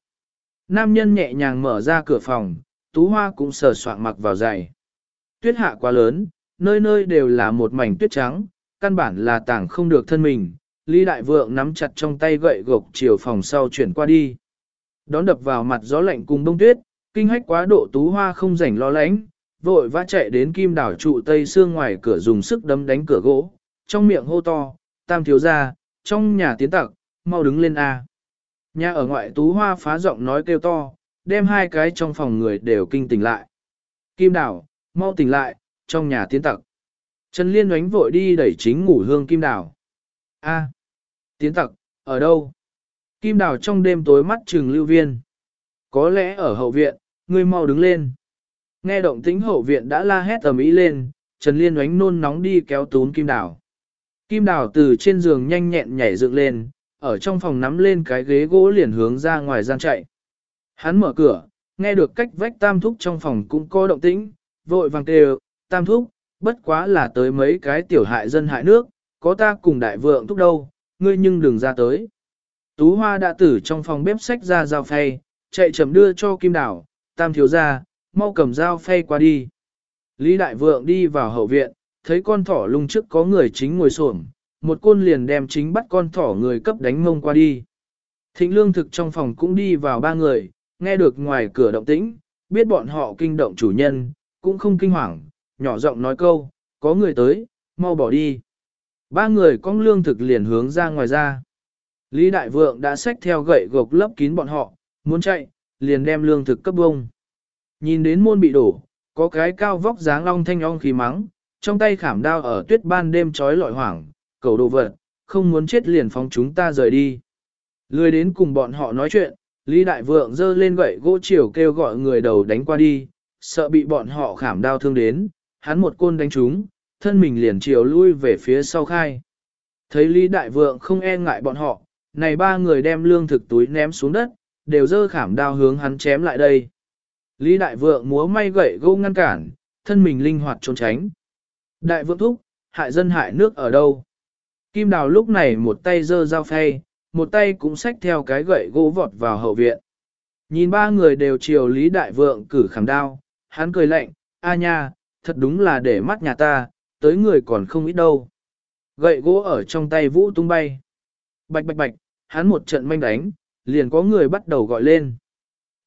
Nam nhân nhẹ nhàng mở ra cửa phòng, tú hoa cũng sờ soạn mặc vào giày. Tuyết hạ quá lớn, nơi nơi đều là một mảnh tuyết trắng, căn bản là tảng không được thân mình, Lý Đại Vượng nắm chặt trong tay gậy gộc chiều phòng sau chuyển qua đi. Đón đập vào mặt gió lạnh cùng bông tuyết, kinh hách quá độ tú hoa không rảnh lo lắng, vội vã chạy đến kim đảo trụ tây xương ngoài cửa dùng sức đấm đánh cửa gỗ, trong miệng hô to, tam thiếu ra, trong nhà tiến tặc, mau đứng lên A. Nhà ở ngoại tú hoa phá giọng nói kêu to, đem hai cái trong phòng người đều kinh tỉnh lại. Kim đảo, mau tỉnh lại, trong nhà tiến tặc. Trần Liên oánh vội đi đẩy chính ngủ hương kim đảo. A. Tiến tặc, ở đâu? Kim đào trong đêm tối mắt trừng lưu viên. Có lẽ ở hậu viện, ngươi mau đứng lên. Nghe động tĩnh hậu viện đã la hét tầm ý lên, Trần Liên oánh nôn nóng đi kéo tún Kim đào. Kim đào từ trên giường nhanh nhẹn nhảy dựng lên, ở trong phòng nắm lên cái ghế gỗ liền hướng ra ngoài gian chạy. Hắn mở cửa, nghe được cách vách tam thúc trong phòng cũng có động tĩnh, vội vàng kêu, tam thúc, bất quá là tới mấy cái tiểu hại dân hại nước, có ta cùng đại vượng thúc đâu, ngươi nhưng đừng ra tới. Tú Hoa đã tử trong phòng bếp sách ra dao phay, chạy chậm đưa cho Kim Đảo, tam thiếu ra, mau cầm dao phay qua đi. Lý Đại Vượng đi vào hậu viện, thấy con thỏ lung trước có người chính ngồi xổm, một côn liền đem chính bắt con thỏ người cấp đánh mông qua đi. Thịnh lương thực trong phòng cũng đi vào ba người, nghe được ngoài cửa động tĩnh, biết bọn họ kinh động chủ nhân, cũng không kinh hoàng, nhỏ giọng nói câu, có người tới, mau bỏ đi. Ba người con lương thực liền hướng ra ngoài ra. Lý Đại Vượng đã xách theo gậy gộc lấp kín bọn họ, muốn chạy, liền đem lương thực cấp bông. Nhìn đến môn bị đổ, có cái cao vóc dáng long thanh ong khí mắng, trong tay khảm đao ở tuyết ban đêm trói lọi hoảng, cầu đồ vật, không muốn chết liền phóng chúng ta rời đi. Lười đến cùng bọn họ nói chuyện, Lý Đại Vượng giơ lên gậy gỗ chiều kêu gọi người đầu đánh qua đi, sợ bị bọn họ khảm đao thương đến, hắn một côn đánh chúng, thân mình liền chiều lui về phía sau khai. Thấy Lý Đại Vượng không e ngại bọn họ, này ba người đem lương thực túi ném xuống đất, đều dơ khảm đao hướng hắn chém lại đây. Lý Đại Vượng múa may gậy gỗ ngăn cản, thân mình linh hoạt trốn tránh. Đại Vượng thúc, hại dân hại nước ở đâu? Kim Đào lúc này một tay dơ dao phay, một tay cũng xách theo cái gậy gỗ vọt vào hậu viện. Nhìn ba người đều chiều Lý Đại Vượng cử khảm đao, hắn cười lạnh, a nha, thật đúng là để mắt nhà ta, tới người còn không ít đâu. Gậy gỗ ở trong tay vũ tung bay. Bạch bạch bạch, hắn một trận manh đánh, liền có người bắt đầu gọi lên.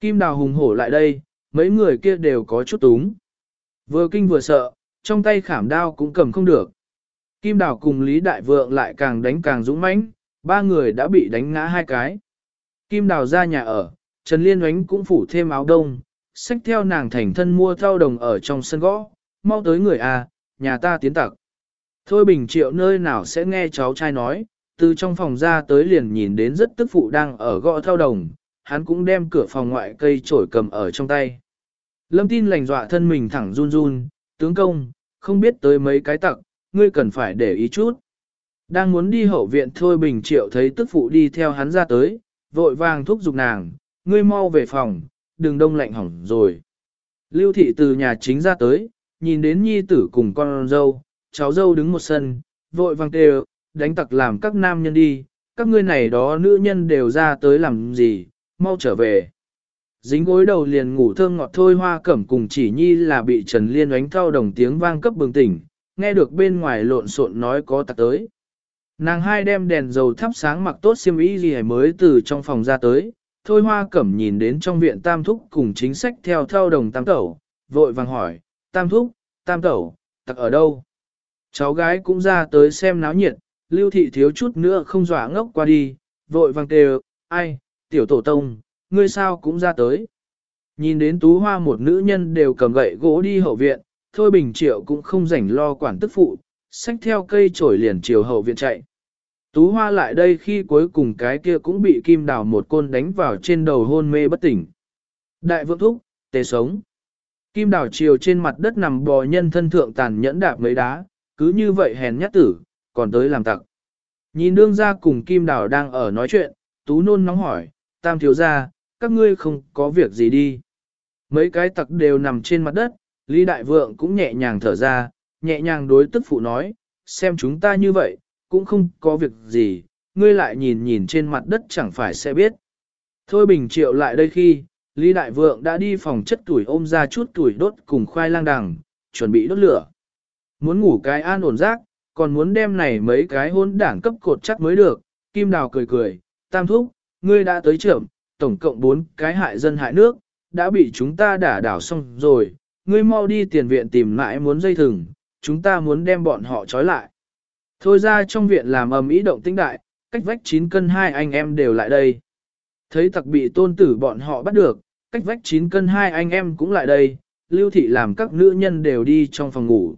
Kim đào hùng hổ lại đây, mấy người kia đều có chút túng. Vừa kinh vừa sợ, trong tay khảm đao cũng cầm không được. Kim đào cùng Lý Đại Vượng lại càng đánh càng dũng mãnh, ba người đã bị đánh ngã hai cái. Kim đào ra nhà ở, Trần Liên oánh cũng phủ thêm áo đông, xách theo nàng thành thân mua thao đồng ở trong sân gõ, mau tới người à, nhà ta tiến tặc. Thôi bình triệu nơi nào sẽ nghe cháu trai nói, từ trong phòng ra tới liền nhìn đến rất tức phụ đang ở gõ thao đồng, hắn cũng đem cửa phòng ngoại cây trổi cầm ở trong tay. Lâm tin lành dọa thân mình thẳng run run, tướng công, không biết tới mấy cái tặc, ngươi cần phải để ý chút. Đang muốn đi hậu viện thôi bình triệu thấy tức phụ đi theo hắn ra tới, vội vàng thúc giục nàng, ngươi mau về phòng, đừng đông lạnh hỏng rồi. Lưu thị từ nhà chính ra tới, nhìn đến nhi tử cùng con dâu, cháu dâu đứng một sân, vội vàng kêu, đánh tặc làm các nam nhân đi, các ngươi này đó nữ nhân đều ra tới làm gì, mau trở về. Dính gối đầu liền ngủ thơm ngọt thôi hoa cẩm cùng chỉ nhi là bị Trần Liên đánh thao đồng tiếng vang cấp bừng tỉnh, nghe được bên ngoài lộn xộn nói có tạc tới. Nàng hai đem đèn dầu thắp sáng mặc tốt xiêm y gì mới từ trong phòng ra tới, thôi hoa cẩm nhìn đến trong viện tam thúc cùng chính sách theo theo đồng tam tẩu, vội vàng hỏi, tam thúc, tam tẩu, tặc ở đâu? Cháu gái cũng ra tới xem náo nhiệt, lưu thị thiếu chút nữa không dọa ngốc qua đi, vội vàng kêu, ai, tiểu tổ tông, ngươi sao cũng ra tới. Nhìn đến tú hoa một nữ nhân đều cầm gậy gỗ đi hậu viện, thôi bình triệu cũng không rảnh lo quản tức phụ, xách theo cây trổi liền chiều hậu viện chạy. Tú hoa lại đây khi cuối cùng cái kia cũng bị kim đào một côn đánh vào trên đầu hôn mê bất tỉnh. Đại vượng thúc, tề sống. Kim đào chiều trên mặt đất nằm bò nhân thân thượng tàn nhẫn đạp mấy đá, cứ như vậy hèn nhát tử, còn tới làm tặc. Nhìn đương ra cùng Kim Đào đang ở nói chuyện, Tú nôn nóng hỏi, tam thiếu ra, các ngươi không có việc gì đi. Mấy cái tặc đều nằm trên mặt đất, Lý Đại Vượng cũng nhẹ nhàng thở ra, nhẹ nhàng đối tức phụ nói, xem chúng ta như vậy, cũng không có việc gì, ngươi lại nhìn nhìn trên mặt đất chẳng phải sẽ biết. Thôi bình triệu lại đây khi, Lý Đại Vượng đã đi phòng chất tuổi ôm ra chút tuổi đốt cùng khoai lang đằng, chuẩn bị đốt lửa. Muốn ngủ cái an ổn rác, còn muốn đem này mấy cái hôn đảng cấp cột chắc mới được. Kim Đào cười cười, tam thúc, ngươi đã tới trưởng, tổng cộng bốn cái hại dân hại nước, đã bị chúng ta đả đảo xong rồi, ngươi mau đi tiền viện tìm mãi muốn dây thừng, chúng ta muốn đem bọn họ trói lại. Thôi ra trong viện làm ầm ý động tĩnh đại, cách vách 9 cân hai anh em đều lại đây. Thấy tặc bị tôn tử bọn họ bắt được, cách vách 9 cân hai anh em cũng lại đây, lưu thị làm các nữ nhân đều đi trong phòng ngủ.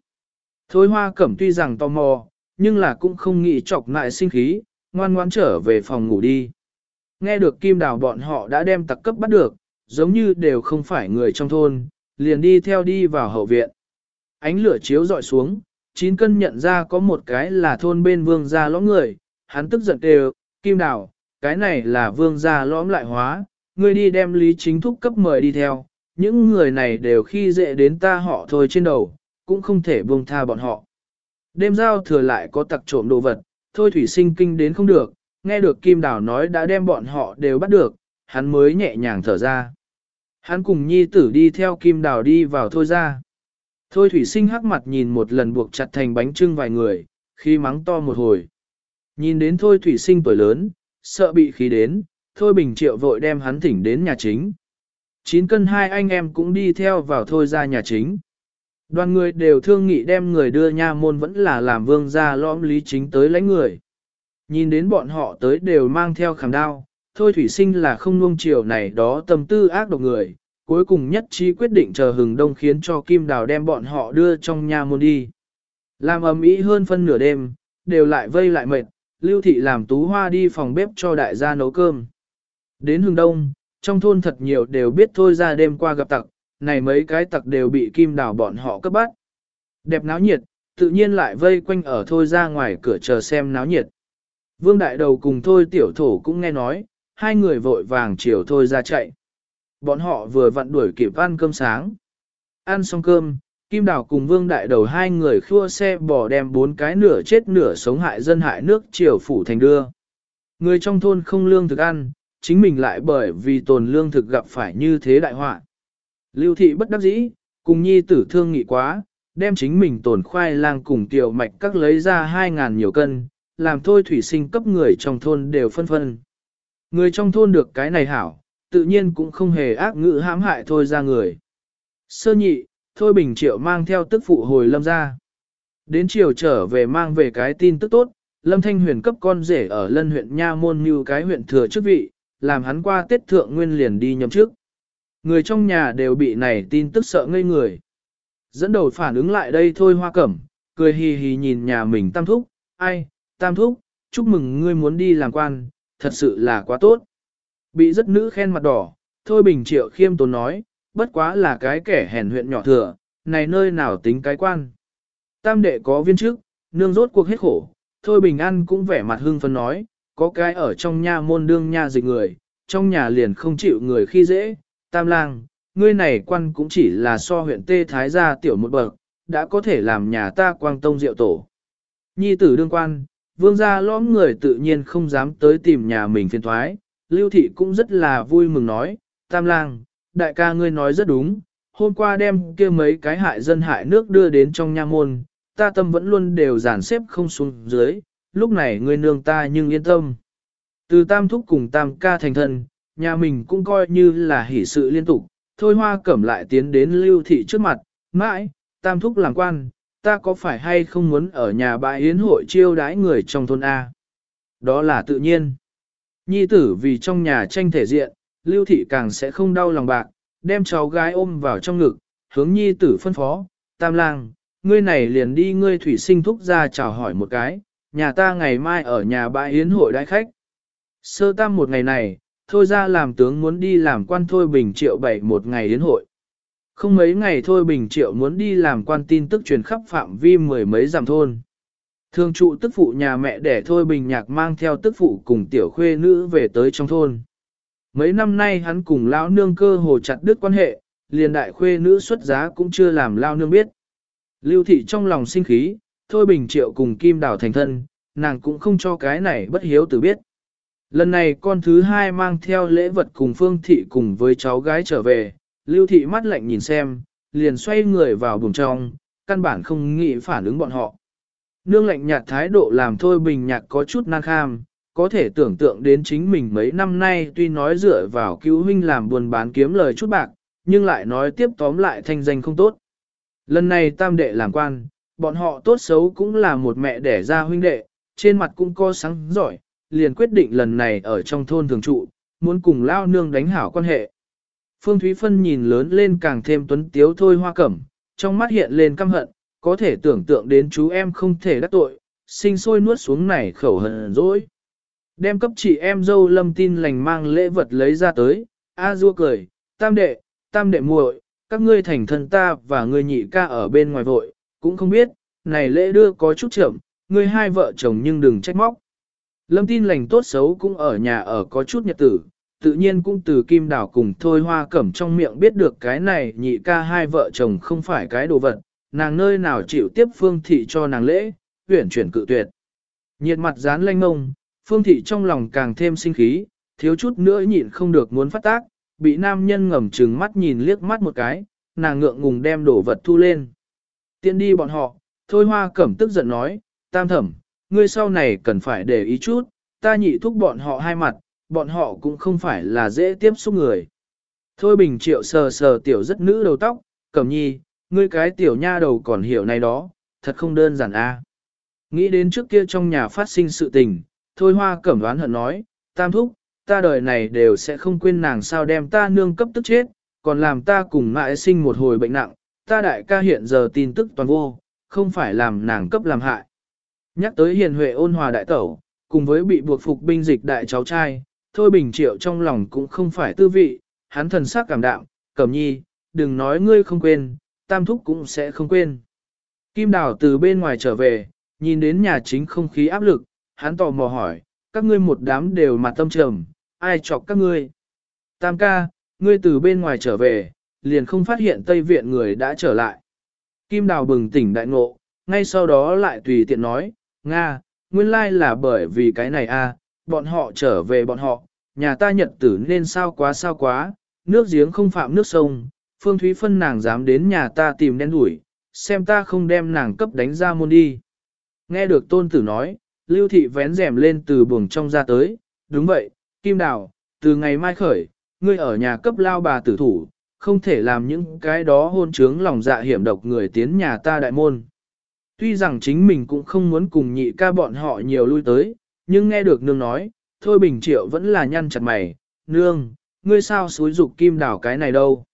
Thôi hoa cẩm tuy rằng tò mò, nhưng là cũng không nghĩ chọc lại sinh khí, ngoan ngoan trở về phòng ngủ đi. Nghe được kim đào bọn họ đã đem tặc cấp bắt được, giống như đều không phải người trong thôn, liền đi theo đi vào hậu viện. Ánh lửa chiếu dọi xuống, chín cân nhận ra có một cái là thôn bên vương gia lõm người, hắn tức giận đều, kim đào, cái này là vương gia lõm lại hóa, ngươi đi đem lý chính thúc cấp mời đi theo, những người này đều khi dễ đến ta họ thôi trên đầu, cũng không thể buông tha bọn họ. Đêm giao thừa lại có tặc trộm đồ vật, thôi thủy sinh kinh đến không được, nghe được kim đào nói đã đem bọn họ đều bắt được, hắn mới nhẹ nhàng thở ra. Hắn cùng nhi tử đi theo kim đào đi vào thôi ra. Thôi thủy sinh hắc mặt nhìn một lần buộc chặt thành bánh trưng vài người, khi mắng to một hồi. Nhìn đến thôi thủy sinh tuổi lớn, sợ bị khí đến, thôi bình triệu vội đem hắn thỉnh đến nhà chính. Chín cân hai anh em cũng đi theo vào thôi ra nhà chính. Đoàn người đều thương nghị đem người đưa nha môn vẫn là làm vương gia lõm lý chính tới lãnh người. Nhìn đến bọn họ tới đều mang theo khảm đao, thôi thủy sinh là không nuông chiều này đó tâm tư ác độc người, cuối cùng nhất trí quyết định chờ hừng đông khiến cho Kim Đào đem bọn họ đưa trong nhà môn đi. Làm ầm ĩ hơn phân nửa đêm, đều lại vây lại mệt, Lưu Thị làm tú hoa đi phòng bếp cho đại gia nấu cơm. Đến hừng đông, trong thôn thật nhiều đều biết thôi ra đêm qua gặp tặc, này mấy cái tặc đều bị Kim Đào bọn họ cấp bắt. Đẹp náo nhiệt, tự nhiên lại vây quanh ở thôi ra ngoài cửa chờ xem náo nhiệt. Vương Đại Đầu cùng thôi tiểu thổ cũng nghe nói, hai người vội vàng chiều thôi ra chạy. Bọn họ vừa vặn đuổi kịp ăn cơm sáng. Ăn xong cơm, Kim Đào cùng Vương Đại Đầu hai người khua xe bỏ đem bốn cái nửa chết nửa sống hại dân hại nước chiều phủ thành đưa. Người trong thôn không lương thực ăn, chính mình lại bởi vì tồn lương thực gặp phải như thế đại họa. Lưu thị bất đắc dĩ, cùng nhi tử thương nghị quá, đem chính mình tồn khoai lang cùng tiểu mạch các lấy ra hai ngàn nhiều cân, làm thôi thủy sinh cấp người trong thôn đều phân phân. Người trong thôn được cái này hảo, tự nhiên cũng không hề ác ngữ hãm hại thôi ra người. Sơ nhị, thôi bình triệu mang theo tức phụ hồi lâm ra. Đến chiều trở về mang về cái tin tức tốt, lâm thanh huyền cấp con rể ở lân huyện Nha Môn như cái huyện thừa chức vị, làm hắn qua tết thượng nguyên liền đi nhậm chức. Người trong nhà đều bị này tin tức sợ ngây người. Dẫn đầu phản ứng lại đây thôi hoa cẩm, cười hì hì nhìn nhà mình tam thúc, ai, tam thúc, chúc mừng ngươi muốn đi làm quan, thật sự là quá tốt. Bị rất nữ khen mặt đỏ, thôi bình triệu khiêm tốn nói, bất quá là cái kẻ hèn huyện nhỏ thừa, này nơi nào tính cái quan. Tam đệ có viên chức, nương rốt cuộc hết khổ, thôi bình an cũng vẻ mặt hưng phấn nói, có cái ở trong nhà môn đương nha dịch người, trong nhà liền không chịu người khi dễ, tam lang, ngươi này quan cũng chỉ là so huyện tê thái gia tiểu một bậc, đã có thể làm nhà ta quang tông diệu tổ. Nhi tử đương quan, vương gia lõm người tự nhiên không dám tới tìm nhà mình phiền thoái, lưu thị cũng rất là vui mừng nói, tam lang, đại ca ngươi nói rất đúng, hôm qua đem kia mấy cái hại dân hại nước đưa đến trong nha môn, ta tâm vẫn luôn đều giản xếp không xuống dưới, lúc này ngươi nương ta nhưng yên tâm. Từ tam thúc cùng tam ca thành thân, nhà mình cũng coi như là hỷ sự liên tục, thôi hoa cẩm lại tiến đến lưu thị trước mặt, mãi, tam thúc làm quan, ta có phải hay không muốn ở nhà bãi yến hội chiêu đãi người trong thôn A? Đó là tự nhiên. Nhi tử vì trong nhà tranh thể diện, lưu thị càng sẽ không đau lòng bạc, đem cháu gái ôm vào trong ngực, hướng nhi tử phân phó, tam lang, ngươi này liền đi ngươi thủy sinh thúc ra chào hỏi một cái, nhà ta ngày mai ở nhà bãi yến hội đãi khách. Sơ tam một ngày này, thôi ra làm tướng muốn đi làm quan thôi bình triệu bảy một ngày yến hội. Không mấy ngày thôi Bình Triệu muốn đi làm quan tin tức truyền khắp phạm vi mười mấy giảm thôn. Thường trụ tức phụ nhà mẹ để thôi Bình Nhạc mang theo tức phụ cùng tiểu khuê nữ về tới trong thôn. Mấy năm nay hắn cùng lão nương cơ hồ chặt đứt quan hệ, liền đại khuê nữ xuất giá cũng chưa làm lao nương biết. Lưu thị trong lòng sinh khí, thôi Bình Triệu cùng Kim Đào thành thân, nàng cũng không cho cái này bất hiếu tử biết. Lần này con thứ hai mang theo lễ vật cùng Phương Thị cùng với cháu gái trở về, lưu thị mắt lạnh nhìn xem, liền xoay người vào buồng trong, căn bản không nghĩ phản ứng bọn họ. Nương lạnh nhạt thái độ làm thôi bình nhạc có chút năng kham, có thể tưởng tượng đến chính mình mấy năm nay tuy nói dựa vào cứu huynh làm buồn bán kiếm lời chút bạc, nhưng lại nói tiếp tóm lại thanh danh không tốt. Lần này tam đệ làm quan, bọn họ tốt xấu cũng là một mẹ đẻ ra huynh đệ, trên mặt cũng có sáng giỏi, liền quyết định lần này ở trong thôn thường trụ, muốn cùng lao nương đánh hảo quan hệ. Phương Thúy Phân nhìn lớn lên càng thêm tuấn tiếu thôi hoa cẩm, trong mắt hiện lên căm hận, có thể tưởng tượng đến chú em không thể đắc tội, sinh sôi nuốt xuống này khẩu hận dỗi. Đem cấp chị em dâu lâm tin lành mang lễ vật lấy ra tới, A dua cười, tam đệ, tam đệ muội, các ngươi thành thân ta và ngươi nhị ca ở bên ngoài vội, cũng không biết, này lễ đưa có chút chậm, ngươi hai vợ chồng nhưng đừng trách móc. Lâm tin lành tốt xấu cũng ở nhà ở có chút nhật tử, tự nhiên cũng từ kim đảo cùng thôi hoa cẩm trong miệng biết được cái này nhị ca hai vợ chồng không phải cái đồ vật, nàng nơi nào chịu tiếp phương thị cho nàng lễ, huyển chuyển cự tuyệt. Nhiệt mặt dán lanh mông, phương thị trong lòng càng thêm sinh khí, thiếu chút nữa nhịn không được muốn phát tác, bị nam nhân ngầm trừng mắt nhìn liếc mắt một cái, nàng ngượng ngùng đem đồ vật thu lên. Tiện đi bọn họ, thôi hoa cẩm tức giận nói, tam thẩm, ngươi sau này cần phải để ý chút, ta nhị thúc bọn họ hai mặt, bọn họ cũng không phải là dễ tiếp xúc người. Thôi bình triệu sờ sờ tiểu rất nữ đầu tóc, cẩm nhi, ngươi cái tiểu nha đầu còn hiểu này đó, thật không đơn giản a. Nghĩ đến trước kia trong nhà phát sinh sự tình, thôi hoa cẩm đoán hận nói, tam thúc, ta đời này đều sẽ không quên nàng sao đem ta nương cấp tức chết, còn làm ta cùng mãi sinh một hồi bệnh nặng, ta đại ca hiện giờ tin tức toàn vô, không phải làm nàng cấp làm hại. Nhắc tới hiền huệ ôn hòa đại tẩu, cùng với bị buộc phục binh dịch đại cháu trai, thôi bình triệu trong lòng cũng không phải tư vị, hắn thần sắc cảm đạm, cẩm nhi, đừng nói ngươi không quên, tam thúc cũng sẽ không quên. Kim đào từ bên ngoài trở về, nhìn đến nhà chính không khí áp lực, hắn tò mò hỏi, các ngươi một đám đều mặt tâm trầm, ai chọc các ngươi? Tam ca, ngươi từ bên ngoài trở về, liền không phát hiện Tây Viện người đã trở lại. Kim Đào bừng tỉnh đại ngộ, ngay sau đó lại tùy tiện nói, Nga, nguyên lai là bởi vì cái này a, à, bọn họ trở về bọn họ, nhà ta nhật tử nên sao quá sao quá, nước giếng không phạm nước sông, Phương Thúy Phân nàng dám đến nhà ta tìm đen đuổi, xem ta không đem nàng cấp đánh ra môn đi. Nghe được tôn tử nói, lưu thị vén rèm lên từ buồng trong ra tới, đúng vậy, Kim Đào, từ ngày mai khởi, ngươi ở nhà cấp lao bà tử thủ, không thể làm những cái đó hôn trướng lòng dạ hiểm độc người tiến nhà ta đại môn. Tuy rằng chính mình cũng không muốn cùng nhị ca bọn họ nhiều lui tới, nhưng nghe được nương nói, thôi bình triệu vẫn là nhăn chặt mày, nương, ngươi sao xúi dục kim đảo cái này đâu.